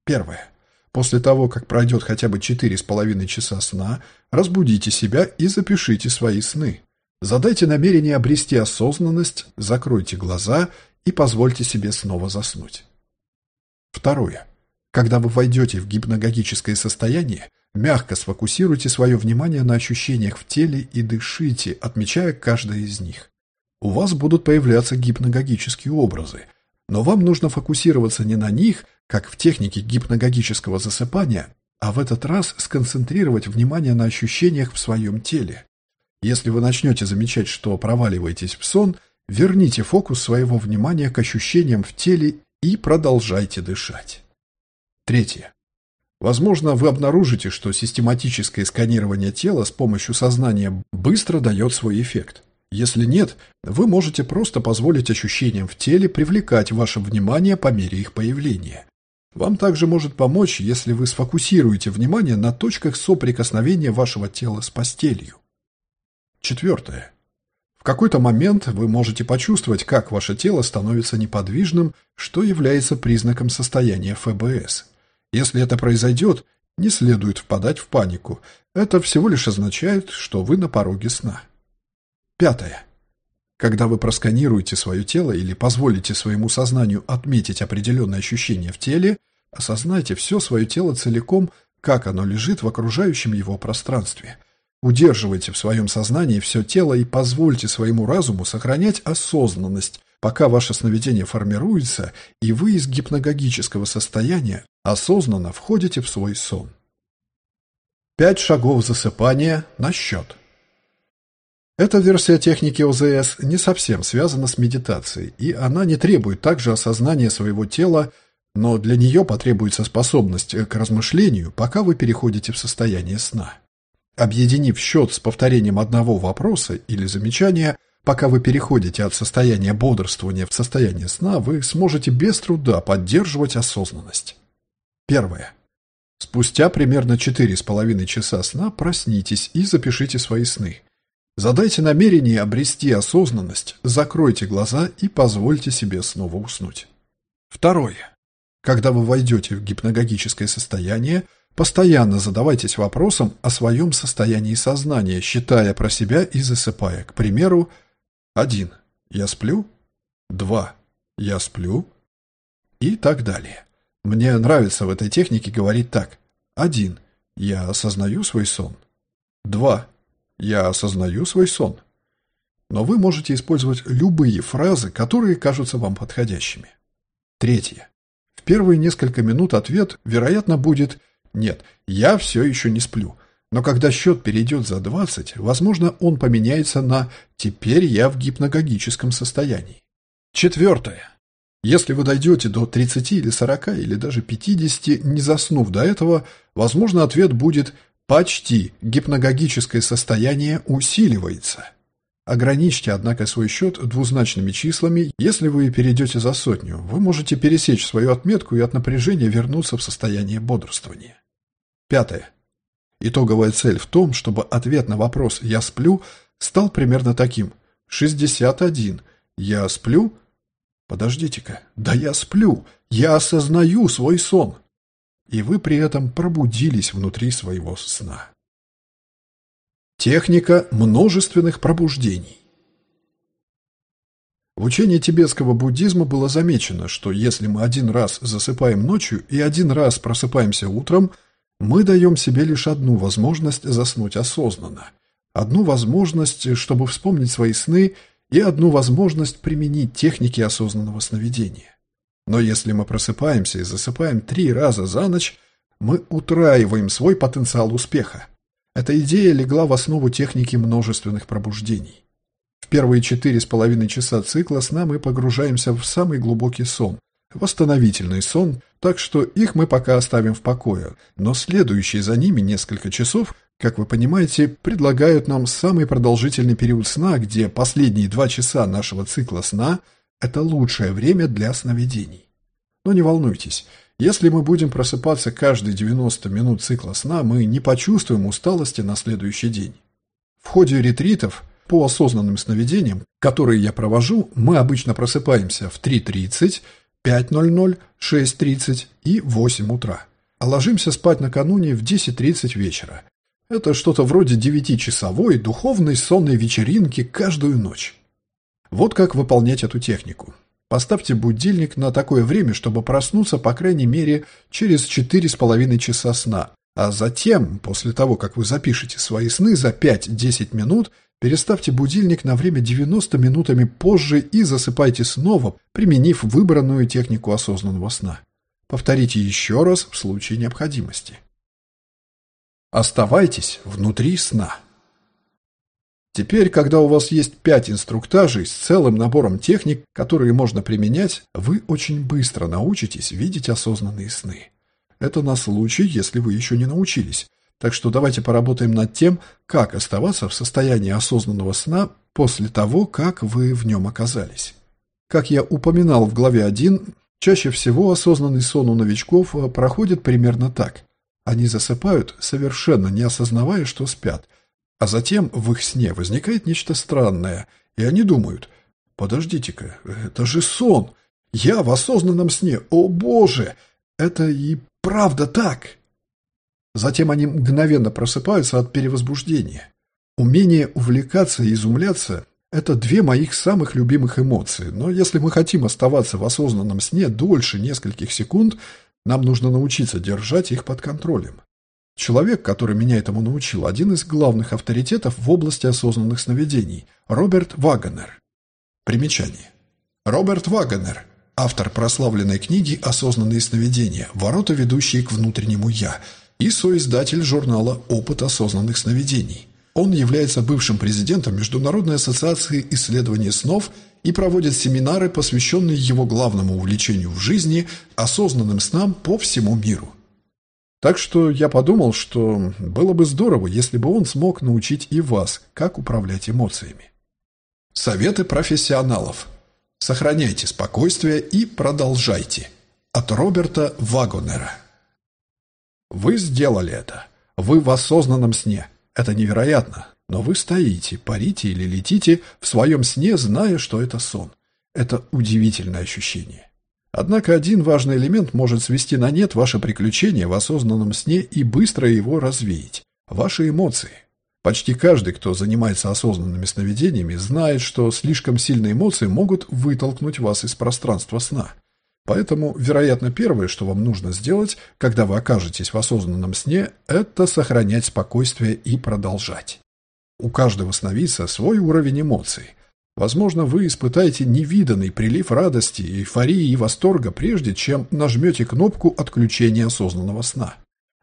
Первое. После того, как пройдет хотя бы четыре с половиной часа сна, разбудите себя и запишите свои сны. Задайте намерение обрести осознанность, закройте глаза и позвольте себе снова заснуть. Второе. Когда вы войдете в гипногогическое состояние, Мягко сфокусируйте свое внимание на ощущениях в теле и дышите, отмечая каждое из них. У вас будут появляться гипногогические образы, но вам нужно фокусироваться не на них, как в технике гипногогического засыпания, а в этот раз сконцентрировать внимание на ощущениях в своем теле. Если вы начнете замечать, что проваливаетесь в сон, верните фокус своего внимания к ощущениям в теле и продолжайте дышать. Третье. Возможно, вы обнаружите, что систематическое сканирование тела с помощью сознания быстро дает свой эффект. Если нет, вы можете просто позволить ощущениям в теле привлекать ваше внимание по мере их появления. Вам также может помочь, если вы сфокусируете внимание на точках соприкосновения вашего тела с постелью. Четвертое. В какой-то момент вы можете почувствовать, как ваше тело становится неподвижным, что является признаком состояния ФБС. Если это произойдет, не следует впадать в панику. Это всего лишь означает, что вы на пороге сна. Пятое. Когда вы просканируете свое тело или позволите своему сознанию отметить определенные ощущения в теле, осознайте все свое тело целиком, как оно лежит в окружающем его пространстве – Удерживайте в своем сознании все тело и позвольте своему разуму сохранять осознанность, пока ваше сновидение формируется, и вы из гипногогического состояния осознанно входите в свой сон. Пять шагов засыпания на счет. Эта версия техники ОЗС не совсем связана с медитацией, и она не требует также осознания своего тела, но для нее потребуется способность к размышлению, пока вы переходите в состояние сна. Объединив счет с повторением одного вопроса или замечания, пока вы переходите от состояния бодрствования в состояние сна, вы сможете без труда поддерживать осознанность. Первое. Спустя примерно 4,5 часа сна проснитесь и запишите свои сны. Задайте намерение обрести осознанность, закройте глаза и позвольте себе снова уснуть. Второе. Когда вы войдете в гипногогическое состояние, Постоянно задавайтесь вопросом о своем состоянии сознания, считая про себя и засыпая. К примеру, 1. Я сплю? 2. Я сплю? И так далее. Мне нравится в этой технике говорить так. 1. Я осознаю свой сон. 2. Я осознаю свой сон. Но вы можете использовать любые фразы, которые кажутся вам подходящими. Третье. В первые несколько минут ответ, вероятно, будет нет, я все еще не сплю. Но когда счет перейдет за 20, возможно, он поменяется на «теперь я в гипногогическом состоянии». Четвертое. Если вы дойдете до 30 или 40 или даже 50, не заснув до этого, возможно, ответ будет «почти гипногогическое состояние усиливается». Ограничьте, однако, свой счет двузначными числами. Если вы перейдете за сотню, вы можете пересечь свою отметку и от напряжения вернуться в состояние бодрствования. Пятое. Итоговая цель в том, чтобы ответ на вопрос «я сплю» стал примерно таким. 61. Я сплю? Подождите-ка. Да я сплю. Я осознаю свой сон. И вы при этом пробудились внутри своего сна. Техника множественных пробуждений. В учении тибетского буддизма было замечено, что если мы один раз засыпаем ночью и один раз просыпаемся утром, мы даем себе лишь одну возможность заснуть осознанно, одну возможность, чтобы вспомнить свои сны, и одну возможность применить техники осознанного сновидения. Но если мы просыпаемся и засыпаем три раза за ночь, мы утраиваем свой потенциал успеха. Эта идея легла в основу техники множественных пробуждений. В первые четыре с половиной часа цикла сна мы погружаемся в самый глубокий сон, восстановительный сон, так что их мы пока оставим в покое, но следующие за ними несколько часов, как вы понимаете, предлагают нам самый продолжительный период сна, где последние два часа нашего цикла сна – это лучшее время для сновидений. Но не волнуйтесь, если мы будем просыпаться каждые 90 минут цикла сна, мы не почувствуем усталости на следующий день. В ходе ретритов по осознанным сновидениям, которые я провожу, мы обычно просыпаемся в 3.30, 5.00, 6.30 и 8 утра, а ложимся спать накануне в 10.30 вечера. Это что-то вроде 9-часовой духовной сонной вечеринки каждую ночь. Вот как выполнять эту технику. Поставьте будильник на такое время, чтобы проснуться по крайней мере через 4,5 часа сна, а затем, после того, как вы запишете свои сны за 5-10 минут, переставьте будильник на время 90 минутами позже и засыпайте снова, применив выбранную технику осознанного сна. Повторите еще раз в случае необходимости. Оставайтесь внутри сна. Теперь, когда у вас есть пять инструктажей с целым набором техник, которые можно применять, вы очень быстро научитесь видеть осознанные сны. Это на случай, если вы еще не научились. Так что давайте поработаем над тем, как оставаться в состоянии осознанного сна после того, как вы в нем оказались. Как я упоминал в главе 1, чаще всего осознанный сон у новичков э, проходит примерно так. Они засыпают, совершенно не осознавая, что спят, а затем в их сне возникает нечто странное, и они думают «Подождите-ка, это же сон! Я в осознанном сне! О боже! Это и правда так!» Затем они мгновенно просыпаются от перевозбуждения. Умение увлекаться и изумляться – это две моих самых любимых эмоции, но если мы хотим оставаться в осознанном сне дольше нескольких секунд, нам нужно научиться держать их под контролем. Человек, который меня этому научил, один из главных авторитетов в области осознанных сновидений – Роберт Вагонер. Примечание. Роберт Вагонер – автор прославленной книги «Осознанные сновидения. Ворота, ведущие к внутреннему «я», и соиздатель журнала «Опыт осознанных сновидений». Он является бывшим президентом Международной ассоциации исследования снов и проводит семинары, посвященные его главному увлечению в жизни – осознанным снам по всему миру. Так что я подумал, что было бы здорово, если бы он смог научить и вас, как управлять эмоциями. Советы профессионалов. Сохраняйте спокойствие и продолжайте. От Роберта Вагонера. Вы сделали это. Вы в осознанном сне. Это невероятно. Но вы стоите, парите или летите в своем сне, зная, что это сон. Это удивительное ощущение. Однако один важный элемент может свести на нет ваше приключение в осознанном сне и быстро его развеять – ваши эмоции. Почти каждый, кто занимается осознанными сновидениями, знает, что слишком сильные эмоции могут вытолкнуть вас из пространства сна – Поэтому, вероятно, первое, что вам нужно сделать, когда вы окажетесь в осознанном сне, это сохранять спокойствие и продолжать. У каждого сновидца свой уровень эмоций. Возможно, вы испытаете невиданный прилив радости, эйфории и восторга, прежде чем нажмете кнопку отключения осознанного сна.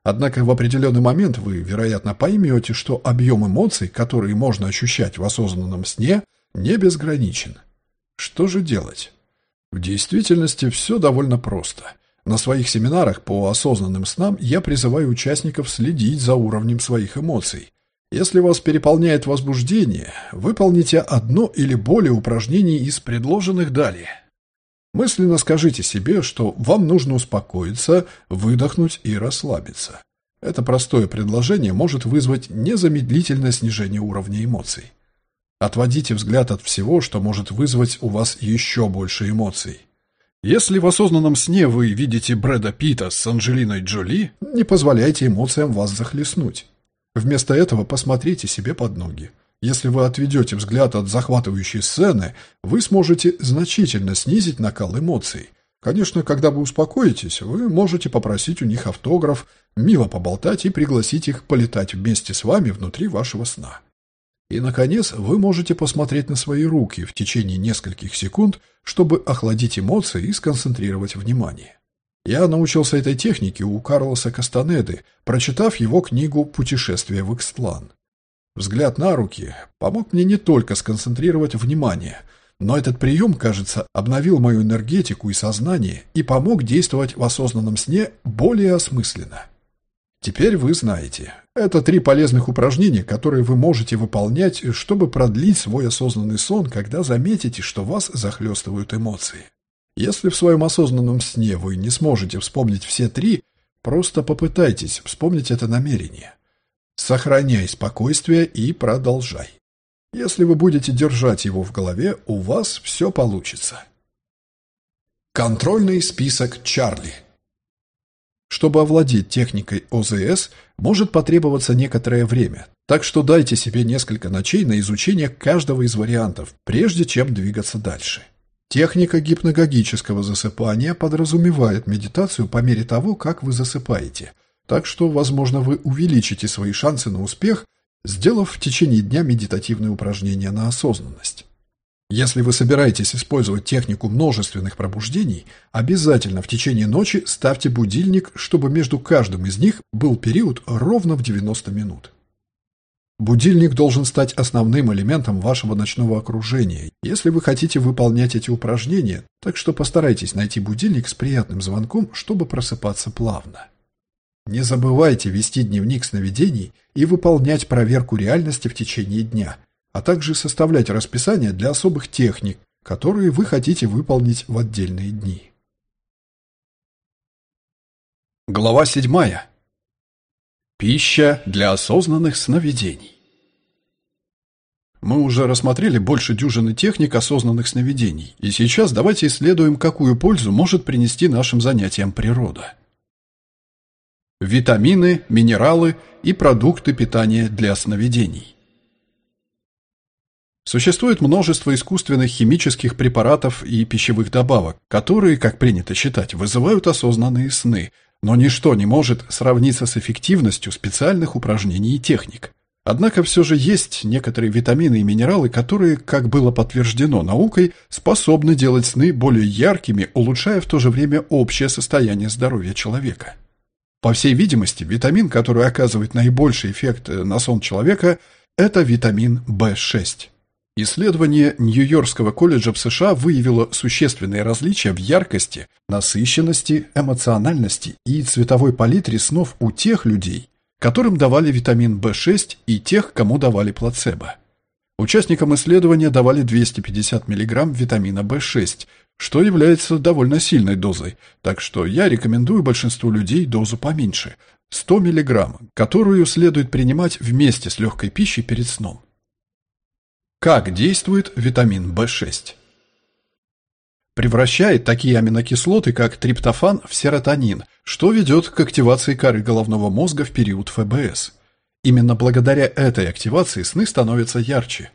Однако в определенный момент вы, вероятно, поймете, что объем эмоций, которые можно ощущать в осознанном сне, не безграничен. Что же делать? В действительности все довольно просто. На своих семинарах по осознанным снам я призываю участников следить за уровнем своих эмоций. Если вас переполняет возбуждение, выполните одно или более упражнений из предложенных далее. Мысленно скажите себе, что вам нужно успокоиться, выдохнуть и расслабиться. Это простое предложение может вызвать незамедлительное снижение уровня эмоций. Отводите взгляд от всего, что может вызвать у вас еще больше эмоций. Если в осознанном сне вы видите Брэда Питта с Анджелиной Джоли, не позволяйте эмоциям вас захлестнуть. Вместо этого посмотрите себе под ноги. Если вы отведете взгляд от захватывающей сцены, вы сможете значительно снизить накал эмоций. Конечно, когда вы успокоитесь, вы можете попросить у них автограф, мило поболтать и пригласить их полетать вместе с вами внутри вашего сна. И, наконец, вы можете посмотреть на свои руки в течение нескольких секунд, чтобы охладить эмоции и сконцентрировать внимание. Я научился этой технике у Карлоса Кастанеды, прочитав его книгу «Путешествие в Икстлан». Взгляд на руки помог мне не только сконцентрировать внимание, но этот прием, кажется, обновил мою энергетику и сознание и помог действовать в осознанном сне более осмысленно. Теперь вы знаете. Это три полезных упражнения, которые вы можете выполнять, чтобы продлить свой осознанный сон, когда заметите, что вас захлестывают эмоции. Если в своем осознанном сне вы не сможете вспомнить все три, просто попытайтесь вспомнить это намерение. Сохраняй спокойствие и продолжай. Если вы будете держать его в голове, у вас все получится. Контрольный список Чарли – чтобы овладеть техникой ОЗС, может потребоваться некоторое время, так что дайте себе несколько ночей на изучение каждого из вариантов, прежде чем двигаться дальше. Техника гипногогического засыпания подразумевает медитацию по мере того, как вы засыпаете, так что, возможно, вы увеличите свои шансы на успех, сделав в течение дня медитативные упражнения на осознанность. Если вы собираетесь использовать технику множественных пробуждений, обязательно в течение ночи ставьте будильник, чтобы между каждым из них был период ровно в 90 минут. Будильник должен стать основным элементом вашего ночного окружения, если вы хотите выполнять эти упражнения, так что постарайтесь найти будильник с приятным звонком, чтобы просыпаться плавно. Не забывайте вести дневник сновидений и выполнять проверку реальности в течение дня, а также составлять расписание для особых техник, которые вы хотите выполнить в отдельные дни. Глава 7. Пища для осознанных сновидений. Мы уже рассмотрели больше дюжины техник осознанных сновидений, и сейчас давайте исследуем, какую пользу может принести нашим занятиям природа. Витамины, минералы и продукты питания для сновидений. Существует множество искусственных химических препаратов и пищевых добавок, которые, как принято считать, вызывают осознанные сны, но ничто не может сравниться с эффективностью специальных упражнений и техник. Однако все же есть некоторые витамины и минералы, которые, как было подтверждено наукой, способны делать сны более яркими, улучшая в то же время общее состояние здоровья человека. По всей видимости, витамин, который оказывает наибольший эффект на сон человека, это витамин В6. Исследование Нью-Йоркского колледжа в США выявило существенные различия в яркости, насыщенности, эмоциональности и цветовой палитре снов у тех людей, которым давали витамин В6 и тех, кому давали плацебо. Участникам исследования давали 250 мг витамина В6, что является довольно сильной дозой, так что я рекомендую большинству людей дозу поменьше – 100 мг, которую следует принимать вместе с легкой пищей перед сном. Как действует витамин В6? Превращает такие аминокислоты, как триптофан, в серотонин, что ведет к активации коры головного мозга в период ФБС. Именно благодаря этой активации сны становятся ярче.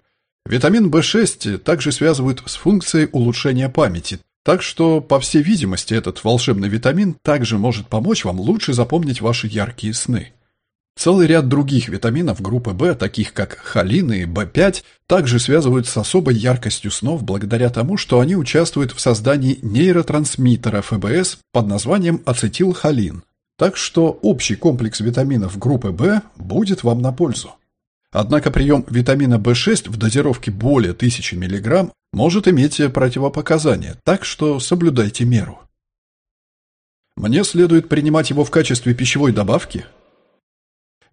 Витамин В6 также связывают с функцией улучшения памяти, так что, по всей видимости, этот волшебный витамин также может помочь вам лучше запомнить ваши яркие сны. Целый ряд других витаминов группы В, таких как холин и В5, также связывают с особой яркостью снов благодаря тому, что они участвуют в создании нейротрансмиттера ФБС под названием ацетилхолин. Так что общий комплекс витаминов группы В будет вам на пользу. Однако прием витамина В6 в дозировке более 1000 мг может иметь противопоказания, так что соблюдайте меру. Мне следует принимать его в качестве пищевой добавки –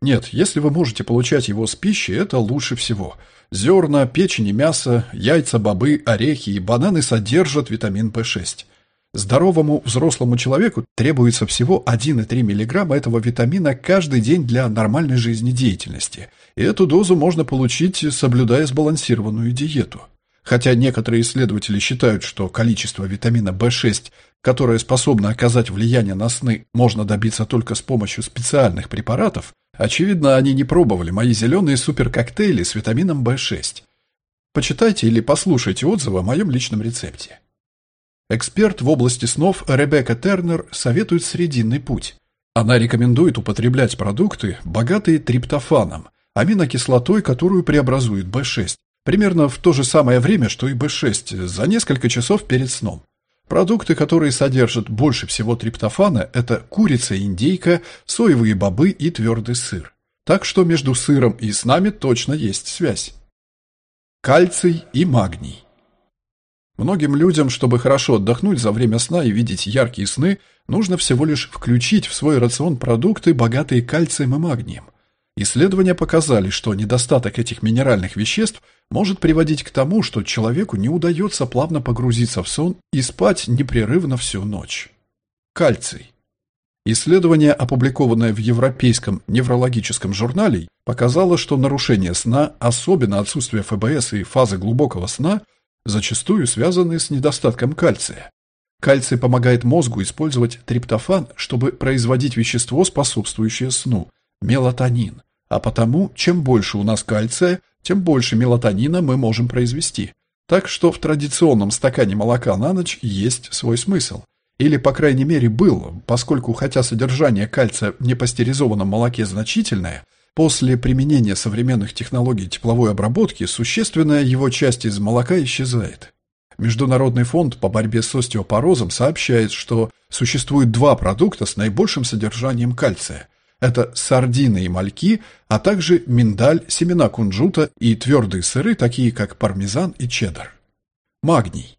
нет, если вы можете получать его с пищи, это лучше всего. Зерна, печень и мясо, яйца, бобы, орехи и бананы содержат витамин В6. Здоровому взрослому человеку требуется всего 1,3 мг этого витамина каждый день для нормальной жизнедеятельности. И эту дозу можно получить, соблюдая сбалансированную диету. Хотя некоторые исследователи считают, что количество витамина В6, которое способно оказать влияние на сны, можно добиться только с помощью специальных препаратов, Очевидно, они не пробовали мои зеленые суперкоктейли с витамином В6. Почитайте или послушайте отзывы о моем личном рецепте. Эксперт в области снов Ребекка Тернер советует срединный путь. Она рекомендует употреблять продукты, богатые триптофаном, аминокислотой, которую преобразует В6, примерно в то же самое время, что и В6, за несколько часов перед сном. Продукты, которые содержат больше всего триптофана, это курица, индейка, соевые бобы и твердый сыр. Так что между сыром и снами точно есть связь. Кальций и магний. Многим людям, чтобы хорошо отдохнуть за время сна и видеть яркие сны, нужно всего лишь включить в свой рацион продукты, богатые кальцием и магнием. Исследования показали, что недостаток этих минеральных веществ может приводить к тому, что человеку не удается плавно погрузиться в сон и спать непрерывно всю ночь. Кальций. Исследование, опубликованное в Европейском неврологическом журнале, показало, что нарушение сна, особенно отсутствие ФБС и фазы глубокого сна, зачастую связаны с недостатком кальция. Кальций помогает мозгу использовать триптофан, чтобы производить вещество, способствующее сну – мелатонин. А потому, чем больше у нас кальция, тем больше мелатонина мы можем произвести. Так что в традиционном стакане молока на ночь есть свой смысл. Или, по крайней мере, был, поскольку хотя содержание кальция в непастеризованном молоке значительное, после применения современных технологий тепловой обработки существенная его часть из молока исчезает. Международный фонд по борьбе с остеопорозом сообщает, что существует два продукта с наибольшим содержанием кальция – это сардины и мальки, а также миндаль, семена кунжута и твердые сыры, такие как пармезан и чеддер. Магний.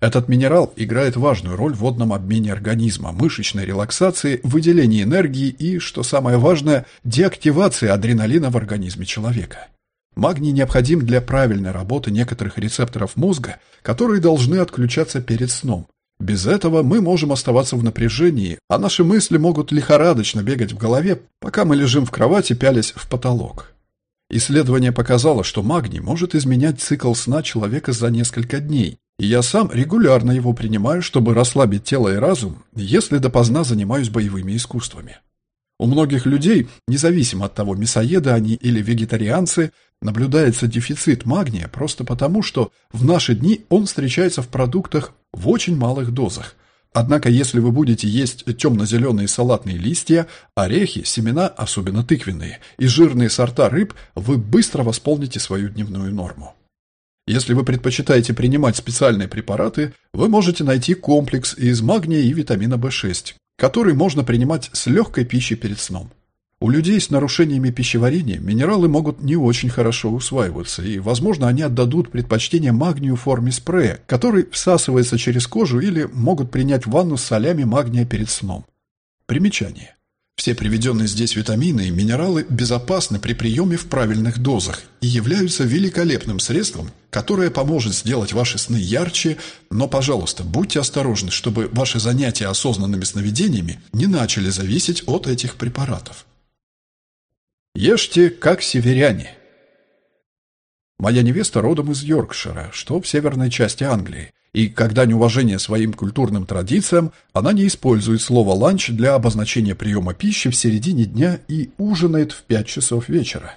Этот минерал играет важную роль в водном обмене организма, мышечной релаксации, выделении энергии и, что самое важное, деактивации адреналина в организме человека. Магний необходим для правильной работы некоторых рецепторов мозга, которые должны отключаться перед сном. Без этого мы можем оставаться в напряжении, а наши мысли могут лихорадочно бегать в голове, пока мы лежим в кровати, пялясь в потолок. Исследование показало, что магний может изменять цикл сна человека за несколько дней, и я сам регулярно его принимаю, чтобы расслабить тело и разум, если допоздна занимаюсь боевыми искусствами. У многих людей, независимо от того, мясоеды они или вегетарианцы, наблюдается дефицит магния просто потому, что в наши дни он встречается в продуктах в очень малых дозах. Однако, если вы будете есть темно-зеленые салатные листья, орехи, семена, особенно тыквенные, и жирные сорта рыб, вы быстро восполните свою дневную норму. Если вы предпочитаете принимать специальные препараты, вы можете найти комплекс из магния и витамина В6, который можно принимать с легкой пищей перед сном. У людей с нарушениями пищеварения минералы могут не очень хорошо усваиваться, и, возможно, они отдадут предпочтение магнию в форме спрея, который всасывается через кожу или могут принять ванну с солями магния перед сном. Примечание. Все приведенные здесь витамины и минералы безопасны при приеме в правильных дозах и являются великолепным средством, которое поможет сделать ваши сны ярче, но, пожалуйста, будьте осторожны, чтобы ваши занятия осознанными сновидениями не начали зависеть от этих препаратов. Ешьте, как северяне. Моя невеста родом из Йоркшира, что в северной части Англии, и когда неуважение своим культурным традициям, она не использует слово «ланч» для обозначения приема пищи в середине дня и ужинает в 5 часов вечера.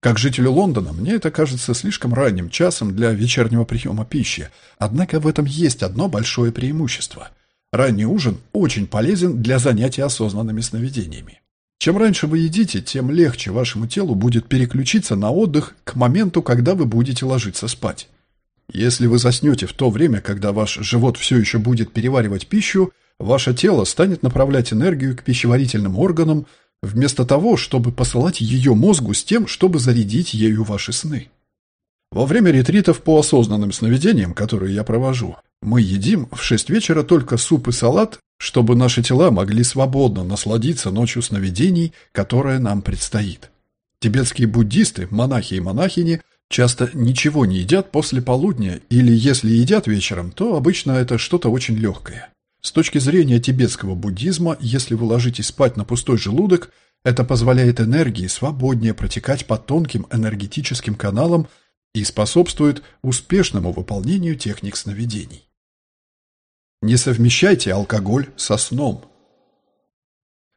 Как жителю Лондона, мне это кажется слишком ранним часом для вечернего приема пищи, однако в этом есть одно большое преимущество. Ранний ужин очень полезен для занятий осознанными сновидениями. Чем раньше вы едите, тем легче вашему телу будет переключиться на отдых к моменту, когда вы будете ложиться спать. Если вы заснете в то время, когда ваш живот все еще будет переваривать пищу, ваше тело станет направлять энергию к пищеварительным органам, вместо того, чтобы посылать ее мозгу с тем, чтобы зарядить ею ваши сны. Во время ретритов по осознанным сновидениям, которые я провожу, мы едим в 6 вечера только суп и салат, чтобы наши тела могли свободно насладиться ночью сновидений, которая нам предстоит. Тибетские буддисты, монахи и монахини часто ничего не едят после полудня, или если едят вечером, то обычно это что-то очень легкое. С точки зрения тибетского буддизма, если вы ложитесь спать на пустой желудок, это позволяет энергии свободнее протекать по тонким энергетическим каналам и способствует успешному выполнению техник сновидений. Не совмещайте алкоголь со сном.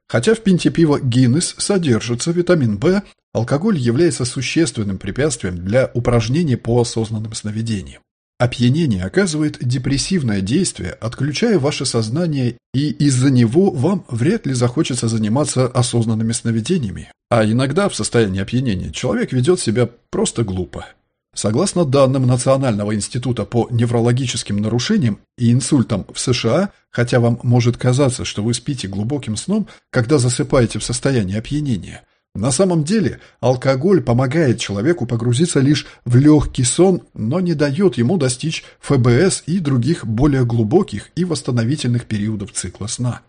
Хотя в пинте пива Гиннес содержится витамин В, алкоголь является существенным препятствием для упражнений по осознанным сновидениям. Опьянение оказывает депрессивное действие, отключая ваше сознание, и из-за него вам вряд ли захочется заниматься осознанными сновидениями. А иногда в состоянии опьянения человек ведет себя просто глупо. Согласно данным Национального института по неврологическим нарушениям и инсультам в США, хотя вам может казаться, что вы спите глубоким сном, когда засыпаете в состоянии опьянения, на самом деле алкоголь помогает человеку погрузиться лишь в легкий сон, но не дает ему достичь ФБС и других более глубоких и восстановительных периодов цикла сна.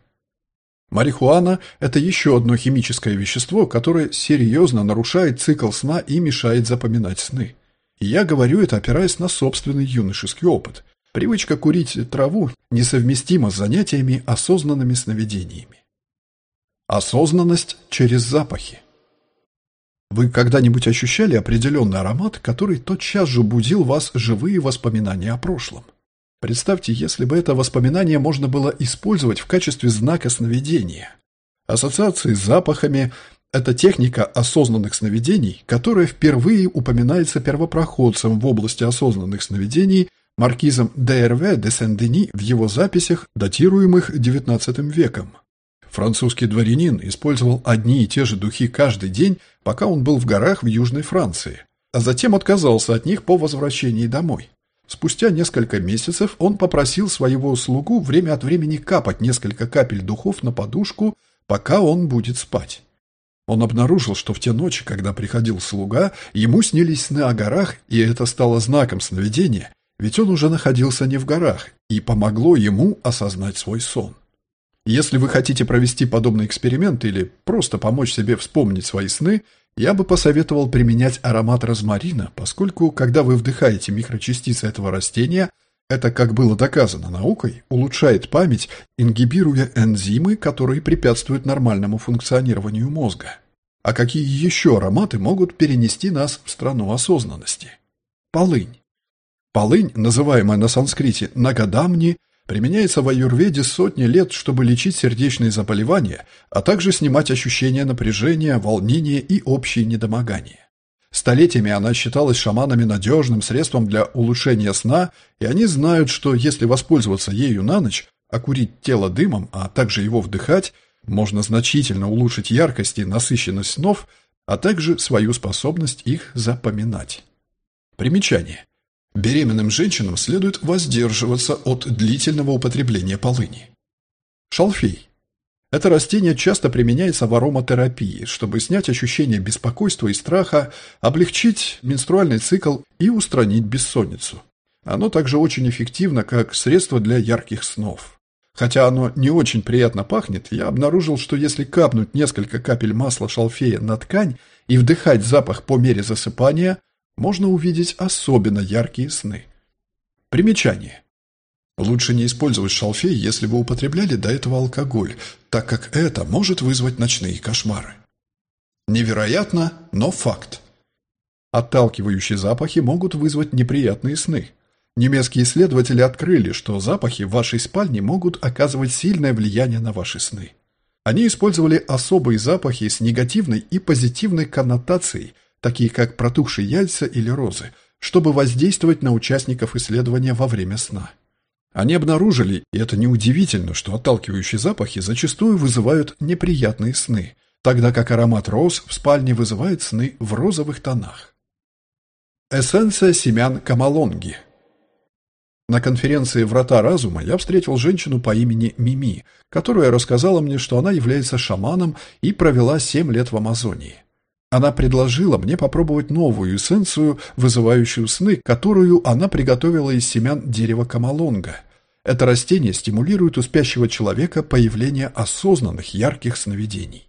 Марихуана – это еще одно химическое вещество, которое серьезно нарушает цикл сна и мешает запоминать сны. Я говорю это, опираясь на собственный юношеский опыт. Привычка курить траву несовместима с занятиями осознанными сновидениями. Осознанность через запахи. Вы когда-нибудь ощущали определенный аромат, который тотчас же будил вас живые воспоминания о прошлом? Представьте, если бы это воспоминание можно было использовать в качестве знака сновидения. Ассоциации с запахами это техника осознанных сновидений, которая впервые упоминается первопроходцем в области осознанных сновидений маркизом Д.Р.В. де Сен-Дени в его записях, датируемых XIX веком. Французский дворянин использовал одни и те же духи каждый день, пока он был в горах в Южной Франции, а затем отказался от них по возвращении домой. Спустя несколько месяцев он попросил своего слугу время от времени капать несколько капель духов на подушку, пока он будет спать. Он обнаружил, что в те ночи, когда приходил слуга, ему снились сны о горах, и это стало знаком сновидения, ведь он уже находился не в горах, и помогло ему осознать свой сон. Если вы хотите провести подобный эксперимент или просто помочь себе вспомнить свои сны, я бы посоветовал применять аромат розмарина, поскольку, когда вы вдыхаете микрочастицы этого растения, это, как было доказано наукой, улучшает память, ингибируя энзимы, которые препятствуют нормальному функционированию мозга. А какие еще ароматы могут перенести нас в страну осознанности? Полынь. Полынь, называемая на санскрите нагадамни, применяется в аюрведе сотни лет, чтобы лечить сердечные заболевания, а также снимать ощущения напряжения, волнения и общие недомогания. Столетиями она считалась шаманами надежным средством для улучшения сна, и они знают, что если воспользоваться ею на ночь, окурить тело дымом, а также его вдыхать, можно значительно улучшить яркость и насыщенность снов, а также свою способность их запоминать. Примечание. Беременным женщинам следует воздерживаться от длительного употребления полыни. Шалфей. Это растение часто применяется в ароматерапии, чтобы снять ощущение беспокойства и страха, облегчить менструальный цикл и устранить бессонницу. Оно также очень эффективно как средство для ярких снов. Хотя оно не очень приятно пахнет, я обнаружил, что если капнуть несколько капель масла шалфея на ткань и вдыхать запах по мере засыпания – можно увидеть особенно яркие сны. Примечание. Лучше не использовать шалфей, если вы употребляли до этого алкоголь, так как это может вызвать ночные кошмары. Невероятно, но факт. Отталкивающие запахи могут вызвать неприятные сны. Немецкие исследователи открыли, что запахи в вашей спальне могут оказывать сильное влияние на ваши сны. Они использовали особые запахи с негативной и позитивной коннотацией, такие как протухшие яйца или розы, чтобы воздействовать на участников исследования во время сна. Они обнаружили, и это неудивительно, что отталкивающие запахи зачастую вызывают неприятные сны, тогда как аромат роз в спальне вызывает сны в розовых тонах. Эссенция семян камалонги На конференции «Врата разума» я встретил женщину по имени Мими, которая рассказала мне, что она является шаманом и провела 7 лет в Амазонии. Она предложила мне попробовать новую эссенцию, вызывающую сны, которую она приготовила из семян дерева камалонга. Это растение стимулирует у спящего человека появление осознанных ярких сновидений.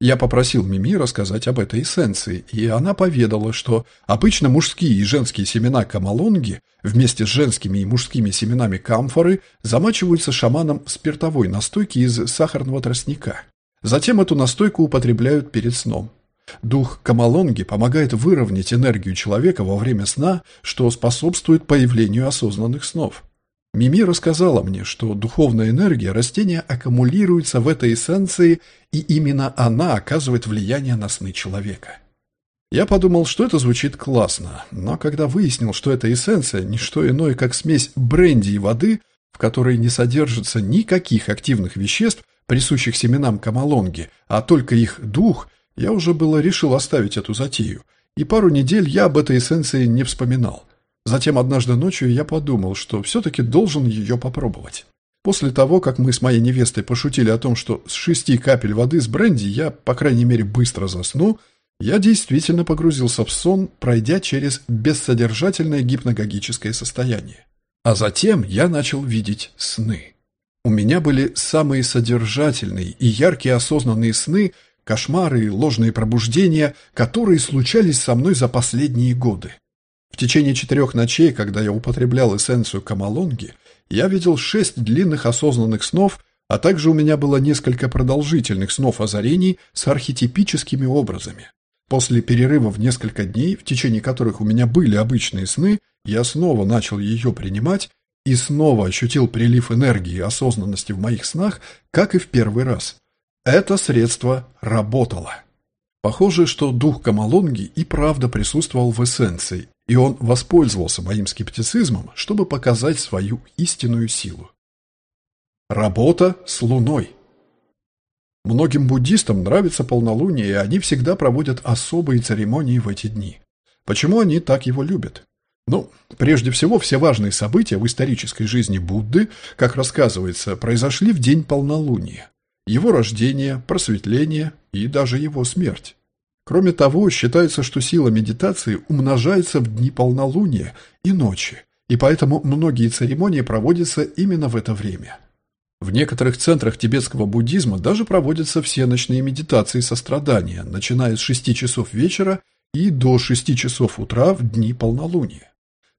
Я попросил Мими рассказать об этой эссенции, и она поведала, что обычно мужские и женские семена камалонги вместе с женскими и мужскими семенами камфоры замачиваются шаманом в спиртовой настойке из сахарного тростника. Затем эту настойку употребляют перед сном. Дух Камалонги помогает выровнять энергию человека во время сна, что способствует появлению осознанных снов. Мими рассказала мне, что духовная энергия растения аккумулируется в этой эссенции, и именно она оказывает влияние на сны человека. Я подумал, что это звучит классно, но когда выяснил, что эта эссенция – не что иное, как смесь бренди и воды, в которой не содержится никаких активных веществ, присущих семенам камалонги, а только их дух – я уже было решил оставить эту затею, и пару недель я об этой эссенции не вспоминал. Затем однажды ночью я подумал, что все-таки должен ее попробовать. После того, как мы с моей невестой пошутили о том, что с шести капель воды с бренди я, по крайней мере, быстро засну, я действительно погрузился в сон, пройдя через бессодержательное гипногогическое состояние. А затем я начал видеть сны. У меня были самые содержательные и яркие осознанные сны, кошмары и ложные пробуждения, которые случались со мной за последние годы. В течение четырех ночей, когда я употреблял эссенцию камалонги, я видел шесть длинных осознанных снов, а также у меня было несколько продолжительных снов озарений с архетипическими образами. После перерыва в несколько дней, в течение которых у меня были обычные сны, я снова начал ее принимать и снова ощутил прилив энергии и осознанности в моих снах, как и в первый раз. Это средство работало. Похоже, что дух Камалонги и правда присутствовал в эссенции, и он воспользовался моим скептицизмом, чтобы показать свою истинную силу. Работа с Луной Многим буддистам нравится полнолуние, и они всегда проводят особые церемонии в эти дни. Почему они так его любят? Ну, прежде всего, все важные события в исторической жизни Будды, как рассказывается, произошли в день полнолуния его рождение, просветление и даже его смерть. Кроме того, считается, что сила медитации умножается в дни полнолуния и ночи, и поэтому многие церемонии проводятся именно в это время. В некоторых центрах тибетского буддизма даже проводятся все ночные медитации сострадания, начиная с 6 часов вечера и до 6 часов утра в дни полнолуния.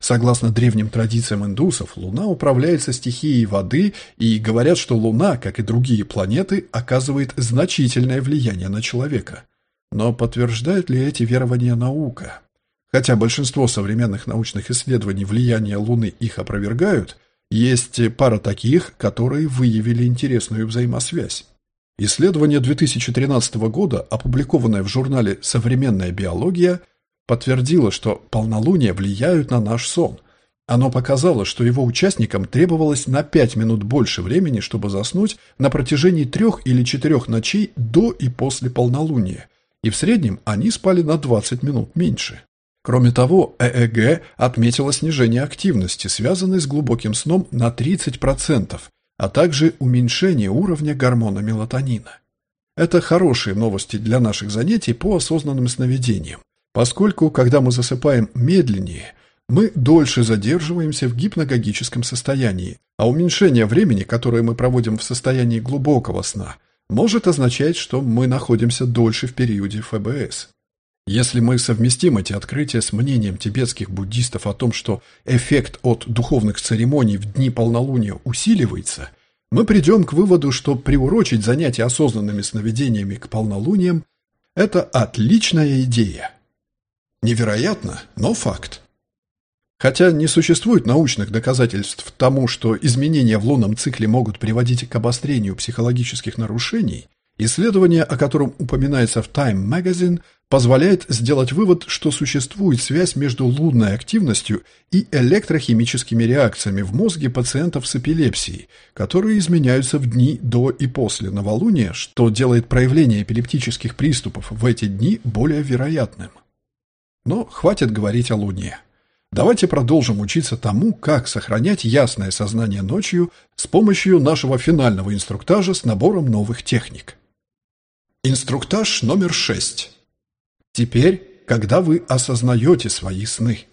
Согласно древним традициям индусов, Луна управляется стихией воды, и говорят, что Луна, как и другие планеты, оказывает значительное влияние на человека. Но подтверждает ли эти верования наука? Хотя большинство современных научных исследований влияния Луны их опровергают, есть пара таких, которые выявили интересную взаимосвязь. Исследование 2013 года, опубликованное в журнале «Современная биология», подтвердило, что полнолуния влияют на наш сон. Оно показало, что его участникам требовалось на 5 минут больше времени, чтобы заснуть на протяжении трех или четырех ночей до и после полнолуния, и в среднем они спали на 20 минут меньше. Кроме того, ЭЭГ отметило снижение активности, связанной с глубоким сном на 30%, а также уменьшение уровня гормона мелатонина. Это хорошие новости для наших занятий по осознанным сновидениям, Поскольку, когда мы засыпаем медленнее, мы дольше задерживаемся в гипногогическом состоянии, а уменьшение времени, которое мы проводим в состоянии глубокого сна, может означать, что мы находимся дольше в периоде ФБС. Если мы совместим эти открытия с мнением тибетских буддистов о том, что эффект от духовных церемоний в дни полнолуния усиливается, мы придем к выводу, что приурочить занятия осознанными сновидениями к полнолуниям – это отличная идея. Невероятно, но факт. Хотя не существует научных доказательств тому, что изменения в лунном цикле могут приводить к обострению психологических нарушений, исследование, о котором упоминается в Time Magazine, позволяет сделать вывод, что существует связь между лунной активностью и электрохимическими реакциями в мозге пациентов с эпилепсией, которые изменяются в дни до и после новолуния, что делает проявление эпилептических приступов в эти дни более вероятным. Но хватит говорить о Луне. Давайте продолжим учиться тому, как сохранять ясное сознание ночью с помощью нашего финального инструктажа с набором новых техник. Инструктаж номер 6. Теперь, когда вы осознаете свои сны.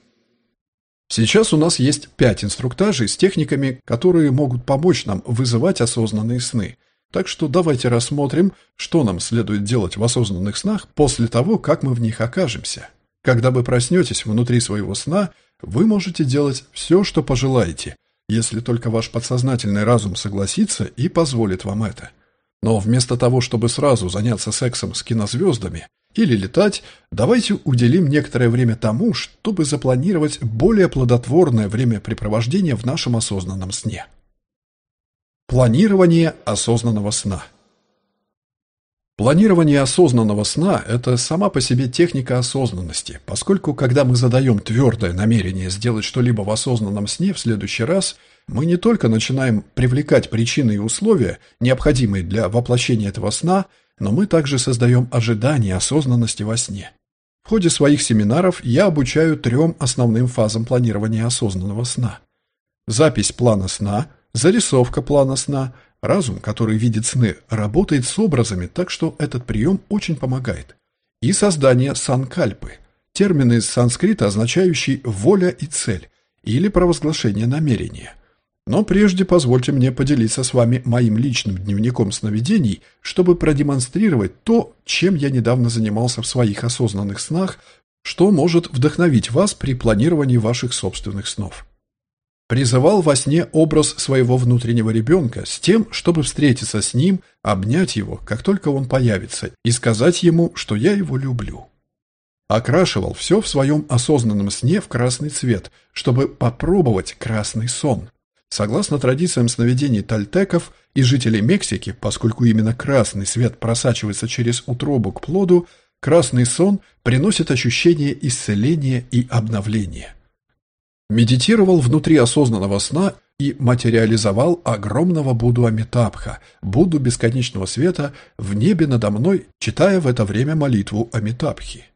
Сейчас у нас есть пять инструктажей с техниками, которые могут помочь нам вызывать осознанные сны. Так что давайте рассмотрим, что нам следует делать в осознанных снах после того, как мы в них окажемся. Когда вы проснетесь внутри своего сна, вы можете делать все, что пожелаете, если только ваш подсознательный разум согласится и позволит вам это. Но вместо того, чтобы сразу заняться сексом с кинозвездами или летать, давайте уделим некоторое время тому, чтобы запланировать более плодотворное времяпрепровождение в нашем осознанном сне. Планирование осознанного сна – Планирование осознанного сна – это сама по себе техника осознанности, поскольку когда мы задаем твердое намерение сделать что-либо в осознанном сне в следующий раз, мы не только начинаем привлекать причины и условия, необходимые для воплощения этого сна, но мы также создаем ожидание осознанности во сне. В ходе своих семинаров я обучаю трем основным фазам планирования осознанного сна. Запись плана сна, зарисовка плана сна – Разум, который видит сны, работает с образами, так что этот прием очень помогает. И создание санкальпы, термины из санскрита, означающий «воля и цель» или провозглашение намерения. Но прежде позвольте мне поделиться с вами моим личным дневником сновидений, чтобы продемонстрировать то, чем я недавно занимался в своих осознанных снах, что может вдохновить вас при планировании ваших собственных снов. Призывал во сне образ своего внутреннего ребенка с тем, чтобы встретиться с ним, обнять его, как только он появится, и сказать ему, что я его люблю. Окрашивал все в своем осознанном сне в красный цвет, чтобы попробовать красный сон. Согласно традициям сновидений тальтеков и жителей Мексики, поскольку именно красный свет просачивается через утробу к плоду, красный сон приносит ощущение исцеления и обновления. Медитировал внутри осознанного сна и материализовал огромного Будду Амитабха, Будду бесконечного света, в небе надо мной, читая в это время молитву Амитабхи.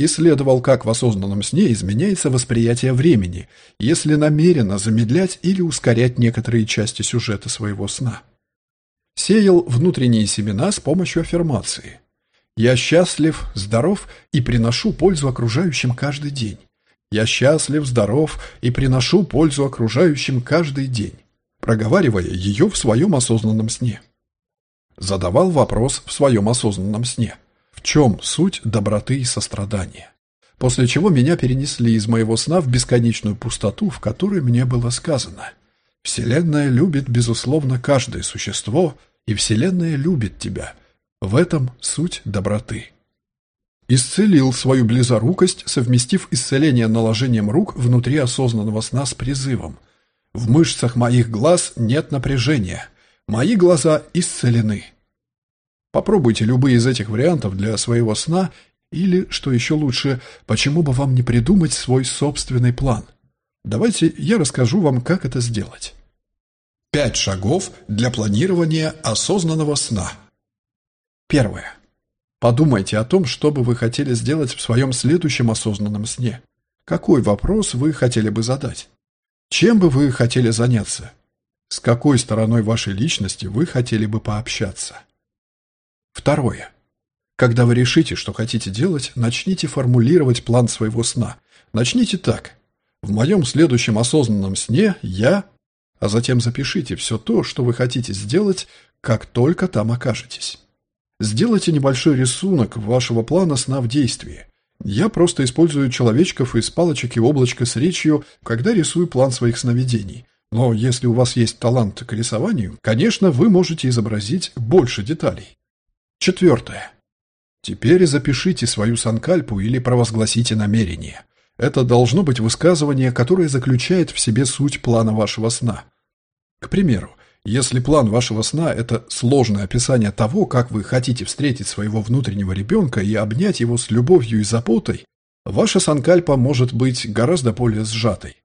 Исследовал, как в осознанном сне изменяется восприятие времени, если намеренно замедлять или ускорять некоторые части сюжета своего сна. Сеял внутренние семена с помощью аффирмации. «Я счастлив, здоров и приношу пользу окружающим каждый день. Я счастлив, здоров и приношу пользу окружающим каждый день, проговаривая ее в своем осознанном сне. Задавал вопрос в своем осознанном сне. В чем суть доброты и сострадания? После чего меня перенесли из моего сна в бесконечную пустоту, в которой мне было сказано. Вселенная любит, безусловно, каждое существо, и Вселенная любит тебя. В этом суть доброты. Исцелил свою близорукость, совместив исцеление наложением рук внутри осознанного сна с призывом. В мышцах моих глаз нет напряжения. Мои глаза исцелены. Попробуйте любые из этих вариантов для своего сна или, что еще лучше, почему бы вам не придумать свой собственный план. Давайте я расскажу вам, как это сделать. Пять шагов для планирования осознанного сна. Первое. Подумайте о том, что бы вы хотели сделать в своем следующем осознанном сне. Какой вопрос вы хотели бы задать? Чем бы вы хотели заняться? С какой стороной вашей личности вы хотели бы пообщаться? Второе. Когда вы решите, что хотите делать, начните формулировать план своего сна. Начните так. В моем следующем осознанном сне я... А затем запишите все то, что вы хотите сделать, как только там окажетесь. Сделайте небольшой рисунок вашего плана сна в действии. Я просто использую человечков из палочек и облачка с речью, когда рисую план своих сновидений. Но если у вас есть талант к рисованию, конечно, вы можете изобразить больше деталей. Четвертое. Теперь запишите свою санкальпу или провозгласите намерение. Это должно быть высказывание, которое заключает в себе суть плана вашего сна. К примеру, если план вашего сна – это сложное описание того, как вы хотите встретить своего внутреннего ребенка и обнять его с любовью и заботой, ваша санкальпа может быть гораздо более сжатой.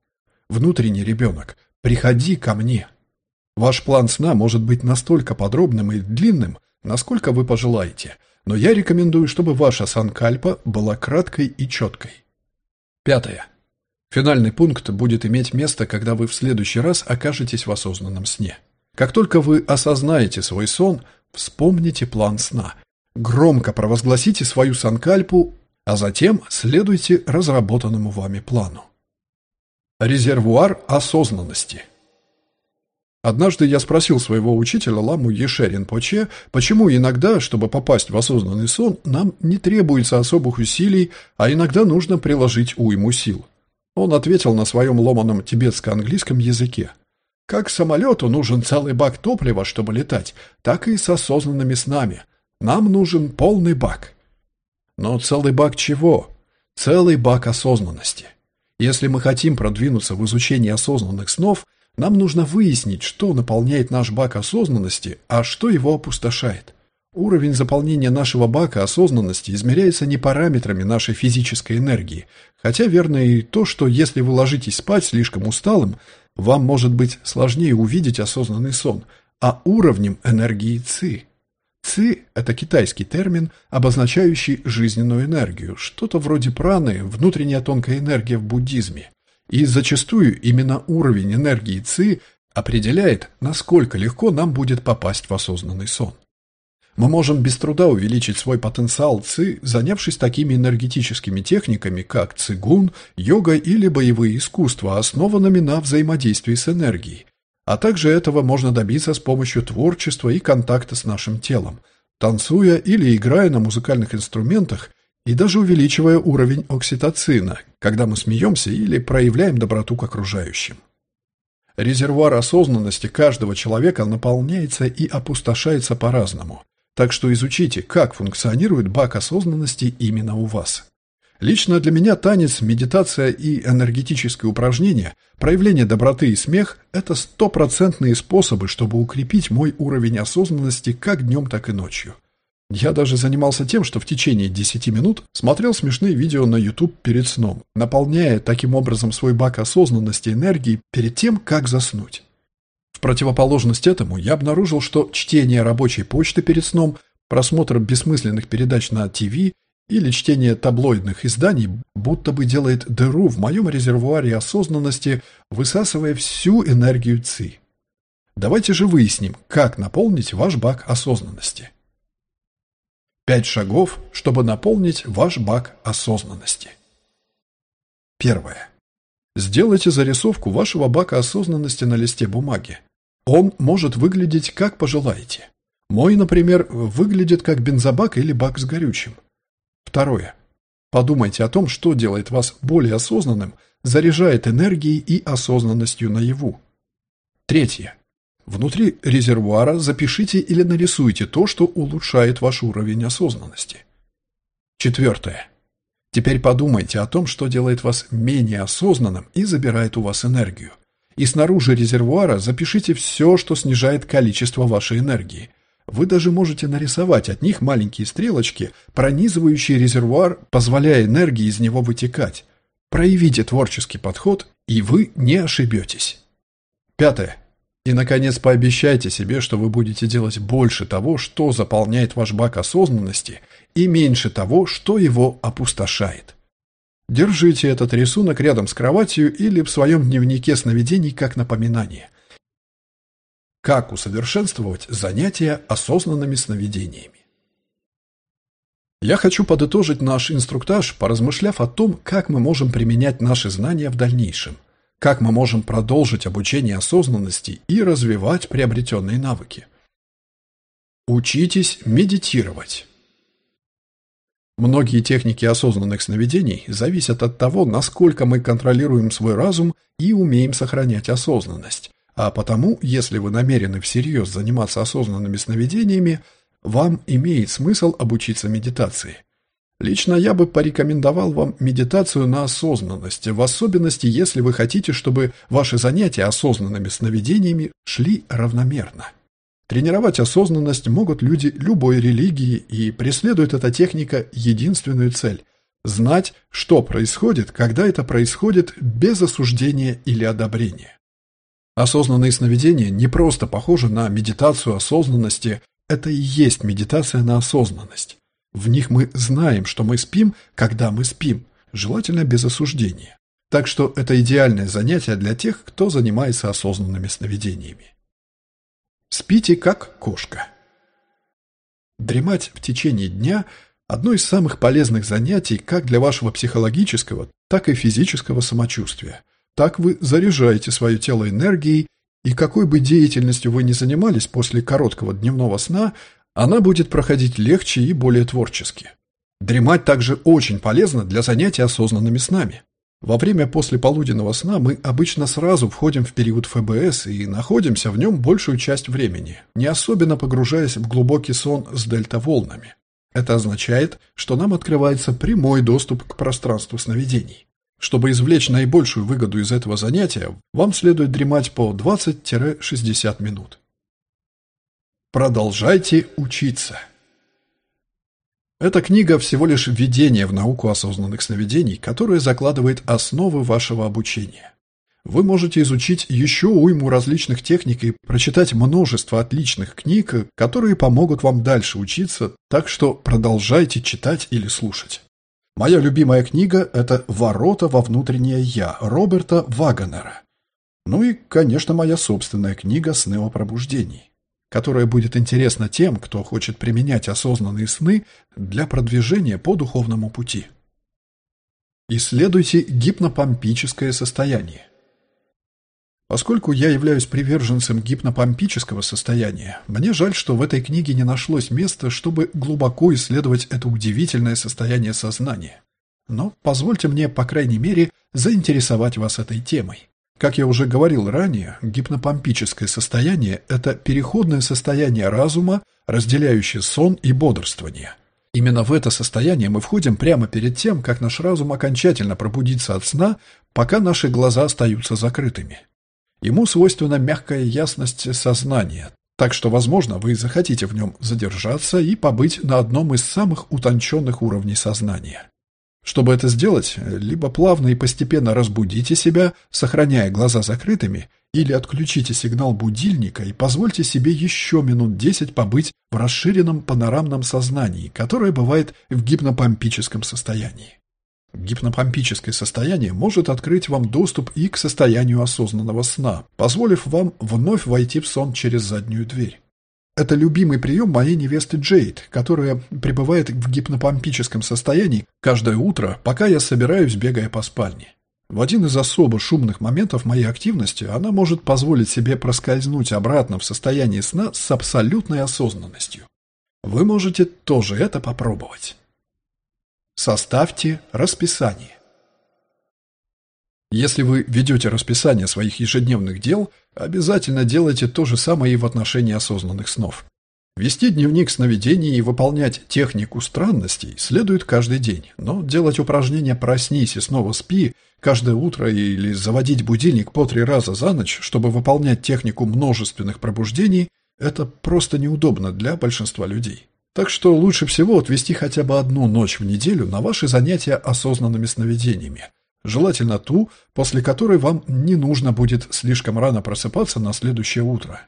Внутренний ребенок, приходи ко мне. Ваш план сна может быть настолько подробным и длинным, насколько вы пожелаете, но я рекомендую, чтобы ваша санкальпа была краткой и четкой. Пятое. Финальный пункт будет иметь место, когда вы в следующий раз окажетесь в осознанном сне. Как только вы осознаете свой сон, вспомните план сна. Громко провозгласите свою санкальпу, а затем следуйте разработанному вами плану. Резервуар осознанности Однажды я спросил своего учителя Ламу Ешерин Поче, почему иногда, чтобы попасть в осознанный сон, нам не требуется особых усилий, а иногда нужно приложить уйму сил. Он ответил на своем ломаном тибетско-английском языке. Как самолету нужен целый бак топлива, чтобы летать, так и с осознанными снами. Нам нужен полный бак. Но целый бак чего? Целый бак осознанности. Если мы хотим продвинуться в изучении осознанных снов, нам нужно выяснить, что наполняет наш бак осознанности, а что его опустошает. Уровень заполнения нашего бака осознанности измеряется не параметрами нашей физической энергии, хотя верно и то, что если вы ложитесь спать слишком усталым, вам может быть сложнее увидеть осознанный сон, а уровнем энергии ЦИ. ЦИ – это китайский термин, обозначающий жизненную энергию, что-то вроде праны, внутренняя тонкая энергия в буддизме. И зачастую именно уровень энергии ЦИ определяет, насколько легко нам будет попасть в осознанный сон. Мы можем без труда увеличить свой потенциал ЦИ, занявшись такими энергетическими техниками, как цигун, йога или боевые искусства, основанными на взаимодействии с энергией. А также этого можно добиться с помощью творчества и контакта с нашим телом, танцуя или играя на музыкальных инструментах и даже увеличивая уровень окситоцина, когда мы смеемся или проявляем доброту к окружающим. Резервуар осознанности каждого человека наполняется и опустошается по-разному – так что изучите, как функционирует бак осознанности именно у вас. Лично для меня танец, медитация и энергетические упражнения, проявление доброты и смех – это стопроцентные способы, чтобы укрепить мой уровень осознанности как днем, так и ночью. Я даже занимался тем, что в течение 10 минут смотрел смешные видео на YouTube перед сном, наполняя таким образом свой бак осознанности энергией перед тем, как заснуть. Противоположность этому я обнаружил, что чтение рабочей почты перед сном, просмотр бессмысленных передач на ТВ или чтение таблоидных изданий будто бы делает дыру в моем резервуаре осознанности, высасывая всю энергию ЦИ. Давайте же выясним, как наполнить ваш бак осознанности. Пять шагов, чтобы наполнить ваш бак осознанности. Первое. Сделайте зарисовку вашего бака осознанности на листе бумаги. Он может выглядеть как пожелаете. Мой, например, выглядит как бензобак или бак с горючим. Второе. Подумайте о том, что делает вас более осознанным, заряжает энергией и осознанностью наяву. Третье. Внутри резервуара запишите или нарисуйте то, что улучшает ваш уровень осознанности. Четвертое. Теперь подумайте о том, что делает вас менее осознанным и забирает у вас энергию. И снаружи резервуара запишите все, что снижает количество вашей энергии. Вы даже можете нарисовать от них маленькие стрелочки, пронизывающие резервуар, позволяя энергии из него вытекать. Проявите творческий подход, и вы не ошибетесь. Пятое. И, наконец, пообещайте себе, что вы будете делать больше того, что заполняет ваш бак осознанности, и меньше того, что его опустошает. Держите этот рисунок рядом с кроватью или в своем дневнике сновидений как напоминание. Как усовершенствовать занятия осознанными сновидениями? Я хочу подытожить наш инструктаж, поразмышляв о том, как мы можем применять наши знания в дальнейшем как мы можем продолжить обучение осознанности и развивать приобретенные навыки. Учитесь медитировать. Многие техники осознанных сновидений зависят от того, насколько мы контролируем свой разум и умеем сохранять осознанность. А потому, если вы намерены всерьез заниматься осознанными сновидениями, вам имеет смысл обучиться медитации. Лично я бы порекомендовал вам медитацию на осознанность, в особенности, если вы хотите, чтобы ваши занятия осознанными сновидениями шли равномерно. Тренировать осознанность могут люди любой религии, и преследует эта техника единственную цель – знать, что происходит, когда это происходит без осуждения или одобрения. Осознанные сновидения не просто похожи на медитацию осознанности, это и есть медитация на осознанность. В них мы знаем, что мы спим, когда мы спим, желательно без осуждения. Так что это идеальное занятие для тех, кто занимается осознанными сновидениями. Спите как кошка. Дремать в течение дня – одно из самых полезных занятий как для вашего психологического, так и физического самочувствия. Так вы заряжаете свое тело энергией, и какой бы деятельностью вы ни занимались после короткого дневного сна – она будет проходить легче и более творчески. Дремать также очень полезно для занятий осознанными снами. Во время послеполуденного сна мы обычно сразу входим в период ФБС и находимся в нем большую часть времени, не особенно погружаясь в глубокий сон с дельта-волнами. Это означает, что нам открывается прямой доступ к пространству сновидений. Чтобы извлечь наибольшую выгоду из этого занятия, вам следует дремать по 20-60 минут. Продолжайте учиться. Эта книга всего лишь введение в науку осознанных сновидений, которое закладывает основы вашего обучения. Вы можете изучить еще уйму различных техник и прочитать множество отличных книг, которые помогут вам дальше учиться, так что продолжайте читать или слушать. Моя любимая книга – это «Ворота во внутреннее Я» Роберта Вагонера. Ну и, конечно, моя собственная книга «Сны о пробуждении» которая будет интересна тем, кто хочет применять осознанные сны для продвижения по духовному пути. Исследуйте гипнопомпическое состояние. Поскольку я являюсь приверженцем гипнопомпического состояния, мне жаль, что в этой книге не нашлось места, чтобы глубоко исследовать это удивительное состояние сознания. Но позвольте мне, по крайней мере, заинтересовать вас этой темой. Как я уже говорил ранее, гипнопомпическое состояние – это переходное состояние разума, разделяющее сон и бодрствование. Именно в это состояние мы входим прямо перед тем, как наш разум окончательно пробудится от сна, пока наши глаза остаются закрытыми. Ему свойственна мягкая ясность сознания, так что, возможно, вы захотите в нем задержаться и побыть на одном из самых утонченных уровней сознания. Чтобы это сделать, либо плавно и постепенно разбудите себя, сохраняя глаза закрытыми, или отключите сигнал будильника и позвольте себе еще минут 10 побыть в расширенном панорамном сознании, которое бывает в гипнопомпическом состоянии. Гипнопомпическое состояние может открыть вам доступ и к состоянию осознанного сна, позволив вам вновь войти в сон через заднюю дверь. Это любимый прием моей невесты Джейд, которая пребывает в гипнопомпическом состоянии каждое утро, пока я собираюсь, бегая по спальне. В один из особо шумных моментов моей активности она может позволить себе проскользнуть обратно в состояние сна с абсолютной осознанностью. Вы можете тоже это попробовать. Составьте расписание. Если вы ведете расписание своих ежедневных дел, обязательно делайте то же самое и в отношении осознанных снов. Вести дневник сновидений и выполнять технику странностей следует каждый день, но делать упражнения «проснись и снова спи» каждое утро или заводить будильник по три раза за ночь, чтобы выполнять технику множественных пробуждений, это просто неудобно для большинства людей. Так что лучше всего отвести хотя бы одну ночь в неделю на ваши занятия осознанными сновидениями. Желательно ту, после которой вам не нужно будет слишком рано просыпаться на следующее утро.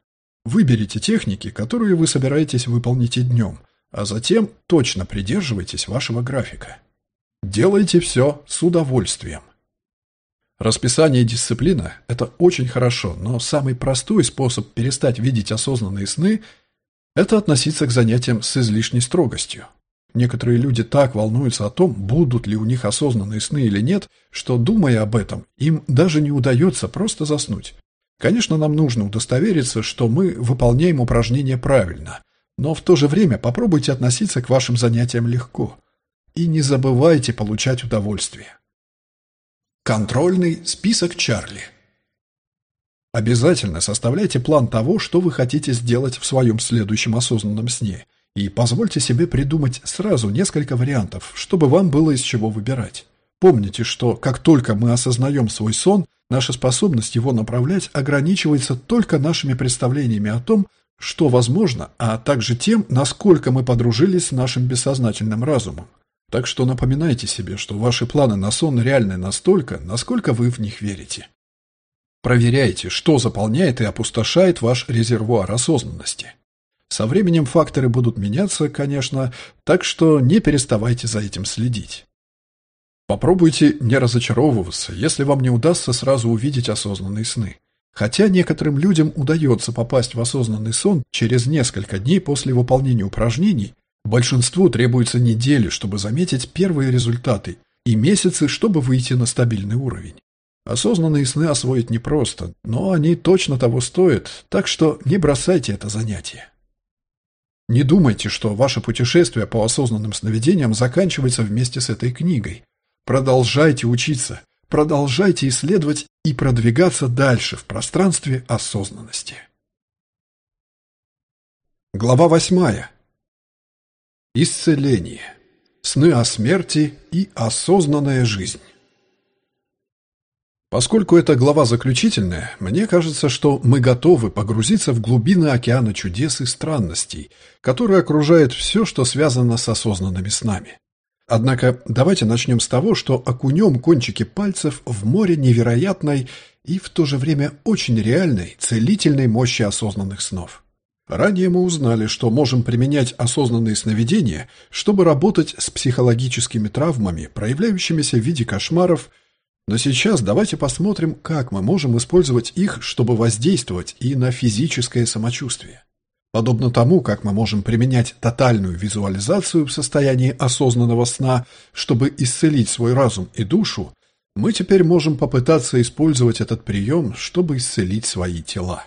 Выберите техники, которые вы собираетесь выполнить и днем, а затем точно придерживайтесь вашего графика. Делайте все с удовольствием. Расписание и дисциплина – это очень хорошо, но самый простой способ перестать видеть осознанные сны – это относиться к занятиям с излишней строгостью. Некоторые люди так волнуются о том, будут ли у них осознанные сны или нет, что, думая об этом, им даже не удается просто заснуть. Конечно, нам нужно удостовериться, что мы выполняем упражнения правильно, но в то же время попробуйте относиться к вашим занятиям легко. И не забывайте получать удовольствие. Контрольный список Чарли Обязательно составляйте план того, что вы хотите сделать в своем следующем осознанном сне, и позвольте себе придумать сразу несколько вариантов, чтобы вам было из чего выбирать. Помните, что как только мы осознаем свой сон – Наша способность его направлять ограничивается только нашими представлениями о том, что возможно, а также тем, насколько мы подружились с нашим бессознательным разумом. Так что напоминайте себе, что ваши планы на сон реальны настолько, насколько вы в них верите. Проверяйте, что заполняет и опустошает ваш резервуар осознанности. Со временем факторы будут меняться, конечно, так что не переставайте за этим следить. Попробуйте не разочаровываться, если вам не удастся сразу увидеть осознанные сны. Хотя некоторым людям удается попасть в осознанный сон через несколько дней после выполнения упражнений, большинству требуется недели, чтобы заметить первые результаты, и месяцы, чтобы выйти на стабильный уровень. Осознанные сны освоить непросто, но они точно того стоят, так что не бросайте это занятие. Не думайте, что ваше путешествие по осознанным сновидениям заканчивается вместе с этой книгой. Продолжайте учиться, продолжайте исследовать и продвигаться дальше в пространстве осознанности. Глава восьмая. Исцеление. Сны о смерти и осознанная жизнь. Поскольку эта глава заключительная, мне кажется, что мы готовы погрузиться в глубины океана чудес и странностей, который окружает все, что связано с осознанными снами. Однако давайте начнем с того, что окунем кончики пальцев в море невероятной и в то же время очень реальной целительной мощи осознанных снов. Ранее мы узнали, что можем применять осознанные сновидения, чтобы работать с психологическими травмами, проявляющимися в виде кошмаров, но сейчас давайте посмотрим, как мы можем использовать их, чтобы воздействовать и на физическое самочувствие. Подобно тому, как мы можем применять тотальную визуализацию в состоянии осознанного сна, чтобы исцелить свой разум и душу, мы теперь можем попытаться использовать этот прием, чтобы исцелить свои тела.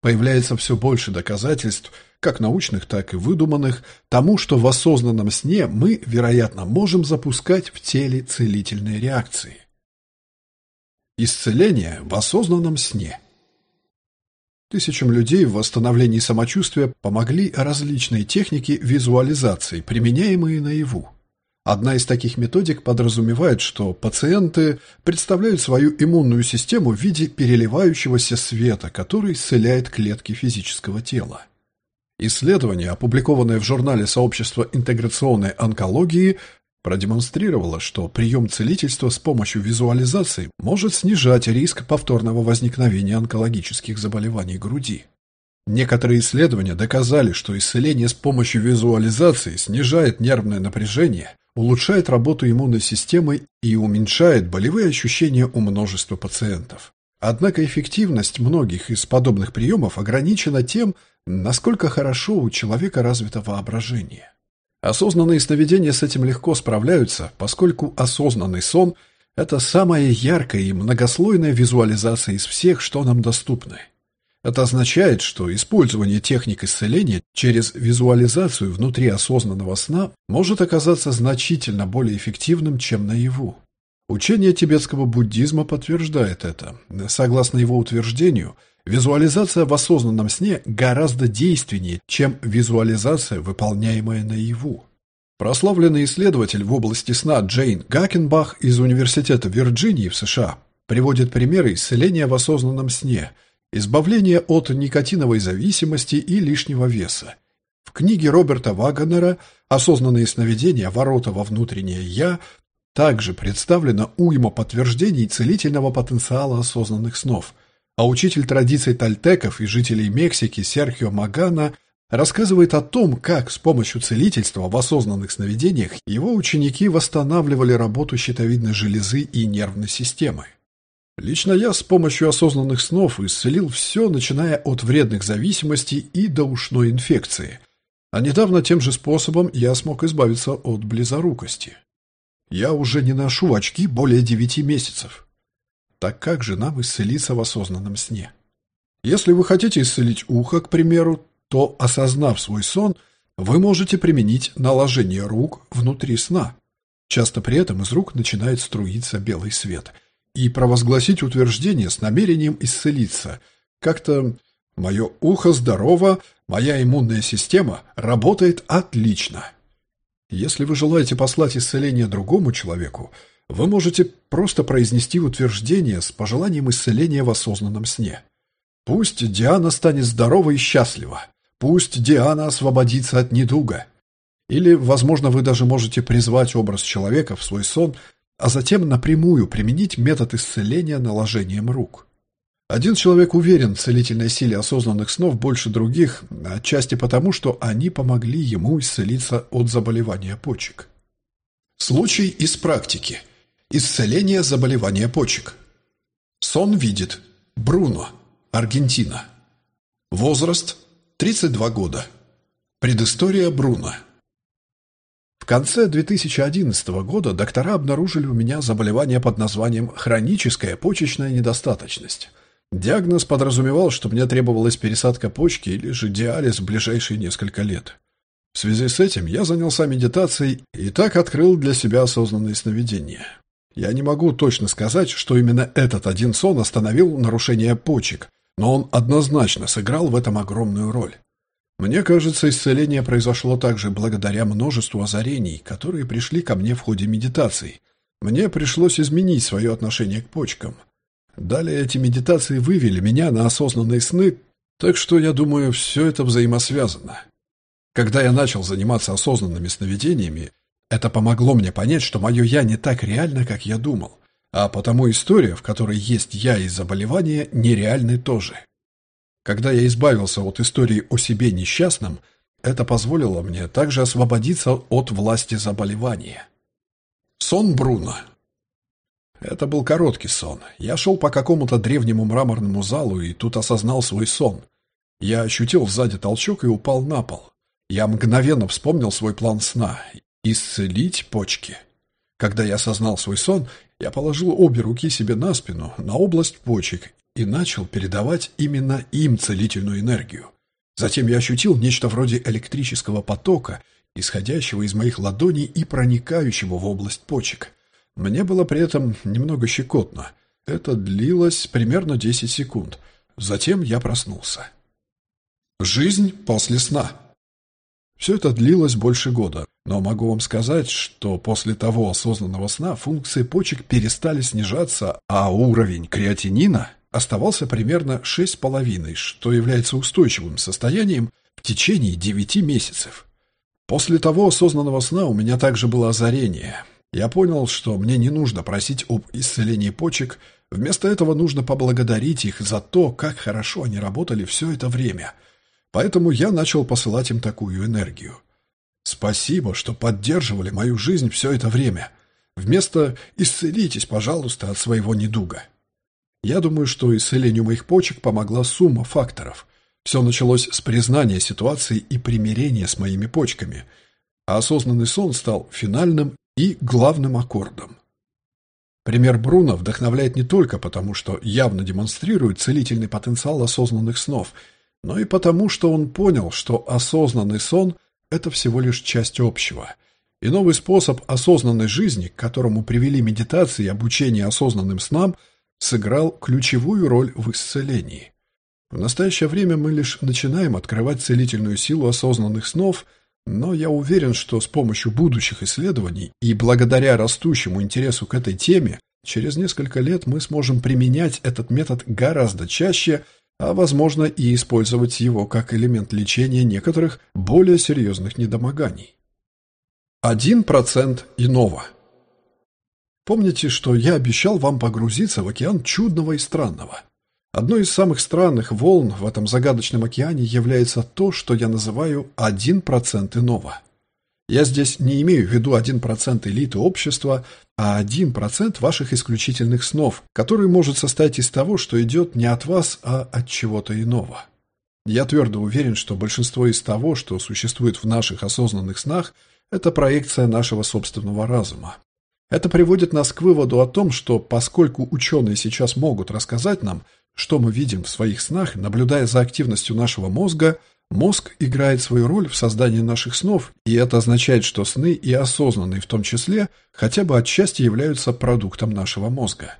Появляется все больше доказательств, как научных, так и выдуманных, тому, что в осознанном сне мы, вероятно, можем запускать в теле целительные реакции. Исцеление в осознанном сне – Тысячам людей в восстановлении самочувствия помогли различные техники визуализации, применяемые наяву. Одна из таких методик подразумевает, что пациенты представляют свою иммунную систему в виде переливающегося света, который исцеляет клетки физического тела. Исследование, опубликованное в журнале Сообщества интеграционной онкологии, продемонстрировала, что прием целительства с помощью визуализации может снижать риск повторного возникновения онкологических заболеваний груди. Некоторые исследования доказали, что исцеление с помощью визуализации снижает нервное напряжение, улучшает работу иммунной системы и уменьшает болевые ощущения у множества пациентов. Однако эффективность многих из подобных приемов ограничена тем, насколько хорошо у человека развито воображение. Осознанные сновидения с этим легко справляются, поскольку осознанный сон Это самая яркая и многослойная визуализация из всех, что нам доступны. Это означает, что использование техник исцеления через визуализацию внутри осознанного сна может оказаться значительно более эффективным, чем наяву. Учение тибетского буддизма подтверждает это. Согласно его утверждению, визуализация в осознанном сне гораздо действеннее, чем визуализация, выполняемая наяву. Прославленный исследователь в области сна Джейн Гакенбах из Университета Вирджинии в США приводит примеры исцеления в осознанном сне, избавления от никотиновой зависимости и лишнего веса. В книге Роберта Вагонера «Осознанные сновидения. Ворота во внутреннее Я» также представлена уйма подтверждений целительного потенциала осознанных снов, а учитель традиций тальтеков и жителей Мексики Серхио Магана рассказывает о том, как с помощью целительства в осознанных сновидениях его ученики восстанавливали работу щитовидной железы и нервной системы. Лично я с помощью осознанных снов исцелил все, начиная от вредных зависимостей и до ушной инфекции. А недавно тем же способом я смог избавиться от близорукости. Я уже не ношу очки более девяти месяцев. Так как же нам исцелиться в осознанном сне? Если вы хотите исцелить ухо, к примеру, то, осознав свой сон, вы можете применить наложение рук внутри сна. Часто при этом из рук начинает струиться белый свет. И провозгласить утверждение с намерением исцелиться. Как-то «Мое ухо здорово, моя иммунная система работает отлично». Если вы желаете послать исцеление другому человеку, вы можете просто произнести утверждение с пожеланием исцеления в осознанном сне. Пусть Диана станет здорова и счастлива. Пусть Диана освободится от недуга. Или, возможно, вы даже можете призвать образ человека в свой сон, а затем напрямую применить метод исцеления наложением рук. Один человек уверен в целительной силе осознанных снов больше других, отчасти потому, что они помогли ему исцелиться от заболевания почек. Случай из практики. Исцеление заболевания почек. Сон видит. Бруно. Аргентина. Возраст 32 года. Предыстория Бруно. В конце 2011 года доктора обнаружили у меня заболевание под названием хроническая почечная недостаточность. Диагноз подразумевал, что мне требовалась пересадка почки или же диализ в ближайшие несколько лет. В связи с этим я занялся медитацией и так открыл для себя осознанные сновидения. Я не могу точно сказать, что именно этот один сон остановил нарушение почек, но он однозначно сыграл в этом огромную роль. Мне кажется, исцеление произошло также благодаря множеству озарений, которые пришли ко мне в ходе медитаций. Мне пришлось изменить свое отношение к почкам. Далее эти медитации вывели меня на осознанные сны, так что, я думаю, все это взаимосвязано. Когда я начал заниматься осознанными сновидениями, это помогло мне понять, что мое «я» не так реально, как я думал. А потому история, в которой есть я и заболевание, нереальны тоже. Когда я избавился от истории о себе несчастном, это позволило мне также освободиться от власти заболевания. Сон Бруно Это был короткий сон. Я шел по какому-то древнему мраморному залу и тут осознал свой сон. Я ощутил сзади толчок и упал на пол. Я мгновенно вспомнил свой план сна – исцелить почки. Когда я осознал свой сон, я положил обе руки себе на спину, на область почек, и начал передавать именно им целительную энергию. Затем я ощутил нечто вроде электрического потока, исходящего из моих ладоней и проникающего в область почек. Мне было при этом немного щекотно. Это длилось примерно 10 секунд. Затем я проснулся. Жизнь после сна. Все это длилось больше года, но могу вам сказать, что после того осознанного сна функции почек перестали снижаться, а уровень креатинина оставался примерно 6,5, что является устойчивым состоянием в течение 9 месяцев. После того осознанного сна у меня также было озарение. Я понял, что мне не нужно просить об исцелении почек, вместо этого нужно поблагодарить их за то, как хорошо они работали все это время – Поэтому я начал посылать им такую энергию. Спасибо, что поддерживали мою жизнь все это время. Вместо «исцелитесь, пожалуйста, от своего недуга». Я думаю, что исцелению моих почек помогла сумма факторов. Все началось с признания ситуации и примирения с моими почками, а осознанный сон стал финальным и главным аккордом. Пример Бруно вдохновляет не только потому, что явно демонстрирует целительный потенциал осознанных снов, но и потому, что он понял, что осознанный сон – это всего лишь часть общего. И новый способ осознанной жизни, к которому привели медитации и обучение осознанным снам, сыграл ключевую роль в исцелении. В настоящее время мы лишь начинаем открывать целительную силу осознанных снов, но я уверен, что с помощью будущих исследований и благодаря растущему интересу к этой теме, через несколько лет мы сможем применять этот метод гораздо чаще, а возможно и использовать его как элемент лечения некоторых более серьезных недомоганий. 1% иного Помните, что я обещал вам погрузиться в океан чудного и странного – Одной из самых странных волн в этом загадочном океане является то, что я называю 1% иного. Я здесь не имею в виду 1% элиты общества, а 1% ваших исключительных снов, который может состоять из того, что идет не от вас, а от чего-то иного. Я твердо уверен, что большинство из того, что существует в наших осознанных снах, это проекция нашего собственного разума. Это приводит нас к выводу о том, что поскольку ученые сейчас могут рассказать нам, что мы видим в своих снах, наблюдая за активностью нашего мозга, мозг играет свою роль в создании наших снов, и это означает, что сны и осознанные в том числе хотя бы отчасти являются продуктом нашего мозга.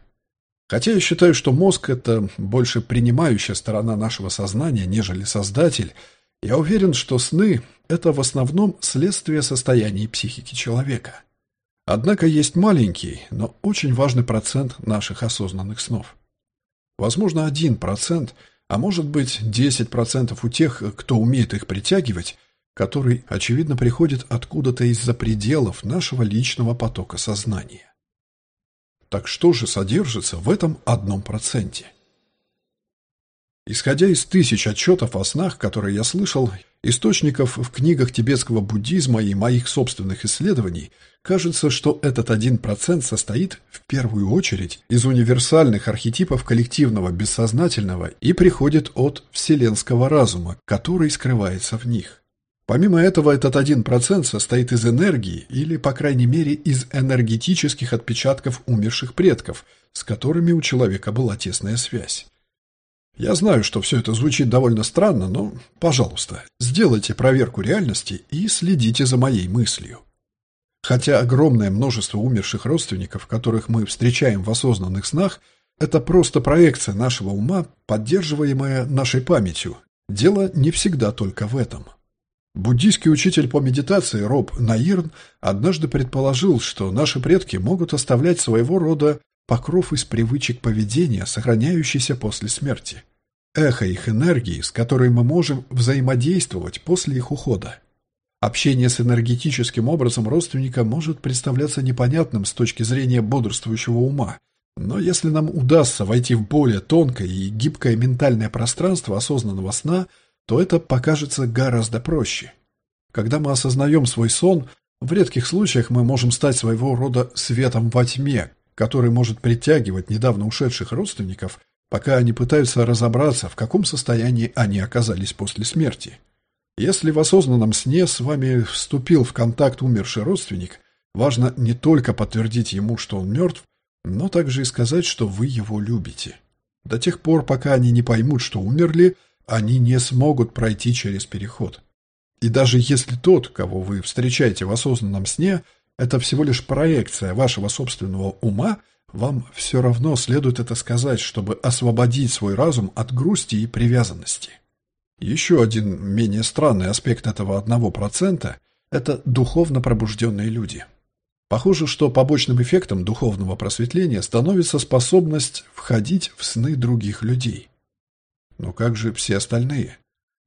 Хотя я считаю, что мозг – это больше принимающая сторона нашего сознания, нежели создатель, я уверен, что сны – это в основном следствие состояния психики человека. Однако есть маленький, но очень важный процент наших осознанных снов – Возможно, один процент, а может быть, 10% у тех, кто умеет их притягивать, который, очевидно, приходит откуда-то из-за пределов нашего личного потока сознания. Так что же содержится в этом одном проценте? Исходя из тысяч отчетов о снах, которые я слышал, источников в книгах тибетского буддизма и моих собственных исследований, кажется, что этот один процент состоит в первую очередь из универсальных архетипов коллективного бессознательного и приходит от вселенского разума, который скрывается в них. Помимо этого, этот один процент состоит из энергии или, по крайней мере, из энергетических отпечатков умерших предков, с которыми у человека была тесная связь. Я знаю, что все это звучит довольно странно, но, пожалуйста, сделайте проверку реальности и следите за моей мыслью. Хотя огромное множество умерших родственников, которых мы встречаем в осознанных снах, это просто проекция нашего ума, поддерживаемая нашей памятью. Дело не всегда только в этом. Буддийский учитель по медитации Роб Наирн однажды предположил, что наши предки могут оставлять своего рода покров из привычек поведения, сохраняющийся после смерти. Эхо их энергии, с которой мы можем взаимодействовать после их ухода. Общение с энергетическим образом родственника может представляться непонятным с точки зрения бодрствующего ума, но если нам удастся войти в более тонкое и гибкое ментальное пространство осознанного сна, то это покажется гораздо проще. Когда мы осознаем свой сон, в редких случаях мы можем стать своего рода светом во тьме, который может притягивать недавно ушедших родственников, пока они пытаются разобраться, в каком состоянии они оказались после смерти. Если в осознанном сне с вами вступил в контакт умерший родственник, важно не только подтвердить ему, что он мертв, но также и сказать, что вы его любите. До тех пор, пока они не поймут, что умерли, они не смогут пройти через переход. И даже если тот, кого вы встречаете в осознанном сне, это всего лишь проекция вашего собственного ума, вам все равно следует это сказать, чтобы освободить свой разум от грусти и привязанности. Еще один менее странный аспект этого одного процента – это духовно пробужденные люди. Похоже, что побочным эффектом духовного просветления становится способность входить в сны других людей. Но как же все остальные?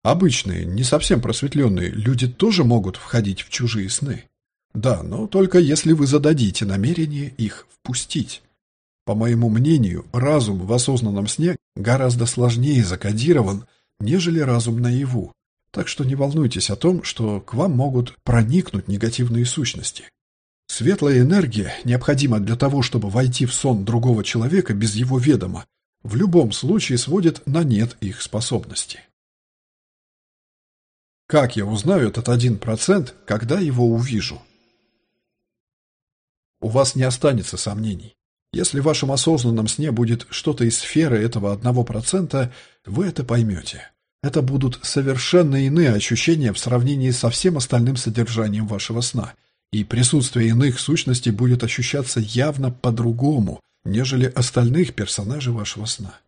Обычные, не совсем просветленные люди тоже могут входить в чужие сны. Да, но только если вы зададите намерение их впустить. По моему мнению, разум в осознанном сне гораздо сложнее закодирован, нежели разум наяву. Так что не волнуйтесь о том, что к вам могут проникнуть негативные сущности. Светлая энергия необходима для того, чтобы войти в сон другого человека без его ведома, в любом случае сводит на нет их способности. Как я узнаю этот один процент, когда его увижу? У вас не останется сомнений. Если в вашем осознанном сне будет что-то из сферы этого одного процента, вы это поймете. Это будут совершенно иные ощущения в сравнении со всем остальным содержанием вашего сна, и присутствие иных сущностей будет ощущаться явно по-другому, нежели остальных персонажей вашего сна.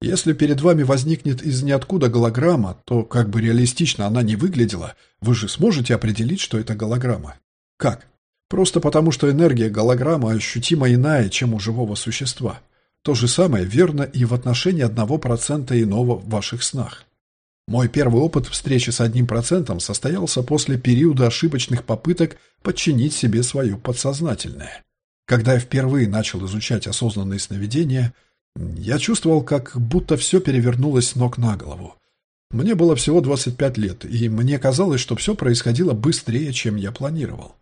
Если перед вами возникнет из ниоткуда голограмма, то, как бы реалистично она ни выглядела, вы же сможете определить, что это голограмма. Как? Просто потому, что энергия голограммы ощутимо иная, чем у живого существа. То же самое верно и в отношении одного процента иного в ваших снах. Мой первый опыт встречи с одним процентом состоялся после периода ошибочных попыток подчинить себе свое подсознательное. Когда я впервые начал изучать осознанные сновидения – я чувствовал, как будто все перевернулось с ног на голову. Мне было всего 25 лет, и мне казалось, что все происходило быстрее, чем я планировал.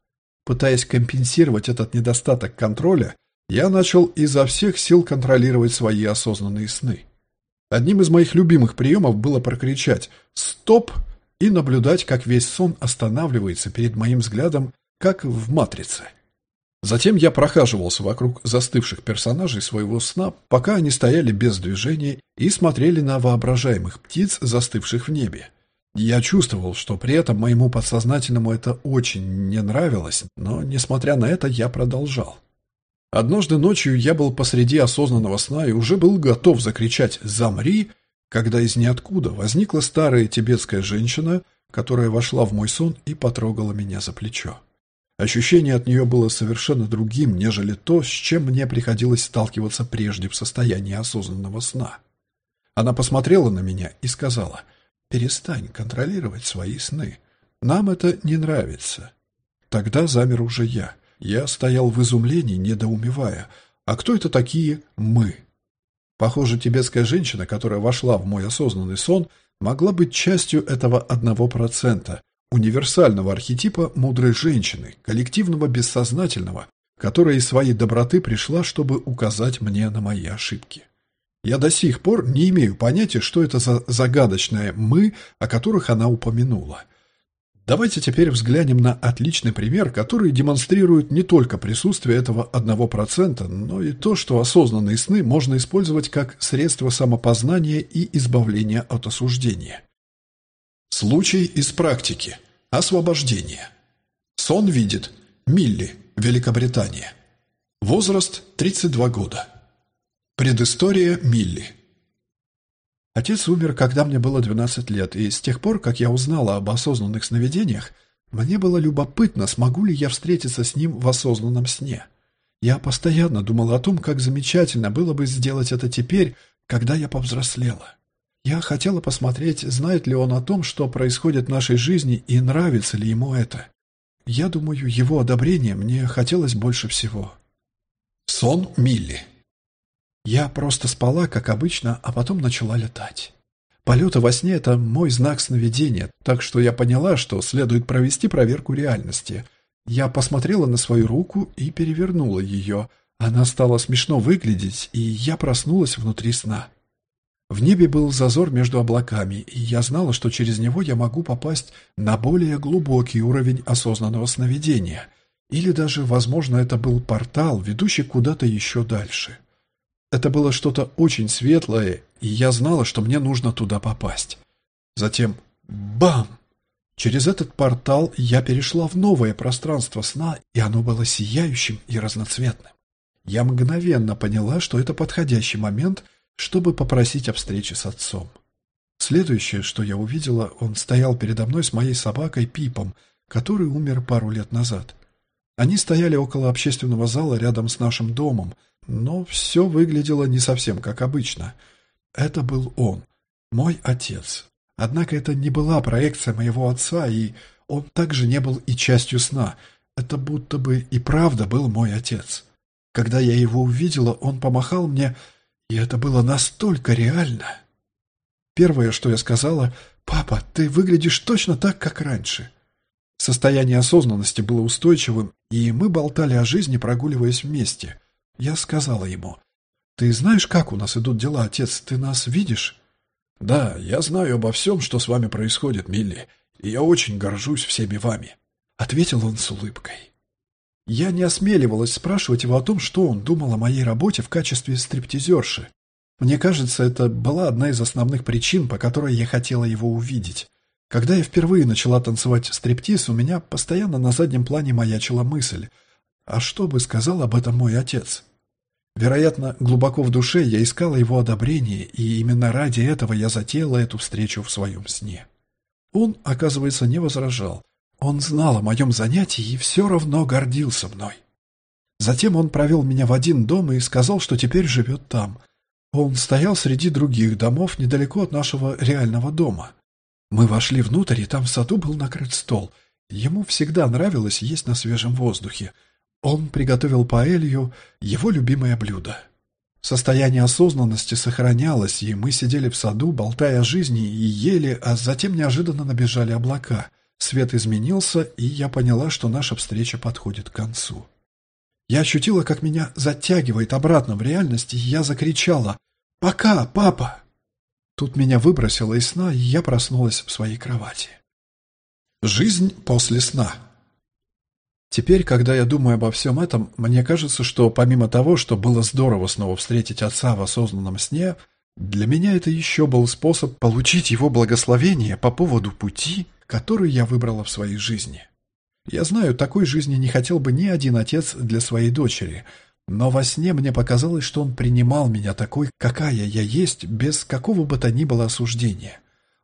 Пытаясь компенсировать этот недостаток контроля, я начал изо всех сил контролировать свои осознанные сны. Одним из моих любимых приемов было прокричать «Стоп!» и наблюдать, как весь сон останавливается перед моим взглядом, как в «Матрице». Затем я прохаживался вокруг застывших персонажей своего сна, пока они стояли без движения и смотрели на воображаемых птиц, застывших в небе. Я чувствовал, что при этом моему подсознательному это очень не нравилось, но, несмотря на это, я продолжал. Однажды ночью я был посреди осознанного сна и уже был готов закричать «Замри!», когда из ниоткуда возникла старая тибетская женщина, которая вошла в мой сон и потрогала меня за плечо. Ощущение от нее было совершенно другим, нежели то, с чем мне приходилось сталкиваться прежде в состоянии осознанного сна. Она посмотрела на меня и сказала, «Перестань контролировать свои сны. Нам это не нравится». Тогда замер уже я. Я стоял в изумлении, недоумевая. «А кто это такие «мы»?» Похоже, тибетская женщина, которая вошла в мой осознанный сон, могла быть частью этого одного процента, универсального архетипа мудрой женщины, коллективного бессознательного, которая из своей доброты пришла, чтобы указать мне на мои ошибки. Я до сих пор не имею понятия, что это за загадочное «мы», о которых она упомянула. Давайте теперь взглянем на отличный пример, который демонстрирует не только присутствие этого одного процента, но и то, что осознанные сны можно использовать как средство самопознания и избавления от осуждения. Случай из практики. Освобождение. Сон видит. Милли, Великобритания. Возраст 32 года. Предыстория Милли. Отец умер, когда мне было 12 лет, и с тех пор, как я узнала об осознанных сновидениях, мне было любопытно, смогу ли я встретиться с ним в осознанном сне. Я постоянно думала о том, как замечательно было бы сделать это теперь, когда я повзрослела. Я хотела посмотреть, знает ли он о том, что происходит в нашей жизни и нравится ли ему это. Я думаю, его одобрение мне хотелось больше всего. Сон Милли. Я просто спала, как обычно, а потом начала летать. Полеты во сне – это мой знак сновидения, так что я поняла, что следует провести проверку реальности. Я посмотрела на свою руку и перевернула ее. Она стала смешно выглядеть, и я проснулась внутри сна. В небе был зазор между облаками, и я знала, что через него я могу попасть на более глубокий уровень осознанного сновидения. Или даже, возможно, это был портал, ведущий куда-то еще дальше. Это было что-то очень светлое, и я знала, что мне нужно туда попасть. Затем бам! Через этот портал я перешла в новое пространство сна, и оно было сияющим и разноцветным. Я мгновенно поняла, что это подходящий момент – чтобы попросить о встрече с отцом. Следующее, что я увидела, он стоял передо мной с моей собакой Пипом, который умер пару лет назад. Они стояли около общественного зала рядом с нашим домом, но все выглядело не совсем как обычно. Это был он, мой отец. Однако это не была проекция моего отца, и он также не был и частью сна. Это будто бы и правда был мой отец. Когда я его увидела, он помахал мне, и это было настолько реально. Первое, что я сказала, «Папа, ты выглядишь точно так, как раньше». Состояние осознанности было устойчивым, и мы болтали о жизни, прогуливаясь вместе. Я сказала ему, «Ты знаешь, как у нас идут дела, отец? Ты нас видишь?» «Да, я знаю обо всем, что с вами происходит, Милли, и я очень горжусь всеми вами», — ответил он с улыбкой. Я не осмеливалась спрашивать его о том, что он думал о моей работе в качестве стриптизерши. Мне кажется, это была одна из основных причин, по которой я хотела его увидеть. Когда я впервые начала танцевать стриптиз, у меня постоянно на заднем плане маячила мысль, а что бы сказал об этом мой отец? Вероятно, глубоко в душе я искала его одобрения, и именно ради этого я затеяла эту встречу в своем сне. Он, оказывается, не возражал. Он знал о моем занятии и все равно гордился мной. Затем он провел меня в один дом и сказал, что теперь живет там. Он стоял среди других домов недалеко от нашего реального дома. Мы вошли внутрь, и там в саду был накрыт стол. Ему всегда нравилось есть на свежем воздухе. Он приготовил паэлью, его любимое блюдо. Состояние осознанности сохранялось, и мы сидели в саду, болтая о жизни и ели, а затем неожиданно набежали облака. Свет изменился, и я поняла, что наша встреча подходит к концу. Я ощутила, как меня затягивает обратно в реальность, и я закричала «Пока, папа!». Тут меня выбросило из сна, и я проснулась в своей кровати. Жизнь после сна Теперь, когда я думаю обо всем этом, мне кажется, что помимо того, что было здорово снова встретить отца в осознанном сне, для меня это еще был способ получить его благословение по поводу пути, который я выбрала в своей жизни. Я знаю, такой жизни не хотел бы ни один отец для своей дочери, но во сне мне показалось, что он принимал меня такой, какая я есть, без какого бы то ни было осуждения.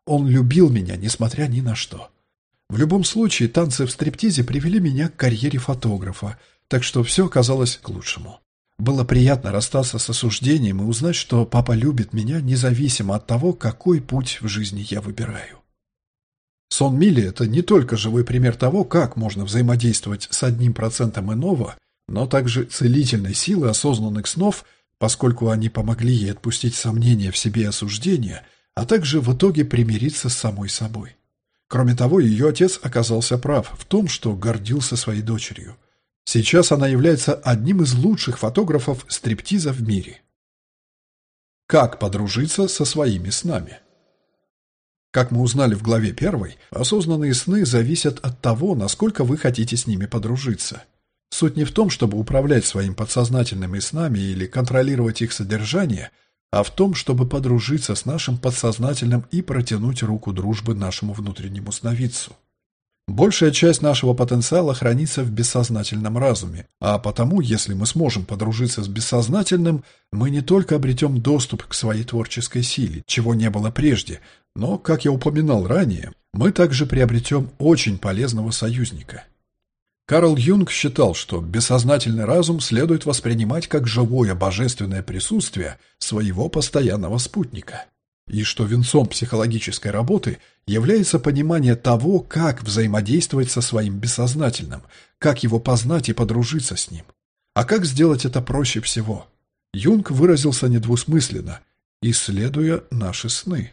Он любил меня, несмотря ни на что. В любом случае, танцы в стриптизе привели меня к карьере фотографа, так что все оказалось к лучшему. Было приятно расстаться с осуждением и узнать, что папа любит меня, независимо от того, какой путь в жизни я выбираю. Сон Милли – это не только живой пример того, как можно взаимодействовать с одним процентом иного, но также целительной силы осознанных снов, поскольку они помогли ей отпустить сомнения в себе и осуждения, а также в итоге примириться с самой собой. Кроме того, ее отец оказался прав в том, что гордился своей дочерью. Сейчас она является одним из лучших фотографов стриптиза в мире. Как подружиться со своими снами? Как мы узнали в главе 1, осознанные сны зависят от того, насколько вы хотите с ними подружиться. Суть не в том, чтобы управлять своим подсознательными снами или контролировать их содержание – а в том, чтобы подружиться с нашим подсознательным и протянуть руку дружбы нашему внутреннему сновидцу. Большая часть нашего потенциала хранится в бессознательном разуме, а потому, если мы сможем подружиться с бессознательным, мы не только обретем доступ к своей творческой силе, чего не было прежде, но, как я упоминал ранее, мы также приобретем очень полезного союзника – Карл Юнг считал, что бессознательный разум следует воспринимать как живое божественное присутствие своего постоянного спутника, и что венцом психологической работы является понимание того, как взаимодействовать со своим бессознательным, как его познать и подружиться с ним. А как сделать это проще всего? Юнг выразился недвусмысленно, исследуя наши сны.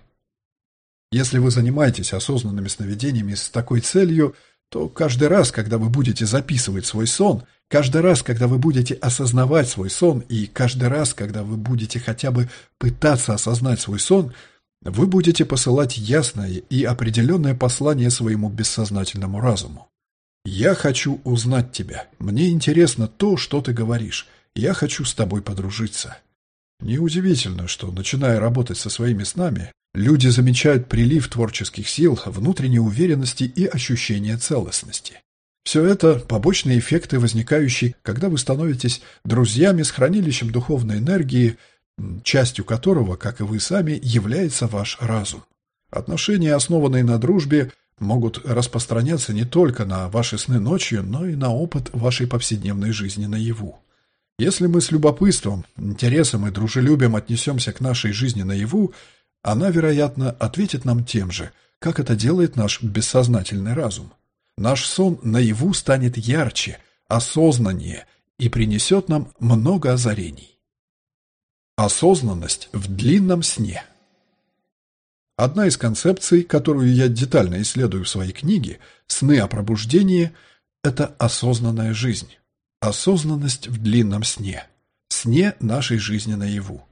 Если вы занимаетесь осознанными сновидениями с такой целью – то каждый раз, когда вы будете записывать свой сон, каждый раз, когда вы будете осознавать свой сон и каждый раз, когда вы будете хотя бы пытаться осознать свой сон, вы будете посылать ясное и определенное послание своему бессознательному разуму. «Я хочу узнать тебя. Мне интересно то, что ты говоришь. Я хочу с тобой подружиться». Неудивительно, что, начиная работать со своими снами, Люди замечают прилив творческих сил, внутренней уверенности и ощущения целостности. Все это – побочные эффекты, возникающие, когда вы становитесь друзьями с хранилищем духовной энергии, частью которого, как и вы сами, является ваш разум. Отношения, основанные на дружбе, могут распространяться не только на ваши сны ночью, но и на опыт вашей повседневной жизни наяву. Если мы с любопытством, интересом и дружелюбием отнесемся к нашей жизни наяву, она, вероятно, ответит нам тем же, как это делает наш бессознательный разум. Наш сон наяву станет ярче, осознаннее и принесет нам много озарений. Осознанность в длинном сне Одна из концепций, которую я детально исследую в своей книге «Сны о пробуждении» – это осознанная жизнь. Осознанность в длинном сне. Сне нашей жизни наяву.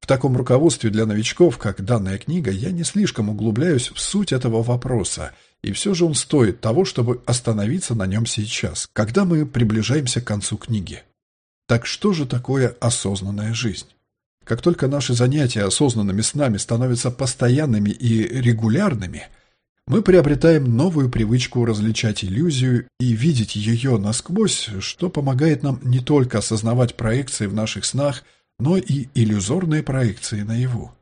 В таком руководстве для новичков, как данная книга, я не слишком углубляюсь в суть этого вопроса и все же он стоит того, чтобы остановиться на нем сейчас, когда мы приближаемся к концу книги. Так что же такое осознанная жизнь? Как только наши занятия осознанными снами становятся постоянными и регулярными, мы приобретаем новую привычку различать иллюзию и видеть ее насквозь, что помогает нам не только осознавать проекции в наших снах, но и иллюзорные проекции наяву.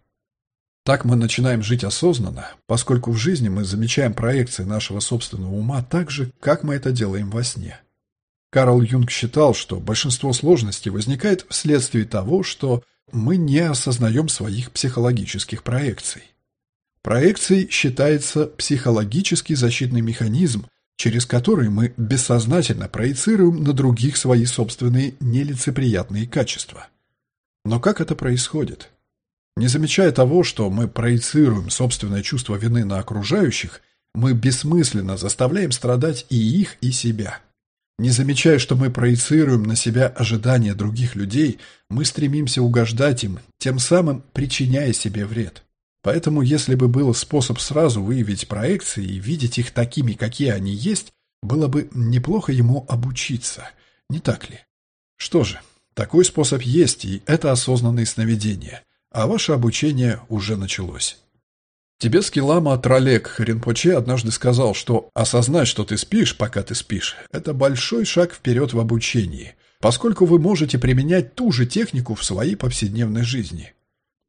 Так мы начинаем жить осознанно, поскольку в жизни мы замечаем проекции нашего собственного ума так же, как мы это делаем во сне. Карл Юнг считал, что большинство сложностей возникает вследствие того, что мы не осознаем своих психологических проекций. Проекцией считается психологический защитный механизм, через который мы бессознательно проецируем на других свои собственные нелицеприятные качества. Но как это происходит? Не замечая того, что мы проецируем собственное чувство вины на окружающих, мы бессмысленно заставляем страдать и их, и себя. Не замечая, что мы проецируем на себя ожидания других людей, мы стремимся угождать им, тем самым причиняя себе вред. Поэтому, если бы был способ сразу выявить проекции и видеть их такими, какие они есть, было бы неплохо ему обучиться, не так ли? Что же, такой способ есть, и это осознанные сновидения а ваше обучение уже началось. Тибетский лама Тролек Ринпоче однажды сказал, что осознать, что ты спишь, пока ты спишь, это большой шаг вперед в обучении, поскольку вы можете применять ту же технику в своей повседневной жизни.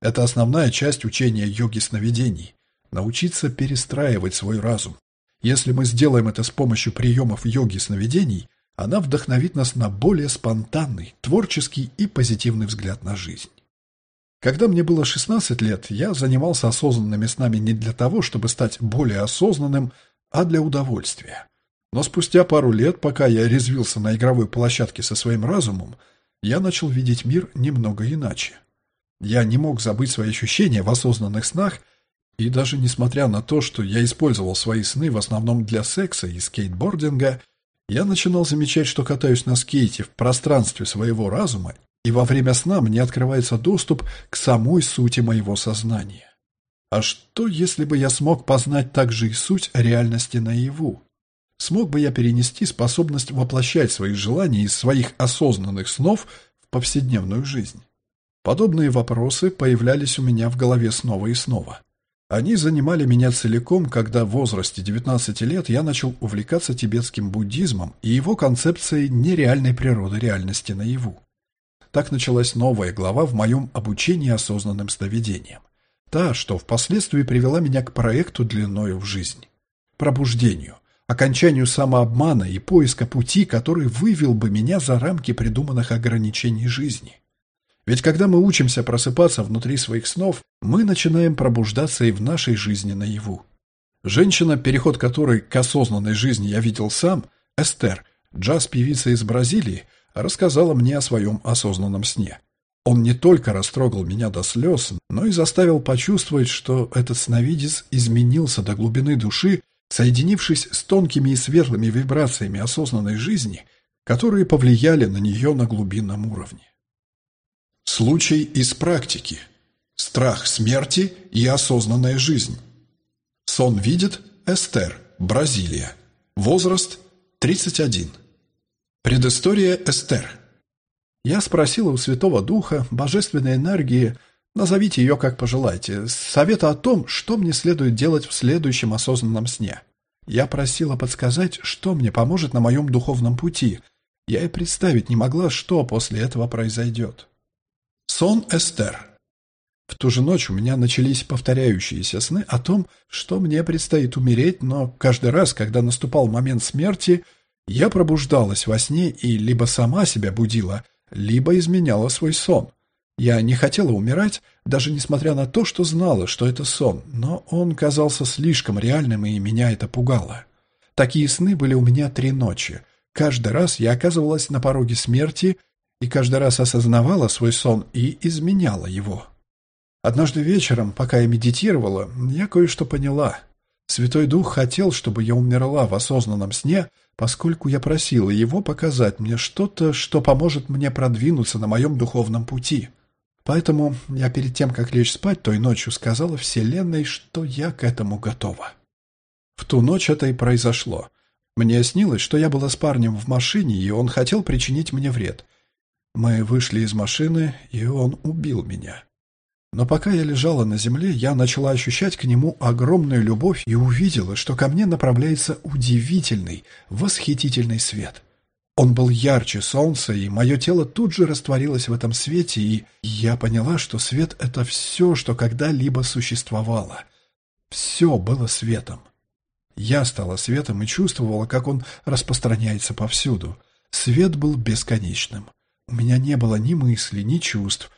Это основная часть учения йоги сновидений – научиться перестраивать свой разум. Если мы сделаем это с помощью приемов йоги сновидений, она вдохновит нас на более спонтанный, творческий и позитивный взгляд на жизнь. Когда мне было 16 лет, я занимался осознанными снами не для того, чтобы стать более осознанным, а для удовольствия. Но спустя пару лет, пока я резвился на игровой площадке со своим разумом, я начал видеть мир немного иначе. Я не мог забыть свои ощущения в осознанных снах, и даже несмотря на то, что я использовал свои сны в основном для секса и скейтбординга, я начинал замечать, что катаюсь на скейте в пространстве своего разума и во время сна мне открывается доступ к самой сути моего сознания. А что, если бы я смог познать также и суть реальности наяву? Смог бы я перенести способность воплощать свои желания из своих осознанных снов в повседневную жизнь? Подобные вопросы появлялись у меня в голове снова и снова. Они занимали меня целиком, когда в возрасте 19 лет я начал увлекаться тибетским буддизмом и его концепцией нереальной природы реальности наяву. Так началась новая глава в моем обучении осознанным сновидением. Та, что впоследствии привела меня к проекту длиною в жизнь. Пробуждению, окончанию самообмана и поиска пути, который вывел бы меня за рамки придуманных ограничений жизни. Ведь когда мы учимся просыпаться внутри своих снов, мы начинаем пробуждаться и в нашей жизни наяву. Женщина, переход которой к осознанной жизни я видел сам, Эстер, джаз-певица из Бразилии, рассказала мне о своем осознанном сне. Он не только растрогал меня до слез, но и заставил почувствовать, что этот сновидец изменился до глубины души, соединившись с тонкими и светлыми вибрациями осознанной жизни, которые повлияли на нее на глубинном уровне. Случай из практики. Страх смерти и осознанная жизнь. Сон видит Эстер, Бразилия. Возраст 31. Предыстория Эстер. Я спросила у Святого Духа, Божественной энергии, назовите ее как пожелаете, совета о том, что мне следует делать в следующем осознанном сне. Я просила подсказать, что мне поможет на моем духовном пути. Я и представить не могла, что после этого произойдет. Сон Эстер. В ту же ночь у меня начались повторяющиеся сны о том, что мне предстоит умереть, но каждый раз, когда наступал момент смерти – я пробуждалась во сне и либо сама себя будила, либо изменяла свой сон. Я не хотела умирать, даже несмотря на то, что знала, что это сон, но он казался слишком реальным, и меня это пугало. Такие сны были у меня три ночи. Каждый раз я оказывалась на пороге смерти и каждый раз осознавала свой сон и изменяла его. Однажды вечером, пока я медитировала, я кое-что поняла. Святой Дух хотел, чтобы я умерла в осознанном сне, поскольку я просила его показать мне что-то, что поможет мне продвинуться на моем духовном пути. Поэтому я перед тем, как лечь спать той ночью, сказала Вселенной, что я к этому готова. В ту ночь это и произошло. Мне снилось, что я была с парнем в машине, и он хотел причинить мне вред. Мы вышли из машины, и он убил меня. Но пока я лежала на земле, я начала ощущать к нему огромную любовь и увидела, что ко мне направляется удивительный, восхитительный свет. Он был ярче солнца, и мое тело тут же растворилось в этом свете, и я поняла, что свет — это все, что когда-либо существовало. Все было светом. Я стала светом и чувствовала, как он распространяется повсюду. Свет был бесконечным. У меня не было ни мыслей, ни чувств,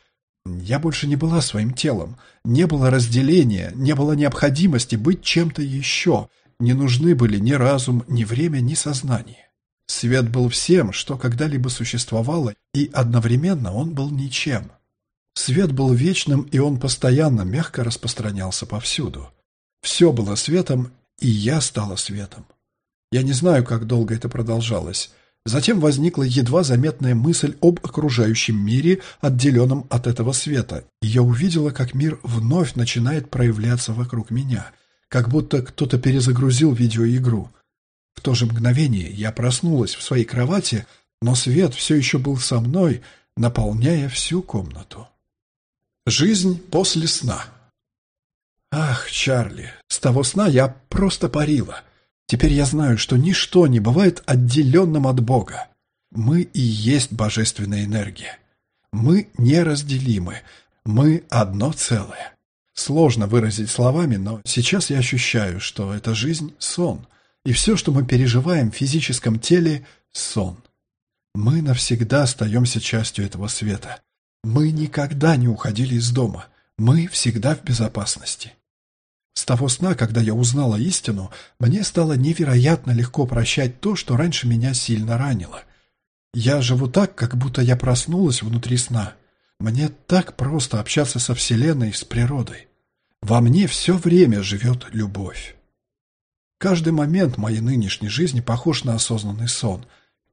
я больше не была своим телом. Не было разделения, не было необходимости быть чем-то еще. Не нужны были ни разум, ни время, ни сознание. Свет был всем, что когда-либо существовало, и одновременно он был ничем. Свет был вечным, и он постоянно мягко распространялся повсюду. Все было светом, и я стала светом. Я не знаю, как долго это продолжалось. Затем возникла едва заметная мысль об окружающем мире, отделенном от этого света, и я увидела, как мир вновь начинает проявляться вокруг меня, как будто кто-то перезагрузил видеоигру. В то же мгновение я проснулась в своей кровати, но свет все еще был со мной, наполняя всю комнату. Жизнь после сна Ах, Чарли, с того сна я просто парила. Теперь я знаю, что ничто не бывает отделенным от Бога. Мы и есть божественная энергия. Мы неразделимы. Мы одно целое. Сложно выразить словами, но сейчас я ощущаю, что эта жизнь – сон, и все, что мы переживаем в физическом теле – сон. Мы навсегда остаемся частью этого света. Мы никогда не уходили из дома. Мы всегда в безопасности. С того сна, когда я узнала истину, мне стало невероятно легко прощать то, что раньше меня сильно ранило. Я живу так, как будто я проснулась внутри сна. Мне так просто общаться со Вселенной, с природой. Во мне все время живет любовь. Каждый момент моей нынешней жизни похож на осознанный сон.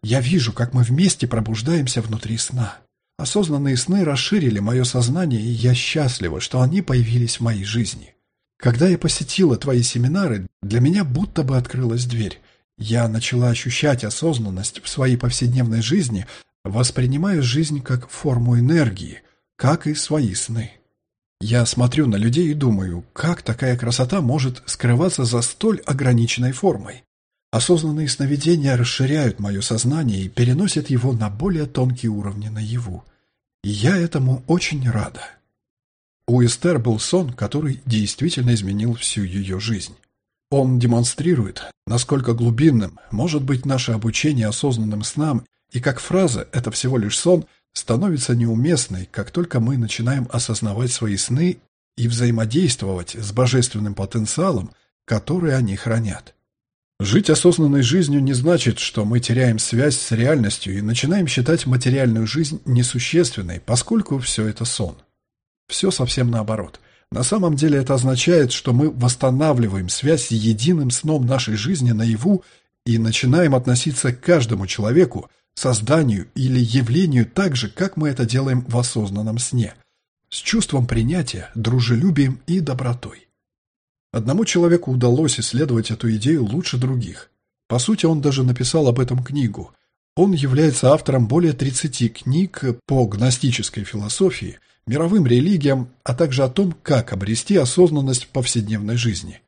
Я вижу, как мы вместе пробуждаемся внутри сна. Осознанные сны расширили мое сознание, и я счастлива, что они появились в моей жизни. Когда я посетила твои семинары, для меня будто бы открылась дверь. Я начала ощущать осознанность в своей повседневной жизни, воспринимая жизнь как форму энергии, как и свои сны. Я смотрю на людей и думаю, как такая красота может скрываться за столь ограниченной формой. Осознанные сновидения расширяют мое сознание и переносят его на более тонкие уровни наяву. И я этому очень рада. У Эстер был сон, который действительно изменил всю ее жизнь. Он демонстрирует, насколько глубинным может быть наше обучение осознанным снам, и как фраза «это всего лишь сон» становится неуместной, как только мы начинаем осознавать свои сны и взаимодействовать с божественным потенциалом, который они хранят. Жить осознанной жизнью не значит, что мы теряем связь с реальностью и начинаем считать материальную жизнь несущественной, поскольку все это сон. Все совсем наоборот. На самом деле это означает, что мы восстанавливаем связь с единым сном нашей жизни наяву и начинаем относиться к каждому человеку, созданию или явлению так же, как мы это делаем в осознанном сне, с чувством принятия, дружелюбием и добротой. Одному человеку удалось исследовать эту идею лучше других. По сути, он даже написал об этом книгу. Он является автором более 30 книг по гностической философии – мировым религиям, а также о том, как обрести осознанность в повседневной жизни.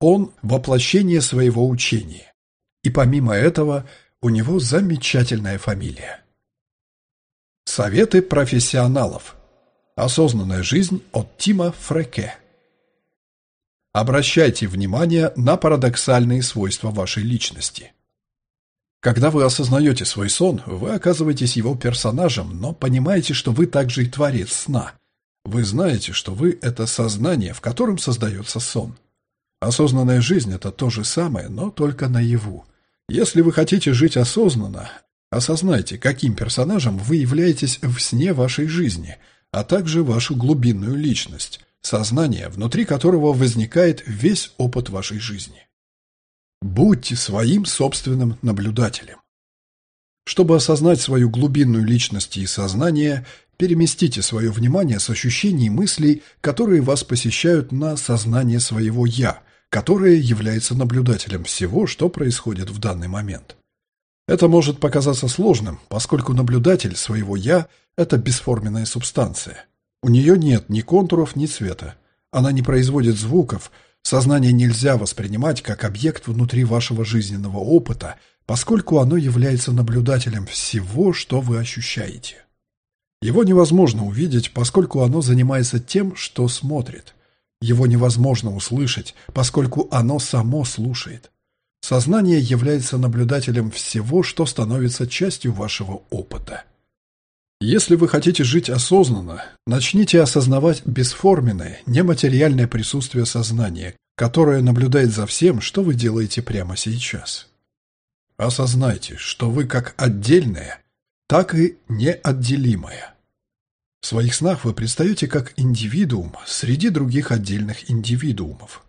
Он – воплощение своего учения. И помимо этого, у него замечательная фамилия. Советы профессионалов. Осознанная жизнь от Тима Фреке. Обращайте внимание на парадоксальные свойства вашей личности – когда вы осознаете свой сон, вы оказываетесь его персонажем, но понимаете, что вы также и творец сна. Вы знаете, что вы – это сознание, в котором создается сон. Осознанная жизнь – это то же самое, но только наяву. Если вы хотите жить осознанно, осознайте, каким персонажем вы являетесь в сне вашей жизни, а также вашу глубинную личность, сознание, внутри которого возникает весь опыт вашей жизни. Будьте своим собственным наблюдателем. Чтобы осознать свою глубинную личность и сознание, переместите свое внимание с ощущений и мыслей, которые вас посещают на сознание своего «я», которое является наблюдателем всего, что происходит в данный момент. Это может показаться сложным, поскольку наблюдатель своего «я» — это бесформенная субстанция. У нее нет ни контуров, ни цвета. Она не производит звуков, сознание нельзя воспринимать как объект внутри вашего жизненного опыта, поскольку оно является наблюдателем всего, что вы ощущаете. Его невозможно увидеть, поскольку оно занимается тем, что смотрит. Его невозможно услышать, поскольку оно само слушает. Сознание является наблюдателем всего, что становится частью вашего опыта. Если вы хотите жить осознанно, начните осознавать бесформенное, нематериальное присутствие сознания, которое наблюдает за всем, что вы делаете прямо сейчас. Осознайте, что вы как отдельное, так и неотделимое. В своих снах вы предстаете как индивидуум среди других отдельных индивидуумов.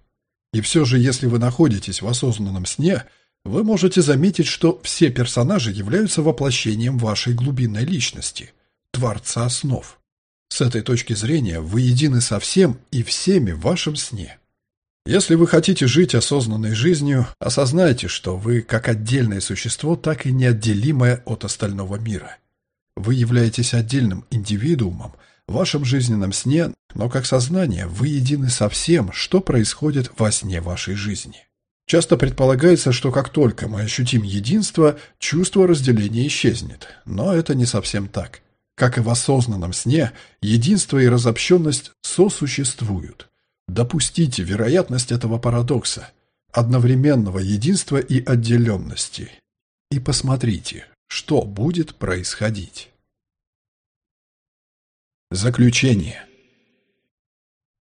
И все же, если вы находитесь в осознанном сне, вы можете заметить, что все персонажи являются воплощением вашей глубинной личности – Творца снов. С этой точки зрения вы едины со всем и всеми в вашем сне. Если вы хотите жить осознанной жизнью, осознайте, что вы как отдельное существо, так и неотделимое от остального мира. Вы являетесь отдельным индивидуумом в вашем жизненном сне, но как сознание вы едины со всем, что происходит во сне вашей жизни. Часто предполагается, что как только мы ощутим единство, чувство разделения исчезнет, но это не совсем так. Как и в осознанном сне, единство и разобщенность сосуществуют. Допустите вероятность этого парадокса, одновременного единства и отделенности, и посмотрите, что будет происходить. Заключение.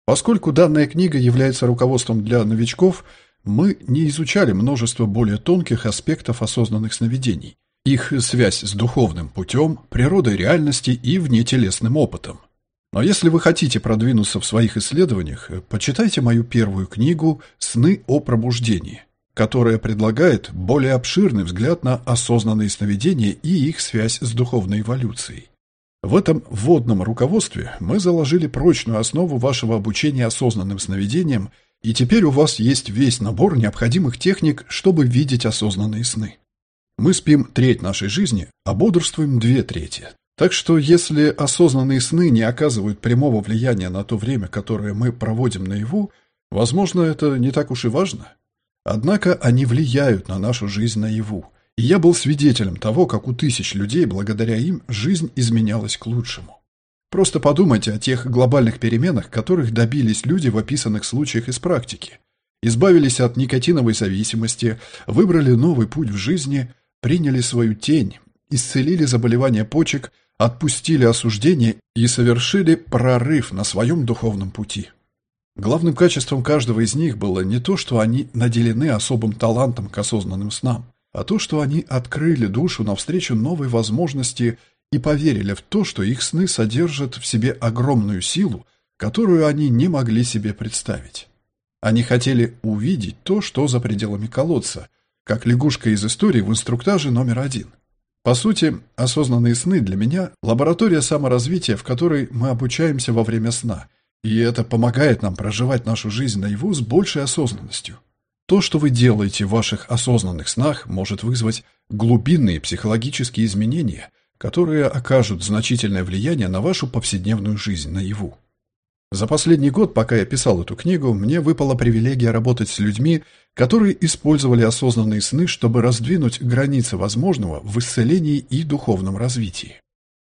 Поскольку данная книга является руководством для новичков, мы не изучали множество более тонких аспектов осознанных сновидений – их связь с духовным путем, природой реальности и внетелесным опытом. Но если вы хотите продвинуться в своих исследованиях, почитайте мою первую книгу «Сны о пробуждении», которая предлагает более обширный взгляд на осознанные сновидения и их связь с духовной эволюцией. В этом вводном руководстве мы заложили прочную основу вашего обучения осознанным сновидениям, и теперь у вас есть весь набор необходимых техник, чтобы видеть осознанные сны. Мы спим треть нашей жизни, а бодрствуем две трети. Так что если осознанные сны не оказывают прямого влияния на то время, которое мы проводим наяву, возможно, это не так уж и важно. Однако они влияют на нашу жизнь наяву. И я был свидетелем того, как у тысяч людей, благодаря им, жизнь изменялась к лучшему. Просто подумайте о тех глобальных переменах, которых добились люди в описанных случаях из практики. Избавились от никотиновой зависимости, выбрали новый путь в жизни, приняли свою тень, исцелили заболевания почек, отпустили осуждение и совершили прорыв на своем духовном пути. Главным качеством каждого из них было не то, что они наделены особым талантом к осознанным снам, а то, что они открыли душу навстречу новой возможности и поверили в то, что их сны содержат в себе огромную силу, которую они не могли себе представить. Они хотели увидеть то, что за пределами колодца – как лягушка из истории в инструктаже номер один. По сути, осознанные сны для меня – лаборатория саморазвития, в которой мы обучаемся во время сна, и это помогает нам проживать нашу жизнь наяву с большей осознанностью. То, что вы делаете в ваших осознанных снах, может вызвать глубинные психологические изменения, которые окажут значительное влияние на вашу повседневную жизнь наяву. За последний год, пока я писал эту книгу, мне выпала привилегия работать с людьми, которые использовали осознанные сны, чтобы раздвинуть границы возможного в исцелении и духовном развитии.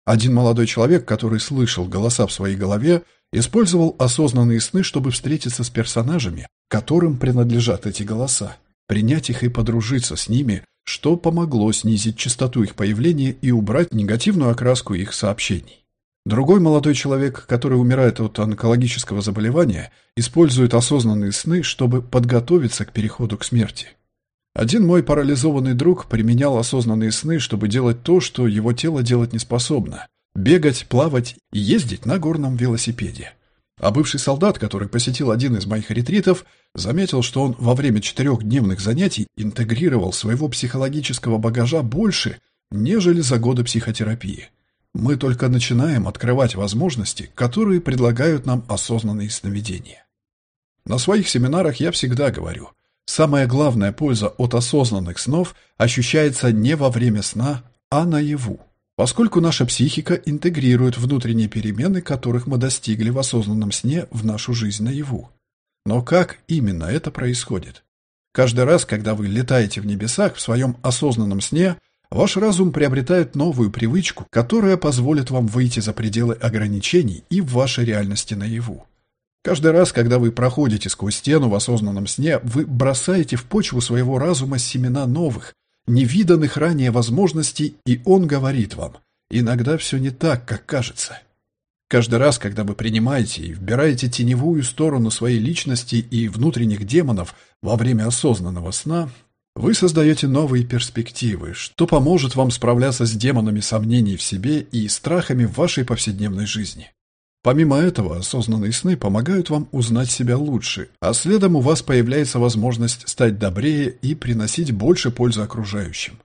Один молодой человек, который слышал голоса в своей голове, использовал осознанные сны, чтобы встретиться с персонажами, которым принадлежат эти голоса, принять их и подружиться с ними, что помогло снизить частоту их появления и убрать негативную окраску их сообщений. Другой молодой человек, который умирает от онкологического заболевания, использует осознанные сны, чтобы подготовиться к переходу к смерти. Один мой парализованный друг применял осознанные сны, чтобы делать то, что его тело делать не способно – бегать, плавать и ездить на горном велосипеде. А бывший солдат, который посетил один из моих ретритов, заметил, что он во время четырехдневных занятий интегрировал своего психологического багажа больше, нежели за годы психотерапии – мы только начинаем открывать возможности, которые предлагают нам осознанные сновидения. На своих семинарах я всегда говорю, самая главная польза от осознанных снов ощущается не во время сна, а наяву, поскольку наша психика интегрирует внутренние перемены, которых мы достигли в осознанном сне в нашу жизнь наяву. Но как именно это происходит? Каждый раз, когда вы летаете в небесах в своем осознанном сне, ваш разум приобретает новую привычку, которая позволит вам выйти за пределы ограничений и в вашей реальности наяву. Каждый раз, когда вы проходите сквозь стену в осознанном сне, вы бросаете в почву своего разума семена новых, невиданных ранее возможностей, и он говорит вам, иногда все не так, как кажется. Каждый раз, когда вы принимаете и вбираете теневую сторону своей личности и внутренних демонов во время осознанного сна, вы создаете новые перспективы, что поможет вам справляться с демонами сомнений в себе и страхами в вашей повседневной жизни. Помимо этого, осознанные сны помогают вам узнать себя лучше, а следом у вас появляется возможность стать добрее и приносить больше пользы окружающим.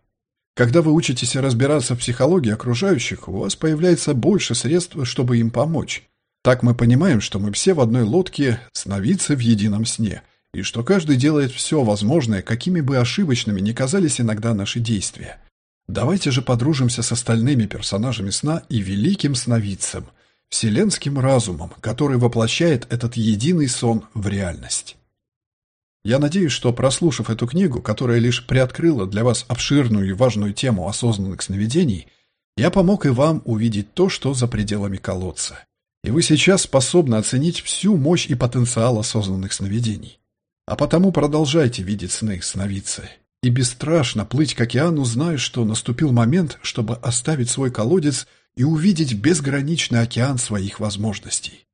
Когда вы учитесь разбираться в психологии окружающих, у вас появляется больше средств, чтобы им помочь. Так мы понимаем, что мы все в одной лодке, сновидцы в едином сне, и что каждый делает все возможное, какими бы ошибочными ни казались иногда наши действия. Давайте же подружимся с остальными персонажами сна и великим сновидцем – вселенским разумом, который воплощает этот единый сон в реальность. Я надеюсь, что, прослушав эту книгу, которая лишь приоткрыла для вас обширную и важную тему осознанных сновидений, я помог и вам увидеть то, что за пределами колодца. И вы сейчас способны оценить всю мощь и потенциал осознанных сновидений. А потому продолжайте видеть сны сновидцы. И бесстрашно плыть к океану, зная, что наступил момент, чтобы оставить свой колодец и увидеть безграничный океан своих возможностей.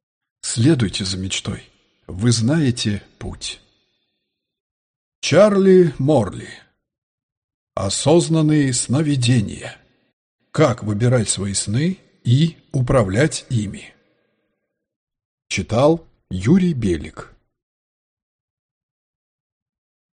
Следуйте за мечтой. Вы знаете путь. Чарли Морли. Осознанные сновидения. Как выбирать свои сны и управлять ими. Читал Юрий Белик.